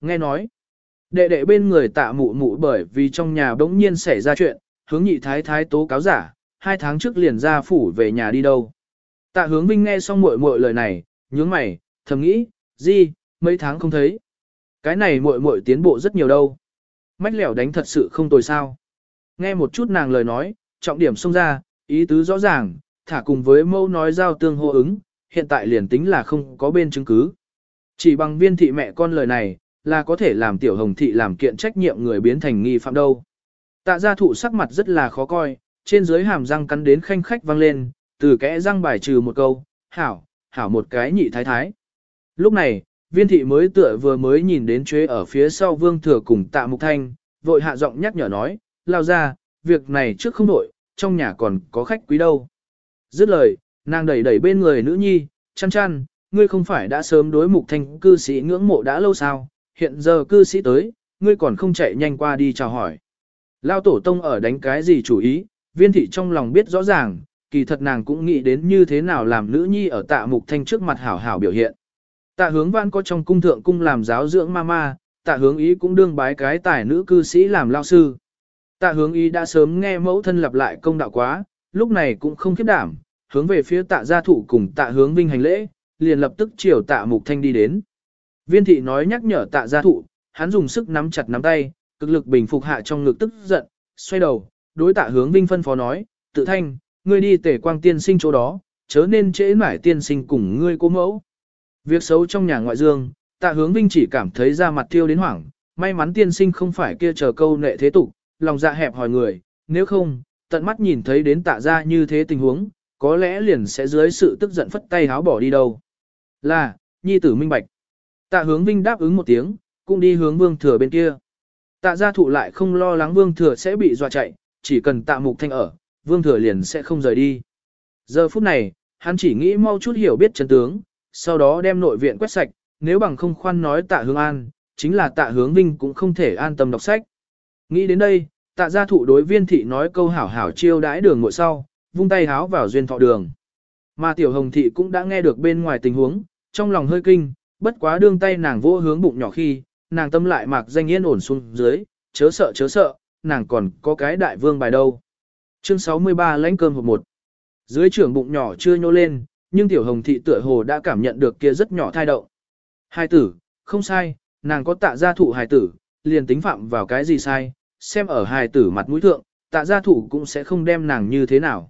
nghe nói. Đệ đệ bên người tạ mụ mụ bởi vì trong nhà bỗng nhiên xảy ra chuyện, hướng nhị thái thái tố cáo giả, hai tháng trước liền ra phủ về nhà đi đâu. Tạ hướng vinh nghe xong muội muội lời này, nhướng mày, thầm nghĩ, gì, mấy tháng không thấy. Cái này muội muội tiến bộ rất nhiều đâu. Mách lẻo đánh thật sự không tồi sao. Nghe một chút nàng lời nói, trọng điểm xông ra, ý tứ rõ ràng, thả cùng với mâu nói giao tương hô ứng, hiện tại liền tính là không có bên chứng cứ. Chỉ bằng viên thị mẹ con lời này, là có thể làm tiểu hồng thị làm kiện trách nhiệm người biến thành nghi phạm đâu. Tạ gia thụ sắc mặt rất là khó coi, trên dưới hàm răng cắn đến khanh khách vang lên, từ kẽ răng bài trừ một câu, hảo, hảo một cái nhị thái thái. Lúc này, viên thị mới tựa vừa mới nhìn đến chế ở phía sau vương thừa cùng tạ mục thanh, vội hạ giọng nhắc nhở nói, lao ra, việc này trước không đổi, trong nhà còn có khách quý đâu. Dứt lời, nàng đẩy đẩy bên người nữ nhi, chăn chăn, ngươi không phải đã sớm đối mục thanh cư sĩ ngưỡng mộ đã lâu sao, hiện giờ cư sĩ tới, ngươi còn không chạy nhanh qua đi chào hỏi. Lao tổ tông ở đánh cái gì chủ ý, viên thị trong lòng biết rõ ràng, kỳ thật nàng cũng nghĩ đến như thế nào làm nữ nhi ở tạ mục thanh trước mặt hảo hảo biểu hiện. Tạ hướng văn có trong cung thượng cung làm giáo dưỡng mama, tạ hướng ý cũng đương bái cái tài nữ cư sĩ làm lao sư. Tạ hướng ý đã sớm nghe mẫu thân lặp lại công đạo quá, lúc này cũng không khiếp đảm, hướng về phía tạ gia thủ cùng tạ hướng vinh hành lễ, liền lập tức chiều tạ mục thanh đi đến. Viên thị nói nhắc nhở tạ gia thụ, hắn dùng sức nắm chặt nắm tay, cực lực bình phục hạ trong ngực tức giận, xoay đầu, đối tạ hướng vinh phân phó nói, tự thanh, ngươi đi tể quang tiên sinh chỗ đó, chớ nên trễ mải tiên sinh cùng ngươi cố mẫu. Việc xấu trong nhà ngoại dương, tạ hướng vinh chỉ cảm thấy da mặt thiêu đến hoảng, may mắn tiên sinh không phải kia chờ câu nệ thế tục, lòng dạ hẹp hỏi người, nếu không, tận mắt nhìn thấy đến tạ ra như thế tình huống, có lẽ liền sẽ dưới sự tức giận phất tay háo bỏ đi đâu. Là, nhi tử minh bạch. Tạ hướng vinh đáp ứng một tiếng, cũng đi hướng vương thừa bên kia. Tạ gia thụ lại không lo lắng vương thừa sẽ bị dọa chạy, chỉ cần tạ mục thanh ở, vương thừa liền sẽ không rời đi. Giờ phút này, hắn chỉ nghĩ mau chút hiểu biết chân tướng, sau đó đem nội viện quét sạch, nếu bằng không khoan nói tạ hướng an, chính là tạ hướng vinh cũng không thể an tâm đọc sách. Nghĩ đến đây, tạ gia thụ đối viên thị nói câu hảo hảo chiêu đãi đường ngồi sau, vung tay háo vào duyên thọ đường. Mà tiểu hồng thị cũng đã nghe được bên ngoài tình huống, trong lòng hơi kinh, bất quá đương tay nàng vô hướng bụng nhỏ khi, nàng tâm lại mạc danh yên ổn xuống dưới, chớ sợ chớ sợ, nàng còn có cái đại vương bài đâu. Chương 63 lãnh cơm hộp một. Dưới trưởng bụng nhỏ chưa nhô lên, nhưng tiểu hồng thị tựa hồ đã cảm nhận được kia rất nhỏ thai động. Hai tử, không sai, nàng có tạ gia thụ hài tử, liền tính phạm vào cái gì sai, xem ở hài tử mặt mũi thượng, tạ gia thụ cũng sẽ không đem nàng như thế nào.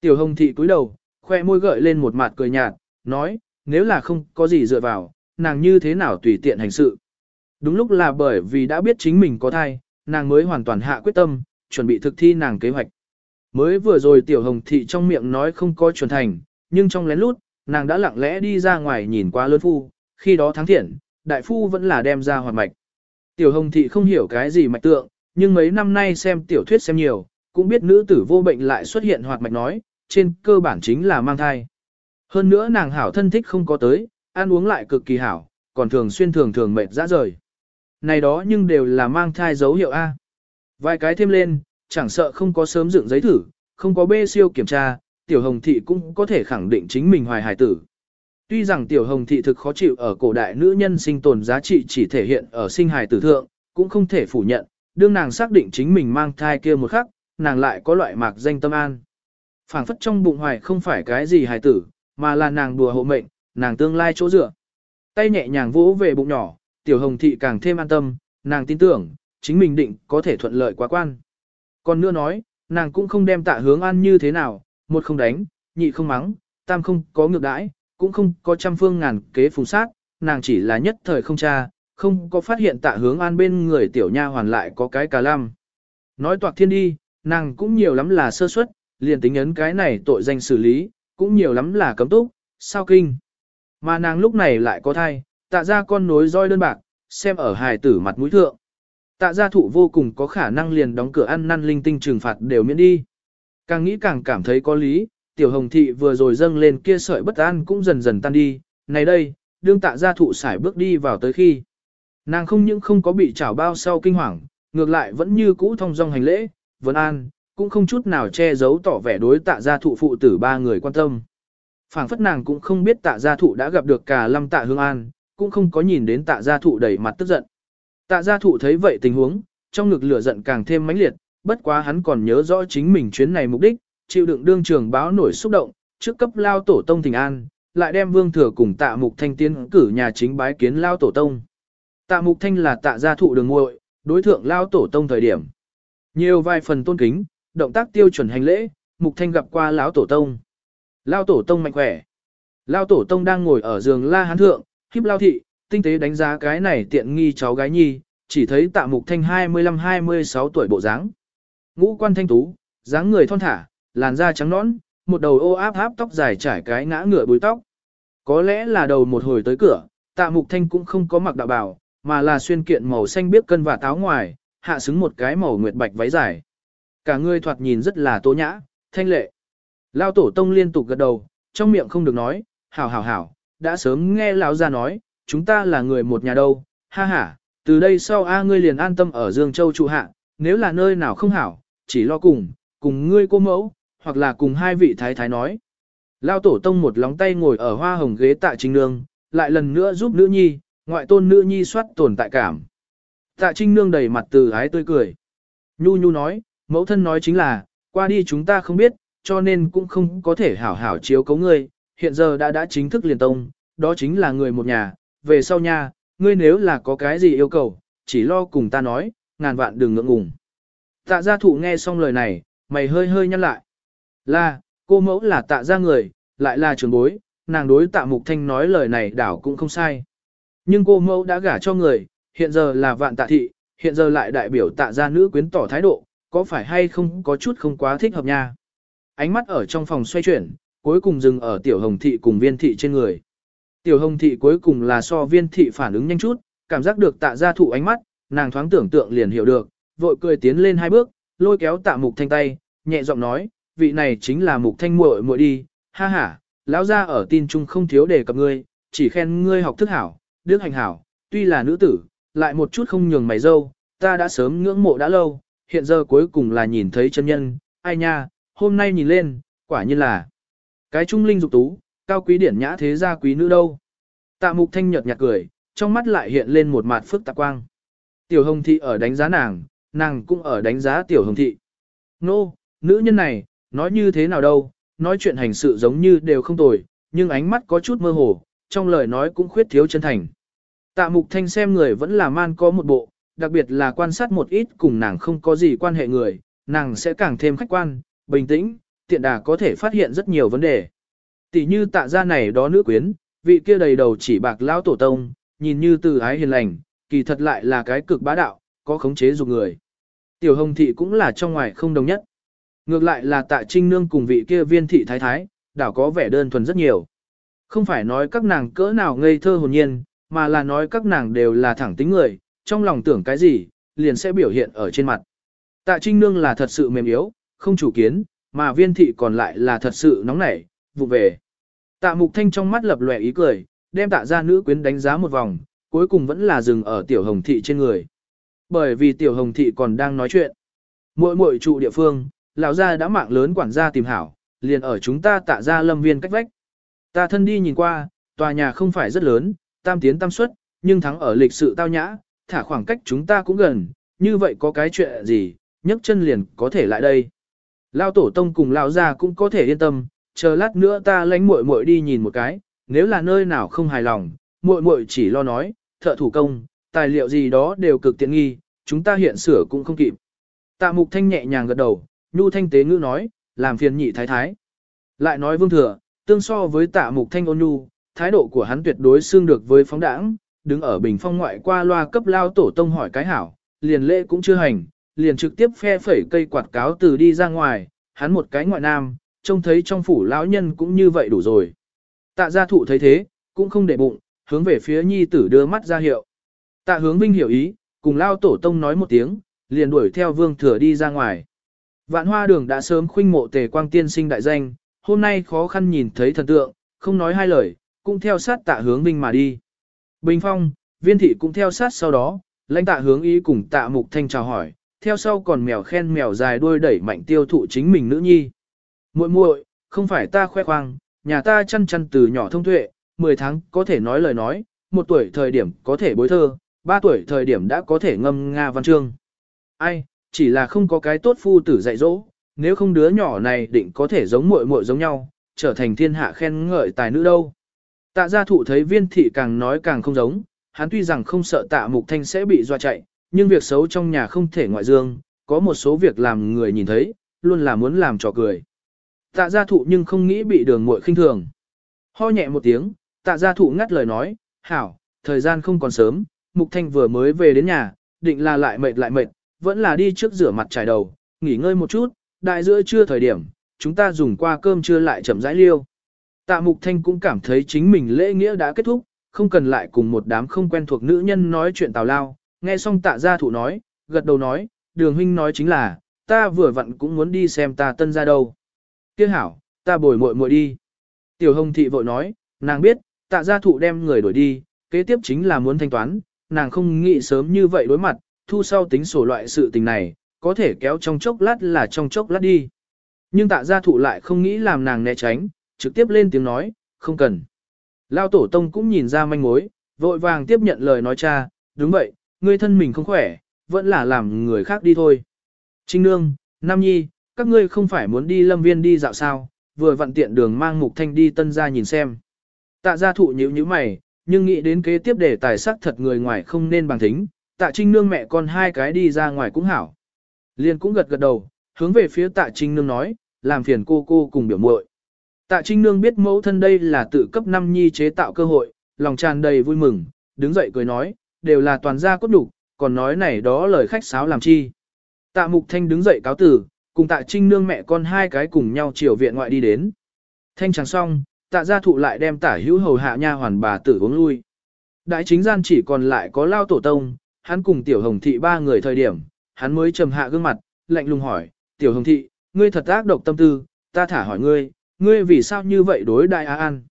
Tiểu hồng thị cúi đầu, khoe môi gợi lên một mặt cười nhạt, nói, nếu là không có gì dựa vào, nàng như thế nào tùy tiện hành sự. Đúng lúc là bởi vì đã biết chính mình có thai, nàng mới hoàn toàn hạ quyết tâm, chuẩn bị thực thi nàng kế hoạch. Mới vừa rồi tiểu hồng thị trong miệng nói không có chuẩn thành, nhưng trong lén lút, nàng đã lặng lẽ đi ra ngoài nhìn qua lớn phu, khi đó thắng thiện, đại phu vẫn là đem ra hoạt mạch. Tiểu hồng thị không hiểu cái gì mạch tượng, nhưng mấy năm nay xem tiểu thuyết xem nhiều, cũng biết nữ tử vô bệnh lại xuất hiện hoạt mạch nói, trên cơ bản chính là mang thai. Hơn nữa nàng hảo thân thích không có tới, ăn uống lại cực kỳ hảo, còn thường xuyên thường thường mệt ra rời. Này đó nhưng đều là mang thai dấu hiệu A. Vài cái thêm lên, chẳng sợ không có sớm dựng giấy thử, không có bê siêu kiểm tra, tiểu hồng thị cũng có thể khẳng định chính mình hoài hài tử. Tuy rằng tiểu hồng thị thực khó chịu ở cổ đại nữ nhân sinh tồn giá trị chỉ thể hiện ở sinh hài tử thượng, cũng không thể phủ nhận, đương nàng xác định chính mình mang thai kia một khắc, nàng lại có loại mạc danh tâm an. phảng phất trong bụng hoài không phải cái gì hài tử, mà là nàng đùa hộ mệnh, nàng tương lai chỗ dựa. Tay nhẹ nhàng vỗ về bụng nhỏ, tiểu hồng thị càng thêm an tâm, nàng tin tưởng, chính mình định có thể thuận lợi quá quan. Còn nữa nói, nàng cũng không đem tạ hướng an như thế nào, một không đánh, nhị không mắng, tam không có ngược đãi, cũng không có trăm phương ngàn kế phùng sát, nàng chỉ là nhất thời không cha, không có phát hiện tạ hướng an bên người tiểu nha hoàn lại có cái cà lam. Nói toạc thiên đi, nàng cũng nhiều lắm là sơ suất, liền tính ấn cái này tội danh xử lý, cũng nhiều lắm là cấm túc, sao kinh. Mà nàng lúc này lại có thai, tạ ra con nối roi đơn bạc, xem ở hài tử mặt mũi thượng. Tạ gia thụ vô cùng có khả năng liền đóng cửa ăn năn linh tinh trừng phạt đều miễn đi. Càng nghĩ càng cảm thấy có lý, tiểu hồng thị vừa rồi dâng lên kia sợi bất an cũng dần dần tan đi, này đây, đương tạ gia thụ xài bước đi vào tới khi. Nàng không những không có bị trảo bao sau kinh hoàng, ngược lại vẫn như cũ thông dong hành lễ, vấn an, cũng không chút nào che giấu tỏ vẻ đối tạ gia thụ phụ tử ba người quan tâm phảng phất nàng cũng không biết tạ gia thụ đã gặp được cả lâm tạ hương an, cũng không có nhìn đến tạ gia thụ đầy mặt tức giận. Tạ gia thụ thấy vậy tình huống, trong ngực lửa giận càng thêm mãnh liệt, bất quá hắn còn nhớ rõ chính mình chuyến này mục đích, chịu đựng đương trường báo nổi xúc động, trước cấp lao tổ tông thỉnh an, lại đem vương thừa cùng tạ mục thanh tiến cử nhà chính bái kiến lao tổ tông. Tạ mục thanh là tạ gia thụ đường ngội, đối thượng lao tổ tông thời điểm. Nhiều vài phần tôn kính, động tác tiêu chuẩn hành lễ, mục thanh gặp qua lão tổ tông. Lao tổ tông mạnh khỏe. Lao tổ tông đang ngồi ở giường la hán thượng, khiếp lao thị, tinh tế đánh giá cái này tiện nghi cháu gái nhi, chỉ thấy tạ mục thanh 25-26 tuổi bộ dáng. Ngũ quan thanh tú, dáng người thon thả, làn da trắng nõn, một đầu ô áp áp tóc dài trải cái ngã ngựa búi tóc. Có lẽ là đầu một hồi tới cửa, tạ mục thanh cũng không có mặc đạo bào, mà là xuyên kiện màu xanh biếc cân và táo ngoài, hạ xứng một cái màu nguyệt bạch váy dài. Cả người thoạt nhìn rất là tố nhã, thanh lệ. Lao tổ tông liên tục gật đầu, trong miệng không được nói, hảo hảo hảo, đã sớm nghe lão gia nói, chúng ta là người một nhà đâu, ha ha, từ đây sau a ngươi liền an tâm ở Dương Châu trụ hạ, nếu là nơi nào không hảo, chỉ lo cùng, cùng ngươi cô mẫu, hoặc là cùng hai vị thái thái nói. Lao tổ tông một lóng tay ngồi ở hoa hồng ghế tạ trinh nương, lại lần nữa giúp nữ nhi, ngoại tôn nữ nhi soát tồn tại cảm. Tạ trinh nương đầy mặt từ ái tươi cười. Nhu nhu nói, mẫu thân nói chính là, qua đi chúng ta không biết, cho nên cũng không có thể hảo hảo chiếu cấu ngươi, hiện giờ đã đã chính thức liền tông, đó chính là người một nhà, về sau nha, ngươi nếu là có cái gì yêu cầu, chỉ lo cùng ta nói, ngàn vạn đừng ngượng ngùng. Tạ gia thụ nghe xong lời này, mày hơi hơi nhăn lại. Là, cô mẫu là tạ gia người, lại là trường bối, nàng đối tạ mục thanh nói lời này đảo cũng không sai. Nhưng cô mẫu đã gả cho người, hiện giờ là vạn tạ thị, hiện giờ lại đại biểu tạ gia nữ quyến tỏ thái độ, có phải hay không có chút không quá thích hợp nha. Ánh mắt ở trong phòng xoay chuyển, cuối cùng dừng ở tiểu hồng thị cùng viên thị trên người. Tiểu hồng thị cuối cùng là so viên thị phản ứng nhanh chút, cảm giác được tạ gia thụ ánh mắt, nàng thoáng tưởng tượng liền hiểu được, vội cười tiến lên hai bước, lôi kéo tạ mục thanh tay, nhẹ giọng nói, vị này chính là mục thanh muội muội đi, ha ha, lão gia ở tin chung không thiếu đề cập ngươi, chỉ khen ngươi học thức hảo, đức hành hảo, tuy là nữ tử, lại một chút không nhường mày dâu, ta đã sớm ngưỡng mộ đã lâu, hiện giờ cuối cùng là nhìn thấy chân nhân, ai nha, hôm nay nhìn lên, quả nhiên là cái trung linh dục tú, cao quý điển nhã thế gia quý nữ đâu. Tạ mục thanh nhợt nhạt cười, trong mắt lại hiện lên một mặt phức tạp quang. Tiểu hồng thị ở đánh giá nàng, nàng cũng ở đánh giá tiểu hồng thị. Nô, nữ nhân này, nói như thế nào đâu, nói chuyện hành sự giống như đều không tồi, nhưng ánh mắt có chút mơ hồ, trong lời nói cũng khuyết thiếu chân thành. Tạ mục thanh xem người vẫn là man có một bộ, đặc biệt là quan sát một ít cùng nàng không có gì quan hệ người, nàng sẽ càng thêm khách quan, bình tĩnh, tiện đà có thể phát hiện rất nhiều vấn đề. Tỷ như tạ gia này đó nữ quyến, vị kia đầy đầu chỉ bạc lão tổ tông, nhìn như từ ái hiền lành, kỳ thật lại là cái cực bá đạo, có khống chế dục người. Tiểu hồng thị cũng là trong ngoài không đồng nhất. Ngược lại là tạ trinh nương cùng vị kia viên thị thái thái, đảo có vẻ đơn thuần rất nhiều. Không phải nói các nàng cỡ nào ngây thơ hồn nhiên, mà là nói các nàng đều là thẳng tính người, trong lòng tưởng cái gì, liền sẽ biểu hiện ở trên mặt. Tạ trinh nương là thật sự mềm yếu, không chủ kiến, mà viên thị còn lại là thật sự nóng nảy, vụ về. Tạ mục thanh trong mắt lập lòe ý cười, đem tạ ra nữ quyến đánh giá một vòng, cuối cùng vẫn là dừng ở tiểu hồng thị trên người. Bởi vì tiểu hồng thị còn đang nói chuyện. Mỗi mỗi trụ địa phương, lão gia đã mạng lớn quản gia tìm hảo, liền ở chúng ta tạ ra lâm viên cách vách. Ta thân đi nhìn qua, tòa nhà không phải rất lớn, tam tiến tam suất, nhưng thắng ở lịch sự tao nhã, thả khoảng cách chúng ta cũng gần, như vậy có cái chuyện gì, nhấc chân liền có thể lại đây. Lao tổ tông cùng lão gia cũng có thể yên tâm, chờ lát nữa ta lánh muội muội đi nhìn một cái, nếu là nơi nào không hài lòng, muội muội chỉ lo nói, thợ thủ công, tài liệu gì đó đều cực tiện nghi, chúng ta hiện sửa cũng không kịp. Tạ mục thanh nhẹ nhàng gật đầu, nhu thanh tế ngữ nói, làm phiền nhị thái thái. Lại nói vương thừa, tương so với tạ mục thanh ôn nhu, thái độ của hắn tuyệt đối xương được với phóng đảng, đứng ở bình phong ngoại qua loa cấp lao tổ tông hỏi cái hảo, liền lễ cũng chưa hành, liền trực tiếp phe phẩy cây quạt cáo từ đi ra ngoài, hắn một cái ngoại nam, trông thấy trong phủ lão nhân cũng như vậy đủ rồi. Tạ gia thụ thấy thế, cũng không để bụng, hướng về phía nhi tử đưa mắt ra hiệu. Tạ hướng vinh hiểu ý, cùng lao tổ tông nói một tiếng, liền đuổi theo vương thừa đi ra ngoài. Vạn hoa đường đã sớm khuynh mộ tề quang tiên sinh đại danh, hôm nay khó khăn nhìn thấy thần tượng, không nói hai lời, cũng theo sát tạ hướng vinh mà đi. Bình phong, viên thị cũng theo sát sau đó, lãnh tạ hướng ý cùng tạ mục thanh chào hỏi, theo sau còn mèo khen mèo dài đuôi đẩy mạnh tiêu thụ chính mình nữ nhi. muội muội, không phải ta khoe khoang, nhà ta chăn chăn từ nhỏ thông tuệ, 10 tháng có thể nói lời nói, một tuổi thời điểm có thể bối thơ, ba tuổi thời điểm đã có thể ngâm Nga văn chương. Ai, chỉ là không có cái tốt phu tử dạy dỗ, nếu không đứa nhỏ này định có thể giống muội muội giống nhau, trở thành thiên hạ khen ngợi tài nữ đâu. Tạ gia thụ thấy viên thị càng nói càng không giống, hắn tuy rằng không sợ tạ mục thanh sẽ bị doa chạy, nhưng việc xấu trong nhà không thể ngoại dương, có một số việc làm người nhìn thấy, luôn là muốn làm trò cười. Tạ gia thụ nhưng không nghĩ bị đường muội khinh thường. Ho nhẹ một tiếng, tạ gia thụ ngắt lời nói, hảo, thời gian không còn sớm, mục thanh vừa mới về đến nhà, định là lại mệt lại mệt, vẫn là đi trước rửa mặt trải đầu, nghỉ ngơi một chút, đại giữa trưa thời điểm, chúng ta dùng qua cơm trưa lại chậm rãi liêu. Tạ Mục Thanh cũng cảm thấy chính mình lễ nghĩa đã kết thúc, không cần lại cùng một đám không quen thuộc nữ nhân nói chuyện tào lao, nghe xong tạ gia thụ nói, gật đầu nói, đường huynh nói chính là, ta vừa vặn cũng muốn đi xem ta tân ra đâu. Tiếc hảo, ta bồi muội muội đi. Tiểu hồng thị vội nói, nàng biết, tạ gia thụ đem người đuổi đi, kế tiếp chính là muốn thanh toán, nàng không nghĩ sớm như vậy đối mặt, thu sau tính sổ loại sự tình này, có thể kéo trong chốc lát là trong chốc lát đi. Nhưng tạ gia thụ lại không nghĩ làm nàng né tránh, trực tiếp lên tiếng nói, không cần. Lao tổ tông cũng nhìn ra manh mối, vội vàng tiếp nhận lời nói cha, đúng vậy, ngươi thân mình không khỏe, vẫn là làm người khác đi thôi. Trinh Nương, Nam Nhi, các ngươi không phải muốn đi lâm viên đi dạo sao, vừa vặn tiện đường mang mục thanh đi tân ra nhìn xem. Tạ gia thụ nhíu nhíu mày, nhưng nghĩ đến kế tiếp để tài sắc thật người ngoài không nên bằng thính, tạ trinh nương mẹ con hai cái đi ra ngoài cũng hảo. Liên cũng gật gật đầu, hướng về phía tạ trinh nương nói, làm phiền cô cô cùng biểu muội. Tạ trinh nương biết mẫu thân đây là tự cấp năm nhi chế tạo cơ hội, lòng tràn đầy vui mừng, đứng dậy cười nói, đều là toàn gia cốt đủ, còn nói này đó lời khách sáo làm chi. Tạ mục thanh đứng dậy cáo tử, cùng tạ trinh nương mẹ con hai cái cùng nhau chiều viện ngoại đi đến. Thanh chẳng xong, tạ gia thụ lại đem tả hữu hầu hạ nha hoàn bà tử uống lui. Đại chính gian chỉ còn lại có lao tổ tông, hắn cùng tiểu hồng thị ba người thời điểm, hắn mới trầm hạ gương mặt, lạnh lùng hỏi, tiểu hồng thị, ngươi thật ác độc tâm tư, ta thả hỏi ngươi, ngươi vì sao như vậy đối đại A An?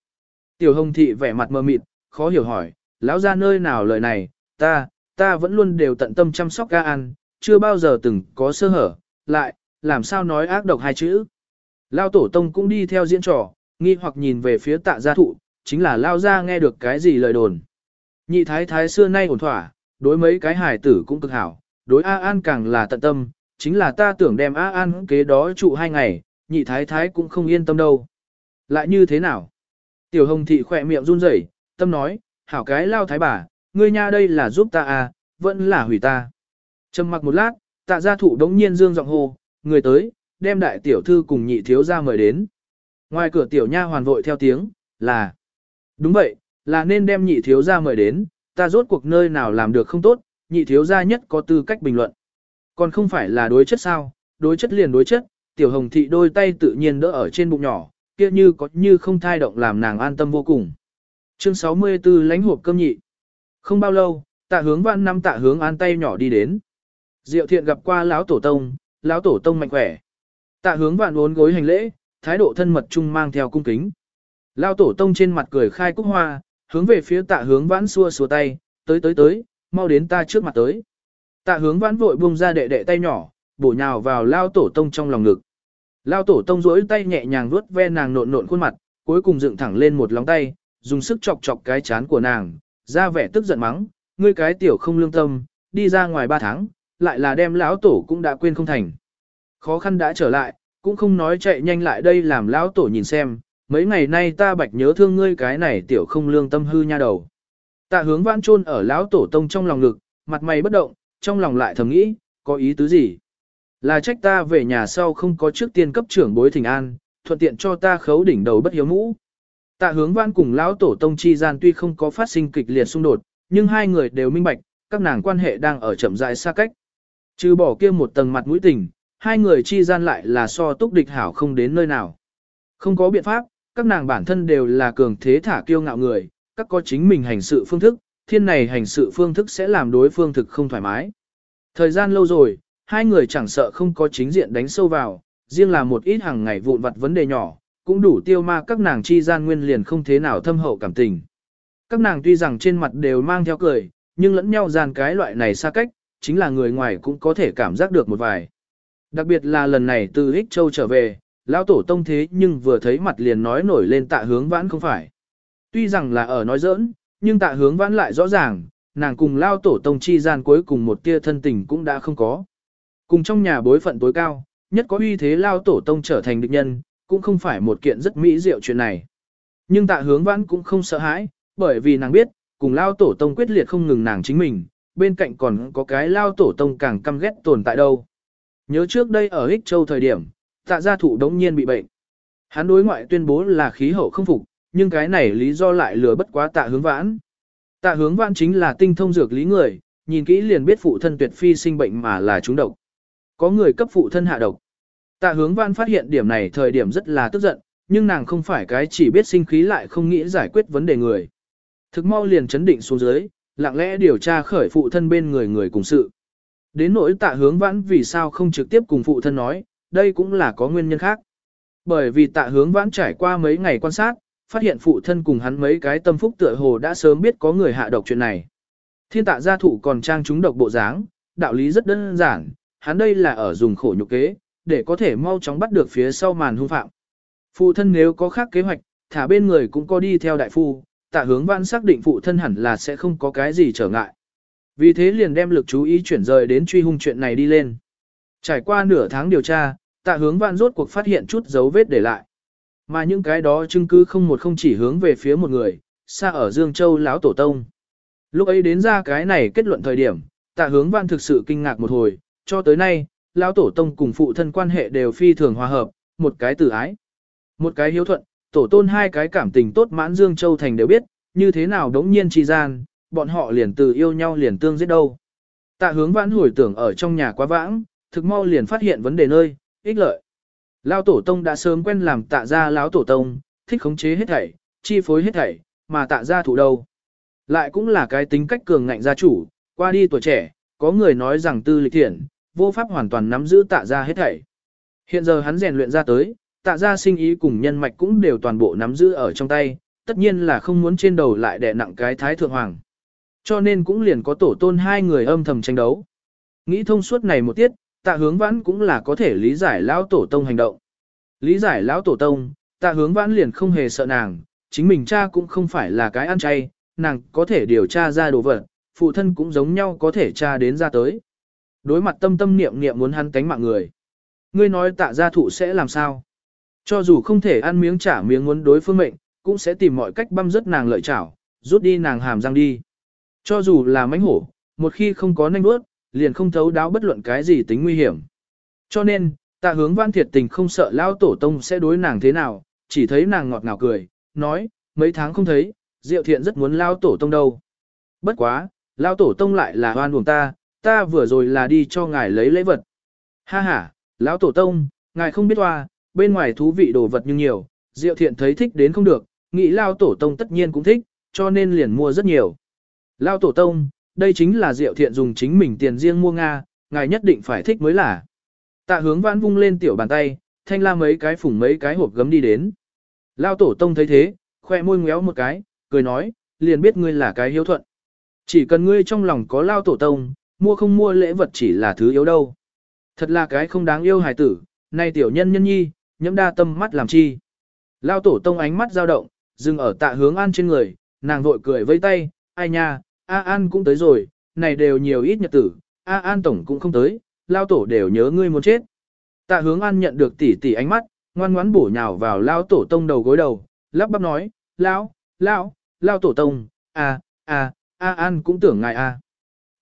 Tiểu hồng thị vẻ mặt mờ mịt, khó hiểu hỏi, lão ra nơi nào lời này, ta, ta vẫn luôn đều tận tâm chăm sóc A An, chưa bao giờ từng có sơ hở, lại, làm sao nói ác độc hai chữ. Lao tổ tông cũng đi theo diễn trò, nghi hoặc nhìn về phía tạ gia thụ, chính là Lao ra nghe được cái gì lời đồn. Nhị thái thái xưa nay ổn thỏa, đối mấy cái hài tử cũng cực hảo, đối A An càng là tận tâm, chính là ta tưởng đem A An kế đó trụ hai ngày, nhị thái thái cũng không yên tâm đâu. Lại như thế nào? Tiểu hồng thị khỏe miệng run rẩy, tâm nói, hảo cái lao thái bà, ngươi nha đây là giúp ta à, vẫn là hủy ta. Trầm mặc một lát, tạ gia thụ đống nhiên dương giọng hô, người tới, đem đại tiểu thư cùng nhị thiếu gia mời đến. Ngoài cửa tiểu nha hoàn vội theo tiếng, là, đúng vậy, là nên đem nhị thiếu gia mời đến, ta rốt cuộc nơi nào làm được không tốt, nhị thiếu gia nhất có tư cách bình luận. Còn không phải là đối chất sao, đối chất liền đối chất, tiểu hồng thị đôi tay tự nhiên đỡ ở trên bụng nhỏ, kia như có như không thai động làm nàng an tâm vô cùng. Chương 64 lãnh hộp cơm nhị. Không bao lâu, tạ hướng văn năm tạ hướng an tay nhỏ đi đến. Diệu thiện gặp qua lão tổ tông, lão tổ tông mạnh khỏe. Tạ hướng vạn uốn gối hành lễ, thái độ thân mật chung mang theo cung kính. Lão tổ tông trên mặt cười khai cúc hoa, hướng về phía tạ hướng vãn xua xua tay, tới tới tới, mau đến ta trước mặt tới. Tạ hướng vãn vội buông ra đệ đệ tay nhỏ, bổ nhào vào lao tổ tông trong lòng ngực. Lao tổ tông duỗi tay nhẹ nhàng vuốt ve nàng nộn nộn khuôn mặt, cuối cùng dựng thẳng lên một lóng tay, dùng sức chọc chọc cái chán của nàng, ra vẻ tức giận mắng, ngươi cái tiểu không lương tâm, đi ra ngoài ba tháng, lại là đem lão tổ cũng đã quên không thành. Khó khăn đã trở lại, cũng không nói chạy nhanh lại đây làm lão tổ nhìn xem, mấy ngày nay ta bạch nhớ thương ngươi cái này tiểu không lương tâm hư nha đầu. Tạ hướng vãn chôn ở lão tổ tông trong lòng ngực, mặt mày bất động, trong lòng lại thầm nghĩ, có ý tứ gì? Là trách ta về nhà sau không có trước tiên cấp trưởng bối thỉnh an, thuận tiện cho ta khấu đỉnh đầu bất hiếu mũ. Tạ hướng văn cùng lão tổ tông chi gian tuy không có phát sinh kịch liệt xung đột, nhưng hai người đều minh bạch, các nàng quan hệ đang ở chậm rãi xa cách. Trừ bỏ kia một tầng mặt mũi tình, hai người chi gian lại là so túc địch hảo không đến nơi nào. Không có biện pháp, các nàng bản thân đều là cường thế thả kiêu ngạo người, các có chính mình hành sự phương thức, thiên này hành sự phương thức sẽ làm đối phương thực không thoải mái. Thời gian lâu rồi, hai người chẳng sợ không có chính diện đánh sâu vào, riêng là một ít hàng ngày vụn vặt vấn đề nhỏ, cũng đủ tiêu ma các nàng chi gian nguyên liền không thế nào thâm hậu cảm tình. Các nàng tuy rằng trên mặt đều mang theo cười, nhưng lẫn nhau gian cái loại này xa cách, chính là người ngoài cũng có thể cảm giác được một vài. Đặc biệt là lần này từ Hích Châu trở về, lão tổ tông thế nhưng vừa thấy mặt liền nói nổi lên tạ hướng vãn không phải. Tuy rằng là ở nói giỡn, nhưng tạ hướng vãn lại rõ ràng, nàng cùng lao tổ tông chi gian cuối cùng một tia thân tình cũng đã không có. Cùng trong nhà bối phận tối cao, nhất có uy thế lao tổ tông trở thành địch nhân, cũng không phải một kiện rất mỹ diệu chuyện này. Nhưng tạ hướng vãn cũng không sợ hãi, bởi vì nàng biết, cùng lao tổ tông quyết liệt không ngừng nàng chính mình, bên cạnh còn có cái lao tổ tông càng căm ghét tồn tại đâu. Nhớ trước đây ở Hích Châu thời điểm, tạ gia thụ đống nhiên bị bệnh. Hắn đối ngoại tuyên bố là khí hậu không phục, nhưng cái này lý do lại lừa bất quá tạ hướng vãn. Tạ hướng vãn chính là tinh thông dược lý người, nhìn kỹ liền biết phụ thân tuyệt phi sinh bệnh mà là trúng độc. Có người cấp phụ thân hạ độc. Tạ hướng vãn phát hiện điểm này thời điểm rất là tức giận, nhưng nàng không phải cái chỉ biết sinh khí lại không nghĩ giải quyết vấn đề người. Thực mau liền chấn định xuống dưới, lặng lẽ điều tra khởi phụ thân bên người người cùng sự. Đến nỗi tạ hướng vãn vì sao không trực tiếp cùng phụ thân nói, đây cũng là có nguyên nhân khác. Bởi vì tạ hướng vãn trải qua mấy ngày quan sát, phát hiện phụ thân cùng hắn mấy cái tâm phúc tựa hồ đã sớm biết có người hạ độc chuyện này. Thiên tạ gia thủ còn trang chúng độc bộ dáng, đạo lý rất đơn giản, hắn đây là ở dùng khổ nhục kế, để có thể mau chóng bắt được phía sau màn hung phạm. Phụ thân nếu có khác kế hoạch, thả bên người cũng có đi theo đại phu, tạ hướng vãn xác định phụ thân hẳn là sẽ không có cái gì trở ngại. Vì thế liền đem lực chú ý chuyển rời đến truy hung chuyện này đi lên. Trải qua nửa tháng điều tra, tạ hướng vãn rốt cuộc phát hiện chút dấu vết để lại. Mà những cái đó chứng cứ không một không chỉ hướng về phía một người, xa ở Dương Châu lão tổ tông. Lúc ấy đến ra cái này kết luận thời điểm, tạ hướng vãn thực sự kinh ngạc một hồi, cho tới nay, lão tổ tông cùng phụ thân quan hệ đều phi thường hòa hợp, một cái từ ái, một cái hiếu thuận, tổ tôn hai cái cảm tình tốt mãn Dương Châu Thành đều biết, như thế nào đống nhiên chi gian, bọn họ liền từ yêu nhau liền tương giết đâu. Tạ hướng vãn hồi tưởng ở trong nhà quá vãng, thực mau liền phát hiện vấn đề nơi, ích lợi. Lão tổ tông đã sớm quen làm tạ gia lão tổ tông, thích khống chế hết thảy, chi phối hết thảy, mà tạ gia thủ đâu. Lại cũng là cái tính cách cường ngạnh gia chủ, qua đi tuổi trẻ, có người nói rằng tư lịch thiện, vô pháp hoàn toàn nắm giữ tạ gia hết thảy. Hiện giờ hắn rèn luyện ra tới, tạ gia sinh ý cùng nhân mạch cũng đều toàn bộ nắm giữ ở trong tay, tất nhiên là không muốn trên đầu lại đè nặng cái thái thượng hoàng. Cho nên cũng liền có tổ tôn hai người âm thầm tranh đấu. Nghĩ thông suốt này một tiết, tạ hướng vãn cũng là có thể lý giải lão tổ tông hành động. Lý giải lão tổ tông, tạ hướng vãn liền không hề sợ nàng, chính mình cha cũng không phải là cái ăn chay, nàng có thể điều tra ra đồ vật, phụ thân cũng giống nhau có thể tra đến ra tới. Đối mặt tâm tâm niệm niệm muốn hắn cánh mạng người. Ngươi nói tạ gia thụ sẽ làm sao? Cho dù không thể ăn miếng trả miếng muốn đối phương mệnh, cũng sẽ tìm mọi cách băm rớt nàng lợi chảo, rút đi nàng hàm răng đi. Cho dù là mánh hổ, một khi không có nanh bước, liền không thấu đáo bất luận cái gì tính nguy hiểm. Cho nên, tạ hướng văn thiệt tình không sợ lao tổ tông sẽ đối nàng thế nào, chỉ thấy nàng ngọt ngào cười, nói, mấy tháng không thấy, diệu thiện rất muốn lao tổ tông đâu. Bất quá, lao tổ tông lại là hoan buồng ta, ta vừa rồi là đi cho ngài lấy lễ vật. Ha ha, lão tổ tông, ngài không biết hoa, bên ngoài thú vị đồ vật nhưng nhiều, diệu thiện thấy thích đến không được, nghĩ lao tổ tông tất nhiên cũng thích, cho nên liền mua rất nhiều. Lao tổ tông, đây chính là diệu thiện dùng chính mình tiền riêng mua Nga, ngài nhất định phải thích mới là. Tạ hướng vãn vung lên tiểu bàn tay, thanh la mấy cái phủng mấy cái hộp gấm đi đến. Lao tổ tông thấy thế, khoe môi ngéo một cái, cười nói, liền biết ngươi là cái hiếu thuận. Chỉ cần ngươi trong lòng có lao tổ tông, mua không mua lễ vật chỉ là thứ yếu đâu. Thật là cái không đáng yêu hài tử, nay tiểu nhân nhân nhi, nhẫm đa tâm mắt làm chi. Lao tổ tông ánh mắt dao động, dừng ở tạ hướng an trên người, nàng vội cười vây tay, ai nha, A An cũng tới rồi, này đều nhiều ít nhật tử, A An tổng cũng không tới, lao tổ đều nhớ ngươi muốn chết. Tạ hướng An nhận được tỷ tỷ ánh mắt, ngoan ngoãn bổ nhào vào lao tổ tông đầu gối đầu, lắp bắp nói, lão, lão, lao tổ tông, a, a, A An cũng tưởng ngài a.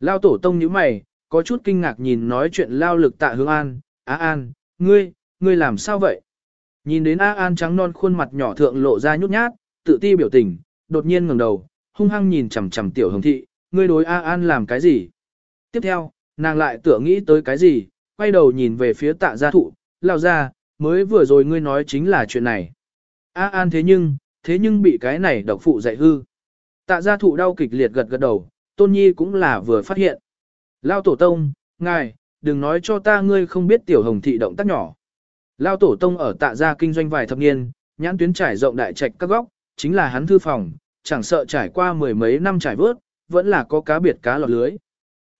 Lao tổ tông như mày, có chút kinh ngạc nhìn nói chuyện lao lực tạ hướng An, A An, ngươi, ngươi làm sao vậy? Nhìn đến A An trắng non khuôn mặt nhỏ thượng lộ ra nhút nhát, tự ti biểu tình, đột nhiên ngẩng đầu, hung hăng nhìn chằm chằm tiểu hồng thị, ngươi đối A An làm cái gì? Tiếp theo, nàng lại tưởng nghĩ tới cái gì, quay đầu nhìn về phía tạ gia thụ, lao ra, mới vừa rồi ngươi nói chính là chuyện này. A An thế nhưng, thế nhưng bị cái này độc phụ dạy hư. Tạ gia thụ đau kịch liệt gật gật đầu, tôn nhi cũng là vừa phát hiện. Lao tổ tông, ngài, đừng nói cho ta ngươi không biết tiểu hồng thị động tác nhỏ. Lao tổ tông ở tạ gia kinh doanh vài thập niên, nhãn tuyến trải rộng đại trạch các góc, chính là hắn thư phòng, chẳng sợ trải qua mười mấy năm trải vớt, vẫn là có cá biệt cá lọt lưới.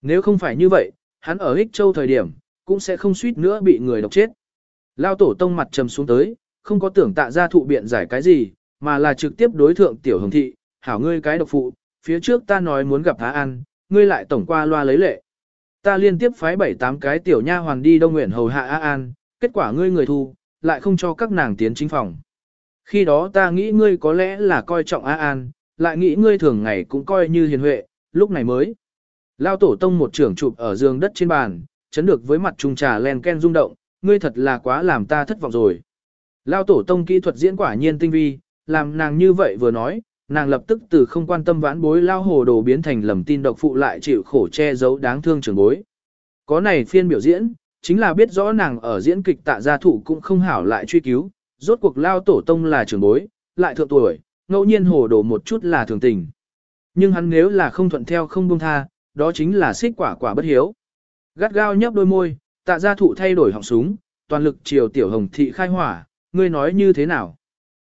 Nếu không phải như vậy, hắn ở Hích Châu thời điểm, cũng sẽ không suýt nữa bị người độc chết. Lao tổ tông mặt trầm xuống tới, không có tưởng tạ gia thụ biện giải cái gì, mà là trực tiếp đối thượng tiểu hồng thị, hảo ngươi cái độc phụ, phía trước ta nói muốn gặp Á An, ngươi lại tổng qua loa lấy lệ. Ta liên tiếp phái bảy tám cái tiểu nha hoàn đi Đông Nguyện hầu hạ Á An, kết quả ngươi người thu, lại không cho các nàng tiến chính phòng. Khi đó ta nghĩ ngươi có lẽ là coi trọng Á An, lại nghĩ ngươi thường ngày cũng coi như hiền huệ, lúc này mới. Lao tổ tông một trưởng chụp ở giường đất trên bàn, chấn được với mặt trung trà len ken rung động, ngươi thật là quá làm ta thất vọng rồi. Lao tổ tông kỹ thuật diễn quả nhiên tinh vi, làm nàng như vậy vừa nói, nàng lập tức từ không quan tâm vãn bối lao hồ đồ biến thành lầm tin độc phụ lại chịu khổ che giấu đáng thương trường bối. Có này phiên biểu diễn, chính là biết rõ nàng ở diễn kịch tạ gia thủ cũng không hảo lại truy cứu, rốt cuộc lao tổ tông là trường bối, lại thượng tuổi, ngẫu nhiên hồ đồ một chút là thường tình. Nhưng hắn nếu là không thuận theo không buông tha, đó chính là xích quả quả bất hiếu. Gắt gao nhấp đôi môi, tạ gia thụ thay đổi họng súng, toàn lực chiều tiểu hồng thị khai hỏa, ngươi nói như thế nào?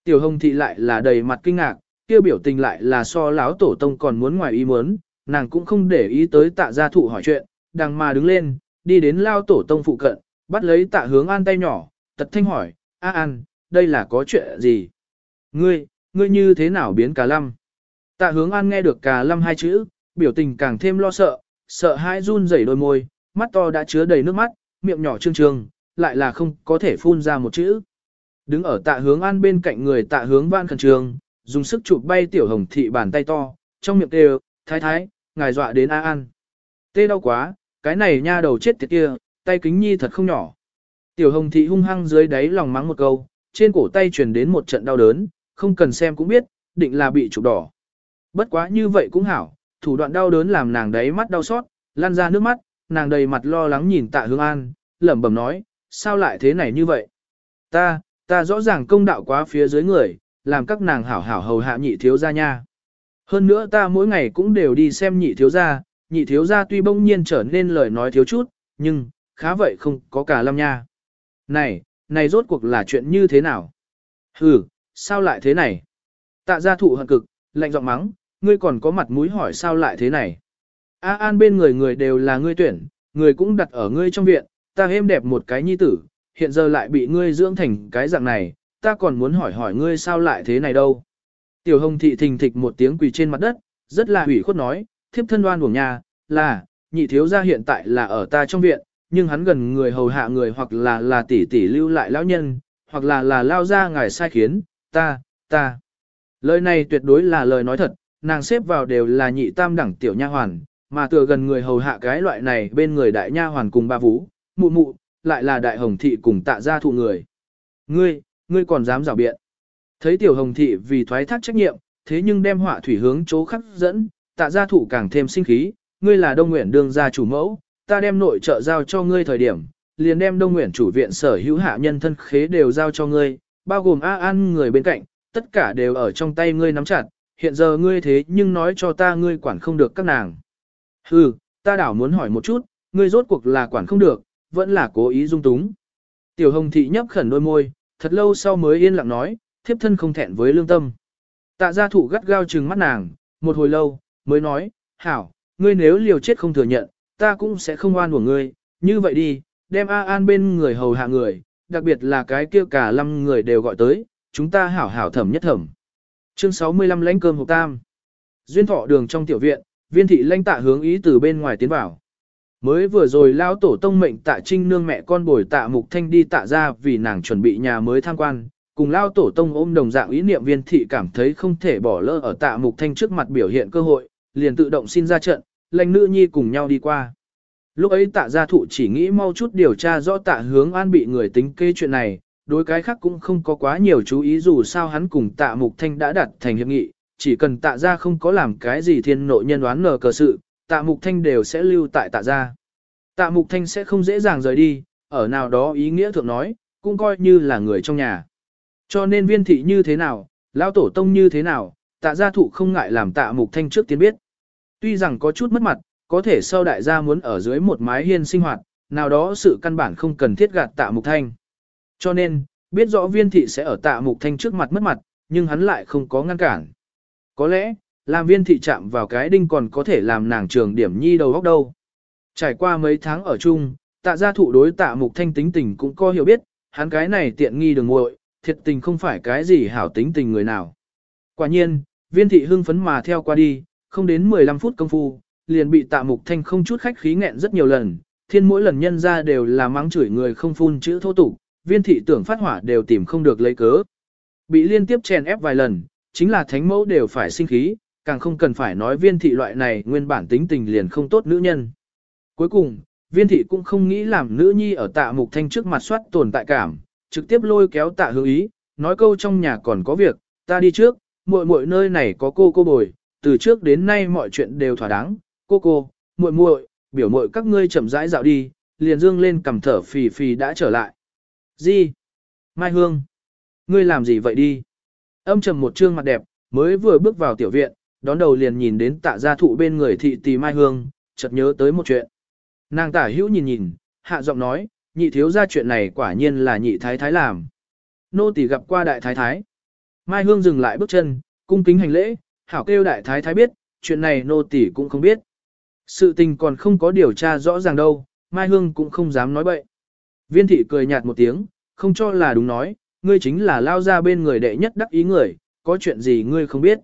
Tiểu hồng thị lại là đầy mặt kinh ngạc, kia biểu tình lại là so láo tổ tông còn muốn ngoài ý muốn, nàng cũng không để ý tới tạ gia thụ hỏi chuyện, đằng mà đứng lên, đi đến lao tổ tông phụ cận, bắt lấy tạ hướng an tay nhỏ, tật thanh hỏi, a an, đây là có chuyện gì? Ngươi, ngươi như thế nào biến cà lâm? Tạ hướng an nghe được cà lâm hai chữ, biểu tình càng thêm lo sợ, sợ hai run rẩy đôi môi, mắt to đã chứa đầy nước mắt, miệng nhỏ trương trương, lại là không có thể phun ra một chữ. Đứng ở tạ hướng an bên cạnh người tạ hướng văn khẩn trường, dùng sức chụp bay tiểu hồng thị bàn tay to, trong miệng kêu, thái thái, ngài dọa đến A An. Tê đau quá, cái này nha đầu chết tiệt kia, tay kính nhi thật không nhỏ. Tiểu hồng thị hung hăng dưới đáy lòng mắng một câu, trên cổ tay truyền đến một trận đau đớn, không cần xem cũng biết, định là bị chụp đỏ. Bất quá như vậy cũng hảo, thủ đoạn đau đớn làm nàng đáy mắt đau xót, lan ra nước mắt, nàng đầy mặt lo lắng nhìn tạ hướng an, lẩm bẩm nói, sao lại thế này như vậy? Ta, ta rõ ràng công đạo quá phía dưới người, làm các nàng hảo hảo hầu hạ nhị thiếu gia nha. Hơn nữa ta mỗi ngày cũng đều đi xem nhị thiếu gia, nhị thiếu gia tuy bỗng nhiên trở nên lời nói thiếu chút, nhưng, khá vậy không có cả lâm nha. Này, này rốt cuộc là chuyện như thế nào? Hừ, sao lại thế này? Tạ gia thụ hận cực, lạnh giọng mắng, ngươi còn có mặt mũi hỏi sao lại thế này? A An bên người người đều là ngươi tuyển, người cũng đặt ở ngươi trong viện, ta êm đẹp một cái nhi tử, hiện giờ lại bị ngươi dưỡng thành cái dạng này, ta còn muốn hỏi hỏi ngươi sao lại thế này đâu. Tiểu hồng thị thình thịch một tiếng quỳ trên mặt đất, rất là hủy khuất nói, thiếp thân đoan của nhà, là, nhị thiếu gia hiện tại là ở ta trong viện, nhưng hắn gần người hầu hạ người hoặc là là tỷ tỷ lưu lại lão nhân, hoặc là là lao ra ngài sai khiến, ta, ta. Lời này tuyệt đối là lời nói thật, nàng xếp vào đều là nhị tam đẳng tiểu nha hoàn, mà tựa gần người hầu hạ cái loại này bên người đại nha hoàn cùng ba vũ, mụ mụ, lại là đại hồng thị cùng tạ gia thụ người. Ngươi, ngươi còn dám rào biện. Thấy tiểu hồng thị vì thoái thác trách nhiệm, thế nhưng đem họa thủy hướng chỗ khắc dẫn, tạ gia thủ càng thêm sinh khí, ngươi là đông nguyện đương gia chủ mẫu, ta đem nội trợ giao cho ngươi thời điểm, liền đem đông nguyện chủ viện sở hữu hạ nhân thân khế đều giao cho ngươi, bao gồm A An người bên cạnh, tất cả đều ở trong tay ngươi nắm chặt, hiện giờ ngươi thế nhưng nói cho ta ngươi quản không được các nàng. Hừ, ta đảo muốn hỏi một chút, ngươi rốt cuộc là quản không được, vẫn là cố ý dung túng. Tiểu hồng thị nhấp khẩn đôi môi, thật lâu sau mới yên lặng nói, thiếp thân không thẹn với lương tâm. Tạ gia thụ gắt gao trừng mắt nàng, một hồi lâu, mới nói, hảo, ngươi nếu liều chết không thừa nhận, ta cũng sẽ không oan của ngươi, như vậy đi, đem A An bên người hầu hạ người, đặc biệt là cái kia cả năm người đều gọi tới, chúng ta hảo hảo thẩm nhất thẩm. Chương 65 lãnh cơm hộp tam. Duyên thọ đường trong tiểu viện, viên thị lãnh tạ hướng ý từ bên ngoài tiến vào. Mới vừa rồi lao tổ tông mệnh tạ trinh nương mẹ con bồi tạ mục thanh đi tạ ra vì nàng chuẩn bị nhà mới tham quan, cùng lao tổ tông ôm đồng dạng ý niệm viên thị cảm thấy không thể bỏ lỡ ở tạ mục thanh trước mặt biểu hiện cơ hội, liền tự động xin ra trận, lệnh nữ nhi cùng nhau đi qua. Lúc ấy tạ gia thụ chỉ nghĩ mau chút điều tra rõ tạ hướng an bị người tính kê chuyện này, đối cái khác cũng không có quá nhiều chú ý dù sao hắn cùng tạ mục thanh đã đặt thành hiệp nghị, chỉ cần tạ gia không có làm cái gì thiên nội nhân đoán nở cờ sự, tạ mục thanh đều sẽ lưu tại tạ gia. Tạ mục thanh sẽ không dễ dàng rời đi, ở nào đó ý nghĩa thượng nói, cũng coi như là người trong nhà. Cho nên viên thị như thế nào, lão tổ tông như thế nào, tạ gia thụ không ngại làm tạ mục thanh trước tiên biết. Tuy rằng có chút mất mặt, có thể sau đại gia muốn ở dưới một mái hiên sinh hoạt, nào đó sự căn bản không cần thiết gạt tạ mục thanh. Cho nên, biết rõ viên thị sẽ ở tạ mục thanh trước mặt mất mặt, nhưng hắn lại không có ngăn cản. Có lẽ, làm viên thị chạm vào cái đinh còn có thể làm nàng trường điểm nhi đầu góc đâu. Trải qua mấy tháng ở chung, tạ gia thụ đối tạ mục thanh tính tình cũng có hiểu biết, hắn cái này tiện nghi đường muội thiệt tình không phải cái gì hảo tính tình người nào. Quả nhiên, viên thị hưng phấn mà theo qua đi, không đến 15 phút công phu, liền bị tạ mục thanh không chút khách khí nghẹn rất nhiều lần, thiên mỗi lần nhân ra đều là mắng chửi người không phun chữ thô tục, viên thị tưởng phát hỏa đều tìm không được lấy cớ. Bị liên tiếp chèn ép vài lần, chính là thánh mẫu đều phải sinh khí, càng không cần phải nói viên thị loại này nguyên bản tính tình liền không tốt nữ nhân. Cuối cùng, viên thị cũng không nghĩ làm nữ nhi ở tạ mục thanh trước mặt soát tồn tại cảm, trực tiếp lôi kéo tạ hữu ý, nói câu trong nhà còn có việc, ta đi trước, muội muội nơi này có cô cô bồi, từ trước đến nay mọi chuyện đều thỏa đáng, cô cô, muội muội, biểu muội các ngươi chậm rãi dạo đi, liền dương lên cầm thở phì phì đã trở lại. Gì? Mai Hương, ngươi làm gì vậy đi? Âm trầm một trương mặt đẹp, mới vừa bước vào tiểu viện, đón đầu liền nhìn đến tạ gia thụ bên người thị tì Mai Hương, chợt nhớ tới một chuyện. Nàng tả hữu nhìn nhìn, hạ giọng nói, nhị thiếu ra chuyện này quả nhiên là nhị thái thái làm. Nô tỳ gặp qua đại thái thái. Mai Hương dừng lại bước chân, cung kính hành lễ, hảo kêu đại thái thái biết, chuyện này nô tỳ cũng không biết. Sự tình còn không có điều tra rõ ràng đâu, Mai Hương cũng không dám nói bậy. Viên thị cười nhạt một tiếng, không cho là đúng nói, ngươi chính là lao ra bên người đệ nhất đắc ý người, có chuyện gì ngươi không biết.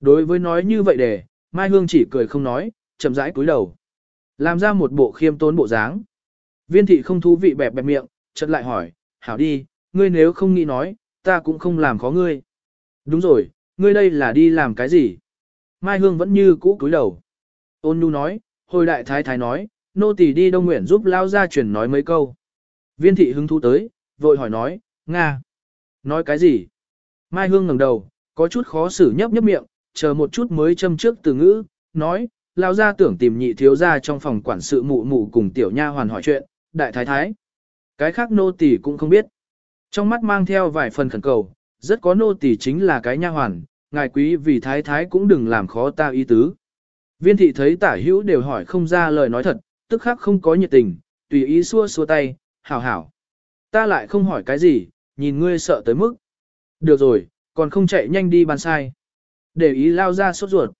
Đối với nói như vậy để, Mai Hương chỉ cười không nói, chậm rãi cúi đầu. Làm ra một bộ khiêm tốn bộ dáng. Viên thị không thú vị bẹp bẹp miệng, chợt lại hỏi, hảo đi, ngươi nếu không nghĩ nói, ta cũng không làm khó ngươi. Đúng rồi, ngươi đây là đi làm cái gì? Mai Hương vẫn như cũ cúi đầu. Ôn nhu nói, hồi đại thái thái nói, nô tỳ đi Đông Nguyện giúp lao ra truyền nói mấy câu. Viên thị hứng thú tới, vội hỏi nói, Nga. Nói cái gì? Mai Hương ngẩng đầu, có chút khó xử nhấp nhấp miệng, chờ một chút mới châm trước từ ngữ, nói, lao ra tưởng tìm nhị thiếu ra trong phòng quản sự mụ mụ cùng tiểu nha hoàn hỏi chuyện, đại thái thái. Cái khác nô tỳ cũng không biết. Trong mắt mang theo vài phần khẩn cầu, rất có nô tỳ chính là cái nha hoàn, ngài quý vì thái thái cũng đừng làm khó ta ý tứ. Viên thị thấy tả hữu đều hỏi không ra lời nói thật, tức khắc không có nhiệt tình, tùy ý xua xua tay, hảo hảo. Ta lại không hỏi cái gì, nhìn ngươi sợ tới mức. Được rồi, còn không chạy nhanh đi bàn sai. Để ý lao ra sốt ruột.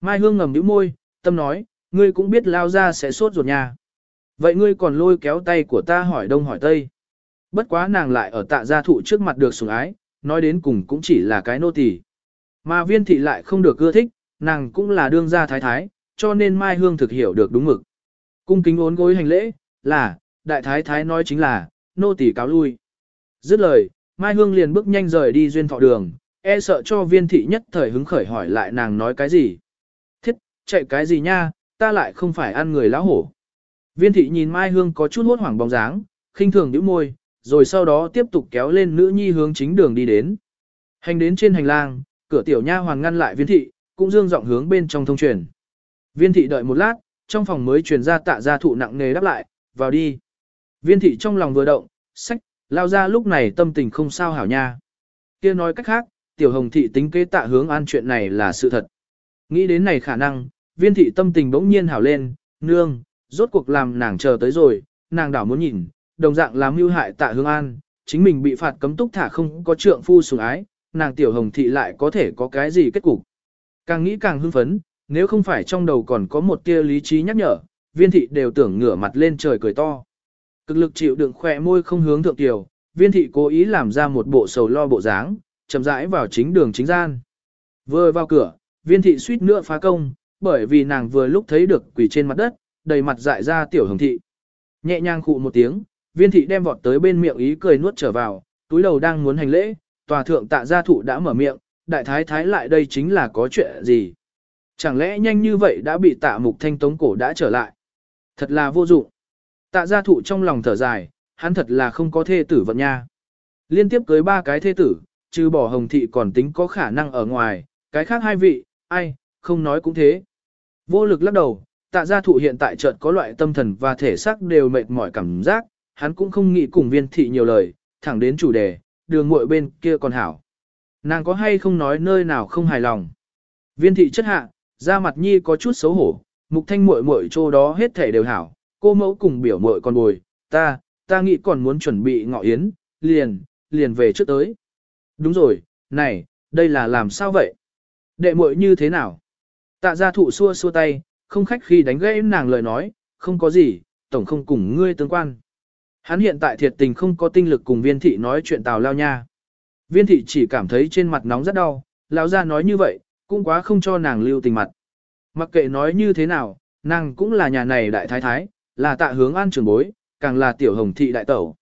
Mai Hương ngầm nhíu môi, tâm nói, ngươi cũng biết lao ra sẽ sốt ruột nha. Vậy ngươi còn lôi kéo tay của ta hỏi đông hỏi tây. Bất quá nàng lại ở tạ gia thụ trước mặt được sủng ái, nói đến cùng cũng chỉ là cái nô tỳ. Mà viên thị lại không được ưa thích, nàng cũng là đương gia thái thái, cho nên Mai Hương thực hiểu được đúng mực. Cung kính ốn gối hành lễ, là, đại thái thái nói chính là, nô tỳ cáo lui. Dứt lời, Mai Hương liền bước nhanh rời đi duyên thọ đường, e sợ cho viên thị nhất thời hứng khởi hỏi lại nàng nói cái gì. Thiết, chạy cái gì nha, ta lại không phải ăn người lão hổ. Viên thị nhìn Mai Hương có chút hốt hoảng bóng dáng, khinh thường nhíu môi, rồi sau đó tiếp tục kéo lên nữ nhi hướng chính đường đi đến. Hành đến trên hành lang, cửa tiểu nha hoàn ngăn lại viên thị, cũng dương giọng hướng bên trong thông truyền. Viên thị đợi một lát, trong phòng mới truyền ra tạ gia thụ nặng nề đáp lại, vào đi. Viên thị trong lòng vừa động, sách, lao ra lúc này tâm tình không sao hảo nha. kia nói cách khác, tiểu hồng thị tính kế tạ hướng an chuyện này là sự thật. Nghĩ đến này khả năng, viên thị tâm tình bỗng nhiên hảo lên, nương, rốt cuộc làm nàng chờ tới rồi, nàng đảo muốn nhìn, đồng dạng làm mưu hại tạ hướng an, chính mình bị phạt cấm túc thả không có trượng phu sủng ái, nàng tiểu hồng thị lại có thể có cái gì kết cục. Càng nghĩ càng hưng phấn, nếu không phải trong đầu còn có một tia lý trí nhắc nhở, viên thị đều tưởng ngửa mặt lên trời cười to. Cực lực chịu đựng khỏe môi không hướng thượng tiểu, viên thị cố ý làm ra một bộ sầu lo bộ dáng, chậm rãi vào chính đường chính gian. Vừa vào cửa, viên thị suýt nữa phá công, bởi vì nàng vừa lúc thấy được quỷ trên mặt đất, đầy mặt dại ra tiểu hồng thị. Nhẹ nhàng khụ một tiếng, viên thị đem vọt tới bên miệng ý cười nuốt trở vào, túi đầu đang muốn hành lễ, tòa thượng tạ gia thụ đã mở miệng, đại thái thái lại đây chính là có chuyện gì. Chẳng lẽ nhanh như vậy đã bị tạ mục thanh tống cổ đã trở lại. Thật là vô dụng. Tạ gia thụ trong lòng thở dài, hắn thật là không có thê tử vận nha. Liên tiếp cưới ba cái thê tử, trừ bỏ hồng thị còn tính có khả năng ở ngoài, cái khác hai vị, ai, không nói cũng thế. Vô lực lắc đầu, tạ gia thụ hiện tại chợt có loại tâm thần và thể xác đều mệt mỏi cảm giác, hắn cũng không nghĩ cùng viên thị nhiều lời, thẳng đến chủ đề, đường muội bên kia còn hảo. Nàng có hay không nói nơi nào không hài lòng. Viên thị chất hạ, da mặt nhi có chút xấu hổ, mục thanh muội muội chỗ đó hết thể đều hảo, cô mẫu cùng biểu muội còn bồi, ta, ta nghĩ còn muốn chuẩn bị ngọ yến, liền, liền về trước tới. Đúng rồi, này, đây là làm sao vậy? Đệ muội như thế nào? Tạ gia thụ xua xua tay, không khách khi đánh gãy nàng lời nói, không có gì, tổng không cùng ngươi tương quan. Hắn hiện tại thiệt tình không có tinh lực cùng viên thị nói chuyện tào lao nha. Viên thị chỉ cảm thấy trên mặt nóng rất đau, lão ra nói như vậy, cũng quá không cho nàng lưu tình mặt. Mặc kệ nói như thế nào, nàng cũng là nhà này đại thái thái, là tạ hướng an trưởng bối, càng là tiểu hồng thị đại tẩu.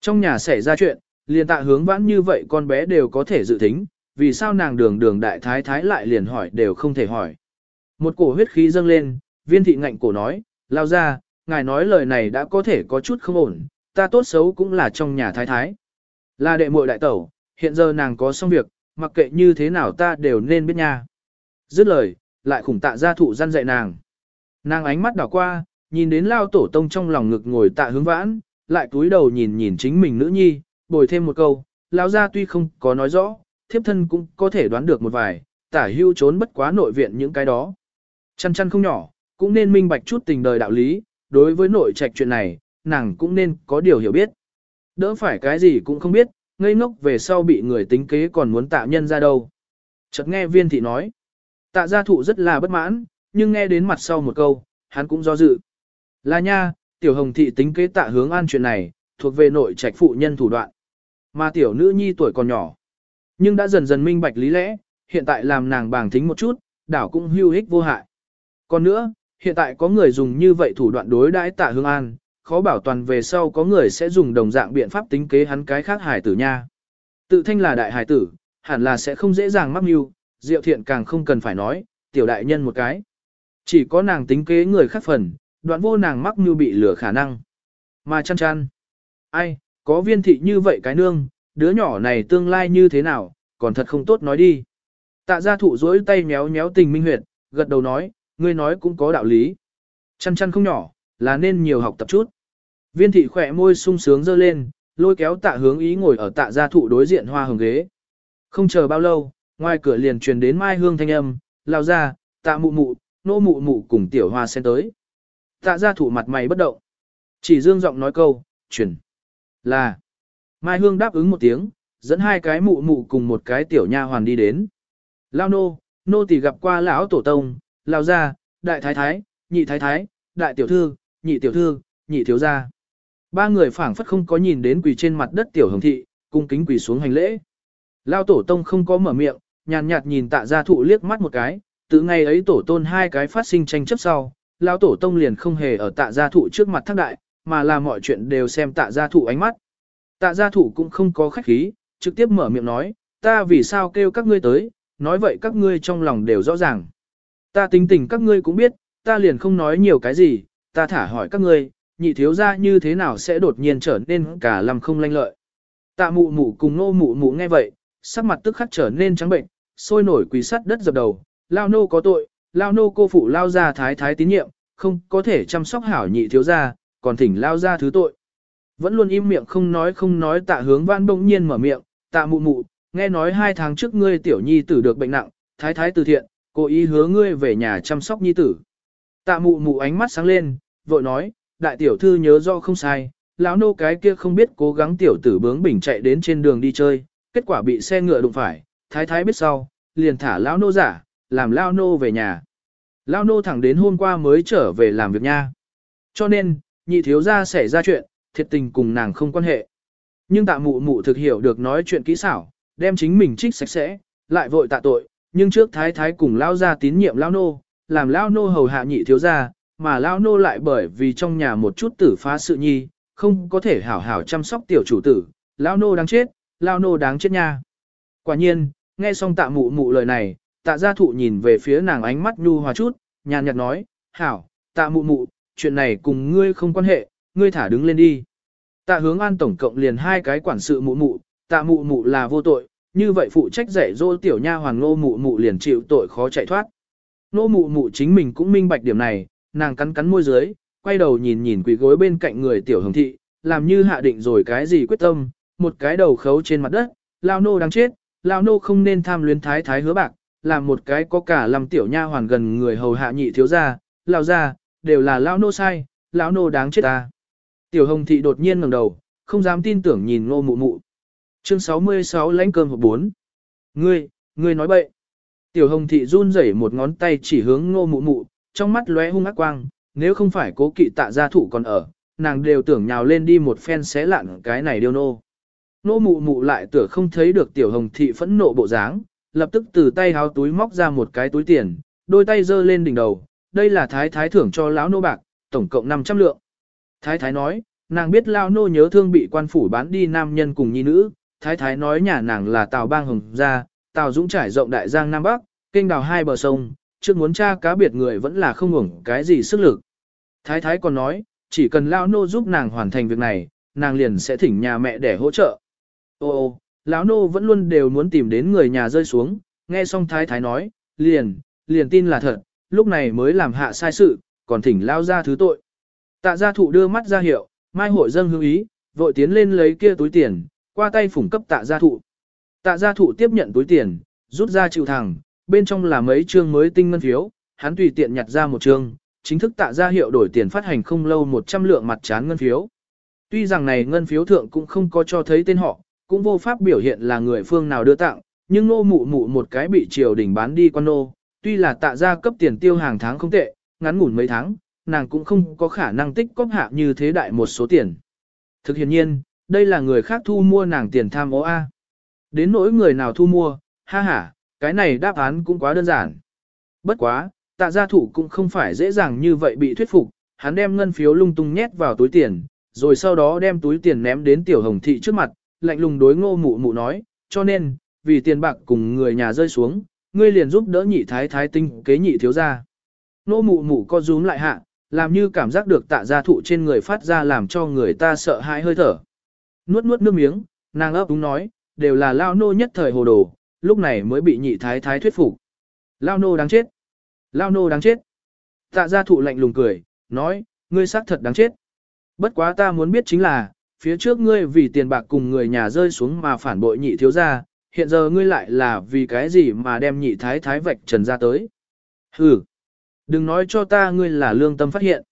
Trong nhà xảy ra chuyện, liền tạ hướng vãn như vậy con bé đều có thể dự tính, vì sao nàng đường đường đại thái thái lại liền hỏi đều không thể hỏi. Một cổ huyết khí dâng lên, viên thị ngạnh cổ nói, lao ra, ngài nói lời này đã có thể có chút không ổn, ta tốt xấu cũng là trong nhà thái thái. Là đệ muội đại tẩu, hiện giờ nàng có xong việc, mặc kệ như thế nào ta đều nên biết nha. Dứt lời, lại khủng tạ gia thụ gian dạy nàng. Nàng ánh mắt đảo qua, nhìn đến lao tổ tông trong lòng ngực ngồi tạ hướng vãn, lại cúi đầu nhìn nhìn chính mình nữ nhi, bồi thêm một câu, lão gia tuy không có nói rõ, thiếp thân cũng có thể đoán được một vài, tả hưu trốn bất quá nội viện những cái đó. Chăn chăn không nhỏ, cũng nên minh bạch chút tình đời đạo lý, đối với nội trạch chuyện này, nàng cũng nên có điều hiểu biết. Đỡ phải cái gì cũng không biết, ngây ngốc về sau bị người tính kế còn muốn tạ nhân ra đâu. Chợt nghe viên thị nói, tạ gia thụ rất là bất mãn, nhưng nghe đến mặt sau một câu, hắn cũng do dự. Là nha, tiểu hồng thị tính kế tạ hướng an chuyện này, thuộc về nội trạch phụ nhân thủ đoạn. Mà tiểu nữ nhi tuổi còn nhỏ, nhưng đã dần dần minh bạch lý lẽ, hiện tại làm nàng bàng thính một chút, đảo cũng hưu hích vô hại. Còn nữa, hiện tại có người dùng như vậy thủ đoạn đối đãi tạ hương an, khó bảo toàn về sau có người sẽ dùng đồng dạng biện pháp tính kế hắn cái khác hải tử nha. Tự thanh là đại hải tử, hẳn là sẽ không dễ dàng mắc mưu, diệu thiện càng không cần phải nói, tiểu đại nhân một cái. Chỉ có nàng tính kế người khác phần, đoạn vô nàng mắc mưu bị lửa khả năng. Mà chăn chăn. Ai, có viên thị như vậy cái nương, đứa nhỏ này tương lai như thế nào, còn thật không tốt nói đi. Tạ gia thụ dối tay méo méo tình minh huyệt, gật đầu nói, ngươi nói cũng có đạo lý. Chăn chăn không nhỏ, là nên nhiều học tập chút. Viên thị khỏe môi sung sướng dơ lên, lôi kéo tạ hướng ý ngồi ở tạ gia thụ đối diện hoa hồng ghế. Không chờ bao lâu, ngoài cửa liền truyền đến mai hương thanh âm, lao ra, tạ mụ mụ, nô mụ mụ cùng tiểu hoa sen tới. Tạ gia thụ mặt mày bất động. Chỉ dương giọng nói câu, truyền. Là. Mai hương đáp ứng một tiếng, dẫn hai cái mụ mụ cùng một cái tiểu nha hoàn đi đến. Lao nô, nô tỳ gặp qua lão tổ tông, lao gia, đại thái thái, nhị thái thái, đại tiểu thư, nhị tiểu thư, nhị thiếu gia. Ba người phảng phất không có nhìn đến quỳ trên mặt đất tiểu hồng thị, cung kính quỳ xuống hành lễ. Lao tổ tông không có mở miệng, nhàn nhạt nhìn tạ gia thụ liếc mắt một cái, từ ngày ấy tổ tôn hai cái phát sinh tranh chấp sau, lao tổ tông liền không hề ở tạ gia thụ trước mặt thác đại, mà là mọi chuyện đều xem tạ gia thụ ánh mắt. Tạ gia thụ cũng không có khách khí, trực tiếp mở miệng nói, ta vì sao kêu các ngươi tới, nói vậy các ngươi trong lòng đều rõ ràng. Ta tính tình các ngươi cũng biết, ta liền không nói nhiều cái gì, ta thả hỏi các ngươi, nhị thiếu gia như thế nào sẽ đột nhiên trở nên cả làm không lanh lợi. Tạ mụ mụ cùng nô mụ mụ nghe vậy, sắc mặt tức khắc trở nên trắng bệnh, sôi nổi quỳ sắt đất dập đầu, lao nô có tội, lao nô cô phụ lao ra thái thái tín nhiệm, không có thể chăm sóc hảo nhị thiếu gia, còn thỉnh lao ra thứ tội. Vẫn luôn im miệng không nói không nói tạ hướng văn bỗng nhiên mở miệng, tạ mụ mụ, nghe nói hai tháng trước ngươi tiểu nhi tử được bệnh nặng, thái thái từ thiện, cố ý hứa ngươi về nhà chăm sóc nhi tử. Tạ mụ mụ ánh mắt sáng lên, vội nói, đại tiểu thư nhớ do không sai, lão nô cái kia không biết cố gắng tiểu tử bướng bỉnh chạy đến trên đường đi chơi, kết quả bị xe ngựa đụng phải, thái thái biết sau, liền thả lão nô giả, làm lão nô về nhà. Lão nô thẳng đến hôm qua mới trở về làm việc nha. Cho nên, nhị thiếu gia xảy ra chuyện, thiệt tình cùng nàng không quan hệ. Nhưng tạ mụ mụ thực hiểu được nói chuyện kỹ xảo, đem chính mình trích sạch sẽ, lại vội tạ tội, nhưng trước thái thái cùng lao ra tín nhiệm lao nô, làm lao nô hầu hạ nhị thiếu gia, mà lao nô lại bởi vì trong nhà một chút tử phá sự nhi, không có thể hảo hảo chăm sóc tiểu chủ tử, lao nô đáng chết, lao nô đáng chết nha. Quả nhiên, nghe xong tạ mụ mụ lời này, tạ gia thụ nhìn về phía nàng ánh mắt nhu hòa chút, nhàn nhạt nói, hảo, tạ mụ mụ, chuyện này cùng ngươi không quan hệ, ngươi thả đứng lên đi. Tạ hướng an tổng cộng liền hai cái quản sự mụ mụ, tạ mụ mụ là vô tội, như vậy phụ trách dạy dỗ tiểu nha hoàng nô mụ mụ liền chịu tội khó chạy thoát. Nô mụ mụ chính mình cũng minh bạch điểm này, nàng cắn cắn môi dưới, quay đầu nhìn nhìn quỷ gối bên cạnh người tiểu hồng thị, làm như hạ định rồi cái gì quyết tâm, một cái đầu khấu trên mặt đất, lao nô đáng chết, lao nô không nên tham luyến thái thái hứa bạc, làm một cái có cả làm tiểu nha hoàn gần người hầu hạ nhị thiếu gia, lao ra, đều là lão nô sai, lão nô đáng chết ta. Tiểu hồng thị đột nhiên ngẩng đầu, không dám tin tưởng nhìn ngô mụ mụ. Chương 66 lãnh cơm hộp 4. Ngươi, ngươi nói bậy. Tiểu hồng thị run rẩy một ngón tay chỉ hướng ngô mụ mụ, trong mắt lóe hung ác quang, nếu không phải cố kỵ tạ gia thủ còn ở, nàng đều tưởng nhào lên đi một phen xé lạn cái này điêu nô. Nô mụ mụ lại tựa không thấy được tiểu hồng thị phẫn nộ bộ dáng, lập tức từ tay háo túi móc ra một cái túi tiền, đôi tay giơ lên đỉnh đầu, đây là thái thái thưởng cho lão nô bạc, tổng cộng 500 lượng. Thái thái nói, nàng biết lão nô nhớ thương bị quan phủ bán đi nam nhân cùng nhi nữ, thái thái nói nhà nàng là Tào Bang Hồng gia, Tào Dũng trải rộng đại giang nam bắc, kênh đào hai bờ sông, trước muốn tra cá biệt người vẫn là không hưởng cái gì sức lực. Thái thái còn nói, chỉ cần lão nô giúp nàng hoàn thành việc này, nàng liền sẽ thỉnh nhà mẹ để hỗ trợ. Ô ô, lão nô vẫn luôn đều muốn tìm đến người nhà rơi xuống, nghe xong thái thái nói, liền, liền tin là thật, lúc này mới làm hạ sai sự, còn thỉnh lao ra thứ tội. Tạ gia thụ đưa mắt ra hiệu, mai hội dân hương ý, vội tiến lên lấy kia túi tiền, qua tay phủng cấp tạ gia thụ. Tạ gia thụ tiếp nhận túi tiền, rút ra chịu thẳng, bên trong là mấy trương mới tinh ngân phiếu, hắn tùy tiện nhặt ra một trương, chính thức tạ gia hiệu đổi tiền phát hành không lâu 100 lượng mặt trán ngân phiếu. Tuy rằng này ngân phiếu thượng cũng không có cho thấy tên họ, cũng vô pháp biểu hiện là người phương nào đưa tặng, nhưng nô mụ mụ một cái bị triều đình bán đi quan nô, tuy là tạ gia cấp tiền tiêu hàng tháng không tệ, ngắn ngủn mấy tháng, nàng cũng không có khả năng tích cóp hạ như thế đại một số tiền. Thực hiện nhiên, đây là người khác thu mua nàng tiền tham ô A. Đến nỗi người nào thu mua, ha ha, cái này đáp án cũng quá đơn giản. Bất quá, tạ gia thủ cũng không phải dễ dàng như vậy bị thuyết phục, hắn đem ngân phiếu lung tung nhét vào túi tiền, rồi sau đó đem túi tiền ném đến tiểu hồng thị trước mặt, lạnh lùng đối ngô mụ mụ nói, cho nên, vì tiền bạc cùng người nhà rơi xuống, ngươi liền giúp đỡ nhị thái thái tinh kế nhị thiếu gia. nô mụ mụ co rúm lại hạ, làm như cảm giác được tạ gia thụ trên người phát ra làm cho người ta sợ hãi hơi thở. Nuốt nuốt nước miếng, nàng ấp đúng nói, đều là lao nô nhất thời hồ đồ, lúc này mới bị nhị thái thái thuyết phục. Lao nô đáng chết. Lao nô đáng chết. Tạ gia thụ lạnh lùng cười, nói, ngươi xác thật đáng chết. Bất quá ta muốn biết chính là, phía trước ngươi vì tiền bạc cùng người nhà rơi xuống mà phản bội nhị thiếu gia, hiện giờ ngươi lại là vì cái gì mà đem nhị thái thái vạch trần ra tới. Hừ, đừng nói cho ta ngươi là lương tâm phát hiện.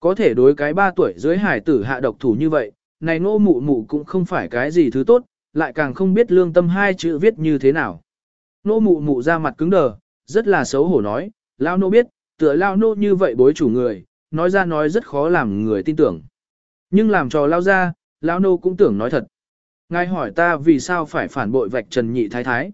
Có thể đối cái ba tuổi dưới hải tử hạ độc thủ như vậy, này nô mụ mụ cũng không phải cái gì thứ tốt, lại càng không biết lương tâm hai chữ viết như thế nào. Nô mụ mụ ra mặt cứng đờ, rất là xấu hổ nói, lao nô biết, tựa lao nô như vậy bối chủ người, nói ra nói rất khó làm người tin tưởng. Nhưng làm cho lao ra, lao nô cũng tưởng nói thật. Ngài hỏi ta vì sao phải phản bội vạch trần nhị thái thái.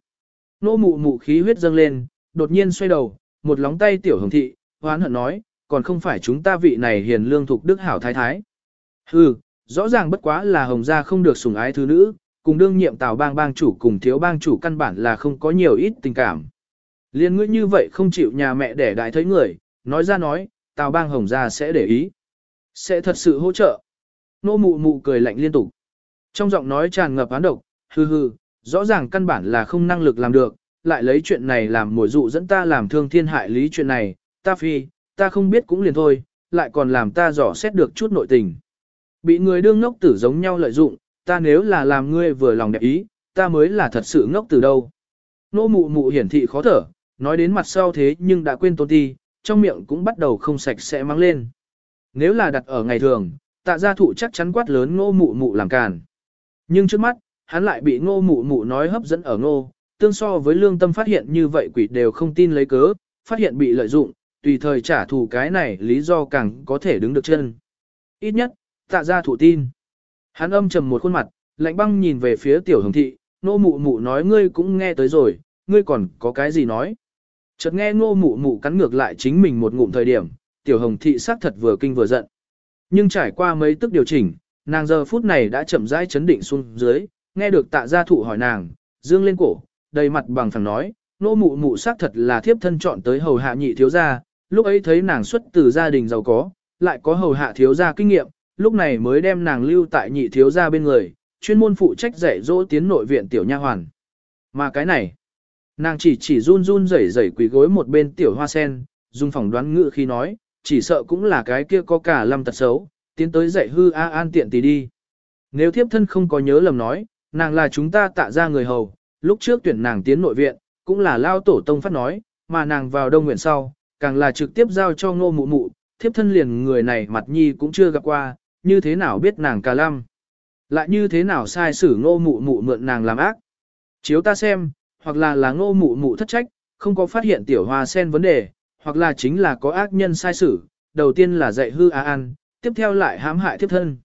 Nô mụ mụ khí huyết dâng lên, đột nhiên xoay đầu, một lóng tay tiểu hồng thị, hoán hận nói, còn không phải chúng ta vị này hiền lương thuộc đức hảo thái thái. Hừ, rõ ràng bất quá là hồng gia không được sủng ái thứ nữ, cùng đương nhiệm tào bang bang chủ cùng thiếu bang chủ căn bản là không có nhiều ít tình cảm. Liên ngữ như vậy không chịu nhà mẹ để đại thấy người, nói ra nói, tào bang hồng gia sẽ để ý. Sẽ thật sự hỗ trợ. Nô mụ mụ cười lạnh liên tục. Trong giọng nói tràn ngập án độc, hừ hừ, rõ ràng căn bản là không năng lực làm được, lại lấy chuyện này làm mồi dụ dẫn ta làm thương thiên hại lý chuyện này, ta phi, ta không biết cũng liền thôi, lại còn làm ta dò xét được chút nội tình. Bị người đương ngốc tử giống nhau lợi dụng, ta nếu là làm ngươi vừa lòng đẹp ý, ta mới là thật sự ngốc từ đâu. Nô mụ mụ hiển thị khó thở, nói đến mặt sau thế nhưng đã quên tôn ti, trong miệng cũng bắt đầu không sạch sẽ mang lên. Nếu là đặt ở ngày thường, tạ gia thụ chắc chắn quát lớn ngô mụ mụ làm càn. Nhưng trước mắt, hắn lại bị ngô mụ mụ nói hấp dẫn ở ngô, tương so với lương tâm phát hiện như vậy quỷ đều không tin lấy cớ, phát hiện bị lợi dụng, tùy thời trả thù cái này lý do càng có thể đứng được chân. Ít nhất, tạ ra thủ tin. Hắn âm trầm một khuôn mặt, lạnh băng nhìn về phía tiểu hồng thị, nô mụ mụ nói ngươi cũng nghe tới rồi, ngươi còn có cái gì nói. Chợt nghe Ngô mụ mụ cắn ngược lại chính mình một ngụm thời điểm, tiểu hồng thị xác thật vừa kinh vừa giận. Nhưng trải qua mấy tức điều chỉnh, nàng giờ phút này đã chậm rãi chấn định xuống dưới, nghe được tạ gia thụ hỏi nàng, dương lên cổ, đầy mặt bằng phẳng nói, nô mụ mụ xác thật là thiếp thân chọn tới hầu hạ nhị thiếu gia, lúc ấy thấy nàng xuất từ gia đình giàu có, lại có hầu hạ thiếu gia kinh nghiệm, lúc này mới đem nàng lưu tại nhị thiếu gia bên người, chuyên môn phụ trách dạy dỗ tiến nội viện tiểu nha hoàn. Mà cái này, nàng chỉ chỉ run run rẩy rẩy quỳ gối một bên tiểu hoa sen, dùng phỏng đoán ngự khi nói, chỉ sợ cũng là cái kia có cả lâm tật xấu, tiến tới dạy hư a an tiện tỷ đi. Nếu thiếp thân không có nhớ lầm nói, nàng là chúng ta tạ ra người hầu, lúc trước tuyển nàng tiến nội viện, cũng là lao tổ tông phát nói, mà nàng vào đông nguyện sau, càng là trực tiếp giao cho ngô mụ mụ, thiếp thân liền người này mặt nhi cũng chưa gặp qua, như thế nào biết nàng cà lăm. Lại như thế nào sai xử ngô mụ mụ mượn nàng làm ác. Chiếu ta xem, hoặc là là ngô mụ mụ thất trách, không có phát hiện tiểu hoa sen vấn đề, hoặc là chính là có ác nhân sai xử, đầu tiên là dạy hư a an, tiếp theo lại hãm hại thiếp thân.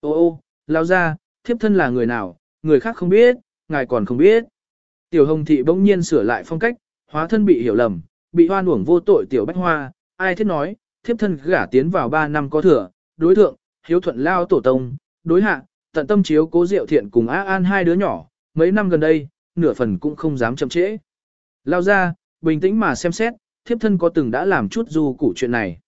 Ô ô, lao ra, thiếp thân là người nào, người khác không biết, ngài còn không biết. Tiểu hồng thị bỗng nhiên sửa lại phong cách, hóa thân bị hiểu lầm, bị hoan uổng vô tội tiểu bách hoa, ai thiết nói, thiếp thân gả tiến vào 3 năm có thừa, đối thượng, hiếu thuận lao tổ tông, đối hạ, tận tâm chiếu cố diệu thiện cùng á an hai đứa nhỏ, mấy năm gần đây, nửa phần cũng không dám chậm trễ. Lao ra, bình tĩnh mà xem xét, thiếp thân có từng đã làm chút du củ chuyện này.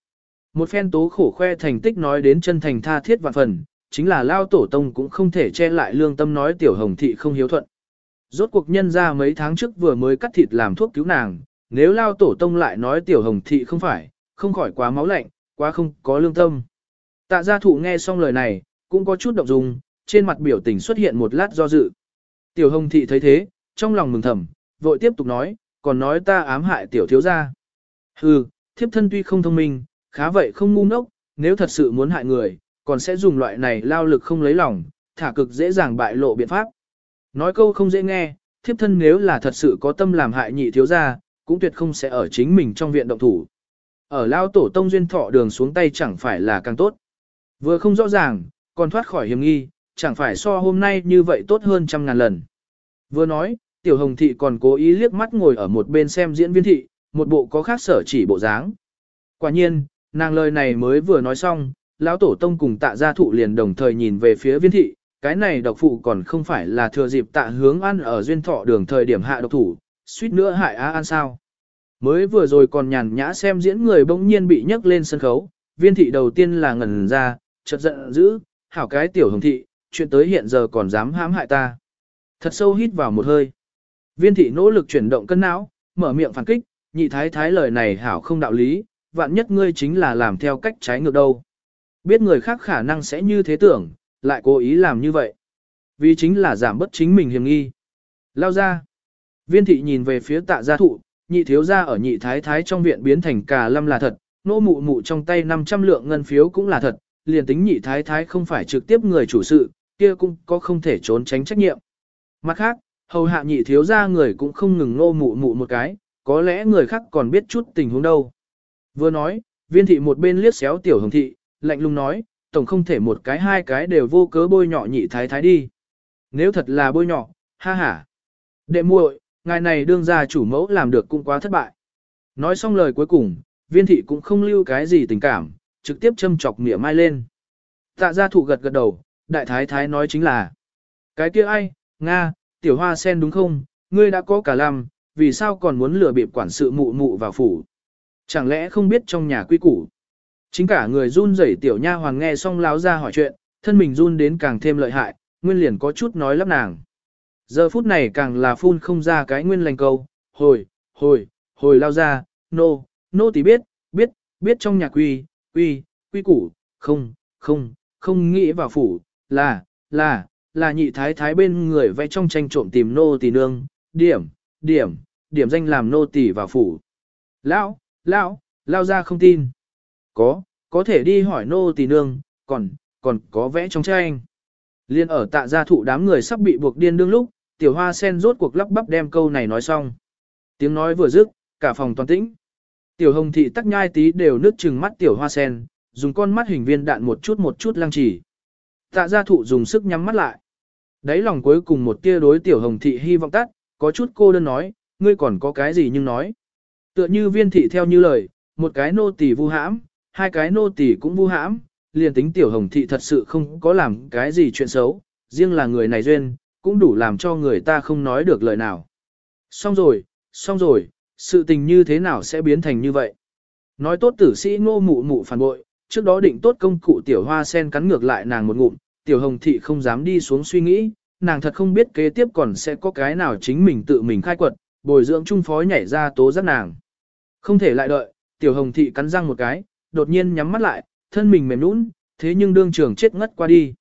Một phen tố khổ khoe thành tích nói đến chân thành tha thiết vạn phần, chính là lao tổ tông cũng không thể che lại lương tâm nói tiểu hồng thị không hiếu thuận. Rốt cuộc nhân ra mấy tháng trước vừa mới cắt thịt làm thuốc cứu nàng, nếu lao tổ tông lại nói tiểu hồng thị không phải, không khỏi quá máu lạnh, quá không có lương tâm. Tạ gia thụ nghe xong lời này, cũng có chút động dung, trên mặt biểu tình xuất hiện một lát do dự. Tiểu hồng thị thấy thế, trong lòng mừng thầm, vội tiếp tục nói, còn nói ta ám hại tiểu thiếu gia. Hừ, thiếp thân tuy không thông minh, khá vậy không ngu ngốc, nếu thật sự muốn hại người, còn sẽ dùng loại này lao lực không lấy lòng, thả cực dễ dàng bại lộ biện pháp. Nói câu không dễ nghe, thiếp thân nếu là thật sự có tâm làm hại nhị thiếu gia, cũng tuyệt không sẽ ở chính mình trong viện động thủ. Ở lao tổ tông duyên thọ đường xuống tay chẳng phải là càng tốt. Vừa không rõ ràng, còn thoát khỏi hiểm nghi, chẳng phải so hôm nay như vậy tốt hơn trăm ngàn lần. Vừa nói, tiểu hồng thị còn cố ý liếc mắt ngồi ở một bên xem diễn viên thị, một bộ có khác sở chỉ bộ dáng. Quả nhiên, nàng lời này mới vừa nói xong, lão tổ tông cùng tạ gia thụ liền đồng thời nhìn về phía viên thị, cái này độc phụ còn không phải là thừa dịp tạ hướng ăn ở duyên thọ đường thời điểm hạ độc thủ, suýt nữa hại á ăn sao. Mới vừa rồi còn nhàn nhã xem diễn người bỗng nhiên bị nhấc lên sân khấu, viên thị đầu tiên là ngẩn ra, chợt giận dữ, hảo cái tiểu hồng thị, chuyện tới hiện giờ còn dám hãm hại ta. Thật sâu hít vào một hơi. Viên thị nỗ lực chuyển động cân não, mở miệng phản kích, nhị thái thái lời này hảo không đạo lý, vạn nhất ngươi chính là làm theo cách trái ngược đâu. Biết người khác khả năng sẽ như thế tưởng, lại cố ý làm như vậy. Vì chính là giảm bất chính mình hiểm nghi. Lao ra. Viên thị nhìn về phía tạ gia thụ, nhị thiếu gia ở nhị thái thái trong viện biến thành cả lâm là thật, nô mụ mụ trong tay 500 lượng ngân phiếu cũng là thật, liền tính nhị thái thái không phải trực tiếp người chủ sự, kia cũng có không thể trốn tránh trách nhiệm. Mặt khác, hầu hạ nhị thiếu gia người cũng không ngừng nô mụ mụ một cái, có lẽ người khác còn biết chút tình huống đâu. Vừa nói, viên thị một bên liếc xéo tiểu hồng thị, lạnh lùng nói, tổng không thể một cái hai cái đều vô cớ bôi nhọ nhị thái thái đi. Nếu thật là bôi nhọ, ha ha. Đệ muội, ngài này đương ra chủ mẫu làm được cũng quá thất bại. Nói xong lời cuối cùng, viên thị cũng không lưu cái gì tình cảm, trực tiếp châm chọc mỉa mai lên. Tạ gia thụ gật gật đầu, đại thái thái nói chính là. Cái kia ai, Nga, tiểu hoa sen đúng không, ngươi đã có cả làm, vì sao còn muốn lừa bịp quản sự mụ mụ vào phủ. Chẳng lẽ không biết trong nhà quy củ. Chính cả người run rẩy tiểu nha hoàng nghe xong láo ra hỏi chuyện, thân mình run đến càng thêm lợi hại, nguyên liền có chút nói lắp nàng. Giờ phút này càng là phun không ra cái nguyên lành câu, hồi, hồi, hồi lao ra, nô, no, nô no tí biết, biết, biết trong nhà quy, quy, quy củ, không, không, không nghĩ vào phủ, là, là, là nhị thái thái bên người vẽ trong tranh trộm tìm nô tỳ nương, điểm, điểm, điểm danh làm nô tỳ vào phủ. Lão, lão, lao ra không tin. Có, có thể đi hỏi nô tỳ nương, còn, còn có vẽ trong tranh. Liên ở tạ gia thụ đám người sắp bị buộc điên đương lúc, tiểu hoa sen rốt cuộc lắp bắp đem câu này nói xong. Tiếng nói vừa dứt, cả phòng toàn tĩnh. Tiểu hồng thị tắc nhai tí đều nước chừng mắt tiểu hoa sen, dùng con mắt hình viên đạn một chút một chút lăng chỉ. Tạ gia thụ dùng sức nhắm mắt lại. Đấy lòng cuối cùng một tia đối tiểu hồng thị hy vọng tắt, có chút cô đơn nói, ngươi còn có cái gì nhưng nói. Tựa như viên thị theo như lời, một cái nô tỳ vu hãm, hai cái nô tỳ cũng vu hãm, liền tính tiểu hồng thị thật sự không có làm cái gì chuyện xấu, riêng là người này duyên, cũng đủ làm cho người ta không nói được lời nào. Xong rồi, xong rồi, sự tình như thế nào sẽ biến thành như vậy? Nói tốt tử sĩ ngô mụ mụ phản bội, trước đó định tốt công cụ tiểu hoa sen cắn ngược lại nàng một ngụm, tiểu hồng thị không dám đi xuống suy nghĩ, nàng thật không biết kế tiếp còn sẽ có cái nào chính mình tự mình khai quật, bồi dưỡng trung phó nhảy ra tố giác nàng. Không thể lại đợi, tiểu hồng thị cắn răng một cái, đột nhiên nhắm mắt lại, thân mình mềm nũng, thế nhưng đương trường chết ngất qua đi.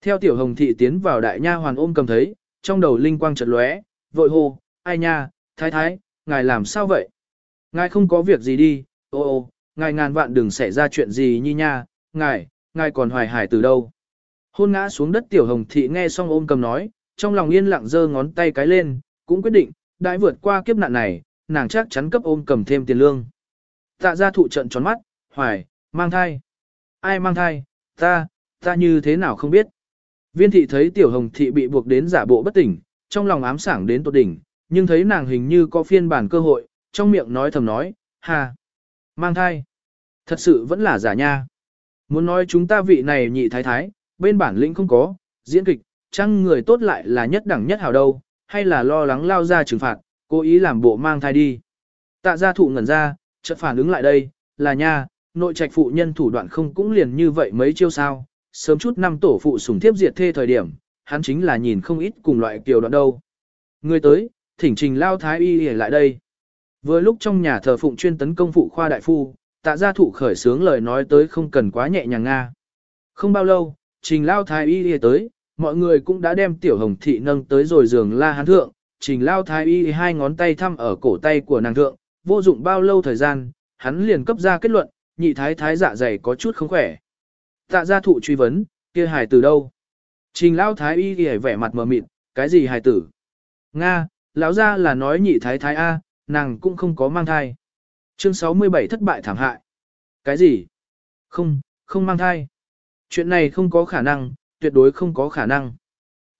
Theo tiểu hồng thị tiến vào đại nha hoàn ôm cầm thấy, trong đầu linh quang chợt lóe, vội hô, ai nha, thái thái, ngài làm sao vậy? Ngài không có việc gì đi, ô ô, ngài ngàn vạn đừng xảy ra chuyện gì nhi nha, ngài, ngài còn hoài hải từ đâu? Hôn ngã xuống đất tiểu hồng thị nghe xong ôm cầm nói, trong lòng yên lặng giơ ngón tay cái lên, cũng quyết định, đã vượt qua kiếp nạn này, nàng chắc chắn cấp ôm cầm thêm tiền lương. Tạ gia thụ trận tròn mắt, hoài, mang thai. Ai mang thai, ta, ta như thế nào không biết. Viên thị thấy tiểu hồng thị bị buộc đến giả bộ bất tỉnh, trong lòng ám sảng đến tột đỉnh, nhưng thấy nàng hình như có phiên bản cơ hội, trong miệng nói thầm nói, hà, mang thai. Thật sự vẫn là giả nha. Muốn nói chúng ta vị này nhị thái thái, bên bản lĩnh không có, diễn kịch, chăng người tốt lại là nhất đẳng nhất hào đâu, hay là lo lắng lao ra trừng phạt, cố ý làm bộ mang thai đi. Tạ gia thụ ngẩn ra, chợt phản ứng lại đây, là nha, nội trạch phụ nhân thủ đoạn không cũng liền như vậy mấy chiêu sao, sớm chút năm tổ phụ sủng tiếp diệt thê thời điểm, hắn chính là nhìn không ít cùng loại kiều đoạn đâu. Người tới, thỉnh trình lao thái y lại đây. Vừa lúc trong nhà thờ phụng chuyên tấn công phụ khoa đại phu, tạ gia thụ khởi sướng lời nói tới không cần quá nhẹ nhàng nga. Không bao lâu, trình lao thái y tới, mọi người cũng đã đem tiểu hồng thị nâng tới rồi giường la hán thượng, trình lao thái y hai ngón tay thăm ở cổ tay của nàng thượng, vô dụng bao lâu thời gian, hắn liền cấp ra kết luận, nhị thái thái dạ dày có chút không khỏe. Tạ gia thụ truy vấn, kia hài từ đâu? Trình lao thái y thì vẻ mặt mờ mịt, cái gì hài tử? Nga, lão gia là nói nhị thái thái A, nàng cũng không có mang thai. Chương 67 thất bại thảm hại. Cái gì? Không, không mang thai. Chuyện này không có khả năng, tuyệt đối không có khả năng.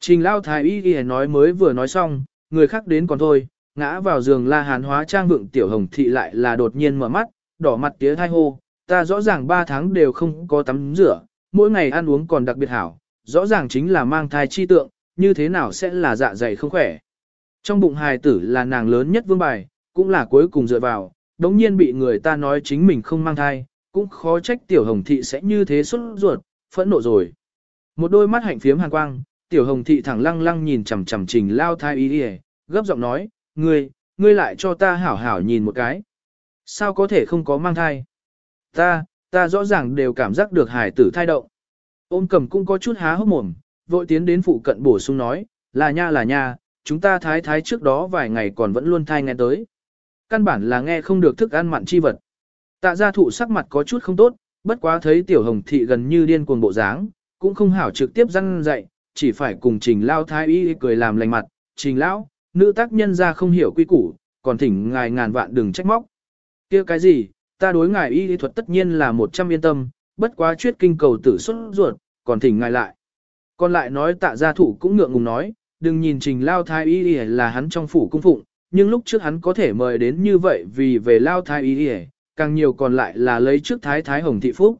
Trình lao thái y ghi nói mới vừa nói xong, người khác đến còn thôi, ngã vào giường la hán hóa trang vượng tiểu hồng thị lại là đột nhiên mở mắt, đỏ mặt tía thai hô, ta rõ ràng 3 tháng đều không có tắm rửa, mỗi ngày ăn uống còn đặc biệt hảo, rõ ràng chính là mang thai chi tượng, như thế nào sẽ là dạ dày không khỏe. Trong bụng hài tử là nàng lớn nhất vương bài, cũng là cuối cùng dựa vào, đống nhiên bị người ta nói chính mình không mang thai, cũng khó trách tiểu hồng thị sẽ như thế xuất ruột, phẫn nộ rồi. Một đôi mắt hạnh phiếm hàn quang, tiểu hồng thị thẳng lăng lăng nhìn chằm chằm trình lao thai ý đi gấp giọng nói, ngươi, ngươi lại cho ta hảo hảo nhìn một cái. Sao có thể không có mang thai? Ta, ta rõ ràng đều cảm giác được hải tử thai động. Ôm cầm cũng có chút há hốc mồm, vội tiến đến phụ cận bổ sung nói, là nha là nha, chúng ta thái thái trước đó vài ngày còn vẫn luôn thai nghe tới. Căn bản là nghe không được thức ăn mặn chi vật. Tạ gia thụ sắc mặt có chút không tốt, bất quá thấy tiểu hồng thị gần như điên cuồng bộ dáng, cũng không hảo trực tiếp răn dạy, chỉ phải cùng trình lao thái y cười làm lành mặt, trình lão, nữ tác nhân ra không hiểu quy củ, còn thỉnh ngài ngàn vạn đừng trách móc. kia cái gì, ta đối ngài y lý thuật tất nhiên là một trăm yên tâm, bất quá chuyết kinh cầu tử xuất ruột, còn thỉnh ngài lại. Còn lại nói tạ gia thủ cũng ngượng ngùng nói, đừng nhìn trình lao thái y là hắn trong phủ cung phụng, nhưng lúc trước hắn có thể mời đến như vậy vì về lao thái y càng nhiều còn lại là lấy trước thái thái hồng thị phúc.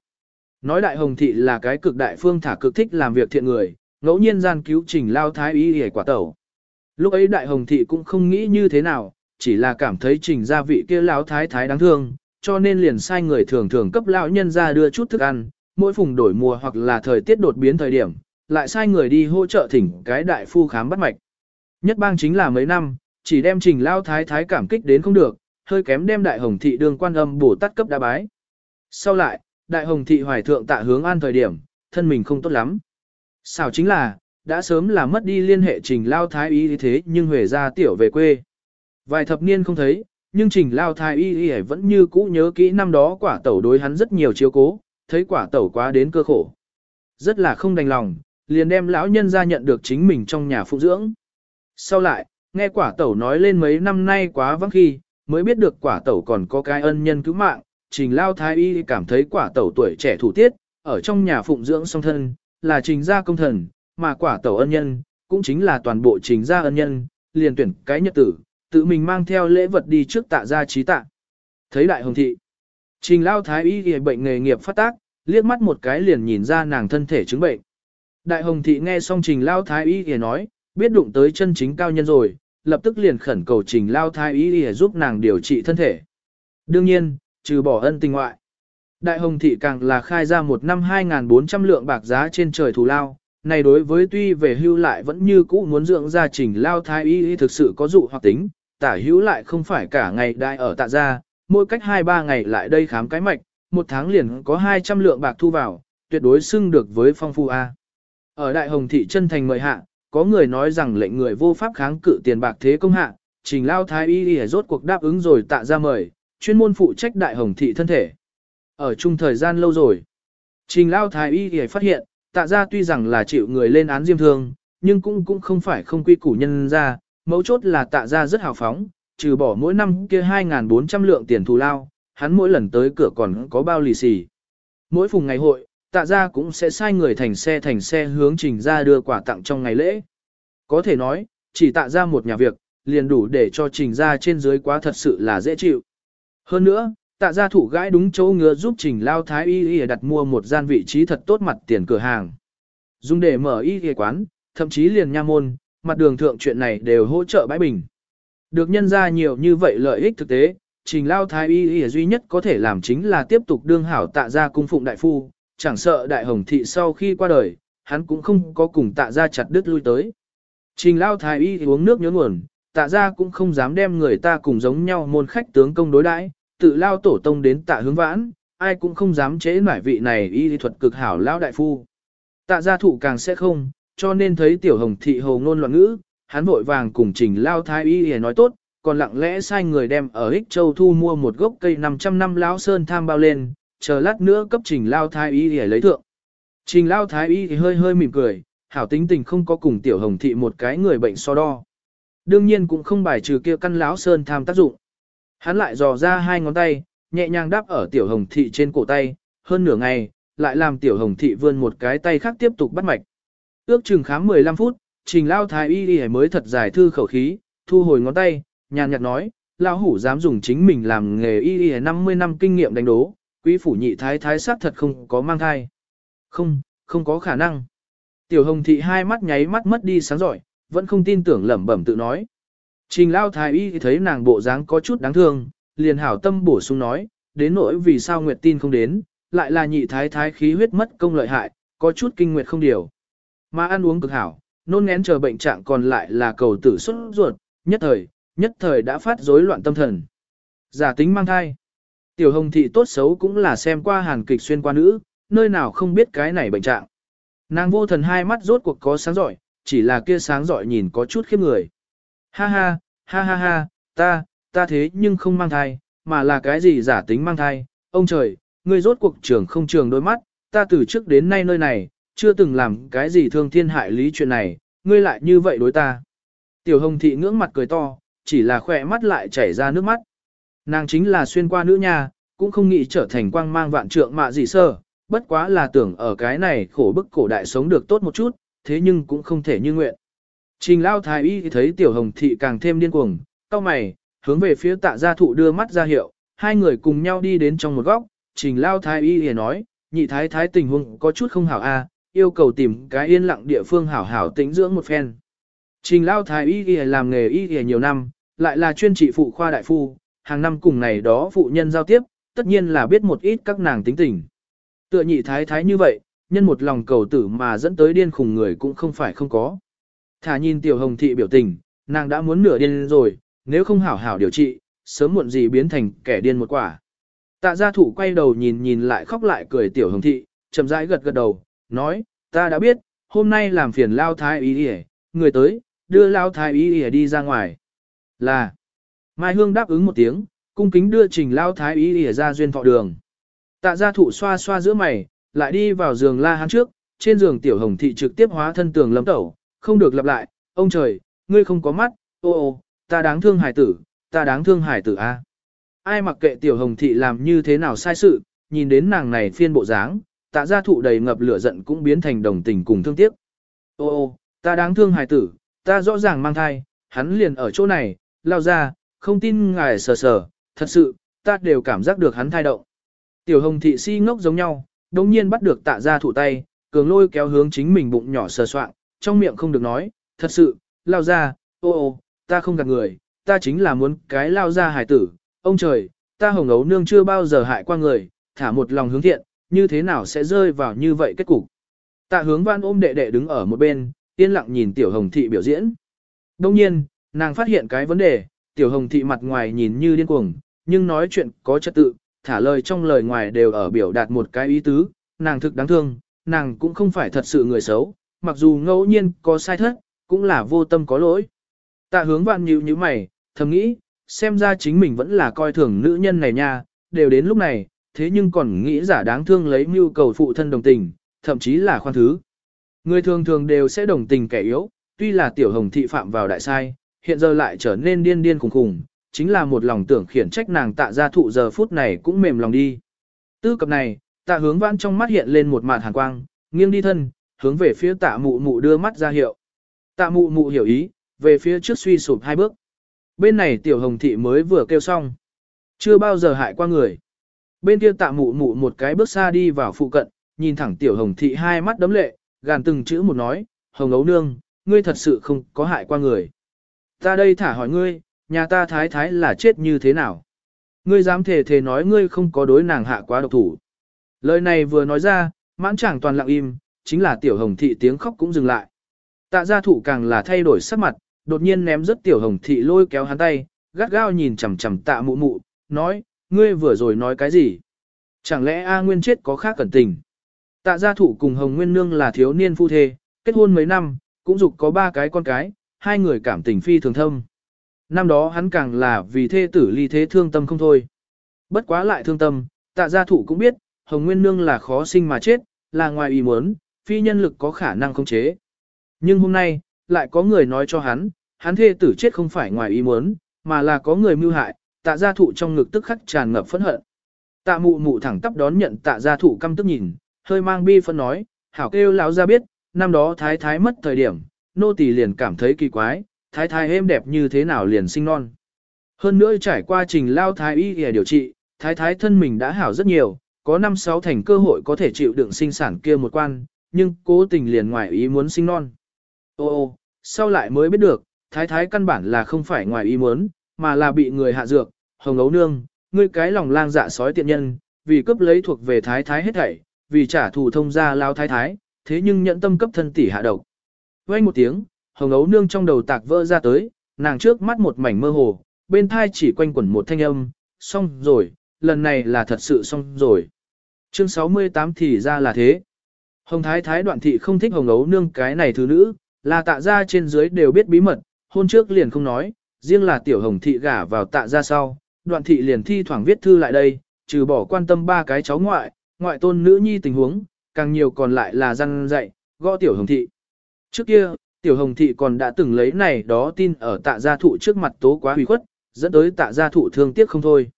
Nói đại hồng thị là cái cực đại phương thả cực thích làm việc thiện người, ngẫu nhiên gian cứu trình lao thái y hề quả tẩu. Lúc ấy đại hồng thị cũng không nghĩ như thế nào, chỉ là cảm thấy trình gia vị kia lão thái thái đáng thương, cho nên liền sai người thường thường cấp lão nhân ra đưa chút thức ăn, mỗi phùng đổi mùa hoặc là thời tiết đột biến thời điểm, lại sai người đi hỗ trợ thỉnh cái đại phu khám bắt mạch. Nhất bang chính là mấy năm, chỉ đem trình lao thái thái cảm kích đến không được, hơi kém đem đại hồng thị đương quan âm bổ tát cấp đa bái. Sau lại, đại hồng thị hoài thượng tạ hướng an thời điểm, thân mình không tốt lắm. Sao chính là, đã sớm là mất đi liên hệ trình lao thái y thế nhưng huề ra tiểu về quê. Vài thập niên không thấy, nhưng trình lao thái y y vẫn như cũ nhớ kỹ năm đó quả tẩu đối hắn rất nhiều chiếu cố, thấy quả tẩu quá đến cơ khổ. Rất là không đành lòng, liền đem lão nhân ra nhận được chính mình trong nhà phụ dưỡng. Sau lại, nghe quả tẩu nói lên mấy năm nay quá vắng khi, mới biết được quả tẩu còn có cái ân nhân cứu mạng, trình lao thái y cảm thấy quả tẩu tuổi trẻ thủ tiết, ở trong nhà phụng dưỡng song thân, là trình gia công thần, mà quả tẩu ân nhân, cũng chính là toàn bộ trình gia ân nhân, liền tuyển cái nhật tử, tự mình mang theo lễ vật đi trước tạ gia trí tạ. Thấy đại hồng thị, trình lao thái y ghi bệnh nghề nghiệp phát tác, liếc mắt một cái liền nhìn ra nàng thân thể chứng bệnh. Đại hồng thị nghe xong trình lao thái y ghi nói, biết đụng tới chân chính cao nhân rồi, lập tức liền khẩn cầu trình lao thái y ghi giúp nàng điều trị thân thể. Đương nhiên, trừ bỏ ân tình ngoại. Đại hồng thị càng là khai ra một năm 2.400 lượng bạc giá trên trời thù lao, này đối với tuy về hưu lại vẫn như cũ muốn dưỡng gia trình lao thái y thực sự có dụ hoặc tính, tả hữu lại không phải cả ngày đại ở tạ gia, mỗi cách 2-3 ngày lại đây khám cái mạch, một tháng liền có 200 lượng bạc thu vào, tuyệt đối xưng được với phong phu A. Ở Đại Hồng Thị chân thành mời hạ, có người nói rằng lệnh người vô pháp kháng cự tiền bạc thế công hạ, trình lao thái y rốt cuộc đáp ứng rồi tạ ra mời, chuyên môn phụ trách Đại Hồng Thị thân thể. Ở chung thời gian lâu rồi, trình lao thái y thì phát hiện, tạ ra tuy rằng là chịu người lên án diêm thương, nhưng cũng cũng không phải không quy củ nhân ra, mấu chốt là tạ ra rất hào phóng, trừ bỏ mỗi năm kia 2.400 lượng tiền thù lao, hắn mỗi lần tới cửa còn có bao lì xì. Mỗi phùng ngày hội, tạ ra cũng sẽ sai người thành xe thành xe hướng trình ra đưa quà tặng trong ngày lễ. Có thể nói, chỉ tạ ra một nhà việc, liền đủ để cho trình ra trên dưới quá thật sự là dễ chịu. Hơn nữa, tạ gia thủ gãi đúng chỗ ngứa giúp trình lao thái y y đặt mua một gian vị trí thật tốt mặt tiền cửa hàng. Dùng để mở y y quán, thậm chí liền nha môn, mặt đường thượng chuyện này đều hỗ trợ bãi bình. Được nhân ra nhiều như vậy lợi ích thực tế, trình lao thái y y duy nhất có thể làm chính là tiếp tục đương hảo tạ gia cung phụng đại phu, chẳng sợ đại hồng thị sau khi qua đời, hắn cũng không có cùng tạ gia chặt đứt lui tới. Trình lao thái y uống nước nhớ nguồn, tạ gia cũng không dám đem người ta cùng giống nhau môn khách tướng công đối đãi, tự lao tổ tông đến tạ hướng vãn, ai cũng không dám chế nải vị này y thuật cực hảo lao đại phu. Tạ gia thụ càng sẽ không, cho nên thấy tiểu hồng thị hồ ngôn loạn ngữ, hắn vội vàng cùng trình lao thái y để nói tốt, còn lặng lẽ sai người đem ở Ích Châu thu mua một gốc cây 500 năm lão sơn tham bao lên, chờ lát nữa cấp trình lao thái y để lấy thượng. Trình lao thái y thì hơi hơi mỉm cười, hảo tính tình không có cùng tiểu hồng thị một cái người bệnh so đo. Đương nhiên cũng không bài trừ kia căn lão sơn tham tác dụng. Hắn lại dò ra hai ngón tay, nhẹ nhàng đáp ở tiểu hồng thị trên cổ tay, hơn nửa ngày, lại làm tiểu hồng thị vươn một cái tay khác tiếp tục bắt mạch. Ước chừng khám 15 phút, trình lao thái y y mới thật giải thư khẩu khí, thu hồi ngón tay, nhàn nhạt nói, lao hủ dám dùng chính mình làm nghề y y 50 năm kinh nghiệm đánh đố, quý phủ nhị thái thái sát thật không có mang thai. Không, không có khả năng. Tiểu hồng thị hai mắt nháy mắt mất đi sáng giỏi, vẫn không tin tưởng lẩm bẩm tự nói. Trình lao thái y thấy nàng bộ dáng có chút đáng thương, liền hảo tâm bổ sung nói, đến nỗi vì sao Nguyệt tin không đến, lại là nhị thái thái khí huyết mất công lợi hại, có chút kinh nguyệt không điều. Mà ăn uống cực hảo, nôn ngén chờ bệnh trạng còn lại là cầu tử xuất ruột, nhất thời, nhất thời đã phát rối loạn tâm thần. Giả tính mang thai. Tiểu hồng thị tốt xấu cũng là xem qua hàn kịch xuyên qua nữ, nơi nào không biết cái này bệnh trạng. Nàng vô thần hai mắt rốt cuộc có sáng giỏi, chỉ là kia sáng giỏi nhìn có chút khiếp người. Ha ha, ha ha ha, ta, ta thế nhưng không mang thai, mà là cái gì giả tính mang thai, ông trời, ngươi rốt cuộc trường không trường đôi mắt, ta từ trước đến nay nơi này, chưa từng làm cái gì thương thiên hại lý chuyện này, ngươi lại như vậy đối ta. Tiểu hồng thị ngưỡng mặt cười to, chỉ là khỏe mắt lại chảy ra nước mắt. Nàng chính là xuyên qua nữ nhà, cũng không nghĩ trở thành quang mang vạn trượng mạ gì sơ, bất quá là tưởng ở cái này khổ bức cổ đại sống được tốt một chút, thế nhưng cũng không thể như nguyện. Trình lao thái y thấy tiểu hồng thị càng thêm điên cuồng, cao mày, hướng về phía tạ gia thụ đưa mắt ra hiệu, hai người cùng nhau đi đến trong một góc, trình lao thái y thì nói, nhị thái thái tình huống có chút không hảo a, yêu cầu tìm cái yên lặng địa phương hảo hảo tĩnh dưỡng một phen. Trình lao thái y thì làm nghề y thì nhiều năm, lại là chuyên trị phụ khoa đại phu, hàng năm cùng này đó phụ nhân giao tiếp, tất nhiên là biết một ít các nàng tính tình. Tựa nhị thái thái như vậy, nhân một lòng cầu tử mà dẫn tới điên khùng người cũng không phải không có. Thả nhìn tiểu hồng thị biểu tình, nàng đã muốn nửa điên rồi, nếu không hảo hảo điều trị, sớm muộn gì biến thành kẻ điên một quả. Tạ gia thủ quay đầu nhìn nhìn lại khóc lại cười tiểu hồng thị, chậm rãi gật gật đầu, nói, ta đã biết, hôm nay làm phiền lao thái ý đi người tới, đưa lao thái ý đi đi ra ngoài. Là, Mai Hương đáp ứng một tiếng, cung kính đưa trình lao thái ý đi ra duyên thọ đường. Tạ gia thủ xoa xoa giữa mày, lại đi vào giường la hán trước, trên giường tiểu hồng thị trực tiếp hóa thân tường lâm tẩu, không được lặp lại, ông trời, ngươi không có mắt, ô ô, ta đáng thương hải tử, ta đáng thương hải tử a. Ai mặc kệ tiểu hồng thị làm như thế nào sai sự, nhìn đến nàng này phiên bộ dáng, tạ gia thụ đầy ngập lửa giận cũng biến thành đồng tình cùng thương tiếc. Ô ô, ta đáng thương hải tử, ta rõ ràng mang thai, hắn liền ở chỗ này, lao ra, không tin ngài sờ sờ, thật sự, ta đều cảm giác được hắn thai động. Tiểu hồng thị si ngốc giống nhau, đồng nhiên bắt được tạ gia thụ tay, cường lôi kéo hướng chính mình bụng nhỏ sờ soạn, trong miệng không được nói, thật sự, lao ra, ô ô, ta không gạt người, ta chính là muốn cái lao ra hải tử, ông trời, ta hồng ấu nương chưa bao giờ hại qua người, thả một lòng hướng thiện, như thế nào sẽ rơi vào như vậy kết cục. Tạ hướng văn ôm đệ đệ đứng ở một bên, yên lặng nhìn tiểu hồng thị biểu diễn. Đồng nhiên, nàng phát hiện cái vấn đề, tiểu hồng thị mặt ngoài nhìn như điên cuồng, nhưng nói chuyện có trật tự, thả lời trong lời ngoài đều ở biểu đạt một cái ý tứ, nàng thực đáng thương, nàng cũng không phải thật sự người xấu, mặc dù ngẫu nhiên có sai thất, cũng là vô tâm có lỗi. Tạ hướng vạn nhíu như mày, thầm nghĩ, xem ra chính mình vẫn là coi thường nữ nhân này nha, đều đến lúc này, thế nhưng còn nghĩ giả đáng thương lấy mưu cầu phụ thân đồng tình, thậm chí là khoan thứ. Người thường thường đều sẽ đồng tình kẻ yếu, tuy là tiểu hồng thị phạm vào đại sai, hiện giờ lại trở nên điên điên khủng khủng chính là một lòng tưởng khiển trách nàng tạ ra thụ giờ phút này cũng mềm lòng đi. Tư cập này, tạ hướng vãn trong mắt hiện lên một màn hàn quang, nghiêng đi thân, hướng về phía tạ mụ mụ đưa mắt ra hiệu. Tạ mụ mụ hiểu ý, về phía trước suy sụp hai bước. Bên này tiểu hồng thị mới vừa kêu xong. Chưa bao giờ hại qua người. Bên kia tạ mụ mụ một cái bước xa đi vào phụ cận, nhìn thẳng tiểu hồng thị hai mắt đấm lệ, gàn từng chữ một nói, hồng ấu nương, ngươi thật sự không có hại qua người. Ta đây thả hỏi ngươi, nhà ta thái thái là chết như thế nào? Ngươi dám thề thề nói ngươi không có đối nàng hạ quá độc thủ. Lời này vừa nói ra, mãn chẳng toàn lặng im, chính là tiểu hồng thị tiếng khóc cũng dừng lại. Tạ gia thụ càng là thay đổi sắc mặt, đột nhiên ném rất tiểu hồng thị lôi kéo hắn tay, gắt gao nhìn chằm chằm tạ mụ mụ, nói, ngươi vừa rồi nói cái gì? Chẳng lẽ A Nguyên chết có khác cẩn tình? Tạ gia thụ cùng Hồng Nguyên Nương là thiếu niên phu thê, kết hôn mấy năm, cũng dục có ba cái con cái, hai người cảm tình phi thường thâm. Năm đó hắn càng là vì thê tử ly thế thương tâm không thôi. Bất quá lại thương tâm, tạ gia thủ cũng biết, Hồng Nguyên Nương là khó sinh mà chết, là ngoài ý muốn, phi nhân lực có khả năng không chế. Nhưng hôm nay, lại có người nói cho hắn, hắn thê tử chết không phải ngoài ý muốn, mà là có người mưu hại, tạ gia thụ trong ngực tức khắc tràn ngập phẫn hận. Tạ mụ mụ thẳng tắp đón nhận tạ gia thụ căm tức nhìn, hơi mang bi phân nói, hảo kêu lão ra biết, năm đó thái thái mất thời điểm, nô tỳ liền cảm thấy kỳ quái, thái thái êm đẹp như thế nào liền sinh non. Hơn nữa trải qua trình lao thái y để điều trị, thái thái thân mình đã hảo rất nhiều, có năm sáu thành cơ hội có thể chịu đựng sinh sản kia một quan, nhưng cố tình liền ngoài ý muốn sinh non. Ô ô, sau lại mới biết được, thái thái căn bản là không phải ngoài ý muốn, mà là bị người hạ dược, hồng ấu nương, ngươi cái lòng lang dạ sói tiện nhân, vì cướp lấy thuộc về thái thái hết thảy, vì trả thù thông gia lao thái thái, thế nhưng nhận tâm cấp thân tỷ hạ độc. Vang một tiếng, hồng ấu nương trong đầu tạc vỡ ra tới, nàng trước mắt một mảnh mơ hồ, bên thai chỉ quanh quẩn một thanh âm, xong rồi, lần này là thật sự xong rồi. Chương 68 thì ra là thế. Hồng thái thái đoạn thị không thích hồng ấu nương cái này thứ nữ, là tạ ra trên dưới đều biết bí mật, hôn trước liền không nói, riêng là tiểu hồng thị gả vào tạ ra sau, đoạn thị liền thi thoảng viết thư lại đây, trừ bỏ quan tâm ba cái cháu ngoại, ngoại tôn nữ nhi tình huống, càng nhiều còn lại là răng dạy, gõ tiểu hồng thị. Trước kia, tiểu hồng thị còn đã từng lấy này đó tin ở tạ gia thụ trước mặt tố quá hủy khuất, dẫn tới tạ gia thụ thương tiếc không thôi.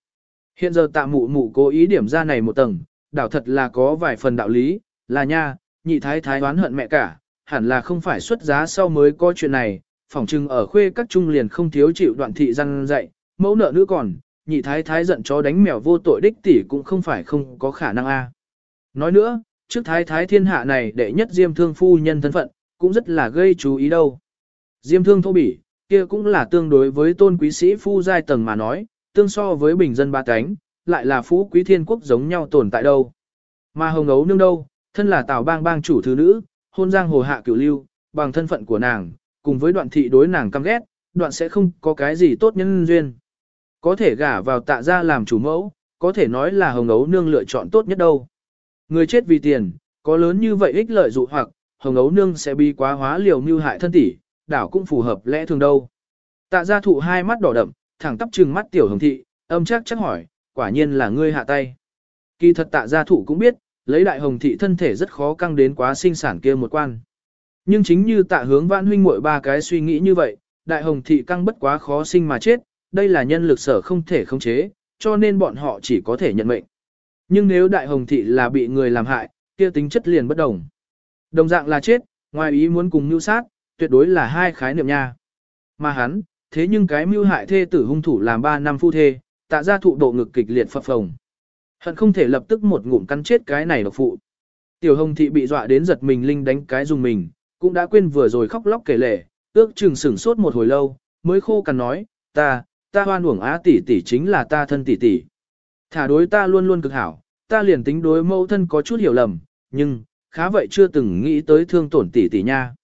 Hiện giờ tạ mụ mụ cố ý điểm ra này một tầng, đảo thật là có vài phần đạo lý, là nha, nhị thái thái đoán hận mẹ cả, hẳn là không phải xuất giá sau mới có chuyện này, phỏng chừng ở khuê các trung liền không thiếu chịu đoạn thị răng dạy, mẫu nợ nữ còn, nhị thái thái giận chó đánh mèo vô tội đích tỷ cũng không phải không có khả năng a. Nói nữa, trước thái thái thiên hạ này đệ nhất diêm thương phu nhân thân phận, cũng rất là gây chú ý đâu. Diêm thương thô bỉ, kia cũng là tương đối với tôn quý sĩ phu giai tầng mà nói, tương so với bình dân ba cánh, lại là phú quý thiên quốc giống nhau tồn tại đâu. Mà hồng ấu nương đâu, thân là tào bang bang chủ thứ nữ, hôn giang hồ hạ cửu lưu, bằng thân phận của nàng, cùng với đoạn thị đối nàng căm ghét, đoạn sẽ không có cái gì tốt nhân duyên. Có thể gả vào tạ ra làm chủ mẫu, có thể nói là hồng ấu nương lựa chọn tốt nhất đâu. Người chết vì tiền, có lớn như vậy ích lợi dụ hoặc, hồng ấu nương sẽ bị quá hóa liều mưu hại thân tỷ, đảo cũng phù hợp lẽ thường đâu. Tạ gia thụ hai mắt đỏ đậm, thẳng tắp trừng mắt tiểu hồng thị, âm chắc chắc hỏi, quả nhiên là ngươi hạ tay. Kỳ thật tạ gia thụ cũng biết, lấy đại hồng thị thân thể rất khó căng đến quá sinh sản kia một quan. Nhưng chính như tạ hướng vãn huynh muội ba cái suy nghĩ như vậy, đại hồng thị căng bất quá khó sinh mà chết, đây là nhân lực sở không thể khống chế, cho nên bọn họ chỉ có thể nhận mệnh. Nhưng nếu đại hồng thị là bị người làm hại, kia tính chất liền bất đồng. Đồng dạng là chết, ngoài ý muốn cùng mưu sát, tuyệt đối là hai khái niệm nha. Mà hắn, thế nhưng cái mưu hại thê tử hung thủ làm 3 năm phu thê, tạ ra thụ độ ngực kịch liệt phập phồng. Hận không thể lập tức một ngụm cắn chết cái này độc phụ. Tiểu hồng thị bị dọa đến giật mình linh đánh cái dùng mình, cũng đã quên vừa rồi khóc lóc kể lể, ước chừng sửng sốt một hồi lâu, mới khô cằn nói, ta, ta hoan uổng á tỷ tỷ chính là ta thân tỷ tỷ. Thả đối ta luôn luôn cực hảo, ta liền tính đối mẫu thân có chút hiểu lầm, nhưng, khá vậy chưa từng nghĩ tới thương tổn tỷ tỷ nha.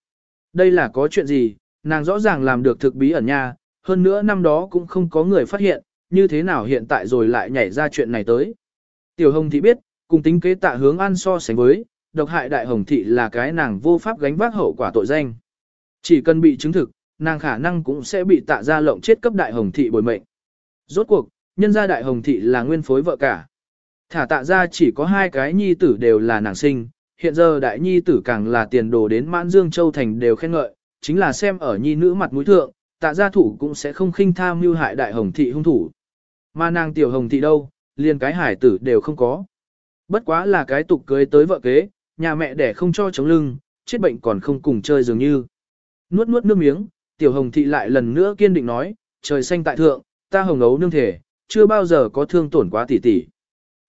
Đây là có chuyện gì, nàng rõ ràng làm được thực bí ẩn nha, hơn nữa năm đó cũng không có người phát hiện, như thế nào hiện tại rồi lại nhảy ra chuyện này tới. Tiểu Hồng Thị biết, cùng tính kế tạ hướng an so sánh với, độc hại đại Hồng Thị là cái nàng vô pháp gánh vác hậu quả tội danh. Chỉ cần bị chứng thực, nàng khả năng cũng sẽ bị tạ ra lộng chết cấp đại Hồng Thị bồi mệnh. Rốt cuộc, nhân gia đại Hồng Thị là nguyên phối vợ cả. Thả tạ ra chỉ có hai cái nhi tử đều là nàng sinh, hiện giờ đại nhi tử càng là tiền đồ đến mãn dương châu thành đều khen ngợi, chính là xem ở nhi nữ mặt mũi thượng, tạ gia thủ cũng sẽ không khinh tham mưu hại đại hồng thị hung thủ. Mà nàng tiểu hồng thị đâu, liền cái hải tử đều không có. Bất quá là cái tục cưới tới vợ kế, nhà mẹ đẻ không cho chống lưng, chết bệnh còn không cùng chơi dường như. Nuốt nuốt nước miếng, tiểu hồng thị lại lần nữa kiên định nói, trời xanh tại thượng, ta hồng ấu nương thể, chưa bao giờ có thương tổn quá tỷ tỷ.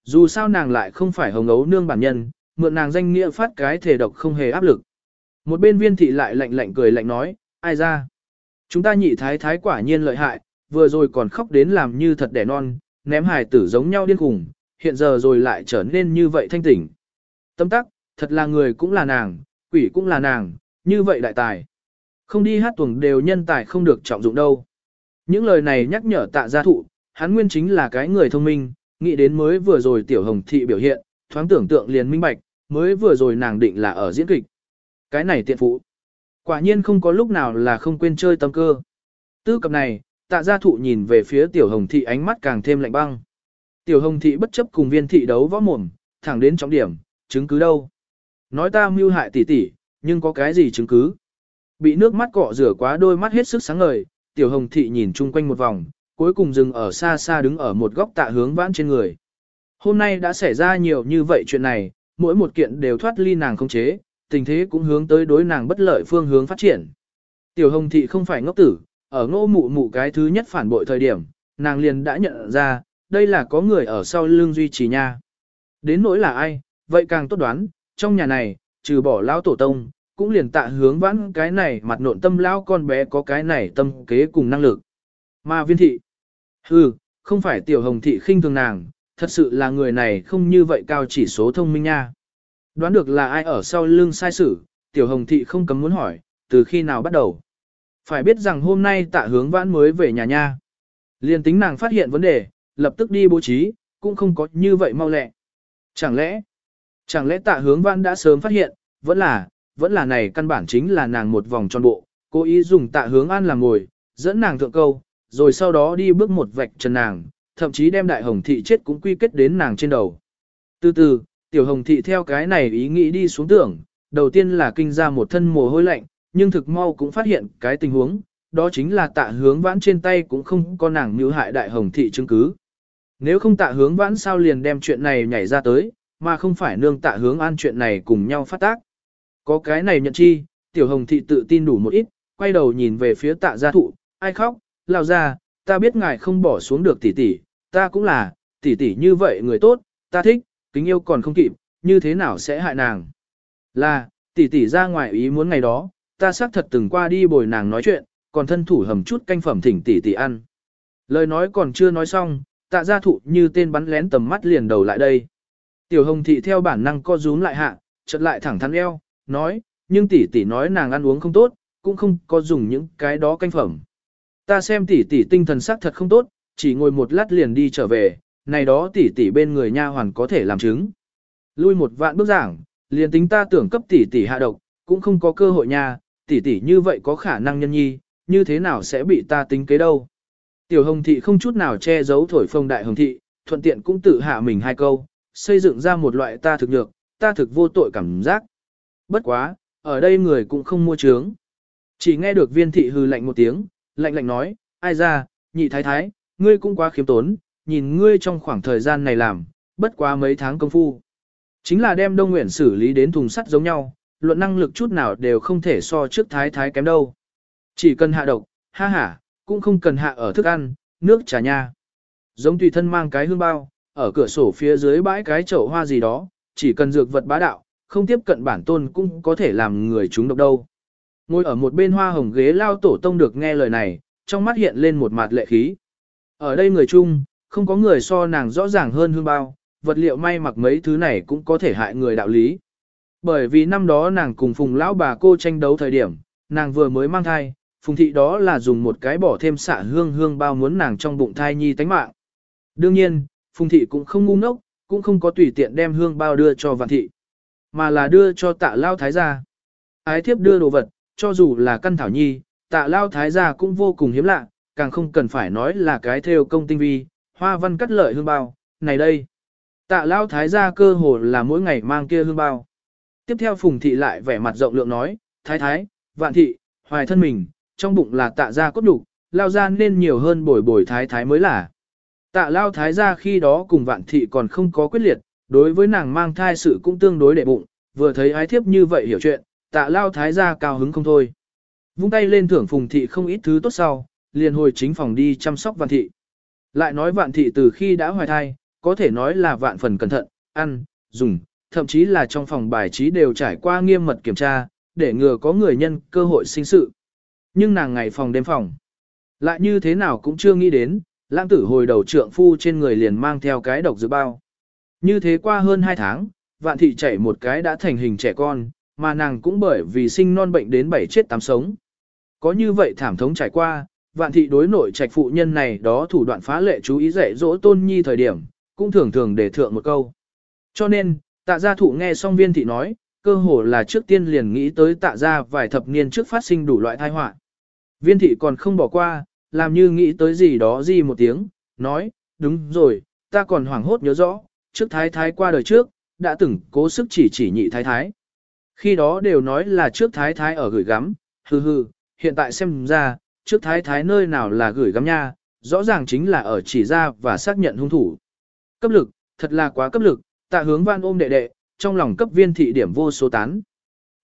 Dù sao nàng lại không phải hồng ấu nương bản nhân, mượn nàng danh nghĩa phát cái thể độc không hề áp lực. Một bên viên thị lại lạnh lạnh cười lạnh nói, ai ra? Chúng ta nhị thái thái quả nhiên lợi hại, vừa rồi còn khóc đến làm như thật đẻ non, ném hài tử giống nhau điên khùng, hiện giờ rồi lại trở nên như vậy thanh tỉnh. Tâm tắc, thật là người cũng là nàng, quỷ cũng là nàng, như vậy đại tài. Không đi hát tuồng đều nhân tài không được trọng dụng đâu. Những lời này nhắc nhở tạ gia thụ, hắn nguyên chính là cái người thông minh, nghĩ đến mới vừa rồi tiểu hồng thị biểu hiện, thoáng tưởng tượng liền minh bạch, mới vừa rồi nàng định là ở diễn kịch. Cái này tiện phụ. Quả nhiên không có lúc nào là không quên chơi tâm cơ. Tư cập này, tạ gia thụ nhìn về phía tiểu hồng thị ánh mắt càng thêm lạnh băng. Tiểu hồng thị bất chấp cùng viên thị đấu võ mồm, thẳng đến trọng điểm, chứng cứ đâu. Nói ta mưu hại tỷ tỷ, nhưng có cái gì chứng cứ? Bị nước mắt cọ rửa quá đôi mắt hết sức sáng ngời, tiểu hồng thị nhìn chung quanh một vòng, cuối cùng dừng ở xa xa đứng ở một góc tạ hướng vãn trên người. Hôm nay đã xảy ra nhiều như vậy chuyện này, mỗi một kiện đều thoát ly nàng không chế, tình thế cũng hướng tới đối nàng bất lợi phương hướng phát triển. Tiểu hồng thị không phải ngốc tử, ở ngô mụ mụ cái thứ nhất phản bội thời điểm, nàng liền đã nhận ra, đây là có người ở sau lưng duy trì nha. Đến nỗi là ai, vậy càng tốt đoán, trong nhà này, trừ bỏ lão tổ tông, cũng liền tạ hướng vãn cái này mặt nộn tâm lão con bé có cái này tâm kế cùng năng lực. Mà viên thị, hừ, không phải tiểu hồng thị khinh thường nàng, thật sự là người này không như vậy cao chỉ số thông minh nha. Đoán được là ai ở sau lưng sai sử, tiểu hồng thị không cấm muốn hỏi, từ khi nào bắt đầu. Phải biết rằng hôm nay tạ hướng vãn mới về nhà nha. Liên tính nàng phát hiện vấn đề, lập tức đi bố trí, cũng không có như vậy mau lẹ. Chẳng lẽ, chẳng lẽ tạ hướng vãn đã sớm phát hiện, vẫn là, vẫn là này căn bản chính là nàng một vòng tròn bộ, cố ý dùng tạ hướng an làm ngồi, dẫn nàng thượng câu, rồi sau đó đi bước một vạch trần nàng, thậm chí đem đại hồng thị chết cũng quy kết đến nàng trên đầu. Từ từ, tiểu hồng thị theo cái này ý nghĩ đi xuống tưởng, đầu tiên là kinh ra một thân mồ hôi lạnh, nhưng thực mau cũng phát hiện cái tình huống, đó chính là tạ hướng vãn trên tay cũng không có nàng mưu hại đại hồng thị chứng cứ. Nếu không tạ hướng vãn sao liền đem chuyện này nhảy ra tới, mà không phải nương tạ hướng an chuyện này cùng nhau phát tác. Có cái này nhận chi, tiểu hồng thị tự tin đủ một ít, quay đầu nhìn về phía tạ gia thụ, ai khóc, lao ra, ta biết ngài không bỏ xuống được tỷ tỷ, ta cũng là, tỷ tỷ như vậy người tốt, ta thích, kính yêu còn không kịp, như thế nào sẽ hại nàng. Là, tỷ tỷ ra ngoài ý muốn ngày đó, ta xác thật từng qua đi bồi nàng nói chuyện, còn thân thủ hầm chút canh phẩm thỉnh tỷ tỷ ăn. Lời nói còn chưa nói xong, tạ gia thụ như tên bắn lén tầm mắt liền đầu lại đây. Tiểu hồng thị theo bản năng co rúm lại hạ, chợt lại thẳng thắn eo, nói, nhưng tỷ tỷ nói nàng ăn uống không tốt, cũng không có dùng những cái đó canh phẩm. Ta xem tỷ tỷ tinh thần sắc thật không tốt, chỉ ngồi một lát liền đi trở về, này đó tỷ tỷ bên người nha hoàn có thể làm chứng. Lui một vạn bước giảng, liền tính ta tưởng cấp tỷ tỷ hạ độc, cũng không có cơ hội nha, tỷ tỷ như vậy có khả năng nhân nhi, như thế nào sẽ bị ta tính kế đâu. Tiểu hồng thị không chút nào che giấu thổi phồng đại hồng thị, thuận tiện cũng tự hạ mình hai câu, xây dựng ra một loại ta thực nhược, ta thực vô tội cảm giác. Bất quá, ở đây người cũng không mua trướng. Chỉ nghe được viên thị hư lạnh một tiếng, lạnh lạnh nói, ai ra, nhị thái thái, ngươi cũng quá khiếm tốn, nhìn ngươi trong khoảng thời gian này làm, bất quá mấy tháng công phu. Chính là đem Đông Nguyện xử lý đến thùng sắt giống nhau, luận năng lực chút nào đều không thể so trước thái thái kém đâu. Chỉ cần hạ độc, ha ha, cũng không cần hạ ở thức ăn, nước trà nha. Giống tùy thân mang cái hương bao, ở cửa sổ phía dưới bãi cái chậu hoa gì đó, chỉ cần dược vật bá đạo, không tiếp cận bản tôn cũng có thể làm người chúng độc đâu. Ngồi ở một bên hoa hồng ghế lao tổ tông được nghe lời này, trong mắt hiện lên một mặt lệ khí. Ở đây người chung, không có người so nàng rõ ràng hơn hương bao, vật liệu may mặc mấy thứ này cũng có thể hại người đạo lý. Bởi vì năm đó nàng cùng phùng lão bà cô tranh đấu thời điểm, nàng vừa mới mang thai, phùng thị đó là dùng một cái bỏ thêm xạ hương hương bao muốn nàng trong bụng thai nhi tánh mạng. Đương nhiên, phùng thị cũng không ngu ngốc, cũng không có tùy tiện đem hương bao đưa cho vạn thị, mà là đưa cho tạ lao thái gia. Ái thiếp đưa đồ vật, cho dù là căn thảo nhi, tạ lao thái gia cũng vô cùng hiếm lạ, càng không cần phải nói là cái theo công tinh vi, hoa văn cắt lợi hương bao, này đây. Tạ lao thái gia cơ hồ là mỗi ngày mang kia hương bao. Tiếp theo phùng thị lại vẻ mặt rộng lượng nói, thái thái, vạn thị, hoài thân mình, trong bụng là tạ gia cốt đục, lao gia nên nhiều hơn bồi bồi thái thái mới là. Tạ lao thái gia khi đó cùng vạn thị còn không có quyết liệt, đối với nàng mang thai sự cũng tương đối đệ bụng, vừa thấy ái thiếp như vậy hiểu chuyện, tạ lao thái gia cao hứng không thôi. Vung tay lên thưởng phùng thị không ít thứ tốt sau, liền hồi chính phòng đi chăm sóc vạn thị. Lại nói vạn thị từ khi đã hoài thai, có thể nói là vạn phần cẩn thận, ăn, dùng, thậm chí là trong phòng bài trí đều trải qua nghiêm mật kiểm tra, để ngừa có người nhân cơ hội sinh sự. Nhưng nàng ngày phòng đêm phòng, lại như thế nào cũng chưa nghĩ đến, lãng tử hồi đầu trượng phu trên người liền mang theo cái độc dược bao. Như thế qua hơn 2 tháng, vạn thị chảy một cái đã thành hình trẻ con, mà nàng cũng bởi vì sinh non bệnh đến bảy chết tám sống. Có như vậy thảm thống trải qua, vạn thị đối nội trạch phụ nhân này đó thủ đoạn phá lệ chú ý dạy dỗ tôn nhi thời điểm, cũng thường thường để thượng một câu. Cho nên, tạ gia thụ nghe xong viên thị nói, cơ hồ là trước tiên liền nghĩ tới tạ gia vài thập niên trước phát sinh đủ loại tai họa. Viên thị còn không bỏ qua, làm như nghĩ tới gì đó gì một tiếng, nói, đúng rồi, ta còn hoảng hốt nhớ rõ, trước thái thái qua đời trước, đã từng cố sức chỉ chỉ nhị thái thái. Khi đó đều nói là trước thái thái ở gửi gắm, hừ hừ, hiện tại xem ra, trước thái thái nơi nào là gửi gắm nha, rõ ràng chính là ở chỉ ra và xác nhận hung thủ. Cấp lực, thật là quá cấp lực, tạ hướng văn ôm đệ đệ, trong lòng cấp viên thị điểm vô số tán.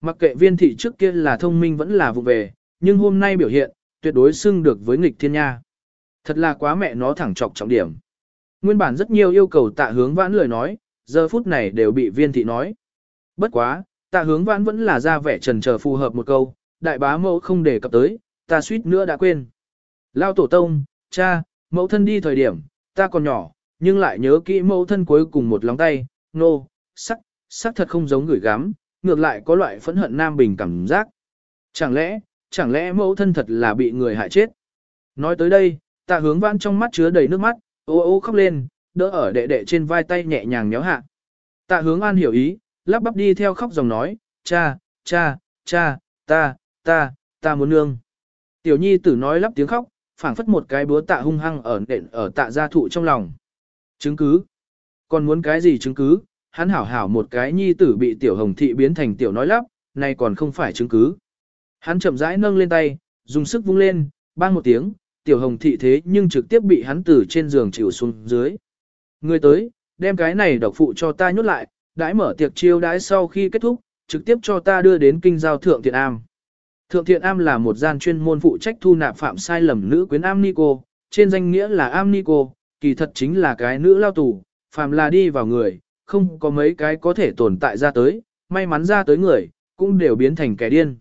Mặc kệ viên thị trước kia là thông minh vẫn là vụ về, nhưng hôm nay biểu hiện, tuyệt đối xưng được với nghịch thiên nha. Thật là quá mẹ nó thẳng trọc trọng điểm. Nguyên bản rất nhiều yêu cầu tạ hướng vãn lời nói, giờ phút này đều bị viên thị nói. Bất quá, tạ hướng vãn vẫn là ra vẻ trần chờ phù hợp một câu, đại bá mẫu không đề cập tới, ta suýt nữa đã quên. Lao tổ tông, cha, mẫu thân đi thời điểm, ta còn nhỏ, nhưng lại nhớ kỹ mẫu thân cuối cùng một lòng tay, nô, sắc, sắc thật không giống gửi gắm, ngược lại có loại phẫn hận nam bình cảm giác. Chẳng lẽ, chẳng lẽ mẫu thân thật là bị người hại chết? Nói tới đây, tạ hướng vãn trong mắt chứa đầy nước mắt, ô ô khóc lên, đỡ ở đệ đệ trên vai tay nhẹ nhàng nhéo hạ. Tạ hướng an hiểu ý, lắp bắp đi theo khóc dòng nói, cha, cha, cha, ta, ta, ta muốn nương. Tiểu nhi tử nói lắp tiếng khóc, phảng phất một cái búa tạ hung hăng ở nện ở tạ gia thụ trong lòng. Chứng cứ. Còn muốn cái gì chứng cứ? Hắn hảo hảo một cái nhi tử bị tiểu hồng thị biến thành tiểu nói lắp, này còn không phải chứng cứ. Hắn chậm rãi nâng lên tay, dùng sức vung lên, bang một tiếng, tiểu hồng thị thế nhưng trực tiếp bị hắn từ trên giường chịu xuống dưới. Người tới, đem cái này độc phụ cho ta nhốt lại, đãi mở tiệc chiêu đãi sau khi kết thúc, trực tiếp cho ta đưa đến kinh giao thượng thiện am. Thượng thiện am là một gian chuyên môn phụ trách thu nạp phạm sai lầm nữ quyến am nico, trên danh nghĩa là am nico, kỳ thật chính là cái nữ lao tù, phàm là đi vào người, không có mấy cái có thể tồn tại ra tới, may mắn ra tới người, cũng đều biến thành kẻ điên.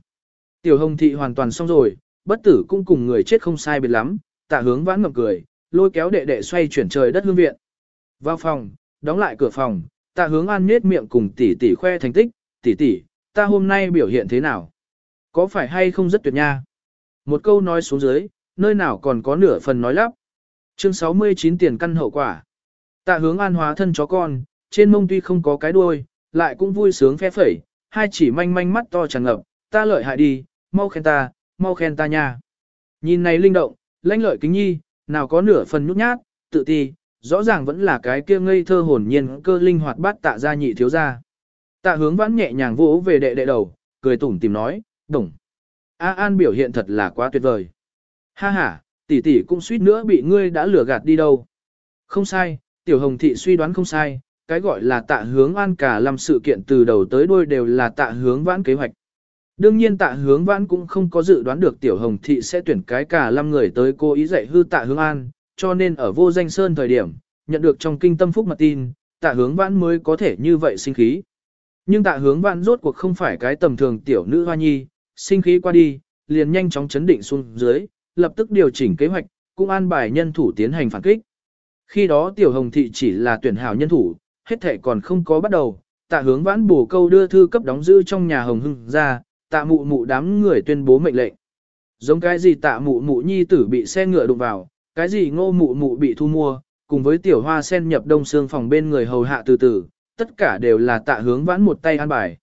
Tiểu hồng thị hoàn toàn xong rồi, bất tử cũng cùng người chết không sai biệt lắm, tạ hướng vãn ngậm cười, lôi kéo đệ đệ xoay chuyển trời đất hương viện. Vào phòng, đóng lại cửa phòng, tạ hướng an nết miệng cùng tỷ tỷ khoe thành tích, tỷ tỷ, ta hôm nay biểu hiện thế nào? Có phải hay không rất tuyệt nha? Một câu nói xuống dưới, nơi nào còn có nửa phần nói lắp. Chương 69 tiền căn hậu quả. Tạ hướng an hóa thân chó con, trên mông tuy không có cái đuôi, lại cũng vui sướng phe phẩy, hai chỉ manh manh mắt to tràn ngập, ta lợi hại đi, mau khen ta, mau khen ta nha. Nhìn này linh động, lãnh lợi kính nhi, nào có nửa phần nhút nhát, tự ti, rõ ràng vẫn là cái kia ngây thơ hồn nhiên cơ linh hoạt bát tạ gia nhị thiếu gia. Tạ hướng vãn nhẹ nhàng vỗ về đệ đệ đầu, cười tủm tìm nói, đồng. A An biểu hiện thật là quá tuyệt vời. Ha ha, tỷ tỷ cũng suýt nữa bị ngươi đã lừa gạt đi đâu. Không sai, tiểu hồng thị suy đoán không sai, cái gọi là tạ hướng an cả làm sự kiện từ đầu tới đuôi đều là tạ hướng vãn kế hoạch. Đương nhiên tạ hướng vãn cũng không có dự đoán được tiểu hồng thị sẽ tuyển cái cả 5 người tới cô ý dạy hư tạ hướng an, cho nên ở vô danh sơn thời điểm, nhận được trong kinh tâm phúc mật tin, tạ hướng vãn mới có thể như vậy sinh khí. Nhưng tạ hướng vãn rốt cuộc không phải cái tầm thường tiểu nữ hoa nhi, sinh khí qua đi, liền nhanh chóng chấn định xuống dưới, lập tức điều chỉnh kế hoạch, cũng an bài nhân thủ tiến hành phản kích. Khi đó tiểu hồng thị chỉ là tuyển hảo nhân thủ, hết thể còn không có bắt đầu, tạ hướng vãn bổ câu đưa thư cấp đóng giữ trong nhà hồng hưng ra, tạ mụ mụ đám người tuyên bố mệnh lệnh. Giống cái gì tạ mụ mụ nhi tử bị xe ngựa đụng vào, cái gì ngô mụ mụ bị thu mua, cùng với tiểu hoa sen nhập đông xương phòng bên người hầu hạ từ từ, tất cả đều là tạ hướng vãn một tay an bài.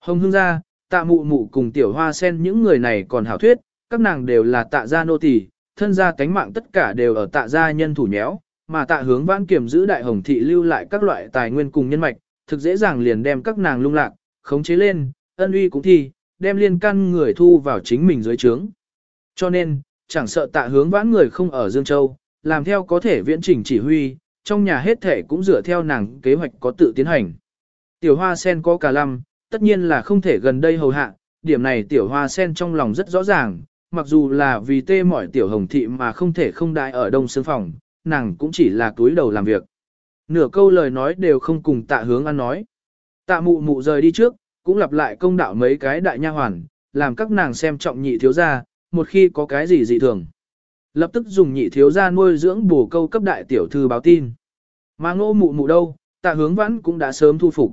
Hồng hương ra, tạ mụ mụ cùng tiểu hoa sen những người này còn hảo thuyết, các nàng đều là tạ gia nô tỳ, thân gia cánh mạng tất cả đều ở tạ gia nhân thủ nhéo, mà tạ hướng vãn kiểm giữ đại hồng thị lưu lại các loại tài nguyên cùng nhân mạch, thực dễ dàng liền đem các nàng lung lạc, khống chế lên, ân uy cũng thi, đem liên căn người thu vào chính mình dưới trướng. Cho nên, chẳng sợ tạ hướng vãn người không ở Dương Châu, làm theo có thể viễn trình chỉ huy, trong nhà hết thể cũng dựa theo nàng kế hoạch có tự tiến hành. Tiểu hoa sen có cả lăm, tất nhiên là không thể gần đây hầu hạ, điểm này tiểu hoa sen trong lòng rất rõ ràng, mặc dù là vì tê mỏi tiểu hồng thị mà không thể không đại ở đông sương phòng, nàng cũng chỉ là túi đầu làm việc. Nửa câu lời nói đều không cùng tạ hướng ăn nói. Tạ mụ mụ rời đi trước, cũng lặp lại công đạo mấy cái đại nha hoàn, làm các nàng xem trọng nhị thiếu gia, một khi có cái gì dị thường. Lập tức dùng nhị thiếu gia nuôi dưỡng bổ câu cấp đại tiểu thư báo tin. Mà ngô mụ mụ đâu, tạ hướng vãn cũng đã sớm thu phục.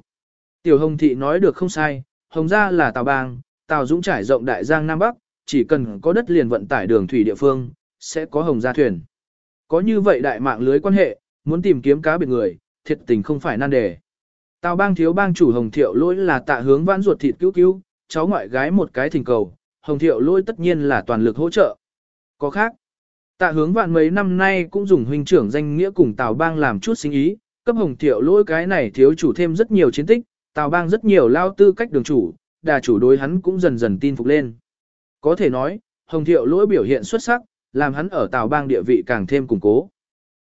Tiểu hồng thị nói được không sai, hồng gia là tào bang, tào dũng trải rộng đại giang Nam Bắc, chỉ cần có đất liền vận tải đường thủy địa phương, sẽ có hồng gia thuyền. Có như vậy đại mạng lưới quan hệ, muốn tìm kiếm cá biệt người, thiệt tình không phải nan đề. Tào bang thiếu bang chủ hồng thiệu lỗi là tạ hướng vãn ruột thịt cứu cứu, cháu ngoại gái một cái thỉnh cầu, hồng thiệu lỗi tất nhiên là toàn lực hỗ trợ. Có khác, tạ hướng vạn mấy năm nay cũng dùng huynh trưởng danh nghĩa cùng tào bang làm chút sinh ý, cấp hồng thiệu lỗi cái này thiếu chủ thêm rất nhiều chiến tích, tào bang rất nhiều lao tư cách đường chủ, đà chủ đối hắn cũng dần dần tin phục lên. Có thể nói, hồng thiệu lỗi biểu hiện xuất sắc, làm hắn ở tào bang địa vị càng thêm củng cố.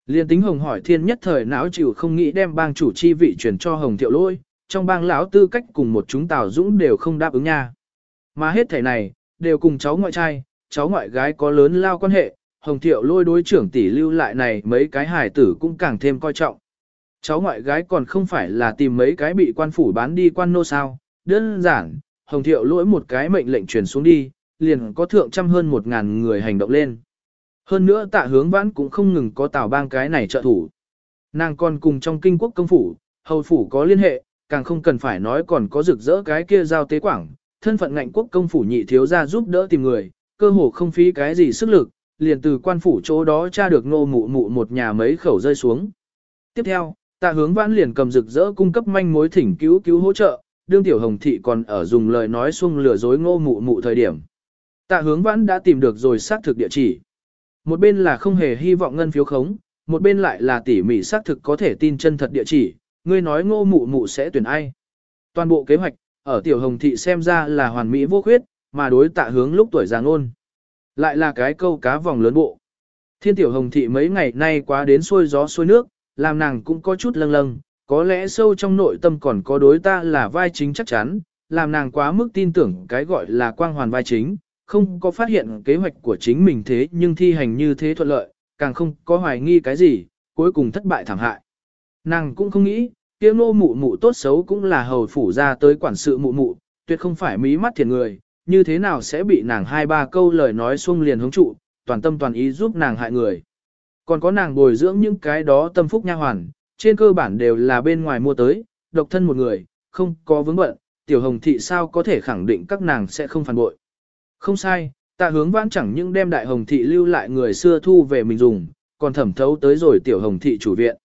Liên tính hồng hỏi thiên nhất thời não chịu không nghĩ đem bang chủ chi vị chuyển cho hồng thiệu lỗi, trong bang lão tư cách cùng một chúng tào dũng đều không đáp ứng nha. Mà hết thể này, đều cùng cháu ngoại trai, cháu ngoại gái có lớn lao quan hệ, hồng thiệu lôi đối trưởng tỷ lưu lại này mấy cái hài tử cũng càng thêm coi trọng. Cháu ngoại gái còn không phải là tìm mấy cái bị quan phủ bán đi quan nô sao, đơn giản, hồng thiệu lỗi một cái mệnh lệnh truyền xuống đi, liền có thượng trăm hơn một ngàn người hành động lên. Hơn nữa tạ hướng vãn cũng không ngừng có tào bang cái này trợ thủ. Nàng còn cùng trong kinh quốc công phủ, hầu phủ có liên hệ, càng không cần phải nói còn có rực rỡ cái kia giao tế quảng, thân phận ngạnh quốc công phủ nhị thiếu gia giúp đỡ tìm người, cơ hồ không phí cái gì sức lực, liền từ quan phủ chỗ đó tra được ngô mụ mụ một nhà mấy khẩu rơi xuống. Tiếp theo, tạ hướng vãn liền cầm rực rỡ cung cấp manh mối thỉnh cứu cứu hỗ trợ, đương tiểu hồng thị còn ở dùng lời nói xung lừa dối ngô mụ mụ thời điểm. Tạ hướng vãn đã tìm được rồi xác thực địa chỉ. Một bên là không hề hy vọng ngân phiếu khống, một bên lại là tỉ mỉ xác thực có thể tin chân thật địa chỉ, ngươi nói ngô mụ mụ sẽ tuyển ai. Toàn bộ kế hoạch, ở tiểu hồng thị xem ra là hoàn mỹ vô khuyết, mà đối tạ hướng lúc tuổi già ngôn. Lại là cái câu cá vòng lớn bộ. Thiên tiểu hồng thị mấy ngày nay quá đến xôi gió xôi nước, làm nàng cũng có chút lâng lâng, có lẽ sâu trong nội tâm còn có đối ta là vai chính chắc chắn, làm nàng quá mức tin tưởng cái gọi là quang hoàn vai chính, không có phát hiện kế hoạch của chính mình thế nhưng thi hành như thế thuận lợi, càng không có hoài nghi cái gì, cuối cùng thất bại thảm hại. Nàng cũng không nghĩ, kia nô mụ mụ tốt xấu cũng là hầu phủ ra tới quản sự mụ mụ, tuyệt không phải mí mắt thiền người, như thế nào sẽ bị nàng hai ba câu lời nói xuông liền hướng trụ, toàn tâm toàn ý giúp nàng hại người. Còn có nàng bồi dưỡng những cái đó tâm phúc nha hoàn, trên cơ bản đều là bên ngoài mua tới, độc thân một người, không có vướng bận, tiểu hồng thị sao có thể khẳng định các nàng sẽ không phản bội. Không sai, tạ hướng vãn chẳng những đem đại hồng thị lưu lại người xưa thu về mình dùng, còn thẩm thấu tới rồi tiểu hồng thị chủ viện.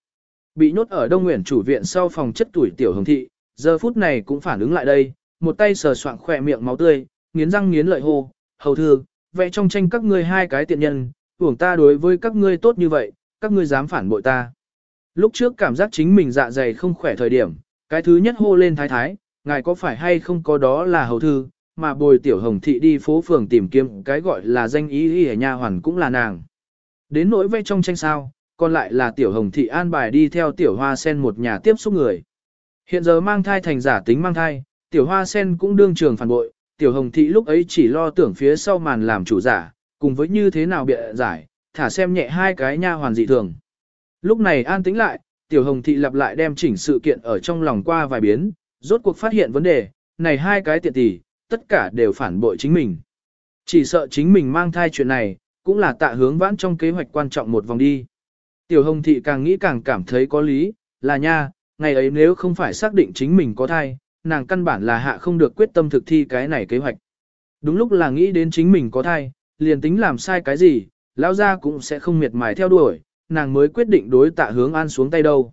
Bị nhốt ở Đông Nguyện chủ viện sau phòng chất tuổi tiểu hồng thị, giờ phút này cũng phản ứng lại đây, một tay sờ soạng khỏe miệng máu tươi, nghiến răng nghiến lợi hô, hầu thư, vẽ trong tranh các ngươi hai cái tiện nhân, uổng ta đối với các ngươi tốt như vậy, các ngươi dám phản bội ta. Lúc trước cảm giác chính mình dạ dày không khỏe thời điểm, cái thứ nhất hô lên thái thái, ngài có phải hay không có đó là hầu thư, mà bồi tiểu hồng thị đi phố phường tìm kiếm cái gọi là danh ý y nha hoàn cũng là nàng. Đến nỗi vẽ trong tranh sao, còn lại là tiểu hồng thị an bài đi theo tiểu hoa sen một nhà tiếp xúc người. Hiện giờ mang thai thành giả tính mang thai, tiểu hoa sen cũng đương trường phản bội, tiểu hồng thị lúc ấy chỉ lo tưởng phía sau màn làm chủ giả, cùng với như thế nào bịa giải, thả xem nhẹ hai cái nha hoàn dị thường. Lúc này an tĩnh lại, tiểu hồng thị lặp lại đem chỉnh sự kiện ở trong lòng qua vài biến, rốt cuộc phát hiện vấn đề, này hai cái tiện tỷ, tất cả đều phản bội chính mình. Chỉ sợ chính mình mang thai chuyện này, cũng là tạ hướng vãn trong kế hoạch quan trọng một vòng đi. Tiểu hồng thị càng nghĩ càng cảm thấy có lý, là nha, ngày ấy nếu không phải xác định chính mình có thai, nàng căn bản là hạ không được quyết tâm thực thi cái này kế hoạch. Đúng lúc là nghĩ đến chính mình có thai, liền tính làm sai cái gì, lão gia cũng sẽ không miệt mài theo đuổi, nàng mới quyết định đối tạ hướng an xuống tay đâu.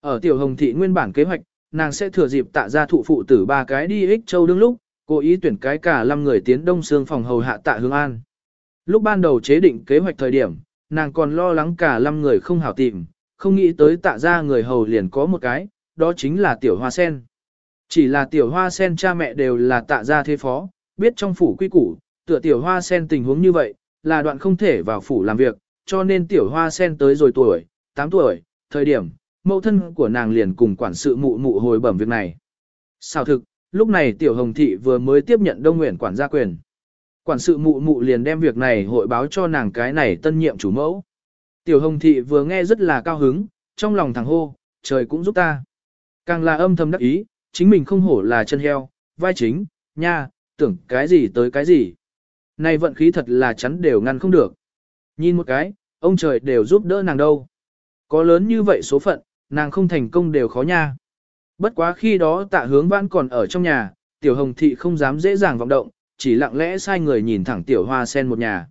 Ở tiểu hồng thị nguyên bản kế hoạch, nàng sẽ thừa dịp tạ gia thụ phụ tử ba cái đi ích châu đương lúc, cố ý tuyển cái cả năm người tiến đông xương phòng hầu hạ tạ hướng an. Lúc ban đầu chế định kế hoạch thời điểm, nàng còn lo lắng cả năm người không hảo tìm, không nghĩ tới tạ gia người hầu liền có một cái, đó chính là tiểu hoa sen. Chỉ là tiểu hoa sen cha mẹ đều là tạ gia thế phó, biết trong phủ quy củ, tựa tiểu hoa sen tình huống như vậy, là đoạn không thể vào phủ làm việc, cho nên tiểu hoa sen tới rồi tuổi, 8 tuổi, thời điểm, mẫu thân của nàng liền cùng quản sự mụ mụ hồi bẩm việc này. Sao thực, lúc này tiểu hồng thị vừa mới tiếp nhận đông nguyện quản gia quyền. Quản sự mụ mụ liền đem việc này hội báo cho nàng cái này tân nhiệm chủ mẫu. Tiểu hồng thị vừa nghe rất là cao hứng, trong lòng thằng hô, trời cũng giúp ta. Càng là âm thầm đắc ý, chính mình không hổ là chân heo, vai chính, nha, tưởng cái gì tới cái gì. Này vận khí thật là chắn đều ngăn không được. Nhìn một cái, ông trời đều giúp đỡ nàng đâu. Có lớn như vậy số phận, nàng không thành công đều khó nha. Bất quá khi đó tạ hướng vãn còn ở trong nhà, tiểu hồng thị không dám dễ dàng vọng động, chỉ lặng lẽ sai người nhìn thẳng tiểu hoa sen một nhà.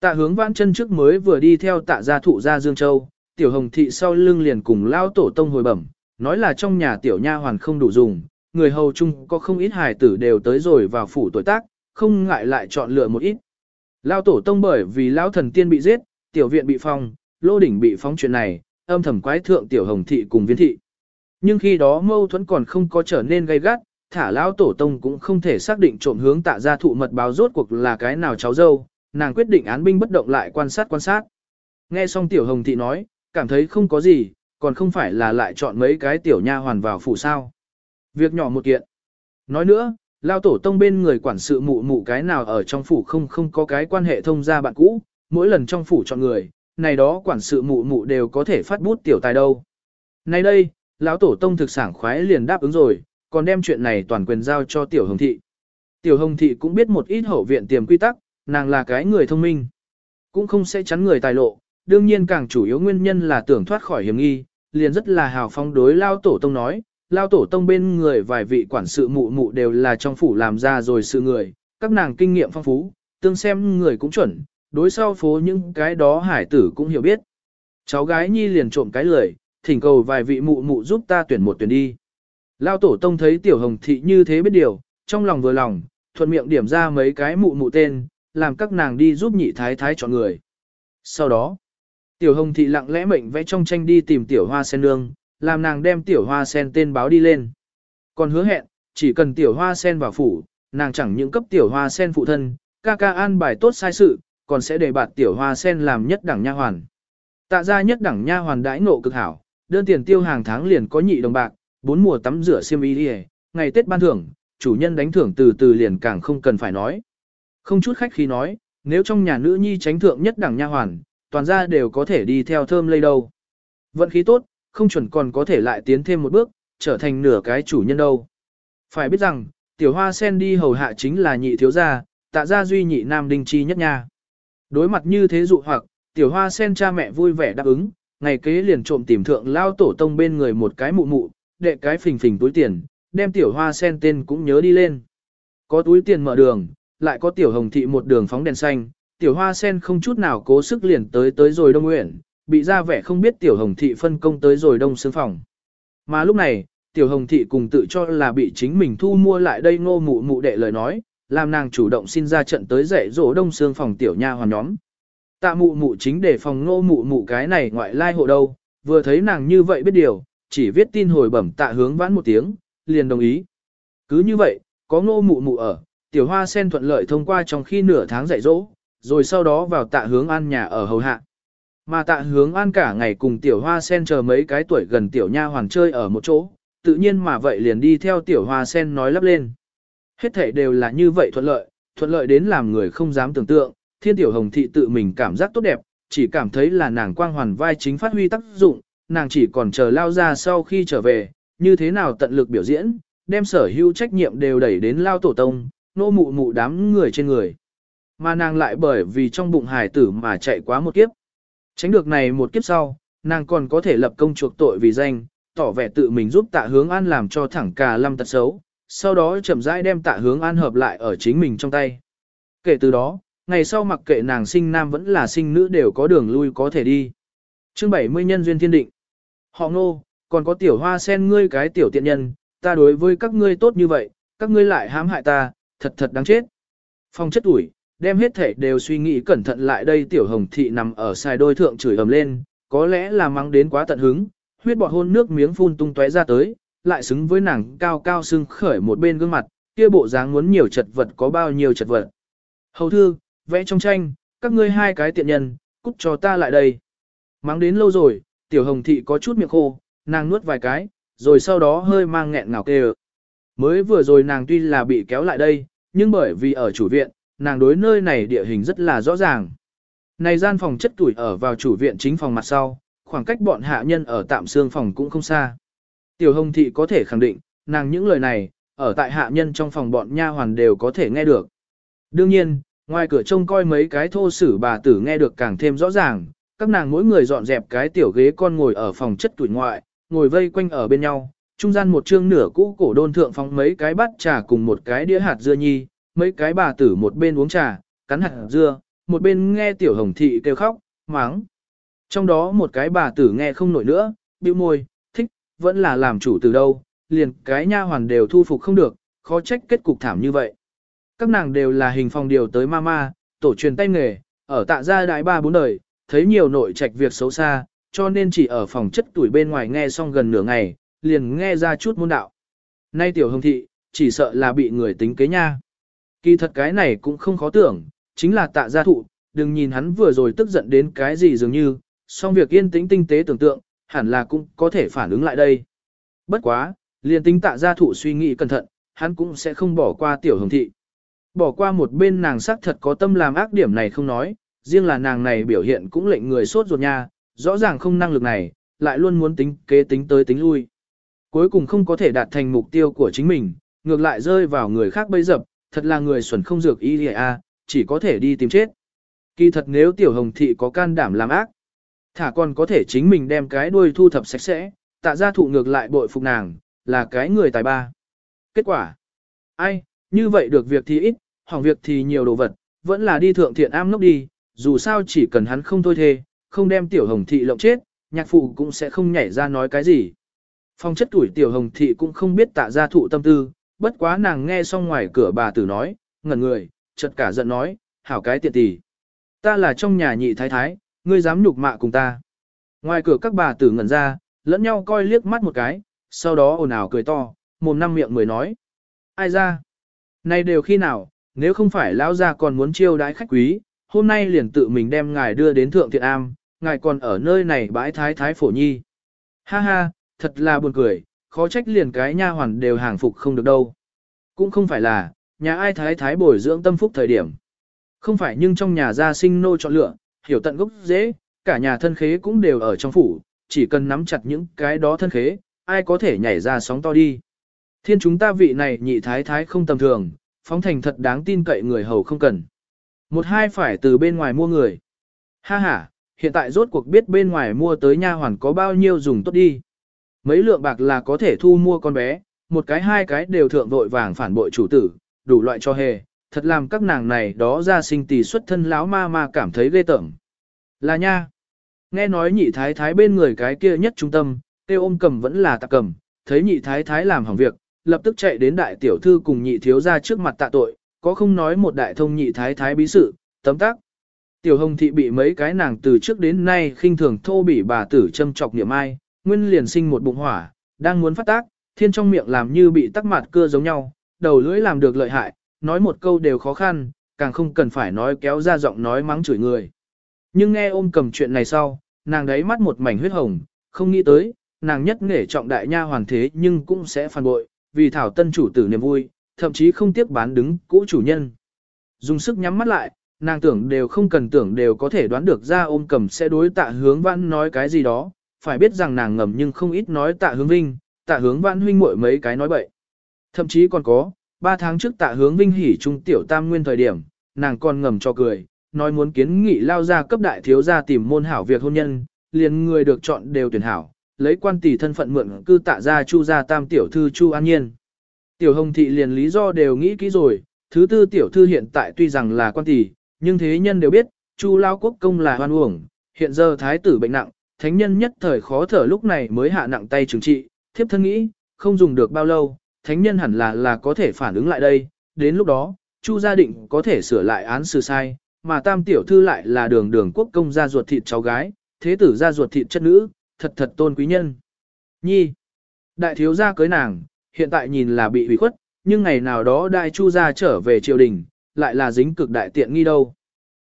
Tạ hướng vãn chân trước mới vừa đi theo tạ gia thụ gia Dương Châu, tiểu hồng thị sau lưng liền cùng lao tổ tông hồi bẩm, nói là trong nhà tiểu nha hoàn không đủ dùng, người hầu chung có không ít hài tử đều tới rồi vào phủ tuổi tác, không ngại lại chọn lựa một ít. Lao tổ tông bởi vì lão thần tiên bị giết, tiểu viện bị phong, lô đỉnh bị phóng chuyện này, âm thầm quái thượng tiểu hồng thị cùng viên thị. Nhưng khi đó mâu thuẫn còn không có trở nên gay gắt, thả lão tổ tông cũng không thể xác định trộm hướng tạ gia thụ mật báo rốt cuộc là cái nào cháu dâu, nàng quyết định án binh bất động lại quan sát quan sát. Nghe xong tiểu hồng thị nói, cảm thấy không có gì, còn không phải là lại chọn mấy cái tiểu nha hoàn vào phủ sao. Việc nhỏ một kiện. Nói nữa, lao tổ tông bên người quản sự mụ mụ cái nào ở trong phủ không không có cái quan hệ thông gia bạn cũ, mỗi lần trong phủ chọn người, này đó quản sự mụ mụ đều có thể phát bút tiểu tài đâu. Nay đây, lão tổ tông thực sản khoái liền đáp ứng rồi, còn đem chuyện này toàn quyền giao cho tiểu hồng thị. Tiểu hồng thị cũng biết một ít hậu viện tiềm quy tắc, nàng là cái người thông minh. Cũng không sẽ chắn người tài lộ, đương nhiên càng chủ yếu nguyên nhân là tưởng thoát khỏi hiểm nghi, liền rất là hào phóng đối lao tổ tông nói, lao tổ tông bên người vài vị quản sự mụ mụ đều là trong phủ làm ra rồi sự người, các nàng kinh nghiệm phong phú, tương xem người cũng chuẩn, đối sau phố những cái đó hải tử cũng hiểu biết. Cháu gái nhi liền trộm cái lời, thỉnh cầu vài vị mụ mụ giúp ta tuyển một tuyển đi. Lao tổ tông thấy tiểu hồng thị như thế biết điều, trong lòng vừa lòng, thuận miệng điểm ra mấy cái mụ mụ tên, làm các nàng đi giúp nhị thái thái chọn người. Sau đó, tiểu hồng thị lặng lẽ mệnh vẽ trong tranh đi tìm tiểu hoa sen nương, làm nàng đem tiểu hoa sen tên báo đi lên. Còn hứa hẹn, chỉ cần tiểu hoa sen vào phủ, nàng chẳng những cấp tiểu hoa sen phụ thân, ca ca an bài tốt sai sự, còn sẽ để bạt tiểu hoa sen làm nhất đẳng nha hoàn. Tạ ra nhất đẳng nha hoàn đãi ngộ cực hảo, đơn tiền tiêu hàng tháng liền có nhị đồng bạc, bốn mùa tắm rửa xiêm y đi ngày Tết ban thưởng, chủ nhân đánh thưởng từ từ liền càng không cần phải nói. Không chút khách khi nói, nếu trong nhà nữ nhi tránh thượng nhất đẳng nha hoàn, toàn gia đều có thể đi theo thơm lây đâu. Vận khí tốt, không chuẩn còn có thể lại tiến thêm một bước, trở thành nửa cái chủ nhân đâu. Phải biết rằng, tiểu hoa sen đi hầu hạ chính là nhị thiếu gia, tạ gia duy nhị nam đinh chi nhất nha. Đối mặt như thế dụ hoặc, tiểu hoa sen cha mẹ vui vẻ đáp ứng, ngày kế liền trộm tìm thượng lao tổ tông bên người một cái mụ mụ, đệ cái phình phình túi tiền, đem tiểu hoa sen tên cũng nhớ đi lên. Có túi tiền mở đường, lại có tiểu hồng thị một đường phóng đèn xanh, tiểu hoa sen không chút nào cố sức liền tới tới rồi đông nguyện, bị ra vẻ không biết tiểu hồng thị phân công tới rồi đông xương phòng. Mà lúc này, tiểu hồng thị cùng tự cho là bị chính mình thu mua lại đây ngô mụ mụ đệ lời nói, làm nàng chủ động xin ra trận tới dạy dỗ đông xương phòng tiểu nha hoàn nhóm. Tạ mụ mụ chính để phòng ngô mụ mụ cái này ngoại lai hộ đâu, vừa thấy nàng như vậy biết điều, chỉ viết tin hồi bẩm tạ hướng vãn một tiếng, liền đồng ý. Cứ như vậy, có ngô mụ mụ ở, tiểu hoa sen thuận lợi thông qua trong khi nửa tháng dạy dỗ, rồi sau đó vào tạ hướng an nhà ở hầu hạ. Mà tạ hướng an cả ngày cùng tiểu hoa sen chờ mấy cái tuổi gần tiểu nha hoàng chơi ở một chỗ, tự nhiên mà vậy liền đi theo tiểu hoa sen nói lắp lên. Hết thể đều là như vậy thuận lợi, thuận lợi đến làm người không dám tưởng tượng, thiên tiểu hồng thị tự mình cảm giác tốt đẹp, chỉ cảm thấy là nàng quang hoàn vai chính phát huy tác dụng, nàng chỉ còn chờ lao ra sau khi trở về, như thế nào tận lực biểu diễn, đem sở hữu trách nhiệm đều đẩy đến lao tổ tông, nô mụ mụ đám người trên người. Mà nàng lại bởi vì trong bụng hài tử mà chạy quá một kiếp. Tránh được này một kiếp sau, nàng còn có thể lập công chuộc tội vì danh, tỏ vẻ tự mình giúp tạ hướng an làm cho thẳng cà lâm tật xấu, sau đó chậm rãi đem tạ hướng an hợp lại ở chính mình trong tay. Kể từ đó, ngày sau mặc kệ nàng sinh nam vẫn là sinh nữ đều có đường lui có thể đi. Chương 70 nhân duyên thiên định. Họ ngô, còn có tiểu hoa sen ngươi cái tiểu tiện nhân, ta đối với các ngươi tốt như vậy, các ngươi lại hãm hại ta, thật thật đáng chết. Phong chất ủi, đem hết thể đều suy nghĩ cẩn thận lại đây tiểu hồng thị nằm ở xài đôi thượng chửi ầm lên, có lẽ là mắng đến quá tận hứng, huyết bọt hôn nước miếng phun tung tóe ra tới, lại xứng với nàng cao cao sưng khởi một bên gương mặt, kia bộ dáng muốn nhiều chật vật có bao nhiêu chật vật. Hầu thư, vẽ trong tranh, các ngươi hai cái tiện nhân, cút cho ta lại đây. Mắng đến lâu rồi, tiểu hồng thị có chút miệng khô, nàng nuốt vài cái, rồi sau đó hơi mang nghẹn ngào kêu. Mới vừa rồi nàng tuy là bị kéo lại đây, nhưng bởi vì ở chủ viện, nàng đối nơi này địa hình rất là rõ ràng. Này gian phòng chất tuổi ở vào chủ viện chính phòng mặt sau, khoảng cách bọn hạ nhân ở tạm xương phòng cũng không xa. Tiểu Hồng Thị có thể khẳng định, nàng những lời này, ở tại hạ nhân trong phòng bọn nha hoàn đều có thể nghe được. Đương nhiên, ngoài cửa trông coi mấy cái thô sử bà tử nghe được càng thêm rõ ràng, các nàng mỗi người dọn dẹp cái tiểu ghế con ngồi ở phòng chất tuổi ngoại, ngồi vây quanh ở bên nhau, trung gian một chương nửa cũ cổ đôn thượng phóng mấy cái bát trà cùng một cái đĩa hạt dưa nhi, mấy cái bà tử một bên uống trà, cắn hạt dưa, một bên nghe tiểu hồng thị kêu khóc, mắng. Trong đó một cái bà tử nghe không nổi nữa, bĩu môi, thích, vẫn là làm chủ từ đâu, liền cái nha hoàn đều thu phục không được, khó trách kết cục thảm như vậy. Các nàng đều là hình phòng điều tới mama, tổ truyền tay nghề, ở tạ gia đại ba bốn đời, thấy nhiều nội trạch việc xấu xa, cho nên chỉ ở phòng chất tuổi bên ngoài nghe xong gần nửa ngày, liền nghe ra chút môn đạo. Nay tiểu hồng thị, chỉ sợ là bị người tính kế nha. Kỳ thật cái này cũng không khó tưởng, chính là tạ gia thụ, đừng nhìn hắn vừa rồi tức giận đến cái gì dường như, song việc yên tĩnh tinh tế tưởng tượng, hẳn là cũng có thể phản ứng lại đây. Bất quá, liền tính tạ gia thụ suy nghĩ cẩn thận, hắn cũng sẽ không bỏ qua tiểu hồng thị. Bỏ qua một bên nàng sắc thật có tâm làm ác điểm này không nói, riêng là nàng này biểu hiện cũng lệnh người sốt ruột nha, rõ ràng không năng lực này, lại luôn muốn tính kế tính tới tính lui. Cuối cùng không có thể đạt thành mục tiêu của chính mình, ngược lại rơi vào người khác bây dập, thật là người xuẩn không dược y a, à, chỉ có thể đi tìm chết. Kỳ thật nếu tiểu hồng thị có can đảm làm ác, thả còn có thể chính mình đem cái đuôi thu thập sạch sẽ, tạ ra thụ ngược lại bội phục nàng, là cái người tài ba. Kết quả, ai, như vậy được việc thì ít, hỏng việc thì nhiều đồ vật, vẫn là đi thượng thiện am nốc đi, dù sao chỉ cần hắn không thôi thê, không đem tiểu hồng thị lộng chết, nhạc phụ cũng sẽ không nhảy ra nói cái gì. Phong chất tuổi tiểu hồng thị cũng không biết tạ ra thụ tâm tư, bất quá nàng nghe xong ngoài cửa bà tử nói, ngẩn người, chợt cả giận nói, hảo cái tiện tỷ. Ta là trong nhà nhị thái thái, ngươi dám nhục mạ cùng ta. Ngoài cửa các bà tử ngẩn ra, lẫn nhau coi liếc mắt một cái, sau đó ồn ào cười to, mồm năm miệng mới nói. Ai ra? Này đều khi nào, nếu không phải lão gia còn muốn chiêu đãi khách quý, hôm nay liền tự mình đem ngài đưa đến thượng thiện am, ngài còn ở nơi này bãi thái thái phổ nhi. Ha ha, thật là buồn cười, khó trách liền cái nha hoàn đều hàng phục không được đâu. Cũng không phải là, nhà ai thái thái bồi dưỡng tâm phúc thời điểm. Không phải nhưng trong nhà gia sinh nô chọn lựa, hiểu tận gốc dễ, cả nhà thân khế cũng đều ở trong phủ, chỉ cần nắm chặt những cái đó thân khế, ai có thể nhảy ra sóng to đi. Thiên chúng ta vị này nhị thái thái không tầm thường, phóng thành thật đáng tin cậy người hầu không cần. Một hai phải từ bên ngoài mua người. Ha ha, hiện tại rốt cuộc biết bên ngoài mua tới nha hoàn có bao nhiêu dùng tốt đi. Mấy lượng bạc là có thể thu mua con bé, một cái hai cái đều thượng vội vàng phản bội chủ tử, đủ loại cho hề, thật làm các nàng này đó ra sinh tỷ xuất thân láo ma ma cảm thấy ghê tởm. Là nha. Nghe nói nhị thái thái bên người cái kia nhất trung tâm, tiêu ôm cầm vẫn là tạ cầm, thấy nhị thái thái làm hỏng việc, lập tức chạy đến đại tiểu thư cùng nhị thiếu ra trước mặt tạ tội, có không nói một đại thông nhị thái thái bí sự, tấm tắc. Tiểu hồng thị bị mấy cái nàng từ trước đến nay khinh thường thô bỉ bà tử châm chọc niệm ai, nguyên liền sinh một bụng hỏa, đang muốn phát tác, thiên trong miệng làm như bị tắc mặt cưa giống nhau, đầu lưỡi làm được lợi hại, nói một câu đều khó khăn, càng không cần phải nói kéo ra giọng nói mắng chửi người. Nhưng nghe ôm cầm chuyện này sau, nàng đấy mắt một mảnh huyết hồng, không nghĩ tới, nàng nhất nghề trọng đại nha hoàn thế nhưng cũng sẽ phản bội, vì thảo tân chủ tử niềm vui, thậm chí không tiếc bán đứng cũ chủ nhân. Dùng sức nhắm mắt lại, nàng tưởng đều không cần tưởng đều có thể đoán được ra ôm cầm sẽ đối tạ hướng vãn nói cái gì đó, phải biết rằng nàng ngầm nhưng không ít nói tạ hướng vinh, tạ hướng vãn huynh muội mấy cái nói bậy. Thậm chí còn có, ba tháng trước tạ hướng vinh hỉ trung tiểu tam nguyên thời điểm, nàng còn ngầm cho cười, nói muốn kiến nghị lao ra cấp đại thiếu gia tìm môn hảo việc hôn nhân, liền người được chọn đều tuyển hảo, lấy quan tỷ thân phận mượn cư tạ ra chu gia tam tiểu thư chu an nhiên. Tiểu hồng thị liền lý do đều nghĩ kỹ rồi, thứ tư tiểu thư hiện tại tuy rằng là quan tỷ, nhưng thế nhân đều biết, chu lao quốc công là hoan uổng, hiện giờ thái tử bệnh nặng, thánh nhân nhất thời khó thở lúc này mới hạ nặng tay trừng trị, thiếp thân nghĩ, không dùng được bao lâu, thánh nhân hẳn là là có thể phản ứng lại đây, đến lúc đó, chu gia định có thể sửa lại án xử sai, mà tam tiểu thư lại là đường đường quốc công gia ruột thịt cháu gái, thế tử gia ruột thịt chất nữ, thật thật tôn quý nhân. Nhi, đại thiếu gia cưới nàng, hiện tại nhìn là bị hủy khuất, nhưng ngày nào đó đại chu gia trở về triều đình, lại là dính cực đại tiện nghi đâu.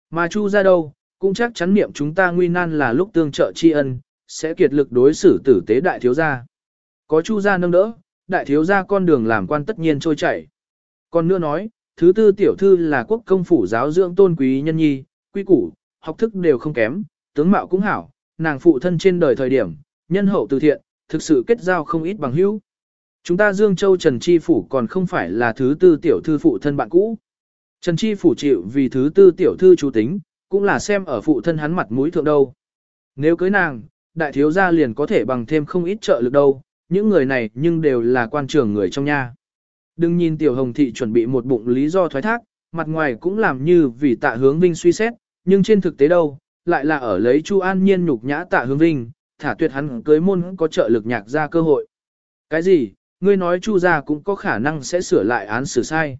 Mà chu gia đâu, cũng chắc chắn niệm chúng ta nguy nan là lúc tương trợ tri ân, sẽ kiệt lực đối xử tử tế đại thiếu gia. Có chu gia nâng đỡ, đại thiếu gia con đường làm quan tất nhiên trôi chảy. Còn nữa nói, thứ tư tiểu thư là quốc công phủ giáo dưỡng tôn quý nhân nhi, quy củ, học thức đều không kém, tướng mạo cũng hảo, nàng phụ thân trên đời thời điểm, nhân hậu từ thiện, thực sự kết giao không ít bằng hữu. Chúng ta Dương Châu Trần Chi Phủ còn không phải là thứ tư tiểu thư phụ thân bạn cũ. Trần Chi Phủ chịu vì thứ tư tiểu thư chú tính, cũng là xem ở phụ thân hắn mặt mũi thượng đâu. Nếu cưới nàng, đại thiếu gia liền có thể bằng thêm không ít trợ lực đâu, những người này nhưng đều là quan trường người trong nhà. Đừng nhìn tiểu hồng thị chuẩn bị một bụng lý do thoái thác, mặt ngoài cũng làm như vì tạ hướng vinh suy xét, nhưng trên thực tế đâu, lại là ở lấy Chu An Nhiên nhục nhã tạ hướng vinh, thả tuyệt hắn cưới môn có trợ lực nhạc ra cơ hội. Cái gì, ngươi nói Chu gia cũng có khả năng sẽ sửa lại án xử sai.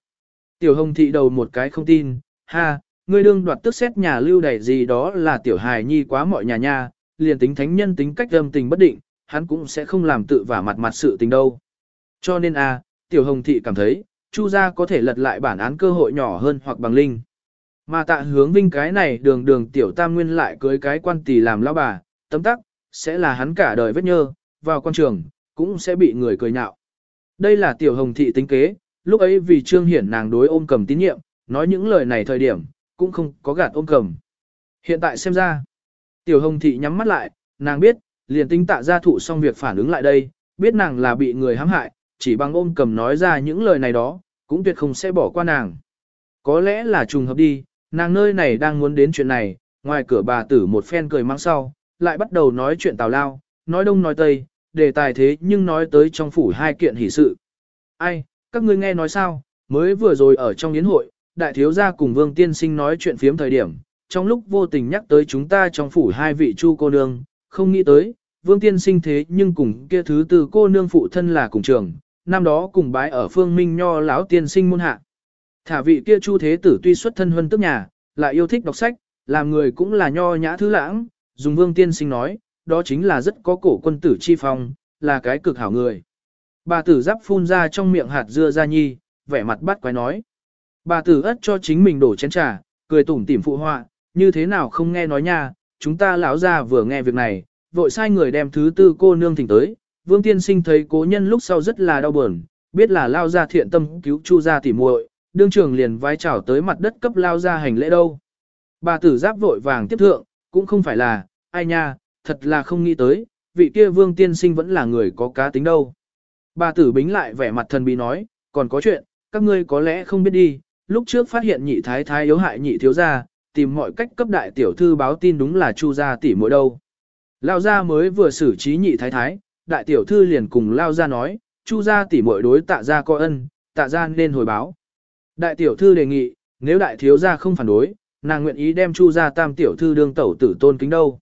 Tiểu hồng thị đầu một cái không tin, ha, ngươi đương đoạt tức xét nhà lưu đẩy gì đó là tiểu hài nhi quá mọi nhà nha, liền tính thánh nhân tính cách âm tình bất định, hắn cũng sẽ không làm tự vả mặt mặt sự tình đâu. Cho nên a, tiểu hồng thị cảm thấy, Chu gia có thể lật lại bản án cơ hội nhỏ hơn hoặc bằng linh. Mà tạ hướng vinh cái này đường đường tiểu tam nguyên lại cưới cái quan tỷ làm lão bà, tấm tắc, sẽ là hắn cả đời vết nhơ, vào quan trường, cũng sẽ bị người cười nhạo. Đây là tiểu hồng thị tính kế, lúc ấy vì trương hiển nàng đối ôm cầm tín nhiệm, nói những lời này thời điểm, cũng không có gạt ôm cầm. Hiện tại xem ra, tiểu hồng thị nhắm mắt lại, nàng biết, liền tinh tạ gia thụ xong việc phản ứng lại đây, biết nàng là bị người hãm hại, chỉ bằng ôm cầm nói ra những lời này đó, cũng tuyệt không sẽ bỏ qua nàng. Có lẽ là trùng hợp đi, nàng nơi này đang muốn đến chuyện này, ngoài cửa bà tử một phen cười mang sau, lại bắt đầu nói chuyện tào lao, nói đông nói tây, đề tài thế nhưng nói tới trong phủ hai kiện hỷ sự. Ai, các ngươi nghe nói sao, mới vừa rồi ở trong yến hội, đại thiếu gia cùng vương tiên sinh nói chuyện phiếm thời điểm, trong lúc vô tình nhắc tới chúng ta trong phủ hai vị chu cô nương, không nghĩ tới, vương tiên sinh thế nhưng cùng kia thứ từ cô nương phụ thân là cùng trường, năm đó cùng bái ở phương minh nho lão tiên sinh môn hạ. Thả vị kia chu thế tử tuy xuất thân huân tức nhà, lại yêu thích đọc sách, làm người cũng là nho nhã thứ lãng, dùng vương tiên sinh nói, đó chính là rất có cổ quân tử chi phong, là cái cực hảo người. Bà tử giáp phun ra trong miệng hạt dưa ra nhi, vẻ mặt bắt quái nói. Bà tử ất cho chính mình đổ chén trà, cười tủm tỉm phụ họa, như thế nào không nghe nói nha, chúng ta lão ra vừa nghe việc này, vội sai người đem thứ tư cô nương thỉnh tới. Vương tiên sinh thấy cố nhân lúc sau rất là đau buồn, biết là lao ra thiện tâm cứu chu ra tỉ muội, đương trường liền vai chào tới mặt đất cấp lao ra hành lễ đâu. Bà tử giáp vội vàng tiếp thượng, cũng không phải là, ai nha, thật là không nghĩ tới, vị kia vương tiên sinh vẫn là người có cá tính đâu. Bà tử bính lại vẻ mặt thần bí nói, còn có chuyện, các ngươi có lẽ không biết đi, lúc trước phát hiện nhị thái thái yếu hại nhị thiếu gia, tìm mọi cách cấp đại tiểu thư báo tin đúng là chu gia tỷ muội đâu. Lao gia mới vừa xử trí nhị thái thái, đại tiểu thư liền cùng Lao gia nói, chu gia tỷ muội đối tạ gia có ân, tạ gia nên hồi báo. Đại tiểu thư đề nghị, nếu đại thiếu gia không phản đối, nàng nguyện ý đem chu gia tam tiểu thư đương tẩu tử tôn kính đâu.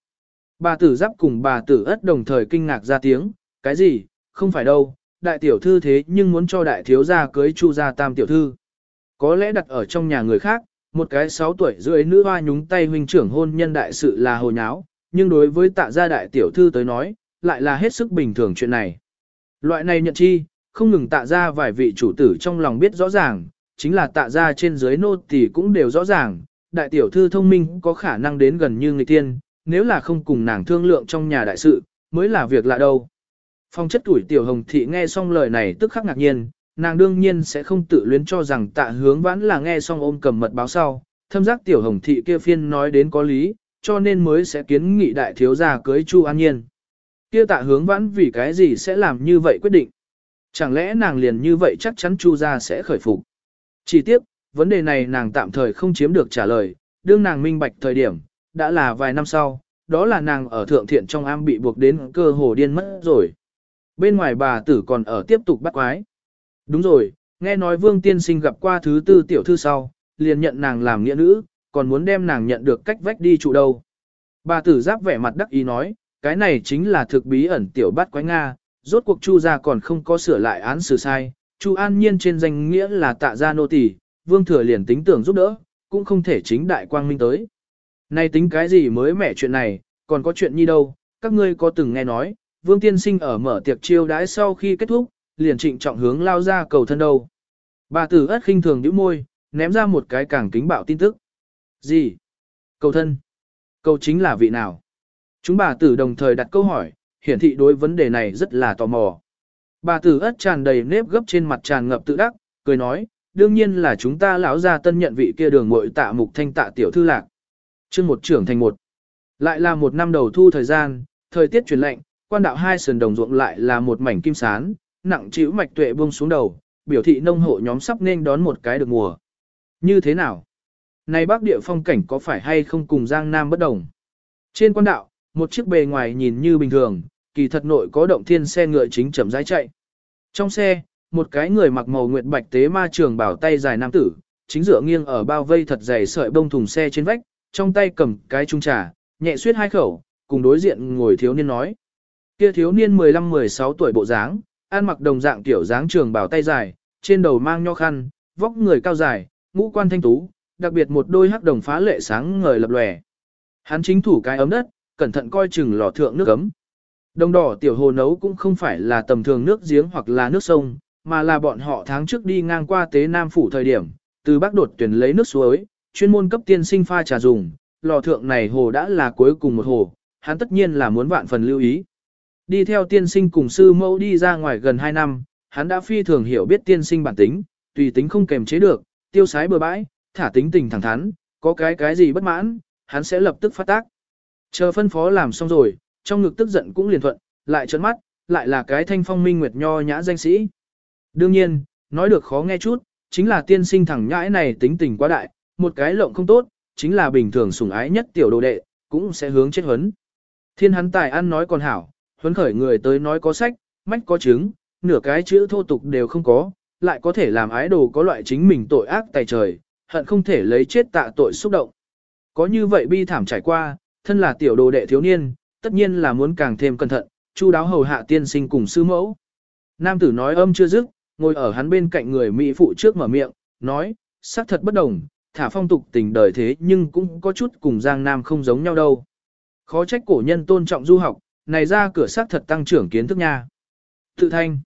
Bà tử giáp cùng bà tử ất đồng thời kinh ngạc ra tiếng, cái gì, không phải đâu, đại tiểu thư thế nhưng muốn cho đại thiếu gia cưới chu gia tam tiểu thư. Có lẽ đặt ở trong nhà người khác, một cái 6 tuổi rưỡi nữ hoa nhúng tay huynh trưởng hôn nhân đại sự là hồ nháo, nhưng đối với tạ gia đại tiểu thư tới nói, lại là hết sức bình thường chuyện này. Loại này nhận chi, không ngừng tạ ra vài vị chủ tử trong lòng biết rõ ràng, chính là tạ ra trên dưới nô thì cũng đều rõ ràng, đại tiểu thư thông minh có khả năng đến gần như người tiên, nếu là không cùng nàng thương lượng trong nhà đại sự, mới là việc lạ đâu. Phong chất tuổi tiểu hồng thị nghe xong lời này tức khắc ngạc nhiên, nàng đương nhiên sẽ không tự luyến cho rằng tạ hướng vãn là nghe xong ôm cầm mật báo sau, thâm giác tiểu hồng thị kia phiên nói đến có lý, cho nên mới sẽ kiến nghị đại thiếu gia cưới Chu An Nhiên. Kia tạ hướng vãn vì cái gì sẽ làm như vậy quyết định? Chẳng lẽ nàng liền như vậy chắc chắn Chu gia sẽ khởi phục? Chỉ tiếc, vấn đề này nàng tạm thời không chiếm được trả lời, đương nàng minh bạch thời điểm, đã là vài năm sau, đó là nàng ở thượng thiện trong am bị buộc đến cơ hồ điên mất rồi. Bên ngoài bà tử còn ở tiếp tục bắt quái. Đúng rồi, nghe nói vương tiên sinh gặp qua thứ tư tiểu thư sau, liền nhận nàng làm nghĩa nữ, còn muốn đem nàng nhận được cách vách đi trụ đâu. Bà tử giáp vẻ mặt đắc ý nói, cái này chính là thực bí ẩn tiểu bắt quái Nga, rốt cuộc chu gia còn không có sửa lại án xử sai, chu an nhiên trên danh nghĩa là tạ gia nô tỳ, vương thừa liền tính tưởng giúp đỡ, cũng không thể chính đại quang minh tới. Này tính cái gì mới mẻ chuyện này, còn có chuyện như đâu, các ngươi có từng nghe nói, vương tiên sinh ở mở tiệc chiêu đãi sau khi kết thúc, liền trịnh trọng hướng lao ra cầu thân đâu. Bà tử ất khinh thường nhíu môi, ném ra một cái càng kính bạo tin tức. Gì? Cầu thân? Cầu chính là vị nào? Chúng bà tử đồng thời đặt câu hỏi, hiển thị đối vấn đề này rất là tò mò. Bà tử ất tràn đầy nếp gấp trên mặt tràn ngập tự đắc, cười nói, đương nhiên là chúng ta lão gia tân nhận vị kia đường muội tạ mục thanh tạ tiểu thư lạc. Chương một trưởng thành một. Lại là một năm đầu thu thời gian, thời tiết chuyển lạnh, quan đạo hai sườn đồng ruộng lại là một mảnh kim sán, nặng chịu mạch tuệ buông xuống đầu, biểu thị nông hộ nhóm sắp nên đón một cái được mùa. Như thế nào? Này bắc địa phong cảnh có phải hay không cùng Giang Nam bất đồng? Trên quan đạo, một chiếc bề ngoài nhìn như bình thường, kỳ thật nội có động thiên xe ngựa chính chậm rãi chạy. Trong xe, một cái người mặc màu nguyệt bạch tế ma trường bảo tay dài nam tử, chính dựa nghiêng ở bao vây thật dày sợi bông thùng xe trên vách, trong tay cầm cái chung trà, nhẹ suyết hai khẩu, cùng đối diện ngồi thiếu niên nói. Kia thiếu niên 15-16 tuổi bộ dáng, ăn mặc đồng dạng tiểu dáng trường bảo tay dài, trên đầu mang nho khăn, vóc người cao dài, ngũ quan thanh tú, đặc biệt một đôi hắc đồng phá lệ sáng ngời lập lòe. Hắn chính thủ cái ấm đất, cẩn thận coi chừng lò thượng nước ấm. Đồng đỏ tiểu hồ nấu cũng không phải là tầm thường nước giếng hoặc là nước sông, mà là bọn họ tháng trước đi ngang qua tế Nam Phủ thời điểm, từ bắc đột tuyển lấy nước suối, chuyên môn cấp tiên sinh pha trà dùng, lò thượng này hồ đã là cuối cùng một hồ, hắn tất nhiên là muốn vạn phần lưu ý. Đi theo tiên sinh cùng sư mẫu đi ra ngoài gần 2 năm, hắn đã phi thường hiểu biết tiên sinh bản tính, tùy tính không kềm chế được, tiêu sái bừa bãi, thả tính tình thẳng thắn, có cái cái gì bất mãn, hắn sẽ lập tức phát tác. Chờ phân phó làm xong rồi, trong ngực tức giận cũng liền thuận, lại trợn mắt, lại là cái thanh phong minh nguyệt nho nhã danh sĩ. Đương nhiên, nói được khó nghe chút, chính là tiên sinh thẳng nhãi này tính tình quá đại, một cái lộng không tốt, chính là bình thường sủng ái nhất tiểu đồ đệ, cũng sẽ hướng chết huấn. Thiên hắn tài ăn nói còn hảo, huấn khởi người tới nói có sách, mách có chứng, nửa cái chữ thô tục đều không có, lại có thể làm ái đồ có loại chính mình tội ác tài trời, hận không thể lấy chết tạ tội xúc động. Có như vậy bi thảm trải qua, thân là tiểu đồ đệ thiếu niên, tất nhiên là muốn càng thêm cẩn thận, chu đáo hầu hạ tiên sinh cùng sư mẫu. Nam tử nói âm chưa dứt, ngồi ở hắn bên cạnh người Mỹ phụ trước mở miệng, nói, xác thật bất đồng, thả phong tục tình đời thế nhưng cũng có chút cùng Giang Nam không giống nhau đâu. Khó trách cổ nhân tôn trọng du học, này ra cửa xác thật tăng trưởng kiến thức nha. Tự thanh,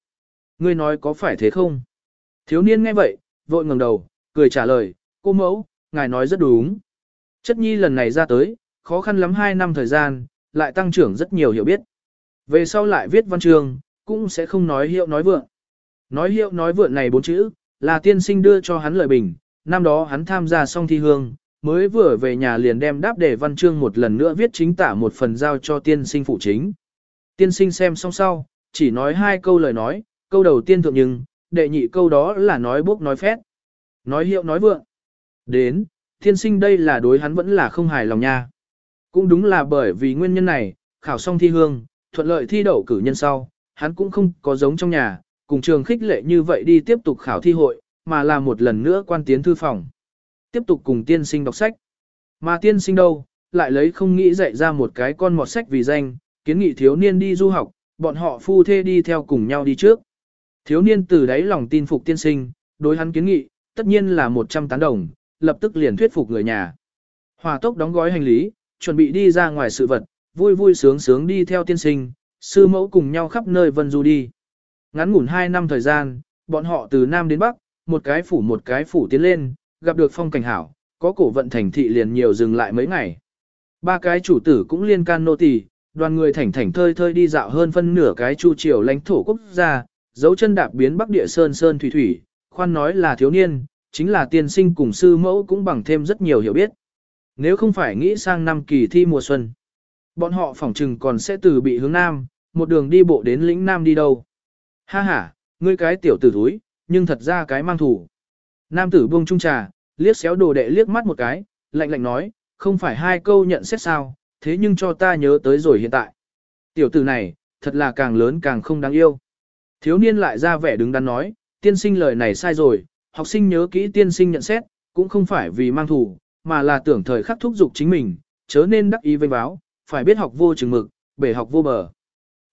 ngươi nói có phải thế không? Thiếu niên nghe vậy, vội ngẩng đầu, cười trả lời, cô mẫu, ngài nói rất đúng. Chất nhi lần này ra tới, khó khăn lắm 2 năm thời gian, lại tăng trưởng rất nhiều hiểu biết. Về sau lại viết văn chương, cũng sẽ không nói hiệu nói vượng. Nói hiệu nói vượng này bốn chữ, là tiên sinh đưa cho hắn lời bình, năm đó hắn tham gia xong thi hương, mới vừa về nhà liền đem đáp để văn chương một lần nữa viết chính tả một phần giao cho tiên sinh phụ chính. Tiên sinh xem xong sau, chỉ nói hai câu lời nói, câu đầu tiên thượng nhưng, đệ nhị câu đó là nói bốc nói phét. Nói hiệu nói vượng. Đến, tiên sinh đây là đối hắn vẫn là không hài lòng nha. Cũng đúng là bởi vì nguyên nhân này, khảo xong thi hương, thuận lợi thi đậu cử nhân sau, hắn cũng không có giống trong nhà, cùng trường khích lệ như vậy đi tiếp tục khảo thi hội, mà là một lần nữa quan tiến thư phòng. Tiếp tục cùng tiên sinh đọc sách. Mà tiên sinh đâu, lại lấy không nghĩ dạy ra một cái con mọt sách vì danh, kiến nghị thiếu niên đi du học, bọn họ phu thê đi theo cùng nhau đi trước. Thiếu niên từ đáy lòng tin phục tiên sinh, đối hắn kiến nghị, tất nhiên là 100 tán đồng, lập tức liền thuyết phục người nhà. Hòa tốc đóng gói hành lý, chuẩn bị đi ra ngoài sự vật, vui vui sướng sướng đi theo tiên sinh, sư mẫu cùng nhau khắp nơi vân du đi. Ngắn ngủn 2 năm thời gian, bọn họ từ Nam đến Bắc, một cái phủ một cái phủ tiến lên, gặp được phong cảnh hảo, có cổ vận thành thị liền nhiều dừng lại mấy ngày. Ba cái chủ tử cũng liên can nô tỳ, đoàn người thảnh thảnh thơi thơi đi dạo hơn phân nửa cái chu triều lãnh thổ quốc gia, dấu chân đạp biến Bắc địa sơn sơn thủy thủy, khoan nói là thiếu niên, chính là tiên sinh cùng sư mẫu cũng bằng thêm rất nhiều hiểu biết. Nếu không phải nghĩ sang năm kỳ thi mùa xuân, bọn họ phỏng chừng còn sẽ từ bị hướng nam, một đường đi bộ đến lĩnh nam đi đâu. Ha ha, ngươi cái tiểu tử thúi, nhưng thật ra cái mang thủ. Nam tử buông trung trà, liếc xéo đồ đệ liếc mắt một cái, lạnh lạnh nói, không phải hai câu nhận xét sao, thế nhưng cho ta nhớ tới rồi hiện tại. Tiểu tử này, thật là càng lớn càng không đáng yêu. Thiếu niên lại ra vẻ đứng đắn nói, tiên sinh lời này sai rồi, học sinh nhớ kỹ tiên sinh nhận xét, cũng không phải vì mang thủ, mà là tưởng thời khắc thúc dục chính mình, chớ nên đắc ý vênh báo, phải biết học vô chừng mực, bể học vô bờ.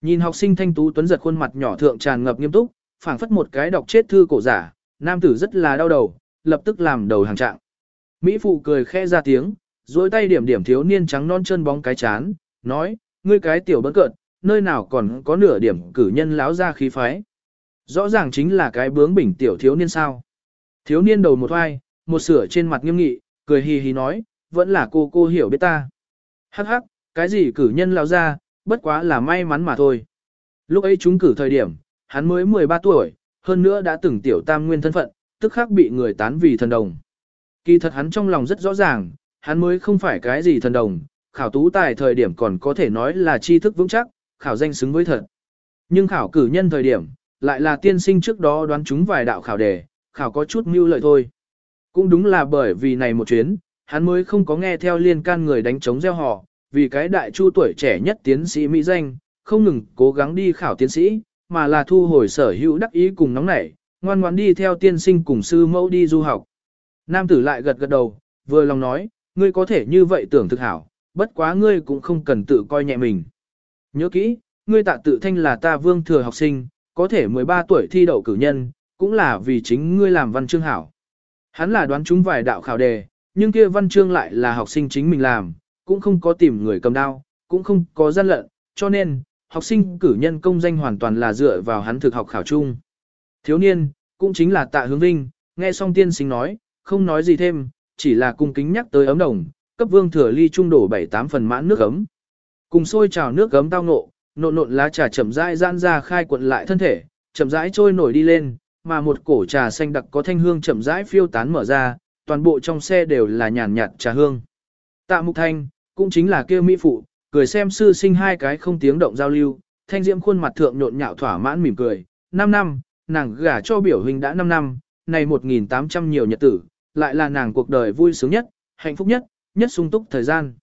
Nhìn học sinh thanh tú tuấn giật khuôn mặt nhỏ thượng tràn ngập nghiêm túc, phảng phất một cái đọc chết thư cổ giả, nam tử rất là đau đầu, lập tức làm đầu hàng trạng. Mỹ phụ cười khẽ ra tiếng, duỗi tay điểm điểm thiếu niên trắng non chân bóng cái chán, nói, ngươi cái tiểu bất cợt, nơi nào còn có nửa điểm cử nhân láo ra khí phái. Rõ ràng chính là cái bướng bỉnh tiểu thiếu niên sao. Thiếu niên đầu một hoai, một sửa trên mặt nghiêm nghị, cười hì hì nói, vẫn là cô cô hiểu biết ta. Hắc hắc, cái gì cử nhân lao ra, bất quá là may mắn mà thôi. Lúc ấy chúng cử thời điểm, hắn mới 13 tuổi, hơn nữa đã từng tiểu tam nguyên thân phận, tức khắc bị người tán vì thần đồng. Kỳ thật hắn trong lòng rất rõ ràng, hắn mới không phải cái gì thần đồng, khảo tú tài thời điểm còn có thể nói là tri thức vững chắc, khảo danh xứng với thật. Nhưng khảo cử nhân thời điểm, lại là tiên sinh trước đó đoán chúng vài đạo khảo đề, khảo có chút mưu lợi thôi. Cũng đúng là bởi vì này một chuyến, hắn mới không có nghe theo liên can người đánh chống gieo họ, vì cái đại chu tuổi trẻ nhất tiến sĩ Mỹ danh, không ngừng cố gắng đi khảo tiến sĩ, mà là thu hồi sở hữu đắc ý cùng nóng nảy, ngoan ngoãn đi theo tiên sinh cùng sư mẫu đi du học. Nam tử lại gật gật đầu, vừa lòng nói, ngươi có thể như vậy tưởng thực hảo, bất quá ngươi cũng không cần tự coi nhẹ mình. Nhớ kỹ, ngươi tạ tự thanh là ta vương thừa học sinh, có thể 13 tuổi thi đậu cử nhân, cũng là vì chính ngươi làm văn chương hảo. Hắn là đoán chúng vài đạo khảo đề, nhưng kia văn chương lại là học sinh chính mình làm, cũng không có tìm người cầm đao, cũng không có gian lận, cho nên, học sinh cử nhân công danh hoàn toàn là dựa vào hắn thực học khảo chung. Thiếu niên, cũng chính là tạ hướng vinh, nghe xong tiên sinh nói, không nói gì thêm, chỉ là cung kính nhắc tới ấm đồng, cấp vương thừa ly trung đổ 7-8 phần mãn nước ấm. Cùng sôi trào nước ấm tao nộ, nộn nộn lá trà chậm rãi gian ra khai cuộn lại thân thể, chậm rãi trôi nổi đi lên, mà một cổ trà xanh đặc có thanh hương chậm rãi phiêu tán mở ra, toàn bộ trong xe đều là nhàn nhạt trà hương. Tạ Mục Thanh, cũng chính là kêu mỹ phụ, cười xem sư sinh hai cái không tiếng động giao lưu, thanh diễm khuôn mặt thượng nhộn nhạo thỏa mãn mỉm cười, 5 năm, nàng gả cho biểu hình đã 5 năm, này 1.800 nhiều nhật tử, lại là nàng cuộc đời vui sướng nhất, hạnh phúc nhất, nhất sung túc thời gian.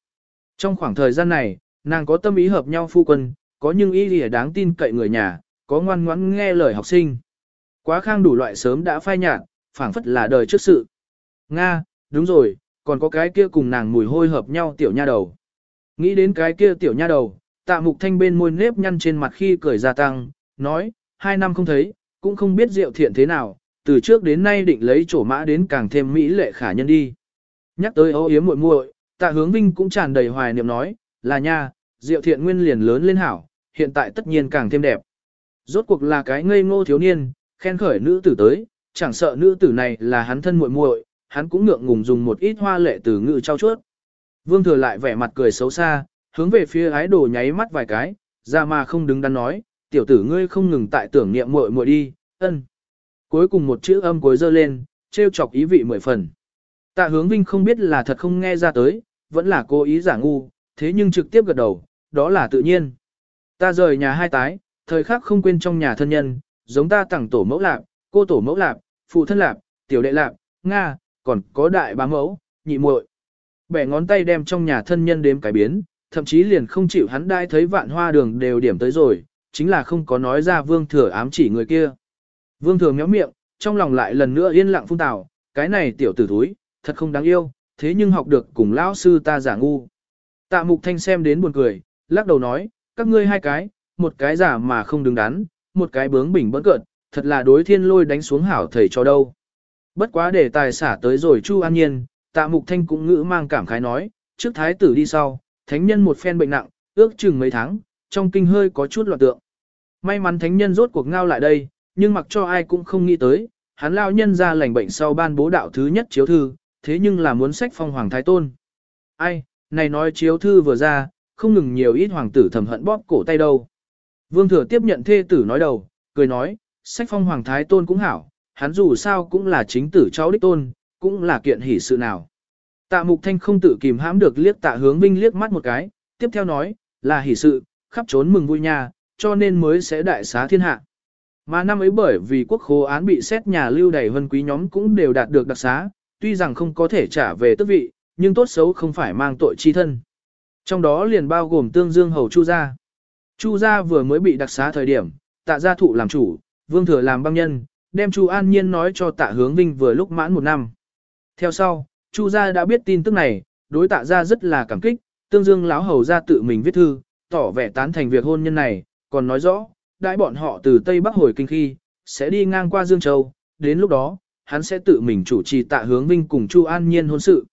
Trong khoảng thời gian này, nàng có tâm ý hợp nhau phu quân, có nhưng ý lìa đáng tin cậy người nhà, có ngoan ngoãn nghe lời học sinh. Quá khang đủ loại sớm đã phai nhạt, phảng phất là đời trước sự. Nga, đúng rồi, còn có cái kia cùng nàng mùi hôi hợp nhau tiểu nha đầu. Nghĩ đến cái kia tiểu nha đầu, tạ mục thanh bên môi nếp nhăn trên mặt khi cười gia tăng, nói, hai năm không thấy, cũng không biết diệu thiện thế nào, từ trước đến nay định lấy chỗ mã đến càng thêm mỹ lệ khả nhân đi. Nhắc tới âu yếm muội muội, tạ hướng vinh cũng tràn đầy hoài niệm nói, là nha, diệu thiện nguyên liền lớn lên hảo, hiện tại tất nhiên càng thêm đẹp. Rốt cuộc là cái ngây ngô thiếu niên, khen khởi nữ tử tới, chẳng sợ nữ tử này là hắn thân muội muội, hắn cũng ngượng ngùng dùng một ít hoa lệ từ ngữ trao chuốt. Vương thừa lại vẻ mặt cười xấu xa, hướng về phía ái đồ nháy mắt vài cái, ra mà không đứng đắn nói, tiểu tử ngươi không ngừng tại tưởng niệm muội muội đi, ân. Cuối cùng một chữ âm cuối dơ lên, trêu chọc ý vị mười phần. Tạ hướng vinh không biết là thật không nghe ra tới, vẫn là cố ý giả ngu, thế nhưng trực tiếp gật đầu, đó là tự nhiên. Ta rời nhà hai tái, thời khắc không quên trong nhà thân nhân, giống ta tặng tổ mẫu lạp, cô tổ mẫu lạp, phụ thân lạp, tiểu đệ lạp, Nga, còn có đại bá mẫu, nhị muội. Bẻ ngón tay đem trong nhà thân nhân đếm cái biến, thậm chí liền không chịu hắn đai thấy vạn hoa đường đều điểm tới rồi, chính là không có nói ra vương thừa ám chỉ người kia. Vương thừa méo miệng, trong lòng lại lần nữa yên lặng phung tào, cái này tiểu tử thúi, thật không đáng yêu, thế nhưng học được cùng lão sư ta giả ngu. Tạ mục thanh xem đến buồn cười, lắc đầu nói, các ngươi hai cái, một cái giả mà không đứng đắn, một cái bướng bỉnh bỡn cợt, thật là đối thiên lôi đánh xuống hảo thầy cho đâu. Bất quá để tài xả tới rồi Chu An Nhiên, tạ mục thanh cũng ngữ mang cảm khái nói, trước thái tử đi sau, thánh nhân một phen bệnh nặng, ước chừng mấy tháng, trong kinh hơi có chút loạn tượng. May mắn thánh nhân rốt cuộc ngao lại đây, nhưng mặc cho ai cũng không nghĩ tới, hắn lao nhân ra lành bệnh sau ban bố đạo thứ nhất chiếu thư, thế nhưng là muốn sách phong hoàng thái tôn. Ai, này nói chiếu thư vừa ra, không ngừng nhiều ít hoàng tử thầm hận bóp cổ tay đâu. Vương thừa tiếp nhận thê tử nói đầu, cười nói, sách phong hoàng thái tôn cũng hảo, hắn dù sao cũng là chính tử cháu đích tôn, cũng là kiện hỷ sự nào. Tạ mục thanh không tự kìm hãm được liếc tạ hướng vinh liếc mắt một cái, tiếp theo nói, là hỷ sự, khắp trốn mừng vui nha, cho nên mới sẽ đại xá thiên hạ. Mà năm ấy bởi vì quốc khố án bị xét nhà lưu đầy vân quý nhóm cũng đều đạt được đặc xá, tuy rằng không có thể trả về tước vị, nhưng tốt xấu không phải mang tội chi thân. Trong đó liền bao gồm tương dương hầu Chu gia. Chu gia vừa mới bị đặc xá thời điểm, tạ gia thụ làm chủ, vương thừa làm băng nhân, đem Chu An Nhiên nói cho tạ hướng vinh vừa lúc mãn một năm. Theo sau, Chu gia đã biết tin tức này, đối tạ gia rất là cảm kích, tương dương lão hầu gia tự mình viết thư, tỏ vẻ tán thành việc hôn nhân này, còn nói rõ, đại bọn họ từ Tây Bắc hồi kinh khi, sẽ đi ngang qua Dương Châu, đến lúc đó, hắn sẽ tự mình chủ trì tạ hướng vinh cùng Chu An Nhiên hôn sự.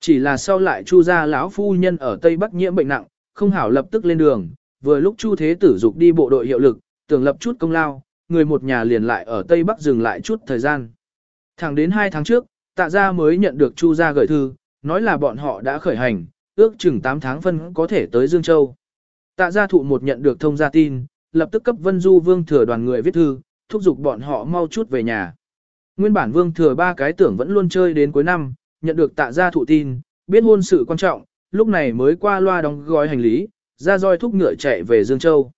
Chỉ là sau lại Chu gia lão phu nhân ở Tây Bắc nhiễm bệnh nặng, không hảo lập tức lên đường, vừa lúc Chu Thế Tử dục đi bộ đội hiệu lực, tưởng lập chút công lao, người một nhà liền lại ở Tây Bắc dừng lại chút thời gian. Thẳng đến 2 tháng trước, tạ gia mới nhận được Chu gia gửi thư, nói là bọn họ đã khởi hành, ước chừng 8 tháng phân có thể tới Dương Châu. Tạ gia thụ một nhận được thông gia tin, lập tức cấp Vân Du Vương thừa đoàn người viết thư, thúc giục bọn họ mau chút về nhà. Nguyên bản vương thừa ba cái tưởng vẫn luôn chơi đến cuối năm, nhận được tạ gia thụ tin, biết hôn sự quan trọng, lúc này mới qua loa đóng gói hành lý, ra roi thúc ngựa chạy về Dương Châu.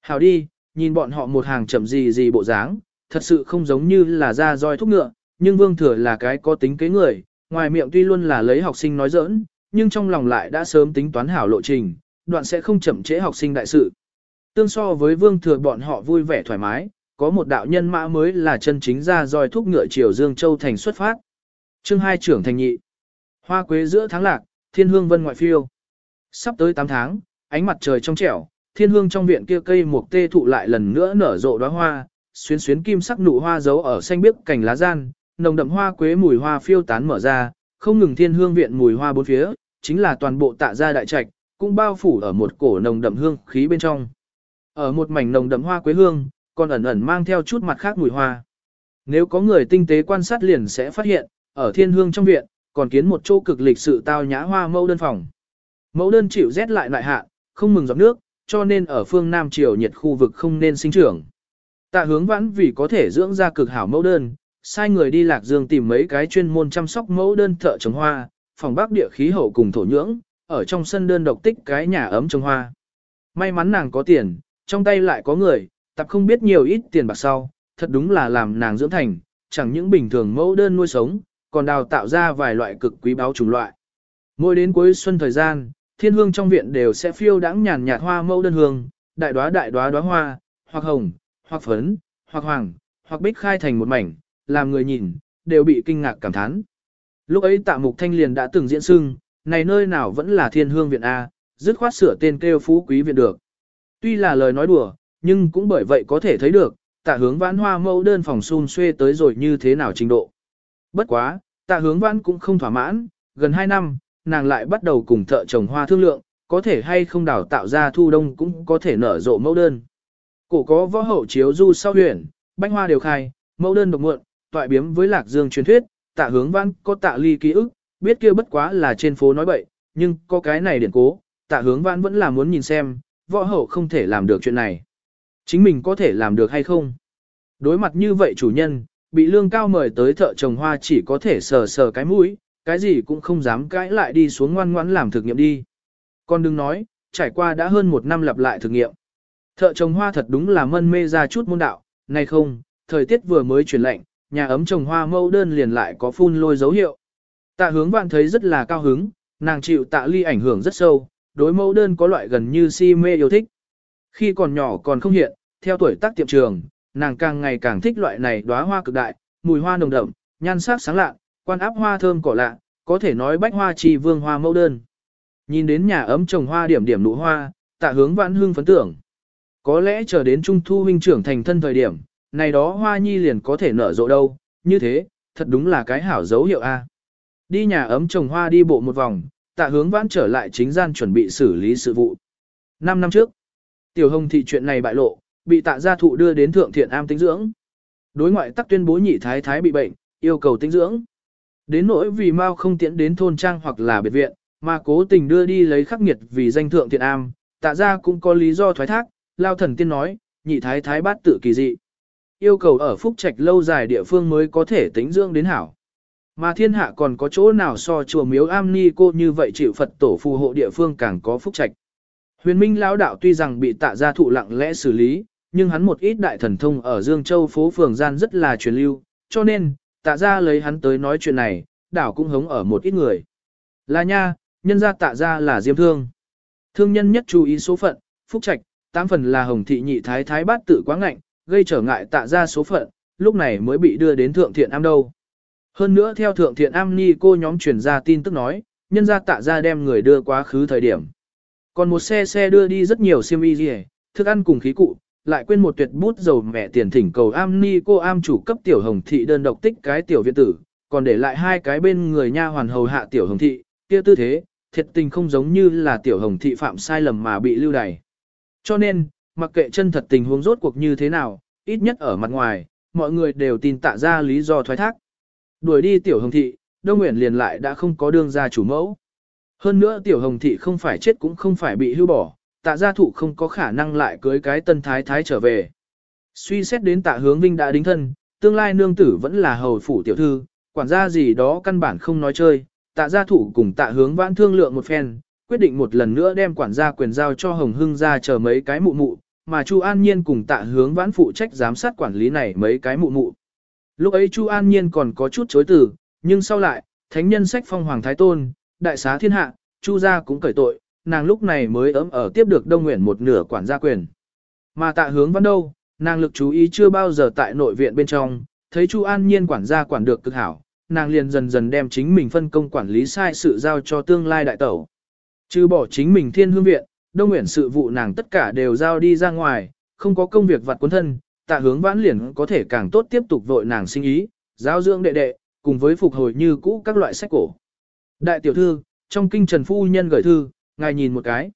Hào đi, nhìn bọn họ một hàng chậm gì gì bộ dáng, thật sự không giống như là ra roi thúc ngựa, nhưng vương thừa là cái có tính kế người, ngoài miệng tuy luôn là lấy học sinh nói giỡn, nhưng trong lòng lại đã sớm tính toán hảo lộ trình, đoạn sẽ không chậm trễ học sinh đại sự. Tương so với vương thừa bọn họ vui vẻ thoải mái, có một đạo nhân mã mới là chân chính ra roi thúc ngựa chiều Dương Châu thành xuất phát. Chương hai trưởng thành nhị. Hoa quế giữa tháng lạc, thiên hương vân ngoại phiêu. Sắp tới 8 tháng, ánh mặt trời trong trẻo, thiên hương trong viện kia cây mục tê thụ lại lần nữa nở rộ đóa hoa, xuyến xuyến kim sắc nụ hoa giấu ở xanh biếc cành lá gian, nồng đậm hoa quế mùi hoa phiêu tán mở ra, không ngừng thiên hương viện mùi hoa bốn phía, chính là toàn bộ tạ gia đại trạch, cũng bao phủ ở một cổ nồng đậm hương khí bên trong. Ở một mảnh nồng đậm hoa quế hương, còn ẩn ẩn mang theo chút mặt khác mùi hoa. Nếu có người tinh tế quan sát liền sẽ phát hiện, ở thiên hương trong viện, còn kiến một chỗ cực lịch sự tao nhã hoa mẫu đơn phòng. Mẫu đơn chịu rét lại lại hạ, không mừng giọt nước, cho nên ở phương Nam triều nhiệt khu vực không nên sinh trưởng. Tạ hướng vãn vì có thể dưỡng ra cực hảo mẫu đơn, sai người đi lạc dương tìm mấy cái chuyên môn chăm sóc mẫu đơn thợ trồng hoa, phòng bắc địa khí hậu cùng thổ nhưỡng, ở trong sân đơn độc tích cái nhà ấm trồng hoa. May mắn nàng có tiền, trong tay lại có người, tập không biết nhiều ít tiền bạc sau, thật đúng là làm nàng dưỡng thành, chẳng những bình thường mẫu đơn nuôi sống, còn đào tạo ra vài loại cực quý báu chủng loại. Mỗi đến cuối xuân thời gian, thiên hương trong viện đều sẽ phiêu đãng nhàn nhạt hoa mẫu đơn hương, đại đóa đại đóa đóa hoa, hoặc hồng, hoặc phấn, hoặc hoàng, hoặc bích khai thành một mảnh, làm người nhìn, đều bị kinh ngạc cảm thán. Lúc ấy tạ mục thanh liền đã từng diễn sưng, này nơi nào vẫn là thiên hương viện A, dứt khoát sửa tên kêu phú quý viện được. Tuy là lời nói đùa, nhưng cũng bởi vậy có thể thấy được, tạ hướng vãn hoa mẫu đơn phòng xun xuê tới rồi như thế nào trình độ. Bất quá, tạ hướng vãn cũng không thỏa mãn, gần 2 năm, nàng lại bắt đầu cùng thợ trồng hoa thương lượng, có thể hay không đào tạo ra thu đông cũng có thể nở rộ mẫu đơn. Cổ có võ hậu chiếu du sau huyền, bánh hoa đều khai, mẫu đơn độc muộn, toại biếm với lạc dương truyền thuyết, tạ hướng vãn có tạ ly ký ức, biết kia bất quá là trên phố nói bậy, nhưng có cái này điển cố, tạ hướng vãn vẫn là muốn nhìn xem, võ hậu không thể làm được chuyện này. Chính mình có thể làm được hay không? Đối mặt như vậy chủ nhân, bị lương cao mời tới thợ trồng hoa chỉ có thể sờ sờ cái mũi, cái gì cũng không dám cãi lại đi xuống ngoan ngoãn làm thực nghiệm đi. Con đừng nói, trải qua đã hơn một năm lặp lại thực nghiệm. Thợ trồng hoa thật đúng là mân mê ra chút môn đạo, này không, thời tiết vừa mới chuyển lạnh, nhà ấm trồng hoa mẫu đơn liền lại có phun lôi dấu hiệu. Tạ hướng vạn thấy rất là cao hứng, nàng chịu tạ ly ảnh hưởng rất sâu, đối mẫu đơn có loại gần như si mê yêu thích. Khi còn nhỏ còn không hiện, theo tuổi tác tiệm trường, nàng càng ngày càng thích loại này đóa hoa cực đại, mùi hoa nồng đậm, nhan sắc sáng lạ, quan áp hoa thơm cỏ lạ, có thể nói bách hoa chi vương hoa mẫu đơn. Nhìn đến nhà ấm trồng hoa điểm điểm nụ hoa, tạ hướng vãn hương phấn tưởng. Có lẽ chờ đến trung thu huynh trưởng thành thân thời điểm, này đó hoa nhi liền có thể nở rộ đâu, như thế, thật đúng là cái hảo dấu hiệu A. Đi nhà ấm trồng hoa đi bộ một vòng, tạ hướng vãn trở lại chính gian chuẩn bị xử lý sự vụ. Năm năm trước, tiểu hồng thị chuyện này bại lộ, bị tạ gia thụ đưa đến thượng thiện am tinh dưỡng. Đối ngoại tắc tuyên bố nhị thái thái bị bệnh, yêu cầu tinh dưỡng. Đến nỗi vì mau không tiễn đến thôn trang hoặc là biệt viện, mà cố tình đưa đi lấy khắc nghiệt vì danh thượng thiện am, tạ gia cũng có lý do thoái thác, lao thần tiên nói, nhị thái thái bát tự kỳ dị. Yêu cầu ở phúc trạch lâu dài địa phương mới có thể tính dưỡng đến hảo. Mà thiên hạ còn có chỗ nào so chùa miếu am ni cô như vậy chịu Phật tổ phù hộ địa phương càng có phúc trạch. Huyền Minh lão đạo tuy rằng bị tạ gia thụ lặng lẽ xử lý, nhưng hắn một ít đại thần thông ở Dương Châu phố phường gian rất là truyền lưu, cho nên, tạ gia lấy hắn tới nói chuyện này, đảo cũng hống ở một ít người. Là nha, nhân gia tạ gia là diêm thương. Thương nhân nhất chú ý số phận, phúc trạch, tám phần là hồng thị nhị thái thái bát tự quá ngạnh, gây trở ngại tạ gia số phận, lúc này mới bị đưa đến thượng thiện am đâu. Hơn nữa theo thượng thiện am ni cô nhóm truyền ra tin tức nói, nhân gia tạ gia đem người đưa quá khứ thời điểm. Còn một xe xe đưa đi rất nhiều siêm y gì, thức ăn cùng khí cụ, lại quên một tuyệt bút dầu mẹ tiền thỉnh cầu am ni cô am chủ cấp tiểu hồng thị đơn độc tích cái tiểu viện tử, còn để lại hai cái bên người nha hoàn hầu hạ tiểu hồng thị, kia tư thế, thiệt tình không giống như là tiểu hồng thị phạm sai lầm mà bị lưu đày. Cho nên, mặc kệ chân thật tình huống rốt cuộc như thế nào, ít nhất ở mặt ngoài, mọi người đều tin tạ ra lý do thoái thác. Đuổi đi tiểu hồng thị, Đông Nguyễn liền lại đã không có đương ra chủ mẫu. Hơn nữa tiểu hồng thị không phải chết cũng không phải bị hưu bỏ, tạ gia thụ không có khả năng lại cưới cái tân thái thái trở về. Suy xét đến tạ hướng vinh đã đính thân, tương lai nương tử vẫn là hầu phủ tiểu thư, quản gia gì đó căn bản không nói chơi, tạ gia thụ cùng tạ hướng vãn thương lượng một phen, quyết định một lần nữa đem quản gia quyền giao cho Hồng Hưng ra chờ mấy cái mụ mụ, mà Chu An Nhiên cùng tạ hướng vãn phụ trách giám sát quản lý này mấy cái mụ mụ. Lúc ấy Chu An Nhiên còn có chút chối từ, nhưng sau lại, thánh nhân sách phong hoàng thái tôn, đại xá thiên hạ, Chu gia cũng cởi tội, nàng lúc này mới ấm ở tiếp được Đông Nguyện một nửa quản gia quyền. Mà tạ hướng văn đâu, nàng lực chú ý chưa bao giờ tại nội viện bên trong, thấy Chu An Nhiên quản gia quản được cực hảo, nàng liền dần dần đem chính mình phân công quản lý sai sự giao cho tương lai đại tẩu. Trừ bỏ chính mình thiên hương viện, Đông Nguyện sự vụ nàng tất cả đều giao đi ra ngoài, không có công việc vặt cuốn thân, tạ hướng vãn liền có thể càng tốt tiếp tục vội nàng sinh ý, giáo dưỡng đệ đệ, cùng với phục hồi như cũ các loại sách cổ. Đại tiểu thư, trong kinh trần phu nhân gửi thư, ngài nhìn một cái.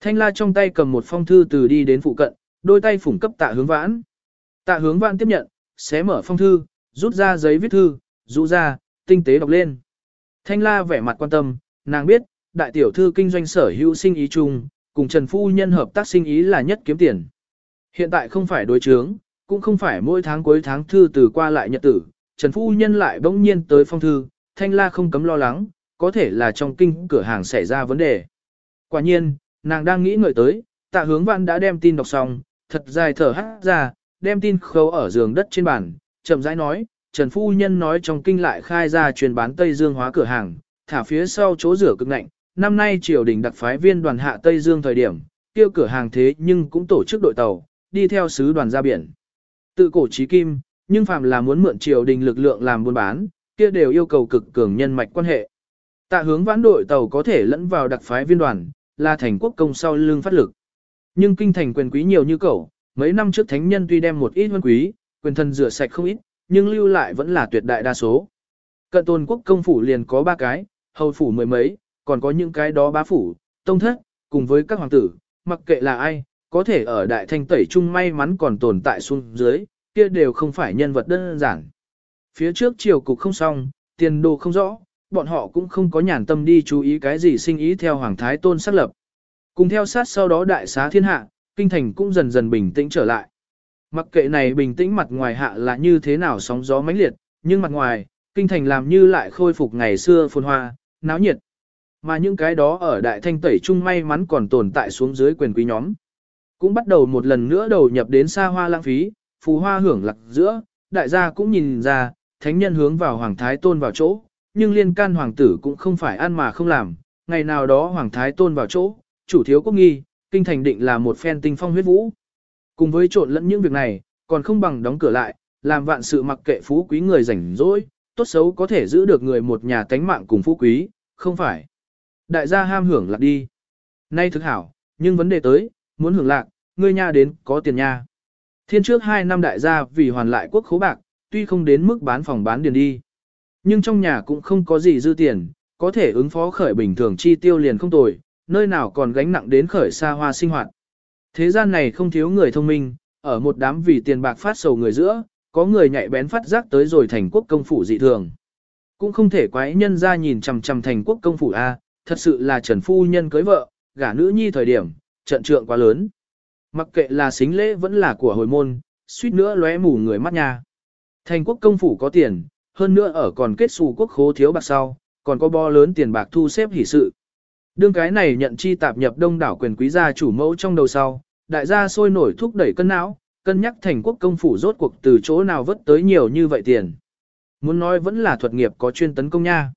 Thanh la trong tay cầm một phong thư từ đi đến phụ cận, đôi tay phủng cấp tạ hướng vãn. Tạ hướng vãn tiếp nhận, xé mở phong thư, rút ra giấy viết thư, rũ ra, tinh tế đọc lên. Thanh la vẻ mặt quan tâm, nàng biết, đại tiểu thư kinh doanh sở hữu sinh ý chung, cùng Trần Phu Nhân hợp tác sinh ý là nhất kiếm tiền. Hiện tại không phải đối chướng, cũng không phải mỗi tháng cuối tháng thư từ qua lại nhật tử, Trần Phu Nhân lại bỗng nhiên tới phong thư, Thanh La không cấm lo lắng, có thể là trong kinh cửa hàng xảy ra vấn đề. Quả nhiên, nàng đang nghĩ ngợi tới, tạ hướng văn đã đem tin đọc xong, thật dài thở hát ra, đem tin khâu ở giường đất trên bàn, chậm rãi nói, Trần Phu Nhân nói trong kinh lại khai ra truyền bán Tây Dương hóa cửa hàng, thả phía sau chỗ rửa cực nạnh, năm nay triều đình đặc phái viên đoàn hạ Tây Dương thời điểm, tiêu cửa hàng thế nhưng cũng tổ chức đội tàu, đi theo sứ đoàn ra biển. Tự cổ trí kim, nhưng phạm là muốn mượn triều đình lực lượng làm buôn bán, kia đều yêu cầu cực cường nhân mạch quan hệ. Tạ hướng vãn đội tàu có thể lẫn vào đặc phái viên đoàn, là thành quốc công sau lương phát lực. Nhưng kinh thành quyền quý nhiều như cậu, mấy năm trước thánh nhân tuy đem một ít vân quý, quyền thần rửa sạch không ít, nhưng lưu lại vẫn là tuyệt đại đa số. Cận tôn quốc công phủ liền có ba cái, hầu phủ mười mấy, còn có những cái đó bá phủ, tông thất, cùng với các hoàng tử, mặc kệ là ai, có thể ở đại thanh tẩy trung may mắn còn tồn tại xuống dưới, kia đều không phải nhân vật đơn giản. Phía trước triều cục không xong, tiền đồ không rõ, bọn họ cũng không có nhàn tâm đi chú ý cái gì sinh ý theo hoàng thái tôn xác lập. Cùng theo sát sau đó đại xá thiên hạ, kinh thành cũng dần dần bình tĩnh trở lại. Mặc kệ này bình tĩnh mặt ngoài hạ là như thế nào sóng gió mãnh liệt, nhưng mặt ngoài, kinh thành làm như lại khôi phục ngày xưa phồn hoa, náo nhiệt. Mà những cái đó ở đại thanh tẩy trung may mắn còn tồn tại xuống dưới quyền quý nhóm. Cũng bắt đầu một lần nữa đầu nhập đến xa hoa lãng phí, phù hoa hưởng lạc giữa, đại gia cũng nhìn ra, thánh nhân hướng vào hoàng thái tôn vào chỗ, nhưng liên can hoàng tử cũng không phải ăn mà không làm, ngày nào đó hoàng thái tôn vào chỗ, chủ thiếu quốc nghi, kinh thành định là một phen tinh phong huyết vũ. Cùng với trộn lẫn những việc này, còn không bằng đóng cửa lại, làm vạn sự mặc kệ phú quý người rảnh rỗi, tốt xấu có thể giữ được người một nhà tánh mạng cùng phú quý, không phải. Đại gia ham hưởng lạc đi. Nay thực hảo, nhưng vấn đề tới, muốn hưởng lạc, ngươi nha đến có tiền nha. Thiên trước hai năm đại gia vì hoàn lại quốc khố bạc, tuy không đến mức bán phòng bán điền đi. Nhưng trong nhà cũng không có gì dư tiền, có thể ứng phó khởi bình thường chi tiêu liền không tồi, nơi nào còn gánh nặng đến khởi xa hoa sinh hoạt. Thế gian này không thiếu người thông minh, ở một đám vì tiền bạc phát sầu người giữa, có người nhạy bén phát giác tới rồi thành quốc công phủ dị thường. Cũng không thể quái nhân ra nhìn chằm chằm thành quốc công phủ A, thật sự là Trần Phu Nhân cưới vợ, gả nữ nhi thời điểm, trận trượng quá lớn. Mặc kệ là xính lễ vẫn là của hồi môn, suýt nữa lóe mù người mắt nha. Thành quốc công phủ có tiền, hơn nữa ở còn kết xù quốc khố thiếu bạc sau, còn có bo lớn tiền bạc thu xếp hỷ sự. Đương cái này nhận chi tạp nhập đông đảo quyền quý gia chủ mẫu trong đầu sau, đại gia sôi nổi thúc đẩy cân não, cân nhắc thành quốc công phủ rốt cuộc từ chỗ nào vất tới nhiều như vậy tiền. Muốn nói vẫn là thuật nghiệp có chuyên tấn công nha.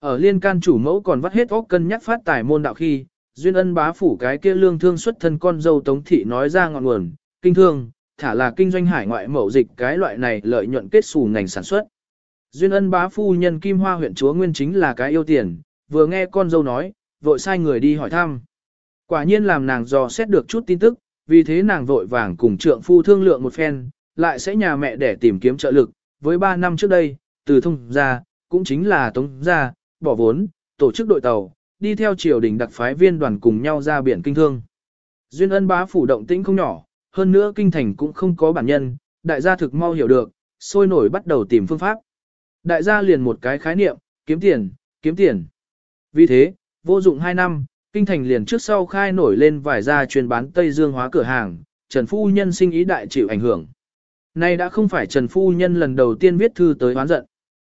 Ở liên can chủ mẫu còn vắt hết óc cân nhắc phát tài môn đạo khi, duyên ân bá phủ cái kia lương thương xuất thân con dâu tống thị nói ra ngọn nguồn, kinh thương, thả là kinh doanh hải ngoại mậu dịch cái loại này lợi nhuận kết xù ngành sản xuất. Duyên ân bá phu nhân Kim Hoa huyện chúa nguyên chính là cái yêu tiền, vừa nghe con dâu nói, vội sai người đi hỏi thăm. Quả nhiên làm nàng dò xét được chút tin tức, vì thế nàng vội vàng cùng trượng phu thương lượng một phen, lại sẽ nhà mẹ để tìm kiếm trợ lực, với 3 năm trước đây, từ thông ra, cũng chính là tống ra, bỏ vốn, tổ chức đội tàu, đi theo triều đình đặc phái viên đoàn cùng nhau ra biển kinh thương. Duyên ân bá phủ động tĩnh không nhỏ, hơn nữa kinh thành cũng không có bản nhân, đại gia thực mau hiểu được, sôi nổi bắt đầu tìm phương pháp. Đại gia liền một cái khái niệm, kiếm tiền, kiếm tiền. Vì thế, vô dụng 2 năm, kinh thành liền trước sau khai nổi lên vài gia truyền bán Tây Dương hóa cửa hàng, Trần Phu Nhân sinh ý đại chịu ảnh hưởng. Này đã không phải Trần Phu Nhân lần đầu tiên viết thư tới oán giận.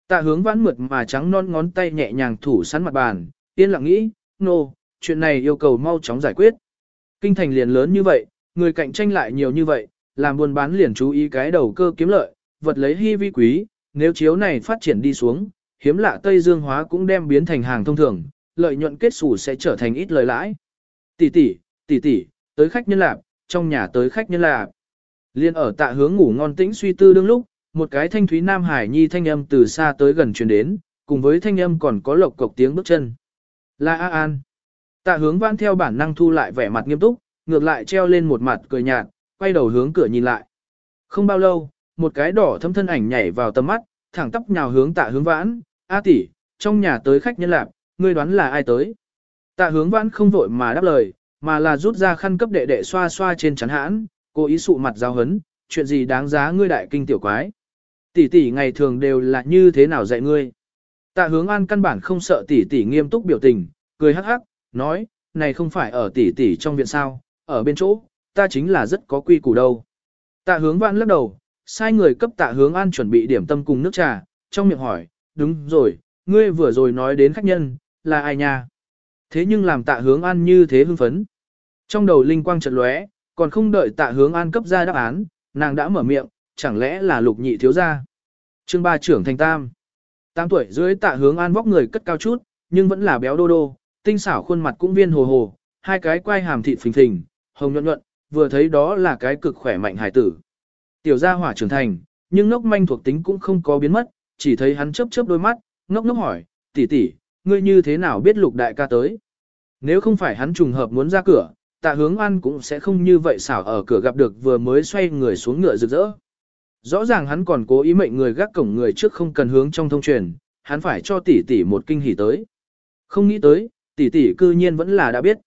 Tạ hướng vãn mượt mà trắng non ngón tay nhẹ nhàng thủ sẵn mặt bàn, yên lặng nghĩ, nô, no, chuyện này yêu cầu mau chóng giải quyết. Kinh thành liền lớn như vậy, người cạnh tranh lại nhiều như vậy, làm buôn bán liền chú ý cái đầu cơ kiếm lợi, vật lấy hy vi quý, nếu chiếu này phát triển đi xuống, hiếm lạ Tây Dương hóa cũng đem biến thành hàng thông thường, lợi nhuận kết sủ sẽ trở thành ít lời lãi. Tỷ tỷ, tỷ tỷ, tới khách nhân lạc, trong nhà tới khách nhân lạc. Liên ở tạ hướng ngủ ngon tĩnh suy tư đương lúc, một cái thanh thúy nam hải nhi thanh âm từ xa tới gần truyền đến, cùng với thanh âm còn có lộc cộc tiếng bước chân. Là A An. Tạ hướng vãn theo bản năng thu lại vẻ mặt nghiêm túc, ngược lại treo lên một mặt cười nhạt, quay đầu hướng cửa nhìn lại. Không bao lâu, một cái đỏ thâm thân ảnh nhảy vào tầm mắt, thẳng tóc nhào hướng tạ hướng vãn, A tỷ, trong nhà tới khách nhân lạc, ngươi đoán là ai tới. Tạ hướng vãn không vội mà đáp lời, mà là rút ra khăn cấp đệ đệ xoa xoa trên chắn hãn, cố ý sụ mặt giao hấn, chuyện gì đáng giá ngươi đại kinh tiểu quái. Tỷ tỷ ngày thường đều là như thế nào dạy ngươi. Tạ hướng an căn bản không sợ tỷ tỷ nghiêm túc biểu tình, cười hắc hắc, nói, này không phải ở tỷ tỷ trong viện sao, ở bên chỗ, ta chính là rất có quy củ đâu. Tạ hướng vãn lắc đầu, sai người cấp tạ hướng an chuẩn bị điểm tâm cùng nước trà, trong miệng hỏi, đúng rồi, ngươi vừa rồi nói đến khách nhân, là ai nha? Thế nhưng làm tạ hướng an như thế hưng phấn. Trong đầu linh quang chợt lóe, còn không đợi tạ hướng an cấp ra đáp án, nàng đã mở miệng, chẳng lẽ là lục nhị thiếu gia? Trương ba trưởng thành tam. Tam tuổi dưới tạ hướng an vóc người cất cao chút, nhưng vẫn là béo đô đô, tinh xảo khuôn mặt cũng viên hồ hồ, hai cái quai hàm thịt phình phình, hồng nhuận nhuận, vừa thấy đó là cái cực khỏe mạnh hải tử. Tiểu gia hỏa trưởng thành, nhưng ngốc manh thuộc tính cũng không có biến mất, chỉ thấy hắn chớp chớp đôi mắt, ngốc ngốc hỏi, tỷ tỷ, ngươi như thế nào biết lục đại ca tới? Nếu không phải hắn trùng hợp muốn ra cửa, tạ hướng ăn cũng sẽ không như vậy xảo ở cửa gặp được vừa mới xoay người xuống ngựa rực rỡ. Rõ ràng hắn còn cố ý mệnh người gác cổng người trước không cần hướng trong thông truyền, hắn phải cho tỷ tỷ một kinh hỉ tới. Không nghĩ tới, tỷ tỷ cư nhiên vẫn là đã biết.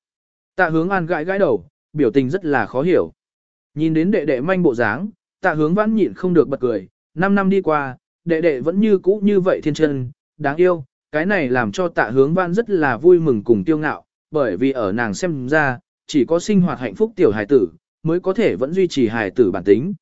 Tạ hướng an gãi gãi đầu, biểu tình rất là khó hiểu. Nhìn đến đệ đệ manh bộ dáng, tạ hướng vãn nhịn không được bật cười, năm năm đi qua, đệ đệ vẫn như cũ như vậy thiên chân, đáng yêu, cái này làm cho tạ hướng vãn rất là vui mừng cùng tiêu ngạo, bởi vì ở nàng xem ra, chỉ có sinh hoạt hạnh phúc tiểu hài tử, mới có thể vẫn duy trì hài tử bản tính.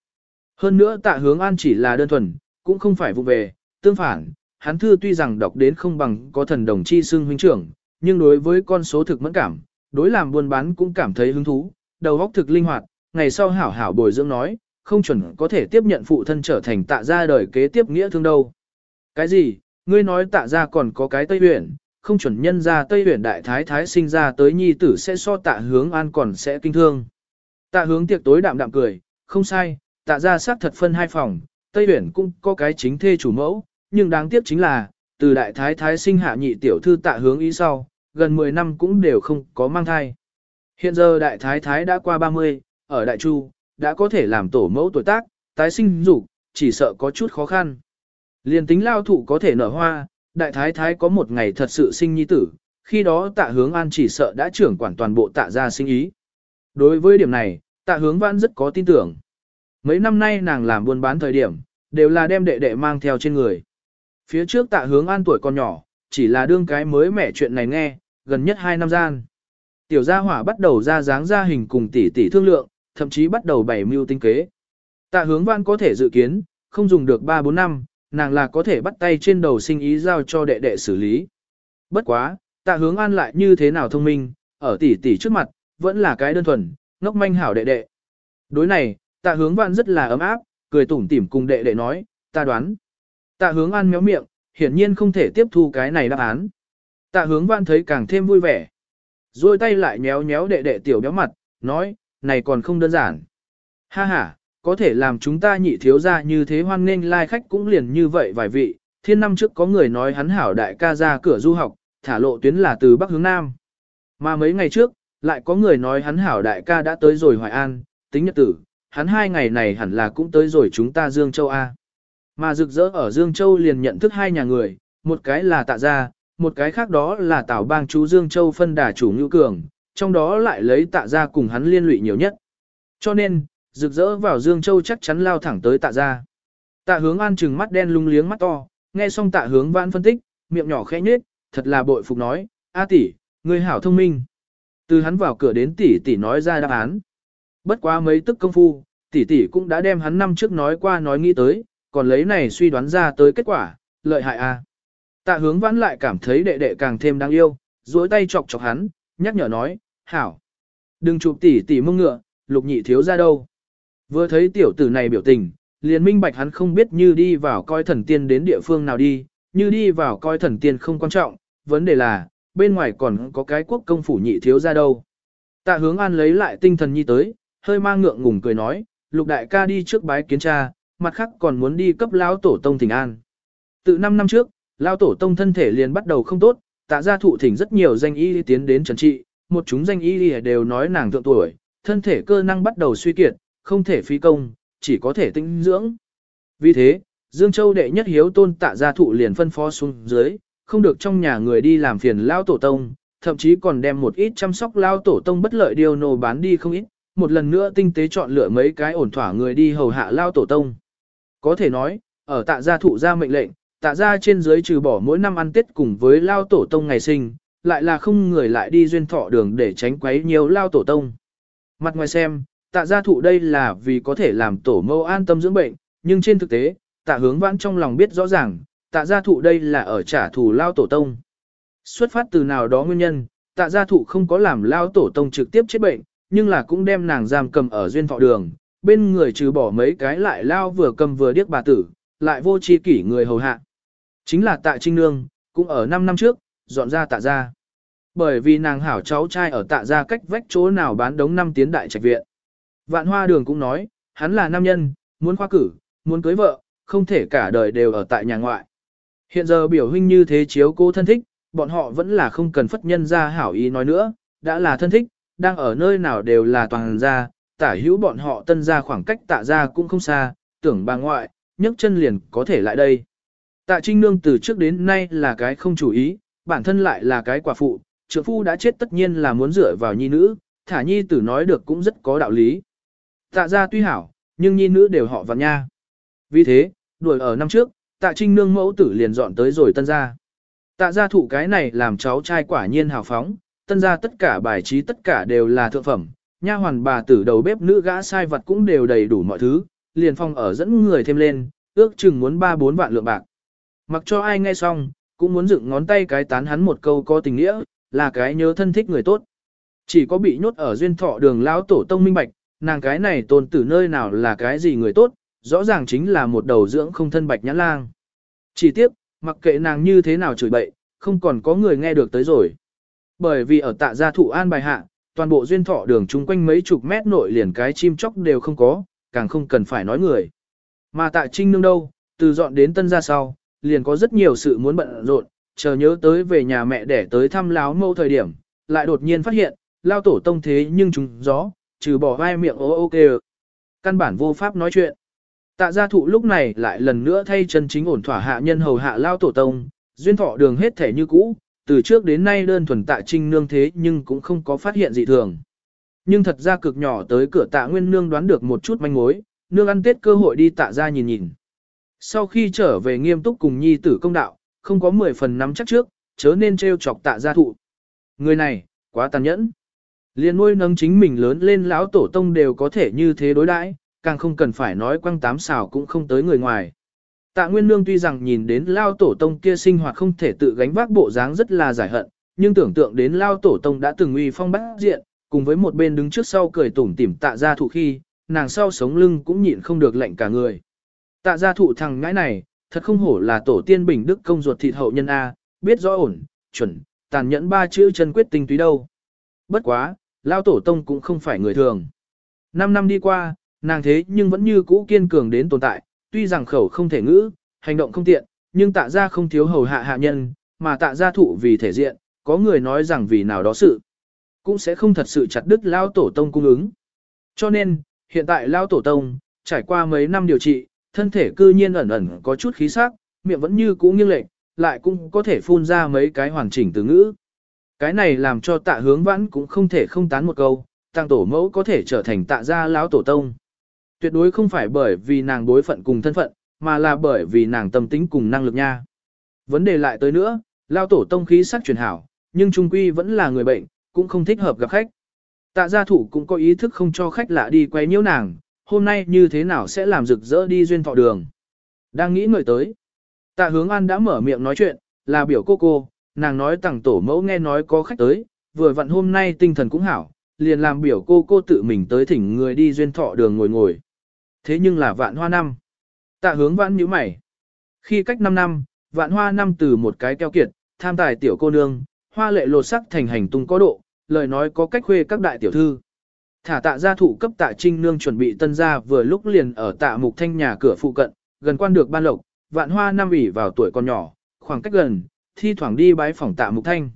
Hơn nữa tạ hướng an chỉ là đơn thuần, cũng không phải vụ về, tương phản, hắn thư tuy rằng đọc đến không bằng có thần đồng chi xương huynh trưởng, nhưng đối với con số thực mẫn cảm, đối làm buôn bán cũng cảm thấy hứng thú, đầu óc thực linh hoạt, ngày sau hảo hảo bồi dưỡng nói, không chuẩn có thể tiếp nhận phụ thân trở thành tạ gia đời kế tiếp nghĩa thương đâu. Cái gì, ngươi nói tạ gia còn có cái Tây Huyền, không chuẩn nhân ra Tây Huyền đại thái thái sinh ra tới nhi tử sẽ so tạ hướng an còn sẽ kinh thương. Tạ hướng tiệc tối đạm đạm cười, không sai, tạ gia xác thật phân hai phòng, Tây Uyển cũng có cái chính thê chủ mẫu, nhưng đáng tiếc chính là, từ đại thái thái sinh hạ nhị tiểu thư tạ hướng ý sau, gần 10 năm cũng đều không có mang thai. Hiện giờ đại thái thái đã qua 30, ở đại chu, đã có thể làm tổ mẫu tuổi tác, tái sinh dục chỉ sợ có chút khó khăn. Liên tính lao thụ có thể nở hoa, đại thái thái có một ngày thật sự sinh nhi tử, khi đó tạ hướng an chỉ sợ đã trưởng quản toàn bộ tạ gia sinh ý. Đối với điểm này, tạ hướng văn rất có tin tưởng. Mấy năm nay nàng làm buôn bán thời điểm, đều là đem đệ đệ mang theo trên người. Phía trước tạ hướng an tuổi còn nhỏ, chỉ là đương cái mới mẻ chuyện này nghe, gần nhất 2 năm gian. Tiểu gia hỏa bắt đầu ra dáng ra hình cùng tỷ tỷ thương lượng, thậm chí bắt đầu bày mưu tinh kế. Tạ hướng văn có thể dự kiến, không dùng được 3-4 năm, nàng là có thể bắt tay trên đầu sinh ý giao cho đệ đệ xử lý. Bất quá, tạ hướng an lại như thế nào thông minh, ở tỷ tỷ trước mặt, vẫn là cái đơn thuần, ngốc manh hảo đệ đệ. Đối này, tạ hướng văn rất là ấm áp, cười tủm tỉm cùng đệ đệ nói, ta đoán. Tạ hướng an méo miệng, hiển nhiên không thể tiếp thu cái này đáp án. Tạ hướng văn thấy càng thêm vui vẻ. Rồi tay lại nhéo nhéo đệ đệ tiểu béo mặt, nói, này còn không đơn giản. Ha ha, có thể làm chúng ta nhị thiếu ra như thế hoan nghênh lai khách cũng liền như vậy vài vị. Thiên năm trước có người nói hắn hảo đại ca ra cửa du học, thả lộ tuyến là từ Bắc hướng Nam. Mà mấy ngày trước, lại có người nói hắn hảo đại ca đã tới rồi Hoài An, tính nhật tử, hắn hai ngày này hẳn là cũng tới rồi chúng ta Dương Châu A. Mà rực rỡ ở Dương Châu liền nhận thức hai nhà người, một cái là tạ gia, một cái khác đó là tảo bang chú Dương Châu phân đà chủ Ngưu cường, trong đó lại lấy tạ gia cùng hắn liên lụy nhiều nhất. Cho nên, rực rỡ vào Dương Châu chắc chắn lao thẳng tới tạ gia. Tạ hướng an trừng mắt đen lung liếng mắt to, nghe xong tạ hướng vãn phân tích, miệng nhỏ khẽ nhếch, thật là bội phục nói, a tỷ, người hảo thông minh. Từ hắn vào cửa đến tỷ tỷ nói ra đáp án. Bất quá mấy tức công phu, tỷ tỷ cũng đã đem hắn năm trước nói qua nói nghĩ tới, còn lấy này suy đoán ra tới kết quả, lợi hại a. À. Tạ hướng vãn lại cảm thấy đệ đệ càng thêm đáng yêu, duỗi tay chọc chọc hắn, nhắc nhở nói, hảo. Đừng chụp tỷ tỷ mông ngựa, lục nhị thiếu ra đâu. Vừa thấy tiểu tử này biểu tình, liền minh bạch hắn không biết như đi vào coi thần tiên đến địa phương nào đi, như đi vào coi thần tiên không quan trọng, vấn đề là, bên ngoài còn có cái quốc công phủ nhị thiếu ra đâu. Tạ hướng an lấy lại tinh thần nhi tới, hơi mang ngượng ngùng cười nói, lục đại ca đi trước bái kiến cha, mặt khác còn muốn đi cấp lão tổ tông thỉnh an. Từ 5 năm trước, lão tổ tông thân thể liền bắt đầu không tốt, tạ gia thụ thỉnh rất nhiều danh y tiến đến trần trị, một chúng danh y đều nói nàng thượng tuổi, thân thể cơ năng bắt đầu suy kiệt, không thể phi công, chỉ có thể tinh dưỡng. Vì thế, Dương Châu đệ nhất hiếu tôn tạ gia thụ liền phân phó xuống dưới, không được trong nhà người đi làm phiền lao tổ tông, thậm chí còn đem một ít chăm sóc lao tổ tông bất lợi điều nô bán đi không ít, một lần nữa tinh tế chọn lựa mấy cái ổn thỏa người đi hầu hạ lao tổ tông. Có thể nói, ở tạ gia thụ ra mệnh lệnh, tạ gia trên dưới trừ bỏ mỗi năm ăn tết cùng với lao tổ tông ngày sinh, lại là không người lại đi duyên thọ đường để tránh quấy nhiều lao tổ tông. Mặt ngoài xem, tạ gia thụ đây là vì có thể làm tổ mâu an tâm dưỡng bệnh, nhưng trên thực tế, tạ hướng vãn trong lòng biết rõ ràng, tạ gia thụ đây là ở trả thù lao tổ tông. Xuất phát từ nào đó nguyên nhân, tạ gia thụ không có làm lao tổ tông trực tiếp chết bệnh, nhưng là cũng đem nàng giam cầm ở duyên thọ đường, bên người trừ bỏ mấy cái lại lao vừa cầm vừa điếc bà tử, lại vô chi kỷ người hầu hạ. Chính là tạ trinh nương, cũng ở 5 năm trước, dọn ra tạ gia. Bởi vì nàng hảo cháu trai ở tạ gia cách vách chỗ nào bán đống năm tiến đại trạch viện. Vạn hoa đường cũng nói, hắn là nam nhân, muốn khoa cử, muốn cưới vợ, không thể cả đời đều ở tại nhà ngoại. Hiện giờ biểu huynh như thế chiếu cô thân thích, bọn họ vẫn là không cần phất nhân ra hảo ý nói nữa, đã là thân thích, đang ở nơi nào đều là toàn gia, tả hữu bọn họ tân ra khoảng cách tạ ra cũng không xa, tưởng bà ngoại, nhấc chân liền có thể lại đây. Tạ Trinh Nương từ trước đến nay là cái không chủ ý, bản thân lại là cái quả phụ, trưởng phu đã chết tất nhiên là muốn dựa vào nhi nữ, thả nhi tử nói được cũng rất có đạo lý. Tạ ra tuy hảo, nhưng nhi nữ đều họ vặn nha. Vì thế, đuổi ở năm trước, tạ trinh nương mẫu tử liền dọn tới rồi tân gia. Tạ gia thụ cái này làm cháu trai quả nhiên hào phóng, tân gia tất cả bài trí tất cả đều là thượng phẩm, nha hoàn bà tử đầu bếp nữ gã sai vật cũng đều đầy đủ mọi thứ, liền phong ở dẫn người thêm lên, ước chừng muốn 3-4 vạn lượng bạc. Mặc cho ai nghe xong, cũng muốn dựng ngón tay cái tán hắn một câu có tình nghĩa, là cái nhớ thân thích người tốt. Chỉ có bị nhốt ở duyên thọ đường lão tổ tông minh bạch, nàng cái này tôn tử nơi nào là cái gì người tốt, rõ ràng chính là một đầu dưỡng không thân bạch nhãn lang. Chỉ tiếc, mặc kệ nàng như thế nào chửi bậy, không còn có người nghe được tới rồi. Bởi vì ở tạ gia thụ an bài hạ, toàn bộ duyên thọ đường chung quanh mấy chục mét nội liền cái chim chóc đều không có, càng không cần phải nói người. Mà tạ trinh nương đâu, từ dọn đến tân gia sau, liền có rất nhiều sự muốn bận rộn, chờ nhớ tới về nhà mẹ để tới thăm láo mâu thời điểm, lại đột nhiên phát hiện, lao tổ tông thế nhưng chúng gió, trừ bỏ vai miệng ô ô kê Căn bản vô pháp nói chuyện. Tạ gia thụ lúc này lại lần nữa thay chân chính ổn thỏa hạ nhân hầu hạ lao tổ tông, duyên thọ đường hết thể như cũ, từ trước đến nay đơn thuần tạ trinh nương thế nhưng cũng không có phát hiện gì thường. Nhưng thật ra cực nhỏ tới cửa tạ nguyên nương đoán được một chút manh mối, nương ăn tết cơ hội đi tạ ra nhìn nhìn. Sau khi trở về nghiêm túc cùng nhi tử công đạo, không có 10 phần nắm chắc trước, chớ nên trêu chọc tạ gia thụ. Người này, quá tàn nhẫn. Liên nuôi nấng chính mình lớn lên lão tổ tông đều có thể như thế đối đãi, càng không cần phải nói quăng tám xào cũng không tới người ngoài. Tạ Nguyên Nương tuy rằng nhìn đến lao tổ tông kia sinh hoạt không thể tự gánh vác bộ dáng rất là giải hận, nhưng tưởng tượng đến lao tổ tông đã từng uy phong bát diện, cùng với một bên đứng trước sau cười tủm tỉm tạ gia thụ khi, nàng sau sống lưng cũng nhịn không được lạnh cả người. Tạ gia thụ thằng ngãi này, thật không hổ là tổ tiên bình đức công ruột thịt hậu nhân A, biết rõ ổn, chuẩn, tàn nhẫn ba chữ chân quyết tinh túy đâu. Bất quá, lao tổ tông cũng không phải người thường. Năm năm đi qua, nàng thế nhưng vẫn như cũ kiên cường đến tồn tại, tuy rằng khẩu không thể ngữ, hành động không tiện, nhưng tạ ra không thiếu hầu hạ hạ nhân, mà tạ gia thụ vì thể diện, có người nói rằng vì nào đó sự, cũng sẽ không thật sự chặt đứt lao tổ tông cung ứng. Cho nên, hiện tại lao tổ tông, trải qua mấy năm điều trị, thân thể cư nhiên ẩn ẩn có chút khí sắc, miệng vẫn như cũ nghiêng lệch, lại cũng có thể phun ra mấy cái hoàn chỉnh từ ngữ. Cái này làm cho tạ hướng vãn cũng không thể không tán một câu, tăng tổ mẫu có thể trở thành tạ gia lão tổ tông. Tuyệt đối không phải bởi vì nàng đối phận cùng thân phận, mà là bởi vì nàng tâm tính cùng năng lực nha. Vấn đề lại tới nữa, lao tổ tông khí sắc truyền hảo, nhưng trung quy vẫn là người bệnh, cũng không thích hợp gặp khách. Tạ gia thủ cũng có ý thức không cho khách lạ đi quay nhiễu nàng, hôm nay như thế nào sẽ làm rực rỡ đi duyên thọ đường. Đang nghĩ người tới. Tạ hướng an đã mở miệng nói chuyện, là biểu cô cô, nàng nói tặng tổ mẫu nghe nói có khách tới, vừa vặn hôm nay tinh thần cũng hảo, liền làm biểu cô cô tự mình tới thỉnh người đi duyên thọ đường ngồi ngồi. Thế nhưng là vạn hoa năm. Tạ hướng vãn nhíu mày. Khi cách 5 năm, vạn hoa năm từ một cái keo kiệt, tham tài tiểu cô nương, hoa lệ lột sắc thành hành tung có độ, lời nói có cách khuê các đại tiểu thư. Thả tạ gia thụ cấp tạ trinh nương chuẩn bị tân gia vừa lúc liền ở tạ mục thanh nhà cửa phụ cận, gần quan được ban lộc, vạn hoa năm ủy vào tuổi còn nhỏ, khoảng cách gần, thi thoảng đi bái phòng tạ mục thanh.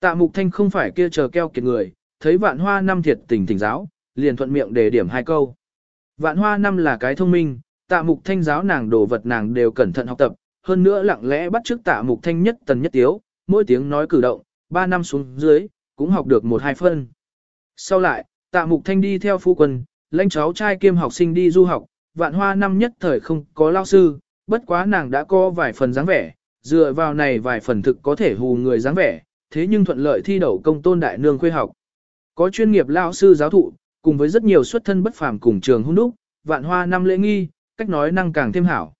Tạ mục thanh không phải kia chờ keo kiệt người, thấy vạn hoa năm thiệt tình tình giáo, liền thuận miệng đề điểm hai câu. Vạn hoa năm là cái thông minh, tạ mục thanh giáo nàng đồ vật nàng đều cẩn thận học tập, hơn nữa lặng lẽ bắt chước tạ mục thanh nhất tần nhất tiếu, mỗi tiếng nói cử động, ba năm xuống dưới, cũng học được một hai phân. Sau lại, tạ mục thanh đi theo phu quân, lãnh cháu trai kiêm học sinh đi du học, vạn hoa năm nhất thời không có lao sư, bất quá nàng đã có vài phần dáng vẻ, dựa vào này vài phần thực có thể hù người dáng vẻ, thế nhưng thuận lợi thi đậu công tôn đại nương khuê học. Có chuyên nghiệp lao sư giáo thụ, cùng với rất nhiều xuất thân bất phàm cùng trường hung đúc, vạn hoa năm lễ nghi, cách nói năng càng thêm hảo.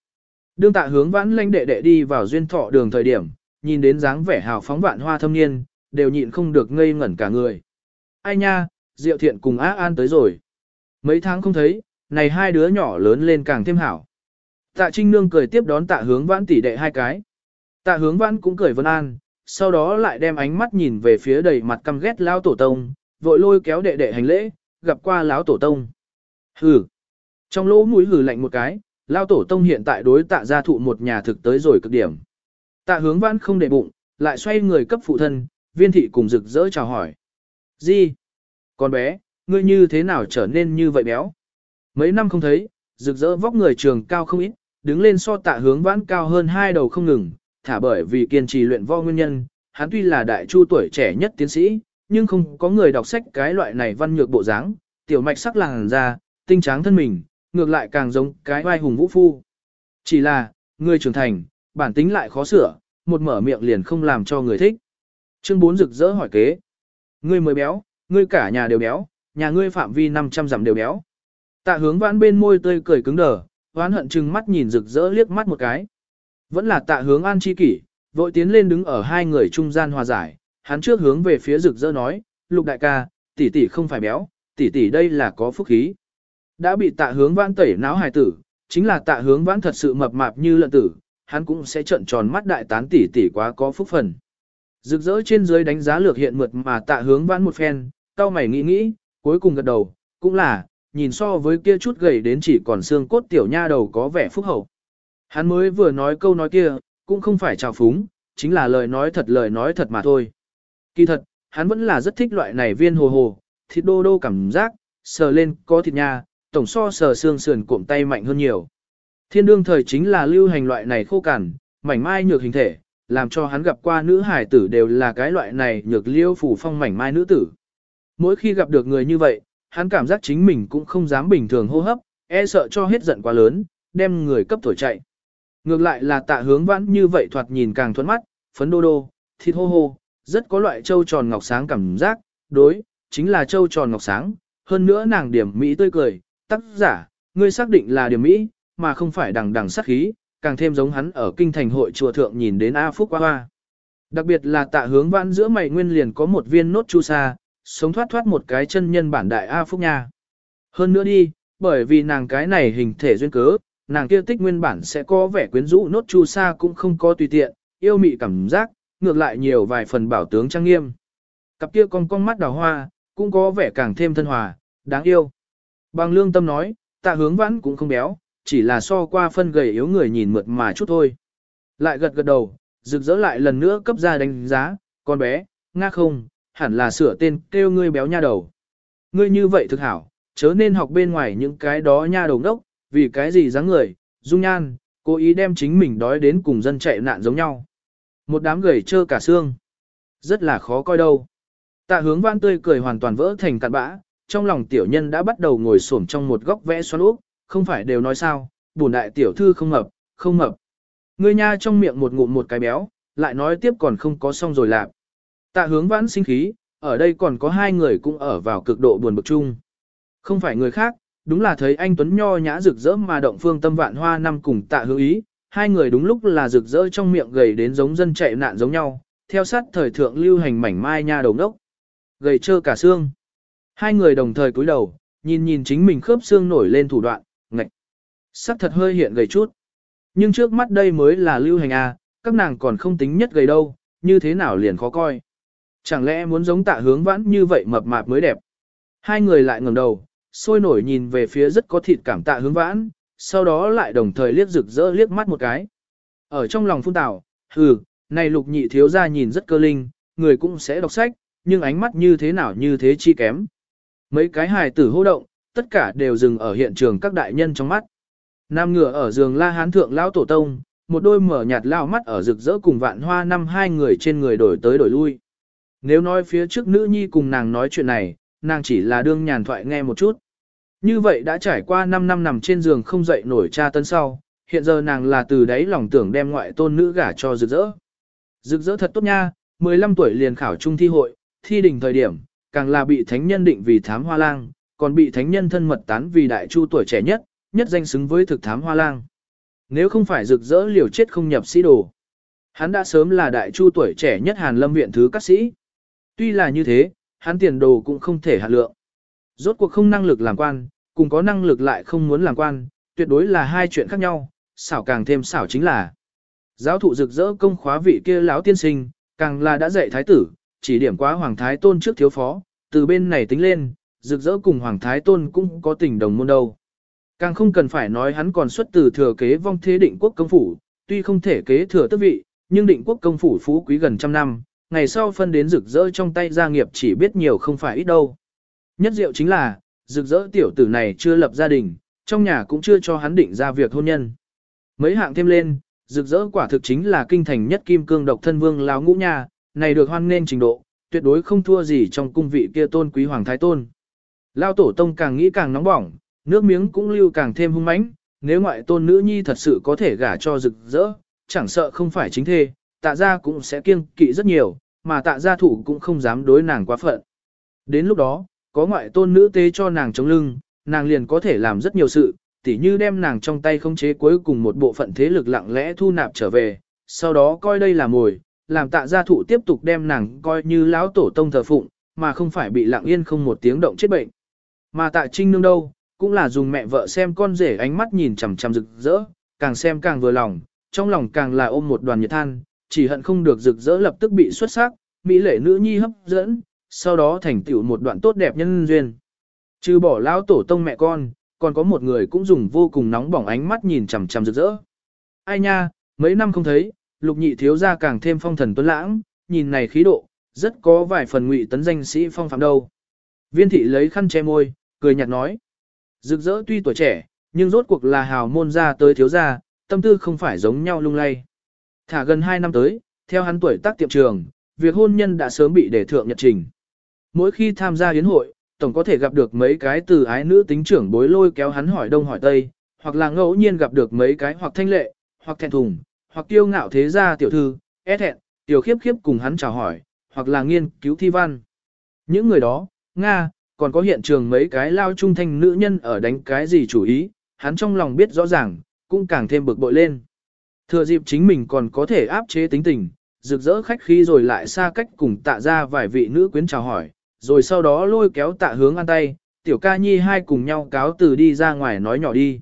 Đương tạ hướng vãn lãnh đệ đệ đi vào duyên thọ đường thời điểm, nhìn đến dáng vẻ hào phóng vạn hoa thâm niên, đều nhịn không được ngây ngẩn cả người. Ai nha, Diệu Thiện cùng Á An tới rồi. Mấy tháng không thấy, này hai đứa nhỏ lớn lên càng thêm hảo. Tạ Trinh Nương cười tiếp đón tạ hướng vãn tỷ đệ hai cái. Tạ hướng vãn cũng cười vân an, sau đó lại đem ánh mắt nhìn về phía đầy mặt căm ghét lao tổ tông, vội lôi kéo đệ đệ hành lễ, gặp qua lão tổ tông. Hừ. Trong lỗ mũi hừ lạnh một cái, lão tổ tông hiện tại đối tạ gia thụ một nhà thực tới rồi cực điểm. Tạ hướng vãn không để bụng, lại xoay người cấp phụ thân, viên thị cùng rực rỡ chào hỏi. Gì? Con bé, ngươi như thế nào trở nên như vậy béo? Mấy năm không thấy, rực rỡ vóc người trường cao không ít, đứng lên so tạ hướng vãn cao hơn hai đầu không ngừng, thả bởi vì kiên trì luyện vo nguyên nhân, hắn tuy là đại chu tuổi trẻ nhất tiến sĩ, nhưng không có người đọc sách cái loại này văn nhược bộ dáng, tiểu mạch sắc làng ra, tinh tráng thân mình, ngược lại càng giống cái vai hùng vũ phu. Chỉ là, người trưởng thành, bản tính lại khó sửa, một mở miệng liền không làm cho người thích. Chương 4 rực rỡ hỏi kế. Ngươi mới béo, ngươi cả nhà đều béo, nhà ngươi phạm vi 500 dặm đều béo. Tạ hướng vãn bên môi tươi cười cứng đờ, hoán hận chừng mắt nhìn rực rỡ liếc mắt một cái. Vẫn là tạ hướng an chi kỷ, vội tiến lên đứng ở hai người trung gian hòa giải, hắn trước hướng về phía rực rỡ nói, lục đại ca, tỷ tỷ không phải béo, tỷ tỷ đây là có phúc khí. Đã bị tạ hướng vãn tẩy náo hài tử, chính là tạ hướng vãn thật sự mập mạp như lợn tử, hắn cũng sẽ trợn tròn mắt đại tán tỷ tỷ quá có phúc phần. Rực rỡ trên dưới đánh giá lược hiện mượt mà tạ hướng vãn một phen, cao mày nghĩ nghĩ, cuối cùng gật đầu, cũng là, nhìn so với kia chút gầy đến chỉ còn xương cốt tiểu nha đầu có vẻ phúc hậu. Hắn mới vừa nói câu nói kia, cũng không phải trào phúng, chính là lời nói thật lời nói thật mà thôi. Kỳ thật, hắn vẫn là rất thích loại này viên hồ hồ, thịt đô đô cảm giác, sờ lên có thịt nha, tổng so sờ xương sườn cụm tay mạnh hơn nhiều. Thiên đương thời chính là lưu hành loại này khô cằn, mảnh mai nhược hình thể, làm cho hắn gặp qua nữ hải tử đều là cái loại này nhược liêu phủ phong mảnh mai nữ tử. Mỗi khi gặp được người như vậy, hắn cảm giác chính mình cũng không dám bình thường hô hấp, e sợ cho hết giận quá lớn, đem người cấp thổi chạy. Ngược lại là tạ hướng vãn như vậy thoạt nhìn càng thuẫn mắt, phấn đô đô, thịt hô hô, rất có loại trâu tròn ngọc sáng cảm giác, đối, chính là trâu tròn ngọc sáng, hơn nữa nàng điểm Mỹ tươi cười, tác giả, ngươi xác định là điểm Mỹ, mà không phải đằng đằng sát khí, càng thêm giống hắn ở kinh thành hội chùa thượng nhìn đến A Phúc Hoa Hoa. Đặc biệt là tạ hướng vãn giữa mày nguyên liền có một viên nốt chu sa, sống thoát thoát một cái chân nhân bản đại A Phúc Nha. Hơn nữa đi, bởi vì nàng cái này hình thể duyên cớ, nàng kia tích nguyên bản sẽ có vẻ quyến rũ nốt chu sa cũng không có tùy tiện, yêu mị cảm giác, ngược lại nhiều vài phần bảo tướng trang nghiêm. Cặp kia con con mắt đào hoa, cũng có vẻ càng thêm thân hòa, đáng yêu. Bằng lương tâm nói, tạ hướng vãn cũng không béo, chỉ là so qua phân gầy yếu người nhìn mượt mà chút thôi. Lại gật gật đầu, rực rỡ lại lần nữa cấp ra đánh giá, con bé, nga không, hẳn là sửa tên kêu ngươi béo nha đầu. Ngươi như vậy thực hảo, chớ nên học bên ngoài những cái đó nha đầu đốc, vì cái gì dáng người, dung nhan, cố ý đem chính mình đói đến cùng dân chạy nạn giống nhau. Một đám gầy trơ cả xương. Rất là khó coi đâu. Tạ hướng văn tươi cười hoàn toàn vỡ thành cạn bã, trong lòng tiểu nhân đã bắt đầu ngồi xổm trong một góc vẽ xoắn úp, không phải đều nói sao, bổn đại tiểu thư không mập, không mập. Ngươi nha trong miệng một ngụm một cái béo, lại nói tiếp còn không có xong rồi lạp. Tạ hướng vãn sinh khí, ở đây còn có hai người cũng ở vào cực độ buồn bực chung. Không phải người khác, đúng là thấy anh Tuấn Nho nhã rực rỡ mà động phương tâm vạn hoa năm cùng tạ hữu ý, hai người đúng lúc là rực rỡ trong miệng gầy đến giống dân chạy nạn giống nhau, theo sát thời thượng lưu hành mảnh mai nha đầu ngốc. Gầy trơ cả xương. Hai người đồng thời cúi đầu, nhìn nhìn chính mình khớp xương nổi lên thủ đoạn, ngạch. Sắc thật hơi hiện gầy chút. Nhưng trước mắt đây mới là lưu hành à, các nàng còn không tính nhất gầy đâu, như thế nào liền khó coi. Chẳng lẽ muốn giống tạ hướng vãn như vậy mập mạp mới đẹp. Hai người lại ngẩng đầu, sôi nổi nhìn về phía rất có thịt cảm tạ hướng vãn, sau đó lại đồng thời liếc rực rỡ liếc mắt một cái. Ở trong lòng phun tảo, hừ, này lục nhị thiếu ra nhìn rất cơ linh, người cũng sẽ đọc sách, nhưng ánh mắt như thế nào như thế chi kém. Mấy cái hài tử hô động, tất cả đều dừng ở hiện trường các đại nhân trong mắt. Nam ngựa ở giường la hán thượng lão tổ tông, một đôi mở nhạt lao mắt ở rực rỡ cùng vạn hoa năm hai người trên người đổi tới đổi lui. Nếu nói phía trước nữ nhi cùng nàng nói chuyện này, nàng chỉ là đương nhàn thoại nghe một chút. Như vậy đã trải qua 5 năm nằm trên giường không dậy nổi cha tân sau, hiện giờ nàng là từ đấy lòng tưởng đem ngoại tôn nữ gả cho rực rỡ. Rực rỡ thật tốt nha, 15 tuổi liền khảo trung thi hội, thi đỉnh thời điểm, càng là bị thánh nhân định vì thám hoa lang, còn bị thánh nhân thân mật tán vì đại chu tuổi trẻ nhất, nhất danh xứng với thực thám hoa lang. Nếu không phải rực rỡ liều chết không nhập sĩ đồ, hắn đã sớm là đại chu tuổi trẻ nhất Hàn Lâm viện thứ các sĩ. Tuy là như thế, hắn tiền đồ cũng không thể hạ lượng. Rốt cuộc không năng lực làm quan, cùng có năng lực lại không muốn làm quan, tuyệt đối là hai chuyện khác nhau, xảo càng thêm xảo chính là. Giáo thụ rực rỡ công khóa vị kia lão tiên sinh, càng là đã dạy thái tử, chỉ điểm quá hoàng thái tôn trước thiếu phó, từ bên này tính lên, rực rỡ cùng hoàng thái tôn cũng có tình đồng môn đâu. Càng không cần phải nói hắn còn xuất từ thừa kế vong thế định quốc công phủ, tuy không thể kế thừa tước vị, nhưng định quốc công phủ phú quý gần trăm năm, ngày sau phân đến rực rỡ trong tay gia nghiệp chỉ biết nhiều không phải ít đâu. Nhất diệu chính là, rực rỡ tiểu tử này chưa lập gia đình, trong nhà cũng chưa cho hắn định ra việc hôn nhân. Mấy hạng thêm lên, rực rỡ quả thực chính là kinh thành nhất kim cương độc thân vương lão ngũ nhà, này được hoan nên trình độ, tuyệt đối không thua gì trong cung vị kia tôn quý hoàng thái tôn. Lao tổ tông càng nghĩ càng nóng bỏng, nước miếng cũng lưu càng thêm hung mãnh, nếu ngoại tôn nữ nhi thật sự có thể gả cho rực rỡ, chẳng sợ không phải chính thê, tạ gia cũng sẽ kiêng kỵ rất nhiều, mà tạ gia thủ cũng không dám đối nàng quá phận. Đến lúc đó, có ngoại tôn nữ tế cho nàng chống lưng, nàng liền có thể làm rất nhiều sự, tỉ như đem nàng trong tay không chế cuối cùng một bộ phận thế lực lặng lẽ thu nạp trở về, sau đó coi đây là mồi, làm tạ gia thụ tiếp tục đem nàng coi như lão tổ tông thờ phụng, mà không phải bị lặng yên không một tiếng động chết bệnh. Mà tạ trinh nương đâu, cũng là dùng mẹ vợ xem con rể ánh mắt nhìn chằm chằm rực rỡ, càng xem càng vừa lòng, trong lòng càng là ôm một đoàn nhiệt than, chỉ hận không được rực rỡ lập tức bị xuất sắc, mỹ lệ nữ nhi hấp dẫn, sau đó thành tựu một đoạn tốt đẹp nhân duyên. Trừ bỏ lão tổ tông mẹ con, còn có một người cũng dùng vô cùng nóng bỏng ánh mắt nhìn chằm chằm rực rỡ. Ai nha, mấy năm không thấy, lục nhị thiếu gia càng thêm phong thần tuấn lãng, nhìn này khí độ, rất có vài phần ngụy tấn danh sĩ phong phạm đâu. Viên thị lấy khăn che môi, cười nhạt nói. Rực rỡ tuy tuổi trẻ, nhưng rốt cuộc là hào môn gia tới thiếu gia, tâm tư không phải giống nhau lung lay. Thả gần 2 năm tới, theo hắn tuổi tác tiệm trường, việc hôn nhân đã sớm bị đề thượng nhật trình. Mỗi khi tham gia yến hội, tổng có thể gặp được mấy cái từ ái nữ tính trưởng bối lôi kéo hắn hỏi đông hỏi tây, hoặc là ngẫu nhiên gặp được mấy cái hoặc thanh lệ, hoặc thẹn thùng, hoặc kiêu ngạo thế gia tiểu thư, é thẹn, tiểu khiếp khiếp cùng hắn chào hỏi, hoặc là nghiên cứu thi văn. Những người đó, Nga, còn có hiện trường mấy cái lao trung thanh nữ nhân ở đánh cái gì chủ ý, hắn trong lòng biết rõ ràng, cũng càng thêm bực bội lên. Thừa dịp chính mình còn có thể áp chế tính tình, rực rỡ khách khi rồi lại xa cách cùng tạ ra vài vị nữ quyến chào hỏi, rồi sau đó lôi kéo tạ hướng ăn tay, tiểu ca nhi hai cùng nhau cáo từ đi ra ngoài nói nhỏ đi.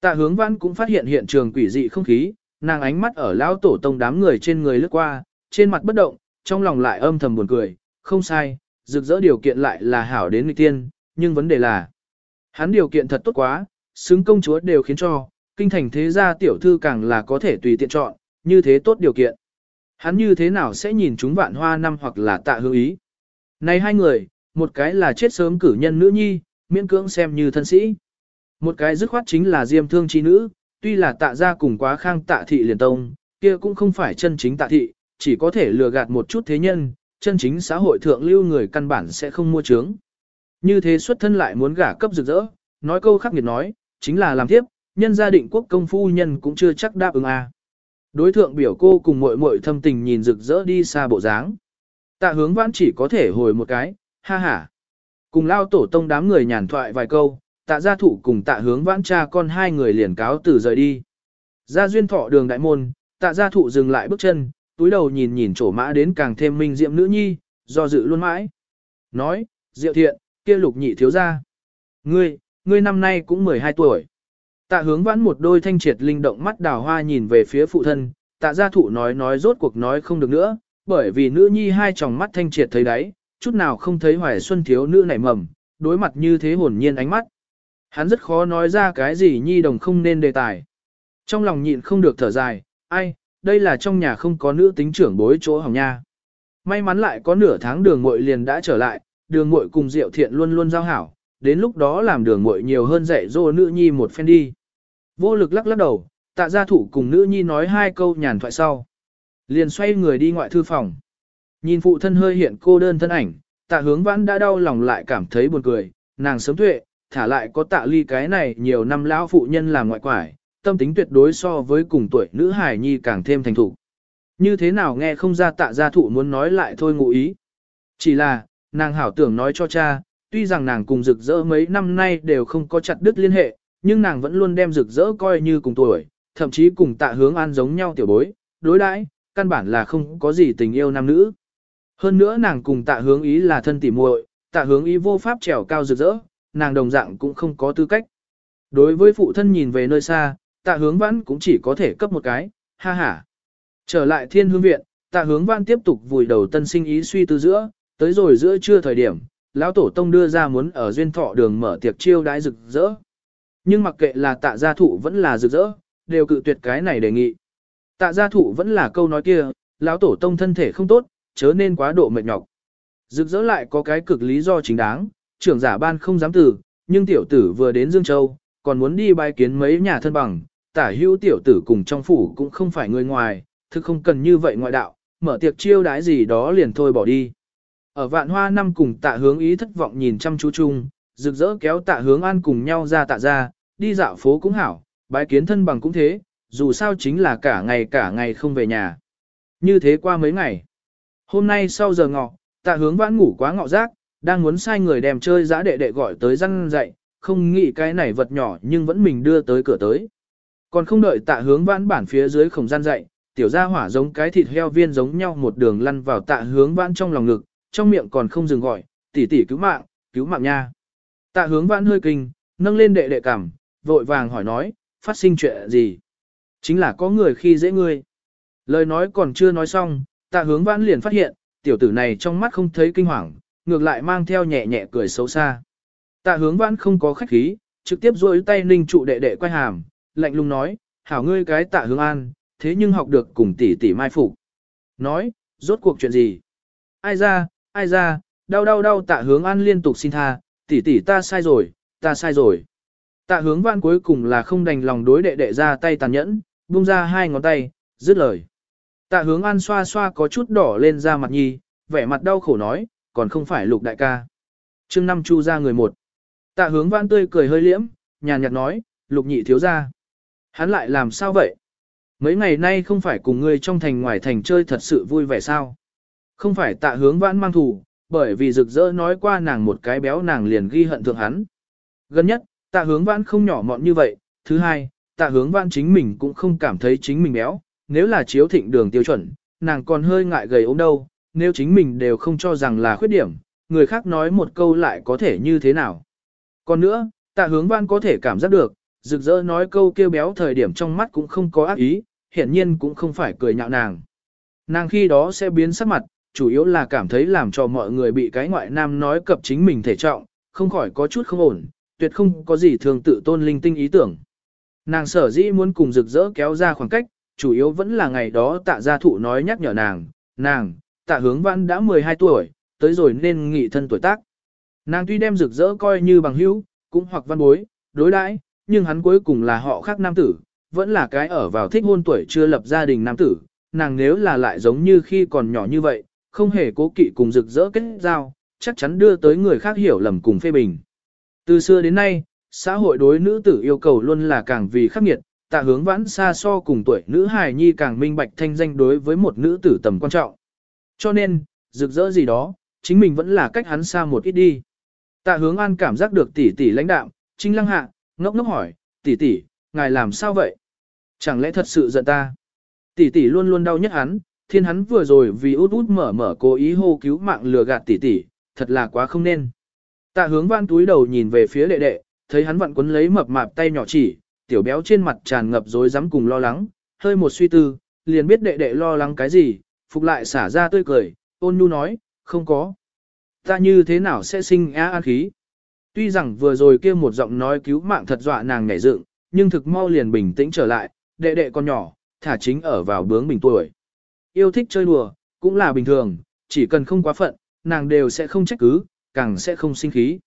Tạ hướng văn cũng phát hiện hiện trường quỷ dị không khí, nàng ánh mắt ở lão tổ tông đám người trên người lướt qua, trên mặt bất động, trong lòng lại âm thầm buồn cười, không sai, rực rỡ điều kiện lại là hảo đến người tiên, nhưng vấn đề là, hắn điều kiện thật tốt quá, xứng công chúa đều khiến cho, kinh thành thế gia tiểu thư càng là có thể tùy tiện chọn, như thế tốt điều kiện. Hắn như thế nào sẽ nhìn chúng vạn hoa năm hoặc là tạ hương ý. Này hai người, một cái là chết sớm cử nhân nữ nhi, miễn cưỡng xem như thân sĩ. Một cái dứt khoát chính là diêm thương chi nữ, tuy là tạ ra cùng quá khang tạ thị liền tông, kia cũng không phải chân chính tạ thị, chỉ có thể lừa gạt một chút thế nhân, chân chính xã hội thượng lưu người căn bản sẽ không mua trướng. Như thế xuất thân lại muốn gả cấp rực rỡ, nói câu khắc nghiệt nói, chính là làm tiếp, nhân gia định quốc công phu nhân cũng chưa chắc đáp ứng a. Đối thượng biểu cô cùng muội muội thâm tình nhìn rực rỡ đi xa bộ dáng. Tạ hướng vãn chỉ có thể hồi một cái, ha ha. Cùng lao tổ tông đám người nhàn thoại vài câu, tạ gia thụ cùng tạ hướng vãn cha con hai người liền cáo từ rời đi. Ra duyên thọ đường đại môn, tạ gia thụ dừng lại bước chân, túi đầu nhìn nhìn chỗ mã đến càng thêm minh diệm nữ nhi, do dự luôn mãi. Nói, diệu thiện, kia lục nhị thiếu gia. Ngươi, ngươi năm nay cũng 12 tuổi. Tạ hướng vãn một đôi thanh triệt linh động mắt đào hoa nhìn về phía phụ thân, tạ gia thụ nói nói rốt cuộc nói không được nữa, bởi vì nữ nhi hai tròng mắt thanh triệt thấy đáy, chút nào không thấy hoài xuân thiếu nữ nảy mầm, đối mặt như thế hồn nhiên ánh mắt. Hắn rất khó nói ra cái gì nhi đồng không nên đề tài. Trong lòng nhịn không được thở dài, ai, đây là trong nhà không có nữ tính trưởng bối chỗ hỏng nha. May mắn lại có nửa tháng đường muội liền đã trở lại, đường muội cùng Diệu Thiện luôn luôn giao hảo, đến lúc đó làm đường muội nhiều hơn dạy dỗ nữ nhi một phen đi. Vô lực lắc lắc đầu, tạ gia thủ cùng nữ nhi nói hai câu nhàn thoại sau. Liền xoay người đi ngoại thư phòng. Nhìn phụ thân hơi hiện cô đơn thân ảnh, tạ hướng vãn đã đau lòng lại cảm thấy buồn cười, nàng sớm tuệ, thả lại có tạ ly cái này nhiều năm lão phụ nhân làm ngoại quải, tâm tính tuyệt đối so với cùng tuổi nữ hài nhi càng thêm thành thục. Như thế nào nghe không ra tạ gia thụ muốn nói lại thôi ngụ ý. Chỉ là, nàng hảo tưởng nói cho cha, tuy rằng nàng cùng rực rỡ mấy năm nay đều không có chặt đứt liên hệ, nhưng nàng vẫn luôn đem rực rỡ coi như cùng tuổi, thậm chí cùng tạ hướng an giống nhau tiểu bối, đối đãi căn bản là không có gì tình yêu nam nữ. Hơn nữa nàng cùng tạ hướng ý là thân tỉ muội, tạ hướng ý vô pháp trèo cao rực rỡ, nàng đồng dạng cũng không có tư cách. Đối với phụ thân nhìn về nơi xa, tạ hướng vãn cũng chỉ có thể cấp một cái, ha ha. Trở lại thiên hương viện, tạ hướng vãn tiếp tục vùi đầu tân sinh ý suy tư giữa, tới rồi giữa trưa thời điểm, lão tổ tông đưa ra muốn ở duyên thọ đường mở tiệc chiêu đãi rực rỡ. Nhưng mặc kệ là tạ gia thụ vẫn là rực rỡ, đều cự tuyệt cái này đề nghị. Tạ gia thụ vẫn là câu nói kia, lão tổ tông thân thể không tốt, chớ nên quá độ mệt nhọc. Rực rỡ lại có cái cực lý do chính đáng, trưởng giả ban không dám tử, nhưng tiểu tử vừa đến Dương Châu, còn muốn đi bài kiến mấy nhà thân bằng, tả hữu tiểu tử cùng trong phủ cũng không phải người ngoài, thực không cần như vậy ngoại đạo, mở tiệc chiêu đái gì đó liền thôi bỏ đi. Ở vạn hoa năm cùng tạ hướng ý thất vọng nhìn chăm chú chung, rực rỡ kéo tạ hướng an cùng nhau ra tạ ra, đi dạo phố cũng hảo, bái kiến thân bằng cũng thế, dù sao chính là cả ngày cả ngày không về nhà. Như thế qua mấy ngày. Hôm nay sau giờ ngọ, tạ hướng vãn ngủ quá ngọ rác, đang muốn sai người đem chơi giã đệ đệ gọi tới răn dậy, không nghĩ cái này vật nhỏ nhưng vẫn mình đưa tới cửa tới. Còn không đợi tạ hướng vãn bản phía dưới không gian dậy, tiểu gia hỏa giống cái thịt heo viên giống nhau một đường lăn vào tạ hướng vãn trong lòng ngực, trong miệng còn không dừng gọi, tỷ tỷ cứu mạng, cứu mạng nha. Tạ hướng vãn hơi kinh, nâng lên đệ đệ cảm, vội vàng hỏi nói, phát sinh chuyện gì? Chính là có người khi dễ ngươi. Lời nói còn chưa nói xong, tạ hướng vãn liền phát hiện, tiểu tử này trong mắt không thấy kinh hoàng, ngược lại mang theo nhẹ nhẹ cười xấu xa. Tạ hướng vãn không có khách khí, trực tiếp duỗi tay ninh trụ đệ đệ quay hàm, lạnh lùng nói, hảo ngươi cái tạ hướng an, thế nhưng học được cùng tỷ tỷ mai phục. Nói, rốt cuộc chuyện gì? Ai ra, ai ra, đau đau đau tạ hướng an liên tục xin tha, tỷ tỷ ta sai rồi, ta sai rồi. Tạ hướng vãn cuối cùng là không đành lòng đối đệ đệ ra tay tàn nhẫn, buông ra hai ngón tay, dứt lời. Tạ hướng an xoa xoa có chút đỏ lên da mặt nhi, vẻ mặt đau khổ nói, còn không phải lục đại ca. chương năm chu ra người một. Tạ hướng vãn tươi cười hơi liễm, nhàn nhạt nói, lục nhị thiếu ra. Hắn lại làm sao vậy? Mấy ngày nay không phải cùng ngươi trong thành ngoài thành chơi thật sự vui vẻ sao? Không phải tạ hướng vãn mang thù, bởi vì rực rỡ nói qua nàng một cái béo nàng liền ghi hận thượng hắn. Gần nhất, tạ hướng vãn không nhỏ mọn như vậy. Thứ hai, tạ hướng vãn chính mình cũng không cảm thấy chính mình béo. Nếu là chiếu thịnh đường tiêu chuẩn, nàng còn hơi ngại gầy ốm đâu. Nếu chính mình đều không cho rằng là khuyết điểm, người khác nói một câu lại có thể như thế nào. Còn nữa, tạ hướng vãn có thể cảm giác được, rực rỡ nói câu kêu béo thời điểm trong mắt cũng không có ác ý, hiển nhiên cũng không phải cười nhạo nàng. Nàng khi đó sẽ biến sắc mặt, chủ yếu là cảm thấy làm cho mọi người bị cái ngoại nam nói cập chính mình thể trọng, không khỏi có chút không ổn, tuyệt không có gì thường tự tôn linh tinh ý tưởng. Nàng sở dĩ muốn cùng rực rỡ kéo ra khoảng cách, chủ yếu vẫn là ngày đó tạ gia thụ nói nhắc nhở nàng, nàng, tạ hướng văn đã 12 tuổi, tới rồi nên nghị thân tuổi tác. Nàng tuy đem rực rỡ coi như bằng hữu, cũng hoặc văn bối, đối đãi, nhưng hắn cuối cùng là họ khác nam tử, vẫn là cái ở vào thích hôn tuổi chưa lập gia đình nam tử, nàng nếu là lại giống như khi còn nhỏ như vậy, không hề cố kỵ cùng rực rỡ kết giao, chắc chắn đưa tới người khác hiểu lầm cùng phê bình. Từ xưa đến nay, xã hội đối nữ tử yêu cầu luôn là càng vì khắc nghiệt, tạ hướng vãn xa so cùng tuổi nữ hài nhi càng minh bạch thanh danh đối với một nữ tử tầm quan trọng. Cho nên, rực rỡ gì đó, chính mình vẫn là cách hắn xa một ít đi. Tạ hướng an cảm giác được tỷ tỷ lãnh đạm, Trinh lăng hạ, ngốc ngốc hỏi, tỷ tỷ, ngài làm sao vậy? Chẳng lẽ thật sự giận ta? Tỷ tỷ luôn luôn đau nhất hắn, thiên hắn vừa rồi vì út út mở mở cố ý hô cứu mạng lừa gạt tỷ tỷ, thật là quá không nên. Tạ hướng văn túi đầu nhìn về phía đệ đệ, thấy hắn vặn quấn lấy mập mạp tay nhỏ chỉ, tiểu béo trên mặt tràn ngập rối rắm cùng lo lắng, hơi một suy tư, liền biết đệ đệ lo lắng cái gì, phục lại xả ra tươi cười, ôn nhu nói, không có. Ta như thế nào sẽ sinh á an khí? Tuy rằng vừa rồi kia một giọng nói cứu mạng thật dọa nàng nhảy dựng, nhưng thực mau liền bình tĩnh trở lại, đệ đệ con nhỏ, thả chính ở vào bướng bình tuổi. Yêu thích chơi đùa, cũng là bình thường, chỉ cần không quá phận, nàng đều sẽ không trách cứ, càng sẽ không sinh khí.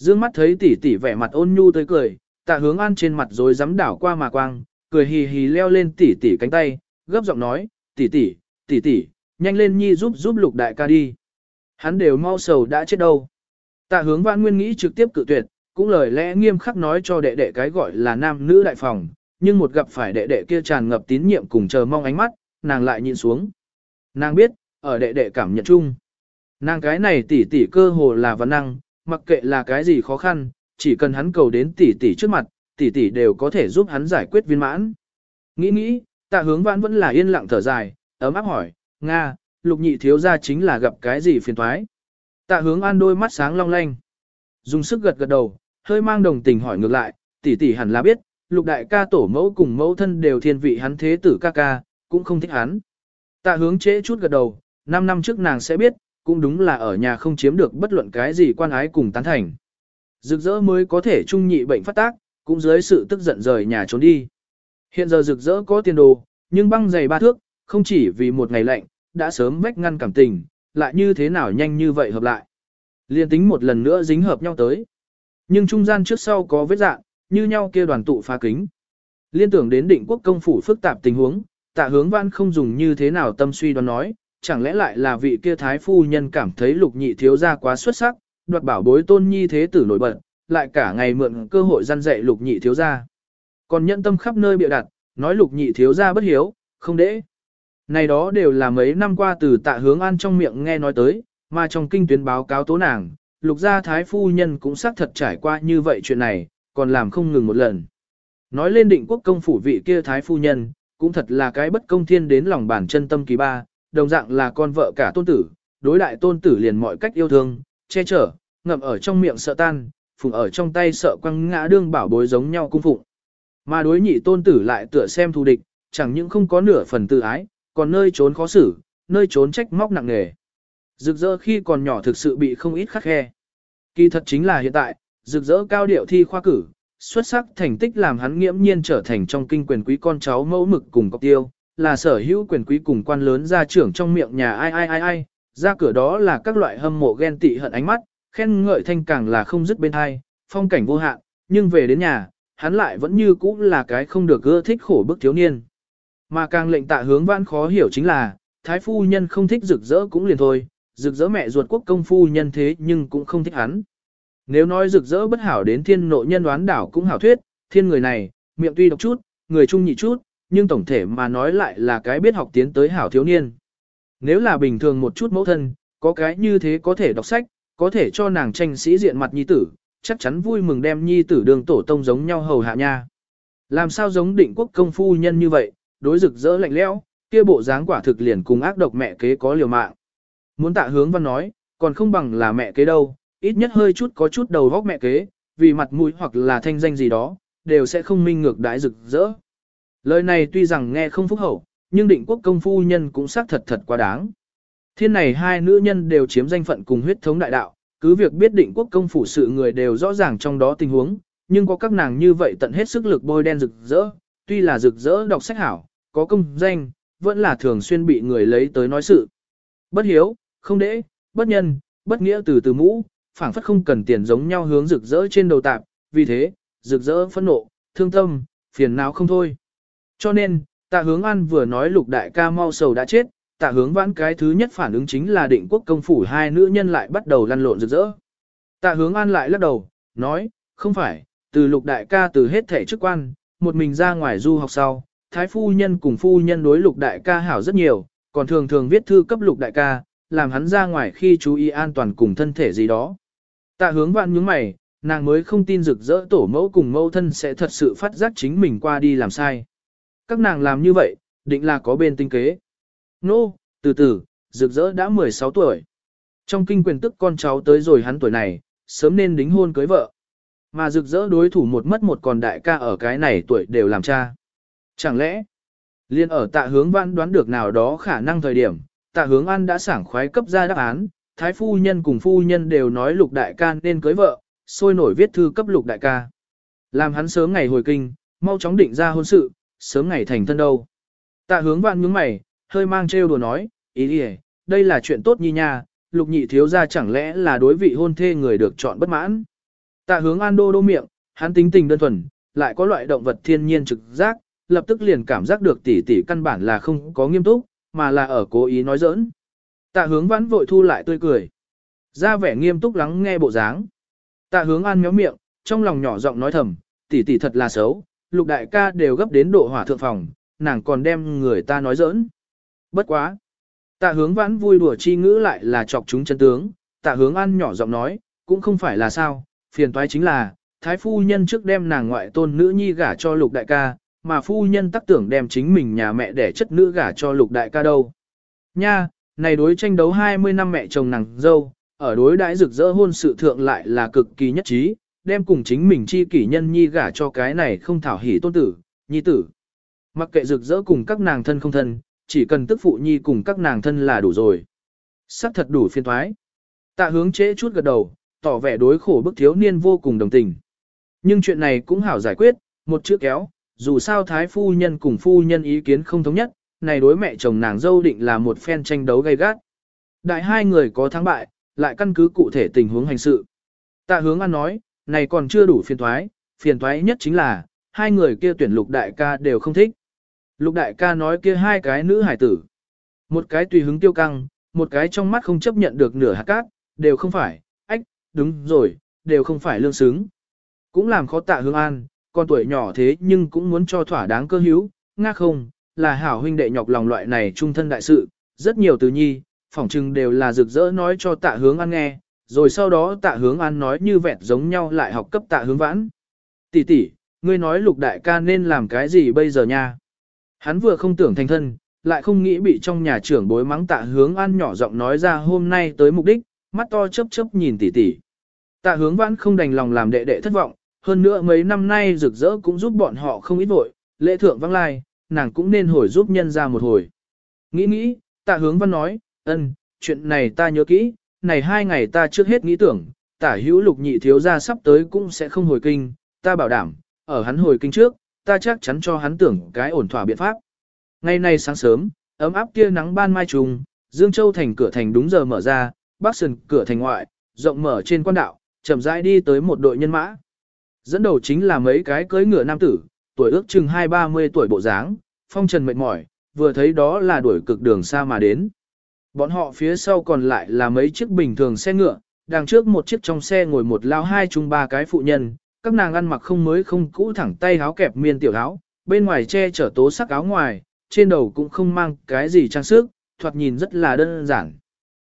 Dương mắt thấy tỷ tỷ vẻ mặt ôn nhu tới cười, tạ hướng an trên mặt rồi dám đảo qua mà quang, cười hì hì leo lên tỷ tỷ cánh tay, gấp giọng nói, tỷ tỷ, tỷ tỷ, nhanh lên nhi giúp giúp lục đại ca đi. Hắn đều mau sầu đã chết đâu. Tạ hướng vãn nguyên nghĩ trực tiếp cự tuyệt, cũng lời lẽ nghiêm khắc nói cho đệ đệ cái gọi là nam nữ đại phòng, nhưng một gặp phải đệ đệ kia tràn ngập tín nhiệm cùng chờ mong ánh mắt, nàng lại nhìn xuống. Nàng biết, ở đệ đệ cảm nhận chung. Nàng cái này tỷ tỷ cơ hồ là văn năng, mặc kệ là cái gì khó khăn, chỉ cần hắn cầu đến tỷ tỷ trước mặt, tỷ tỷ đều có thể giúp hắn giải quyết viên mãn. Nghĩ nghĩ, tạ hướng vãn vẫn là yên lặng thở dài, ấm áp hỏi, Nga, lục nhị thiếu gia chính là gặp cái gì phiền thoái. Tạ hướng an đôi mắt sáng long lanh. Dùng sức gật gật đầu, hơi mang đồng tình hỏi ngược lại, tỷ tỷ hẳn là biết, lục đại ca tổ mẫu cùng mẫu thân đều thiên vị hắn thế tử ca ca, cũng không thích hắn. Tạ hướng trễ chút gật đầu, 5 năm trước nàng sẽ biết, cũng đúng là ở nhà không chiếm được bất luận cái gì quan ái cùng tán thành. Rực rỡ mới có thể trung nhị bệnh phát tác, cũng dưới sự tức giận rời nhà trốn đi. Hiện giờ rực rỡ có tiền đồ, nhưng băng dày ba thước, không chỉ vì một ngày lạnh, đã sớm vách ngăn cảm tình, lại như thế nào nhanh như vậy hợp lại. Liên tính một lần nữa dính hợp nhau tới. Nhưng trung gian trước sau có vết dạng, như nhau kia đoàn tụ phá kính. Liên tưởng đến định quốc công phủ phức tạp tình huống, tạ hướng văn không dùng như thế nào tâm suy đoán nói, chẳng lẽ lại là vị kia thái phu nhân cảm thấy lục nhị thiếu gia quá xuất sắc, đoạt bảo bối tôn nhi thế tử nổi bật, lại cả ngày mượn cơ hội gian dạy lục nhị thiếu gia. Còn nhận tâm khắp nơi bịa đặt, nói lục nhị thiếu gia bất hiếu, không đễ. Này đó đều là mấy năm qua từ tạ hướng an trong miệng nghe nói tới, mà trong kinh tuyến báo cáo tố nàng, lục gia thái phu nhân cũng xác thật trải qua như vậy chuyện này, còn làm không ngừng một lần. Nói lên định quốc công phủ vị kia thái phu nhân, cũng thật là cái bất công thiên đến lòng bản chân tâm kỳ ba, đồng dạng là con vợ cả tôn tử, đối đại tôn tử liền mọi cách yêu thương, che chở, ngậm ở trong miệng sợ tan, phùng ở trong tay sợ quăng ngã đương bảo bối giống nhau cung phụng. Mà đối nhị tôn tử lại tựa xem thù địch, chẳng những không có nửa phần tự ái, còn nơi trốn khó xử, nơi trốn trách móc nặng nề. Rực rỡ khi còn nhỏ thực sự bị không ít khắc khe. Kỳ thật chính là hiện tại, rực rỡ cao điệu thi khoa cử, xuất sắc thành tích làm hắn nghiễm nhiên trở thành trong kinh quyền quý con cháu mẫu mực cùng cọc tiêu, là sở hữu quyền quý cùng quan lớn gia trưởng trong miệng nhà ai ai ai ai, ra cửa đó là các loại hâm mộ ghen tị hận ánh mắt, khen ngợi thanh càng là không dứt bên hai, phong cảnh vô hạn, nhưng về đến nhà, hắn lại vẫn như cũ là cái không được ưa thích khổ bức thiếu niên. Mà càng lệnh tạ hướng vãn khó hiểu chính là, thái phu nhân không thích rực rỡ cũng liền thôi, rực rỡ mẹ ruột quốc công phu nhân thế nhưng cũng không thích hắn. Nếu nói rực rỡ bất hảo đến thiên nội nhân đoán đảo cũng hảo thuyết, thiên người này, miệng tuy độc chút, người trung nhị chút, nhưng tổng thể mà nói lại là cái biết học tiến tới hảo thiếu niên. Nếu là bình thường một chút mẫu thân, có cái như thế có thể đọc sách, có thể cho nàng tranh sĩ diện mặt nhi tử, chắc chắn vui mừng đem nhi tử đường tổ tông giống nhau hầu hạ nha. Làm sao giống định quốc công phu nhân như vậy, đối rực rỡ lạnh lẽo, kia bộ dáng quả thực liền cùng ác độc mẹ kế có liều mạng. Muốn tạ hướng văn nói, còn không bằng là mẹ kế đâu, ít nhất hơi chút có chút đầu góc mẹ kế, vì mặt mũi hoặc là thanh danh gì đó, đều sẽ không minh ngược đái rực rỡ. Lời này tuy rằng nghe không phúc hậu, nhưng định quốc công phu nhân cũng xác thật thật quá đáng. Thiên này hai nữ nhân đều chiếm danh phận cùng huyết thống đại đạo, cứ việc biết định quốc công phủ sự người đều rõ ràng trong đó tình huống, nhưng có các nàng như vậy tận hết sức lực bôi đen rực rỡ, tuy là rực rỡ đọc sách hảo, có công danh, vẫn là thường xuyên bị người lấy tới nói sự. Bất hiếu, không đễ, bất nhân, bất nghĩa từ từ mũ, phảng phất không cần tiền giống nhau hướng rực rỡ trên đầu tạp, vì thế, rực rỡ phẫn nộ, thương tâm, phiền não không thôi. Cho nên, tạ hướng an vừa nói lục đại ca mau sầu đã chết, tạ hướng vãn cái thứ nhất phản ứng chính là định quốc công phủ hai nữ nhân lại bắt đầu lăn lộn rực rỡ. Tạ hướng an lại lắc đầu, nói, không phải, từ lục đại ca từ hết thể chức quan, một mình ra ngoài du học sau, thái phu nhân cùng phu nhân đối lục đại ca hảo rất nhiều, còn thường thường viết thư cấp lục đại ca, làm hắn ra ngoài khi chú ý an toàn cùng thân thể gì đó. Tạ hướng vạn nhướng mày, nàng mới không tin rực rỡ tổ mẫu cùng mẫu thân sẽ thật sự phát giác chính mình qua đi làm sai. Các nàng làm như vậy, định là có bên tinh kế. Nô, no, từ từ, rực rỡ đã 16 tuổi. Trong kinh quyền tức con cháu tới rồi hắn tuổi này, sớm nên đính hôn cưới vợ. Mà rực rỡ đối thủ một mất một còn đại ca ở cái này tuổi đều làm cha. Chẳng lẽ, liên ở tạ hướng văn đoán được nào đó khả năng thời điểm, tạ hướng an đã sảng khoái cấp ra đáp án, thái phu nhân cùng phu nhân đều nói lục đại ca nên cưới vợ, sôi nổi viết thư cấp lục đại ca. Làm hắn sớm ngày hồi kinh, mau chóng định ra hôn sự, sớm ngày thành thân đâu. Tạ hướng vạn nhướng mày, hơi mang trêu đùa nói, ý đi đây là chuyện tốt nhi nha, lục nhị thiếu ra chẳng lẽ là đối vị hôn thê người được chọn bất mãn. Tạ hướng an đô đô miệng, hắn tính tình đơn thuần, lại có loại động vật thiên nhiên trực giác, lập tức liền cảm giác được tỷ tỷ căn bản là không có nghiêm túc, mà là ở cố ý nói giỡn. Tạ hướng vãn vội thu lại tươi cười. Ra vẻ nghiêm túc lắng nghe bộ dáng. Tạ hướng an méo miệng, trong lòng nhỏ giọng nói thầm, tỷ tỷ thật là xấu, lục đại ca đều gấp đến độ hỏa thượng phòng, nàng còn đem người ta nói giỡn. Bất quá. Tạ hướng vãn vui đùa chi ngữ lại là chọc chúng chân tướng, tạ hướng ăn nhỏ giọng nói, cũng không phải là sao, phiền toái chính là, thái phu nhân trước đem nàng ngoại tôn nữ nhi gả cho lục đại ca, mà phu nhân tắc tưởng đem chính mình nhà mẹ để chất nữ gả cho lục đại ca đâu. Nha, này đối tranh đấu 20 năm mẹ chồng nàng dâu, ở đối đãi rực rỡ hôn sự thượng lại là cực kỳ nhất trí, đem cùng chính mình chi kỷ nhân nhi gả cho cái này không thảo hỉ tôn tử, nhi tử. Mặc kệ rực rỡ cùng các nàng thân không thân, chỉ cần tức phụ nhi cùng các nàng thân là đủ rồi. Sắc thật đủ phiên thoái. Tạ hướng chế chút gật đầu, tỏ vẻ đối khổ bức thiếu niên vô cùng đồng tình. Nhưng chuyện này cũng hảo giải quyết, một chữ kéo, dù sao thái phu nhân cùng phu nhân ý kiến không thống nhất, này đối mẹ chồng nàng dâu định là một phen tranh đấu gay gắt. Đại hai người có thắng bại, lại căn cứ cụ thể tình huống hành sự. Tạ hướng ăn nói, này còn chưa đủ phiền thoái, phiền thoái nhất chính là, hai người kia tuyển lục đại ca đều không thích. Lục đại ca nói kia hai cái nữ hải tử. Một cái tùy hứng tiêu căng, một cái trong mắt không chấp nhận được nửa hạt cát, đều không phải, ách, đúng rồi, đều không phải lương xứng. Cũng làm khó tạ hương an, con tuổi nhỏ thế nhưng cũng muốn cho thỏa đáng cơ hữu, nga không, là hảo huynh đệ nhọc lòng loại này trung thân đại sự, rất nhiều từ nhi, phỏng chừng đều là rực rỡ nói cho tạ hướng an nghe, rồi sau đó tạ hướng an nói như vẹn giống nhau lại học cấp tạ hướng vãn. Tỷ tỷ, ngươi nói lục đại ca nên làm cái gì bây giờ nha? Hắn vừa không tưởng thành thân, lại không nghĩ bị trong nhà trưởng bối mắng tạ hướng an nhỏ giọng nói ra hôm nay tới mục đích, mắt to chớp chớp nhìn tỷ tỷ. Tạ hướng vãn không đành lòng làm đệ đệ thất vọng, hơn nữa mấy năm nay rực rỡ cũng giúp bọn họ không ít vội, lễ thượng vắng lai, nàng cũng nên hồi giúp nhân ra một hồi. Nghĩ nghĩ, tạ hướng văn nói, ân, chuyện này ta nhớ kỹ, này hai ngày ta trước hết nghĩ tưởng, tả hữu lục nhị thiếu gia sắp tới cũng sẽ không hồi kinh, ta bảo đảm, ở hắn hồi kinh trước, ta chắc chắn cho hắn tưởng cái ổn thỏa biện pháp. Ngày nay sáng sớm, ấm áp kia nắng ban mai trùng, Dương Châu thành cửa thành đúng giờ mở ra, Bắc Sơn cửa thành ngoại, rộng mở trên quan đạo, chậm rãi đi tới một đội nhân mã. Dẫn đầu chính là mấy cái cưỡi ngựa nam tử, tuổi ước chừng hai ba mươi tuổi bộ dáng, phong trần mệt mỏi, vừa thấy đó là đuổi cực đường xa mà đến. Bọn họ phía sau còn lại là mấy chiếc bình thường xe ngựa, đằng trước một chiếc trong xe ngồi một lao hai chung ba cái phụ nhân, các nàng ăn mặc không mới không cũ thẳng tay áo kẹp miên tiểu áo, bên ngoài che chở tố sắc áo ngoài, trên đầu cũng không mang cái gì trang sức, thoạt nhìn rất là đơn giản.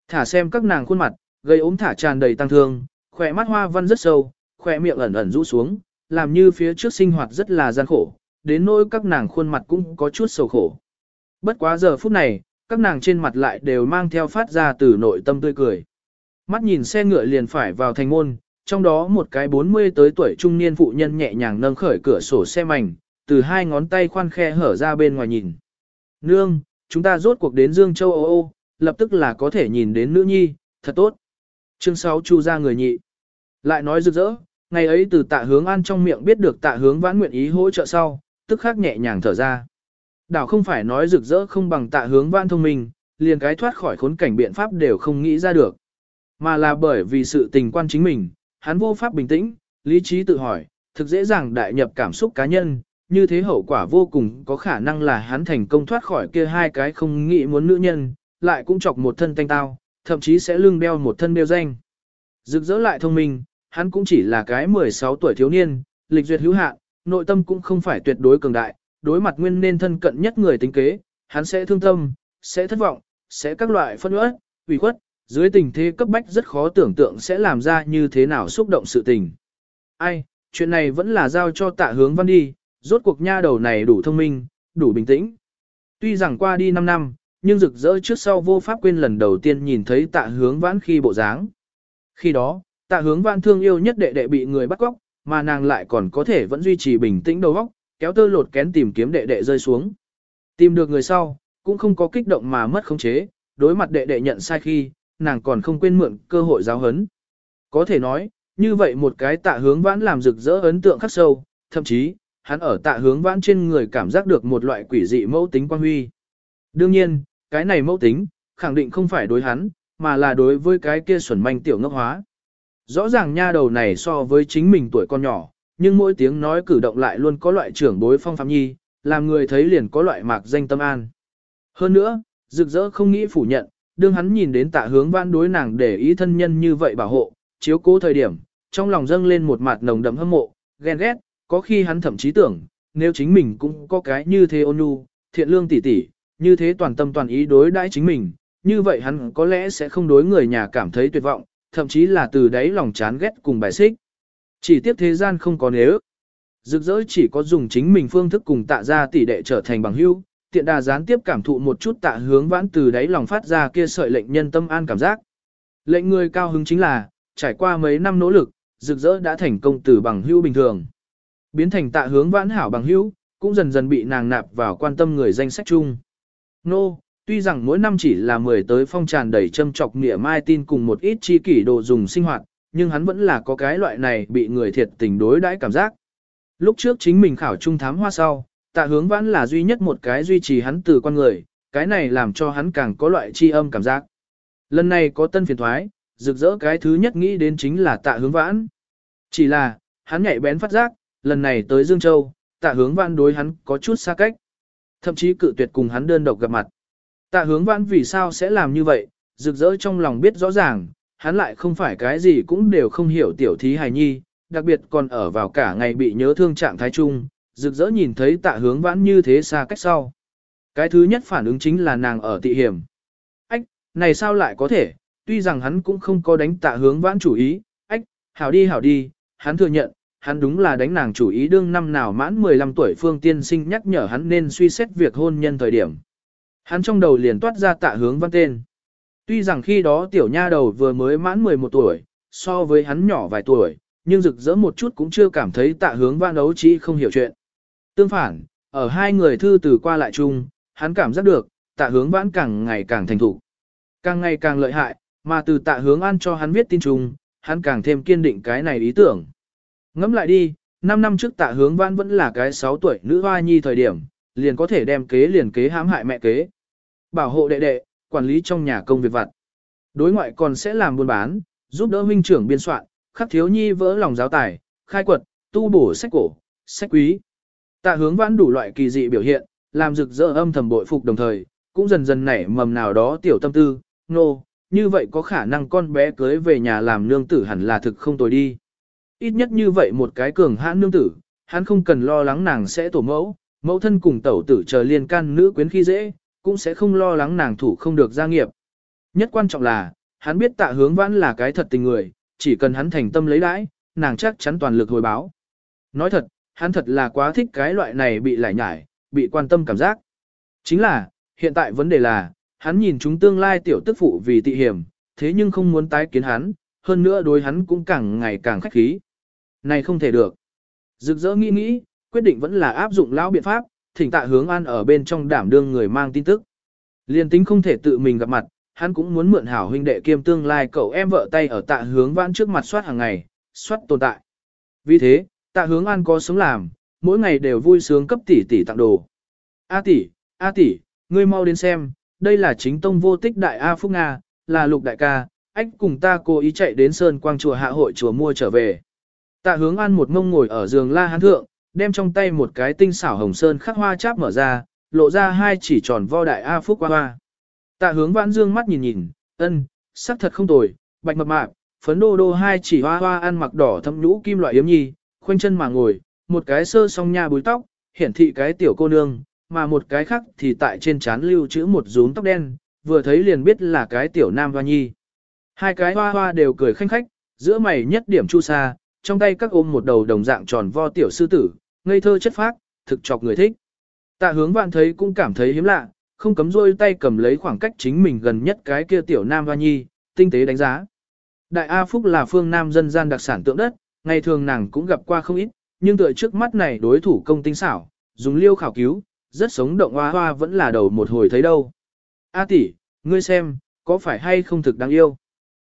Thả xem các nàng khuôn mặt, gây ốm thả tràn đầy tăng thương, khỏe mắt hoa văn rất sâu, khỏe miệng ẩn ẩn rũ xuống, làm như phía trước sinh hoạt rất là gian khổ, đến nỗi các nàng khuôn mặt cũng có chút sầu khổ. Bất quá giờ phút này, các nàng trên mặt lại đều mang theo phát ra từ nội tâm tươi cười. Mắt nhìn xe ngựa liền phải vào thành môn, trong đó một cái 40 tới tuổi trung niên phụ nhân nhẹ nhàng nâng khởi cửa sổ xe mảnh, từ hai ngón tay khoan khe hở ra bên ngoài nhìn. Nương, chúng ta rốt cuộc đến Dương Châu Âu Âu, lập tức là có thể nhìn đến nữ nhi, thật tốt. Chương 6 chu ra người nhị. Lại nói rực rỡ, ngày ấy từ tạ hướng an trong miệng biết được tạ hướng vãn nguyện ý hỗ trợ sau, tức khắc nhẹ nhàng thở ra. Đảo không phải nói rực rỡ không bằng tạ hướng vãn thông minh, liền cái thoát khỏi khốn cảnh biện pháp đều không nghĩ ra được. Mà là bởi vì sự tình quan chính mình, hắn vô pháp bình tĩnh, lý trí tự hỏi, thực dễ dàng đại nhập cảm xúc cá nhân, như thế hậu quả vô cùng có khả năng là hắn thành công thoát khỏi kia hai cái không nghĩ muốn nữ nhân, lại cũng chọc một thân tanh tao, thậm chí sẽ lưng đeo một thân đeo danh. Rực rỡ lại thông minh, hắn cũng chỉ là cái 16 tuổi thiếu niên, lịch duyệt hữu hạn, nội tâm cũng không phải tuyệt đối cường đại, đối mặt nguyên nên thân cận nhất người tính kế, hắn sẽ thương tâm, sẽ thất vọng, sẽ các loại phân uất, ủy khuất, dưới tình thế cấp bách rất khó tưởng tượng sẽ làm ra như thế nào xúc động sự tình. ai, chuyện này vẫn là giao cho tạ hướng văn đi, rốt cuộc nha đầu này đủ thông minh, đủ bình tĩnh. Tuy rằng qua đi 5 năm, nhưng rực rỡ trước sau vô pháp quên lần đầu tiên nhìn thấy tạ hướng vãn khi bộ dáng. Khi đó, tạ hướng vãn thương yêu nhất đệ đệ bị người bắt cóc, mà nàng lại còn có thể vẫn duy trì bình tĩnh đầu óc, kéo tơ lột kén tìm kiếm đệ đệ rơi xuống. Tìm được người sau, cũng không có kích động mà mất khống chế, đối mặt đệ đệ nhận sai khi, nàng còn không quên mượn cơ hội giáo hấn. Có thể nói, như vậy một cái tạ hướng vãn làm rực rỡ ấn tượng khắc sâu, thậm chí, hắn ở tạ hướng vãn trên người cảm giác được một loại quỷ dị mẫu tính quan huy. Đương nhiên, cái này mẫu tính, khẳng định không phải đối hắn, mà là đối với cái kia xuẩn manh tiểu ngốc hóa. Rõ ràng nha đầu này so với chính mình tuổi con nhỏ, nhưng mỗi tiếng nói cử động lại luôn có loại trưởng bối phong phạm nhi, làm người thấy liền có loại mạc danh tâm an. Hơn nữa, rực rỡ không nghĩ phủ nhận, đương hắn nhìn đến tạ hướng vãn đối nàng để ý thân nhân như vậy bảo hộ, chiếu cố thời điểm, trong lòng dâng lên một mặt nồng đậm hâm mộ, ghen ghét, có khi hắn thậm chí tưởng, nếu chính mình cũng có cái như thế ôn nhu, thiện lương tỉ tỉ, như thế toàn tâm toàn ý đối đãi chính mình, như vậy hắn có lẽ sẽ không đối người nhà cảm thấy tuyệt vọng, thậm chí là từ đấy lòng chán ghét cùng bài xích. Chỉ tiếp thế gian không có nếu. Rực rỡ chỉ có dùng chính mình phương thức cùng tạ ra tỷ đệ trở thành bằng hữu, tiện đà gián tiếp cảm thụ một chút tạ hướng vãn từ đáy lòng phát ra kia sợi lệnh nhân tâm an cảm giác. Lệnh người cao hứng chính là, trải qua mấy năm nỗ lực, rực rỡ đã thành công từ bằng hữu bình thường. Biến thành tạ hướng vãn hảo bằng hữu, cũng dần dần bị nàng nạp vào quan tâm người danh sách chung. Nô, tuy rằng mỗi năm chỉ là 10 tới phong tràn đầy châm chọc nghĩa mai tin cùng một ít chi kỷ đồ dùng sinh hoạt, nhưng hắn vẫn là có cái loại này bị người thiệt tình đối đãi cảm giác. Lúc trước chính mình khảo trung thám hoa sau, tạ hướng vãn là duy nhất một cái duy trì hắn từ con người, cái này làm cho hắn càng có loại chi âm cảm giác. Lần này có tân phiền thoái, rực rỡ cái thứ nhất nghĩ đến chính là tạ hướng vãn. Chỉ là, hắn nhạy bén phát giác, lần này tới Dương Châu, tạ hướng vãn đối hắn có chút xa cách. Thậm chí cự tuyệt cùng hắn đơn độc gặp mặt. Tạ hướng vãn vì sao sẽ làm như vậy, rực rỡ trong lòng biết rõ ràng, hắn lại không phải cái gì cũng đều không hiểu tiểu thí hài nhi, đặc biệt còn ở vào cả ngày bị nhớ thương trạng thái chung, rực rỡ nhìn thấy tạ hướng vãn như thế xa cách sau. Cái thứ nhất phản ứng chính là nàng ở tị hiểm. Ách, này sao lại có thể, tuy rằng hắn cũng không có đánh tạ hướng vãn chủ ý, ách, hảo đi hảo đi, hắn thừa nhận, hắn đúng là đánh nàng chủ ý đương năm nào mãn 15 tuổi phương tiên sinh nhắc nhở hắn nên suy xét việc hôn nhân thời điểm. Hắn trong đầu liền toát ra tạ hướng văn tên. Tuy rằng khi đó tiểu nha đầu vừa mới mãn 11 tuổi, so với hắn nhỏ vài tuổi, nhưng rực rỡ một chút cũng chưa cảm thấy tạ hướng văn ấu chỉ không hiểu chuyện. Tương phản, ở hai người thư từ qua lại chung, hắn cảm giác được, tạ hướng vãn càng ngày càng thành thục, càng ngày càng lợi hại, mà từ tạ hướng an cho hắn viết tin chung, hắn càng thêm kiên định cái này ý tưởng. Ngẫm lại đi, 5 năm trước tạ hướng vãn vẫn là cái 6 tuổi nữ hoa nhi thời điểm, liền có thể đem kế liền kế hãm hại mẹ kế. Bảo hộ đệ đệ, quản lý trong nhà công việc vặt. Đối ngoại còn sẽ làm buôn bán, giúp đỡ huynh trưởng biên soạn, khắc thiếu nhi vỡ lòng giáo tài, khai quật, tu bổ sách cổ, sách quý. Tạ hướng vãn đủ loại kỳ dị biểu hiện, làm rực rỡ âm thầm bội phục đồng thời, cũng dần dần nảy mầm nào đó tiểu tâm tư, nô, no, như vậy có khả năng con bé cưới về nhà làm nương tử hẳn là thực không tồi đi. Ít nhất như vậy một cái cường hãn nương tử, hắn không cần lo lắng nàng sẽ tổ mẫu, mẫu thân cùng tẩu tử chờ liên can nữ quyến khi dễ, cũng sẽ không lo lắng nàng thủ không được gia nghiệp. Nhất quan trọng là, hắn biết tạ hướng vãn là cái thật tình người, chỉ cần hắn thành tâm lấy đãi, nàng chắc chắn toàn lực hồi báo. Nói thật, hắn thật là quá thích cái loại này bị lải nhải, bị quan tâm cảm giác. Chính là, hiện tại vấn đề là, hắn nhìn chúng tương lai tiểu tức phụ vì tị hiểm, thế nhưng không muốn tái kiến hắn, hơn nữa đối hắn cũng càng ngày càng khách khí. Này không thể được. Rực rỡ nghĩ nghĩ, quyết định vẫn là áp dụng lão biện pháp, thỉnh tạ hướng an ở bên trong đảm đương người mang tin tức. Liên tính không thể tự mình gặp mặt, hắn cũng muốn mượn hảo huynh đệ kiêm tương lai cậu em vợ tay ở tạ hướng vãn trước mặt soát hàng ngày, soát tồn tại. Vì thế, tạ hướng an có sống làm, mỗi ngày đều vui sướng cấp tỷ tỷ tặng đồ. A tỷ, A tỷ, ngươi mau đến xem, đây là chính tông vô tích đại A Phúc Nga, là lục đại ca, ách cùng ta cố ý chạy đến Sơn Quang chùa hạ hội chùa mua trở về. Tạ hướng an một mông ngồi ở giường la hán thượng, đem trong tay một cái tinh xảo hồng sơn khắc hoa cháp mở ra, lộ ra hai chỉ tròn vo đại A Phúc qua hoa. Tạ hướng vãn dương mắt nhìn nhìn, ân, sắc thật không tồi, bạch mập mạp, phấn đô đô hai chỉ hoa hoa ăn mặc đỏ thâm nhũ kim loại yếm nhi, khoanh chân mà ngồi, một cái sơ song nha búi tóc, hiển thị cái tiểu cô nương, mà một cái khác thì tại trên trán lưu chữ một rúm tóc đen, vừa thấy liền biết là cái tiểu nam hoa nhi. Hai cái hoa hoa đều cười khanh khách, giữa mày nhất điểm chu sa, trong tay các ôm một đầu đồng dạng tròn vo tiểu sư tử, ngây thơ chất phác, thực chọc người thích. Tạ hướng vạn thấy cũng cảm thấy hiếm lạ, không cấm rôi tay cầm lấy khoảng cách chính mình gần nhất cái kia tiểu nam hoa nhi, tinh tế đánh giá. Đại A Phúc là phương nam dân gian đặc sản tượng đất, ngày thường nàng cũng gặp qua không ít, nhưng tựa trước mắt này đối thủ công tinh xảo, dùng liêu khảo cứu, rất sống động hoa hoa vẫn là đầu một hồi thấy đâu. A tỷ, ngươi xem, có phải hay không thực đáng yêu?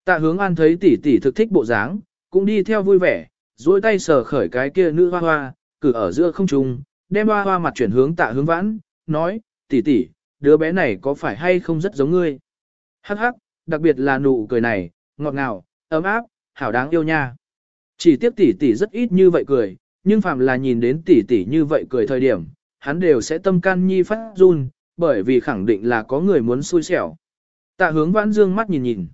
Tạ hướng an thấy tỷ tỷ thực thích bộ dáng, cũng đi theo vui vẻ, duỗi tay sờ khởi cái kia nữ hoa hoa, cử ở giữa không trung, đem hoa hoa mặt chuyển hướng tạ hướng vãn, nói, tỷ tỷ, đứa bé này có phải hay không rất giống ngươi? Hắc hắc, đặc biệt là nụ cười này, ngọt ngào, ấm áp, hảo đáng yêu nha. Chỉ tiếc tỷ tỷ rất ít như vậy cười, nhưng phạm là nhìn đến tỷ tỷ như vậy cười thời điểm, hắn đều sẽ tâm can nhi phát run, bởi vì khẳng định là có người muốn xui xẻo. Tạ hướng vãn dương mắt nhìn nhìn.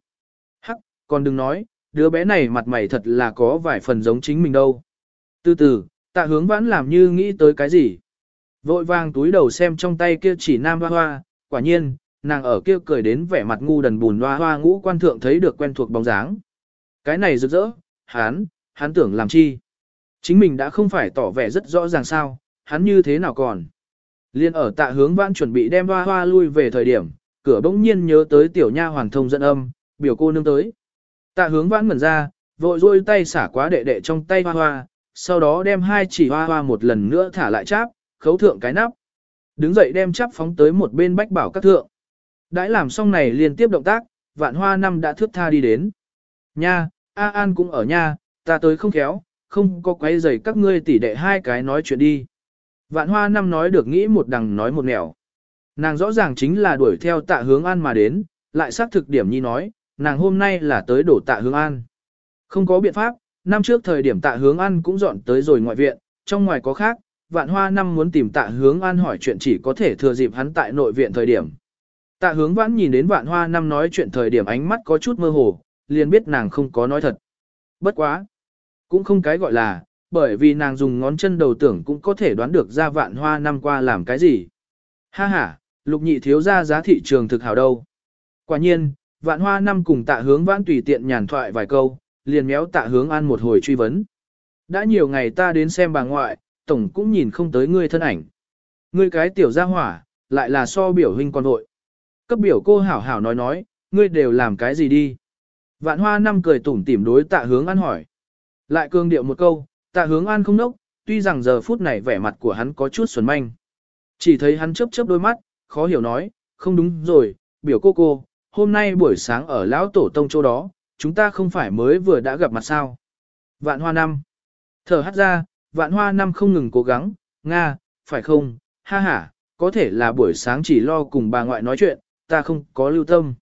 Hắc, còn đừng nói, đứa bé này mặt mày thật là có vài phần giống chính mình đâu. Từ từ, tạ hướng vãn làm như nghĩ tới cái gì. Vội vàng túi đầu xem trong tay kia chỉ nam hoa hoa, quả nhiên, nàng ở kia cười đến vẻ mặt ngu đần bùn hoa hoa ngũ quan thượng thấy được quen thuộc bóng dáng. Cái này rực rỡ, hắn, hắn tưởng làm chi. Chính mình đã không phải tỏ vẻ rất rõ ràng sao, hắn như thế nào còn. Liên ở tạ hướng vãn chuẩn bị đem hoa hoa lui về thời điểm, cửa bỗng nhiên nhớ tới tiểu nha hoàng thông dẫn âm, biểu cô nương tới. Tạ hướng vãn ngẩn ra, vội rôi tay xả quá đệ đệ trong tay hoa hoa, sau đó đem hai chỉ hoa hoa một lần nữa thả lại cháp, khấu thượng cái nắp. Đứng dậy đem cháp phóng tới một bên bách bảo các thượng. Đãi làm xong này liên tiếp động tác, vạn hoa năm đã thước tha đi đến. Nha, A An cũng ở nha, ta tới không khéo, không có quấy giày các ngươi tỉ đệ hai cái nói chuyện đi. Vạn hoa năm nói được nghĩ một đằng nói một nẻo. Nàng rõ ràng chính là đuổi theo tạ hướng an mà đến, lại xác thực điểm nhi nói, nàng hôm nay là tới đổ tạ hướng an. Không có biện pháp, năm trước thời điểm tạ hướng an cũng dọn tới rồi ngoại viện, trong ngoài có khác, vạn hoa năm muốn tìm tạ hướng an hỏi chuyện chỉ có thể thừa dịp hắn tại nội viện thời điểm. Tạ hướng vãn nhìn đến vạn hoa năm nói chuyện thời điểm ánh mắt có chút mơ hồ, liền biết nàng không có nói thật. Bất quá. Cũng không cái gọi là, bởi vì nàng dùng ngón chân đầu tưởng cũng có thể đoán được ra vạn hoa năm qua làm cái gì. Ha ha, lục nhị thiếu ra giá thị trường thực hảo đâu. Quả nhiên, vạn hoa năm cùng tạ hướng vãn tùy tiện nhàn thoại vài câu, liền méo tạ hướng an một hồi truy vấn. Đã nhiều ngày ta đến xem bà ngoại, tổng cũng nhìn không tới ngươi thân ảnh. Ngươi cái tiểu gia hỏa, lại là so biểu huynh con vội. Cấp biểu cô hảo hảo nói nói, ngươi đều làm cái gì đi. Vạn hoa năm cười tủm tỉm đối tạ hướng an hỏi. Lại cương điệu một câu, tạ hướng an không nốc, tuy rằng giờ phút này vẻ mặt của hắn có chút xuẩn manh. Chỉ thấy hắn chớp chớp đôi mắt, khó hiểu nói, không đúng rồi, biểu cô cô, hôm nay buổi sáng ở lão tổ tông chỗ đó, chúng ta không phải mới vừa đã gặp mặt sao. Vạn hoa năm. Thở hắt ra, vạn hoa năm không ngừng cố gắng, Nga, phải không, ha ha, có thể là buổi sáng chỉ lo cùng bà ngoại nói chuyện, ta không có lưu tâm.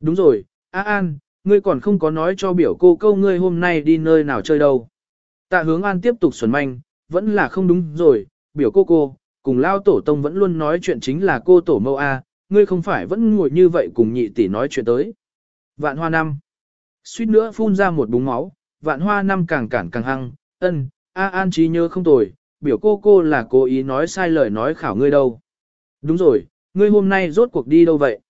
Đúng rồi, A An, ngươi còn không có nói cho biểu cô câu ngươi hôm nay đi nơi nào chơi đâu. Tạ hướng an tiếp tục xuẩn manh, vẫn là không đúng rồi, biểu cô cô, cùng lao tổ tông vẫn luôn nói chuyện chính là cô tổ mâu A, ngươi không phải vẫn ngồi như vậy cùng nhị tỷ nói chuyện tới. Vạn hoa năm. Suýt nữa phun ra một búng máu, vạn hoa năm càng cản càng hăng, ân, A an trí nhớ không tồi, biểu cô cô là cố ý nói sai lời nói khảo ngươi đâu. Đúng rồi, ngươi hôm nay rốt cuộc đi đâu vậy?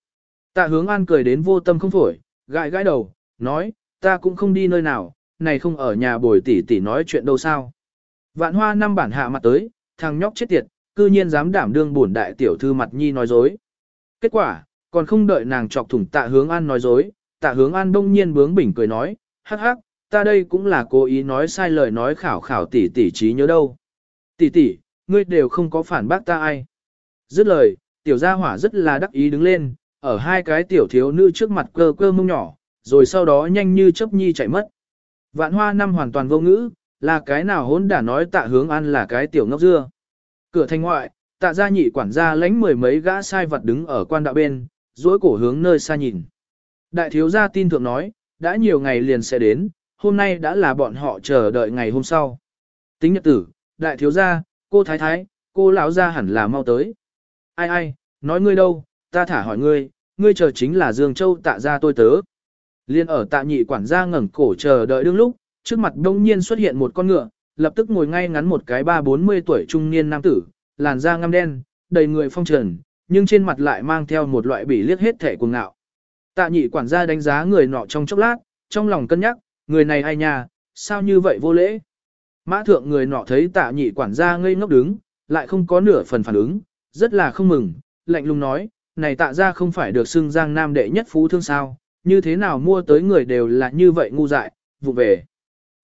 Tạ hướng an cười đến vô tâm không phổi, gãi gãi đầu, nói, ta cũng không đi nơi nào, này không ở nhà bồi tỷ tỷ nói chuyện đâu sao. Vạn hoa năm bản hạ mặt tới, thằng nhóc chết tiệt, cư nhiên dám đảm đương bổn đại tiểu thư mặt nhi nói dối. Kết quả, còn không đợi nàng chọc thủng tạ hướng an nói dối, tạ hướng an đông nhiên bướng bỉnh cười nói, hắc hắc, ta đây cũng là cố ý nói sai lời nói khảo khảo tỷ tỷ trí nhớ đâu. Tỷ tỷ, ngươi đều không có phản bác ta ai. Dứt lời, tiểu gia hỏa rất là đắc ý đứng lên, ở hai cái tiểu thiếu nữ trước mặt cơ cơ mông nhỏ, rồi sau đó nhanh như chớp nhi chạy mất. Vạn hoa năm hoàn toàn vô ngữ, là cái nào hốn đã nói tạ hướng ăn là cái tiểu ngốc dưa. Cửa thành ngoại, tạ gia nhị quản gia lánh mười mấy gã sai vật đứng ở quan đạo bên, dối cổ hướng nơi xa nhìn. Đại thiếu gia tin thượng nói, đã nhiều ngày liền sẽ đến, hôm nay đã là bọn họ chờ đợi ngày hôm sau. Tính nhật tử, đại thiếu gia, cô thái thái, cô lão gia hẳn là mau tới. Ai ai, nói ngươi đâu, ta thả hỏi ngươi, ngươi chờ chính là Dương Châu tạ gia tôi tớ. Liên ở tạ nhị quản gia ngẩng cổ chờ đợi đương lúc, trước mặt đông nhiên xuất hiện một con ngựa, lập tức ngồi ngay ngắn một cái ba bốn mươi tuổi trung niên nam tử, làn da ngăm đen, đầy người phong trần, nhưng trên mặt lại mang theo một loại bỉ liếc hết thể cuồng ngạo. Tạ nhị quản gia đánh giá người nọ trong chốc lát, trong lòng cân nhắc, người này ai nha, sao như vậy vô lễ? Mã thượng người nọ thấy tạ nhị quản gia ngây ngốc đứng, lại không có nửa phần phản ứng, rất là không mừng, lạnh lùng nói, này tạ ra không phải được xưng giang nam đệ nhất phú thương sao, như thế nào mua tới người đều là như vậy ngu dại, vụ về.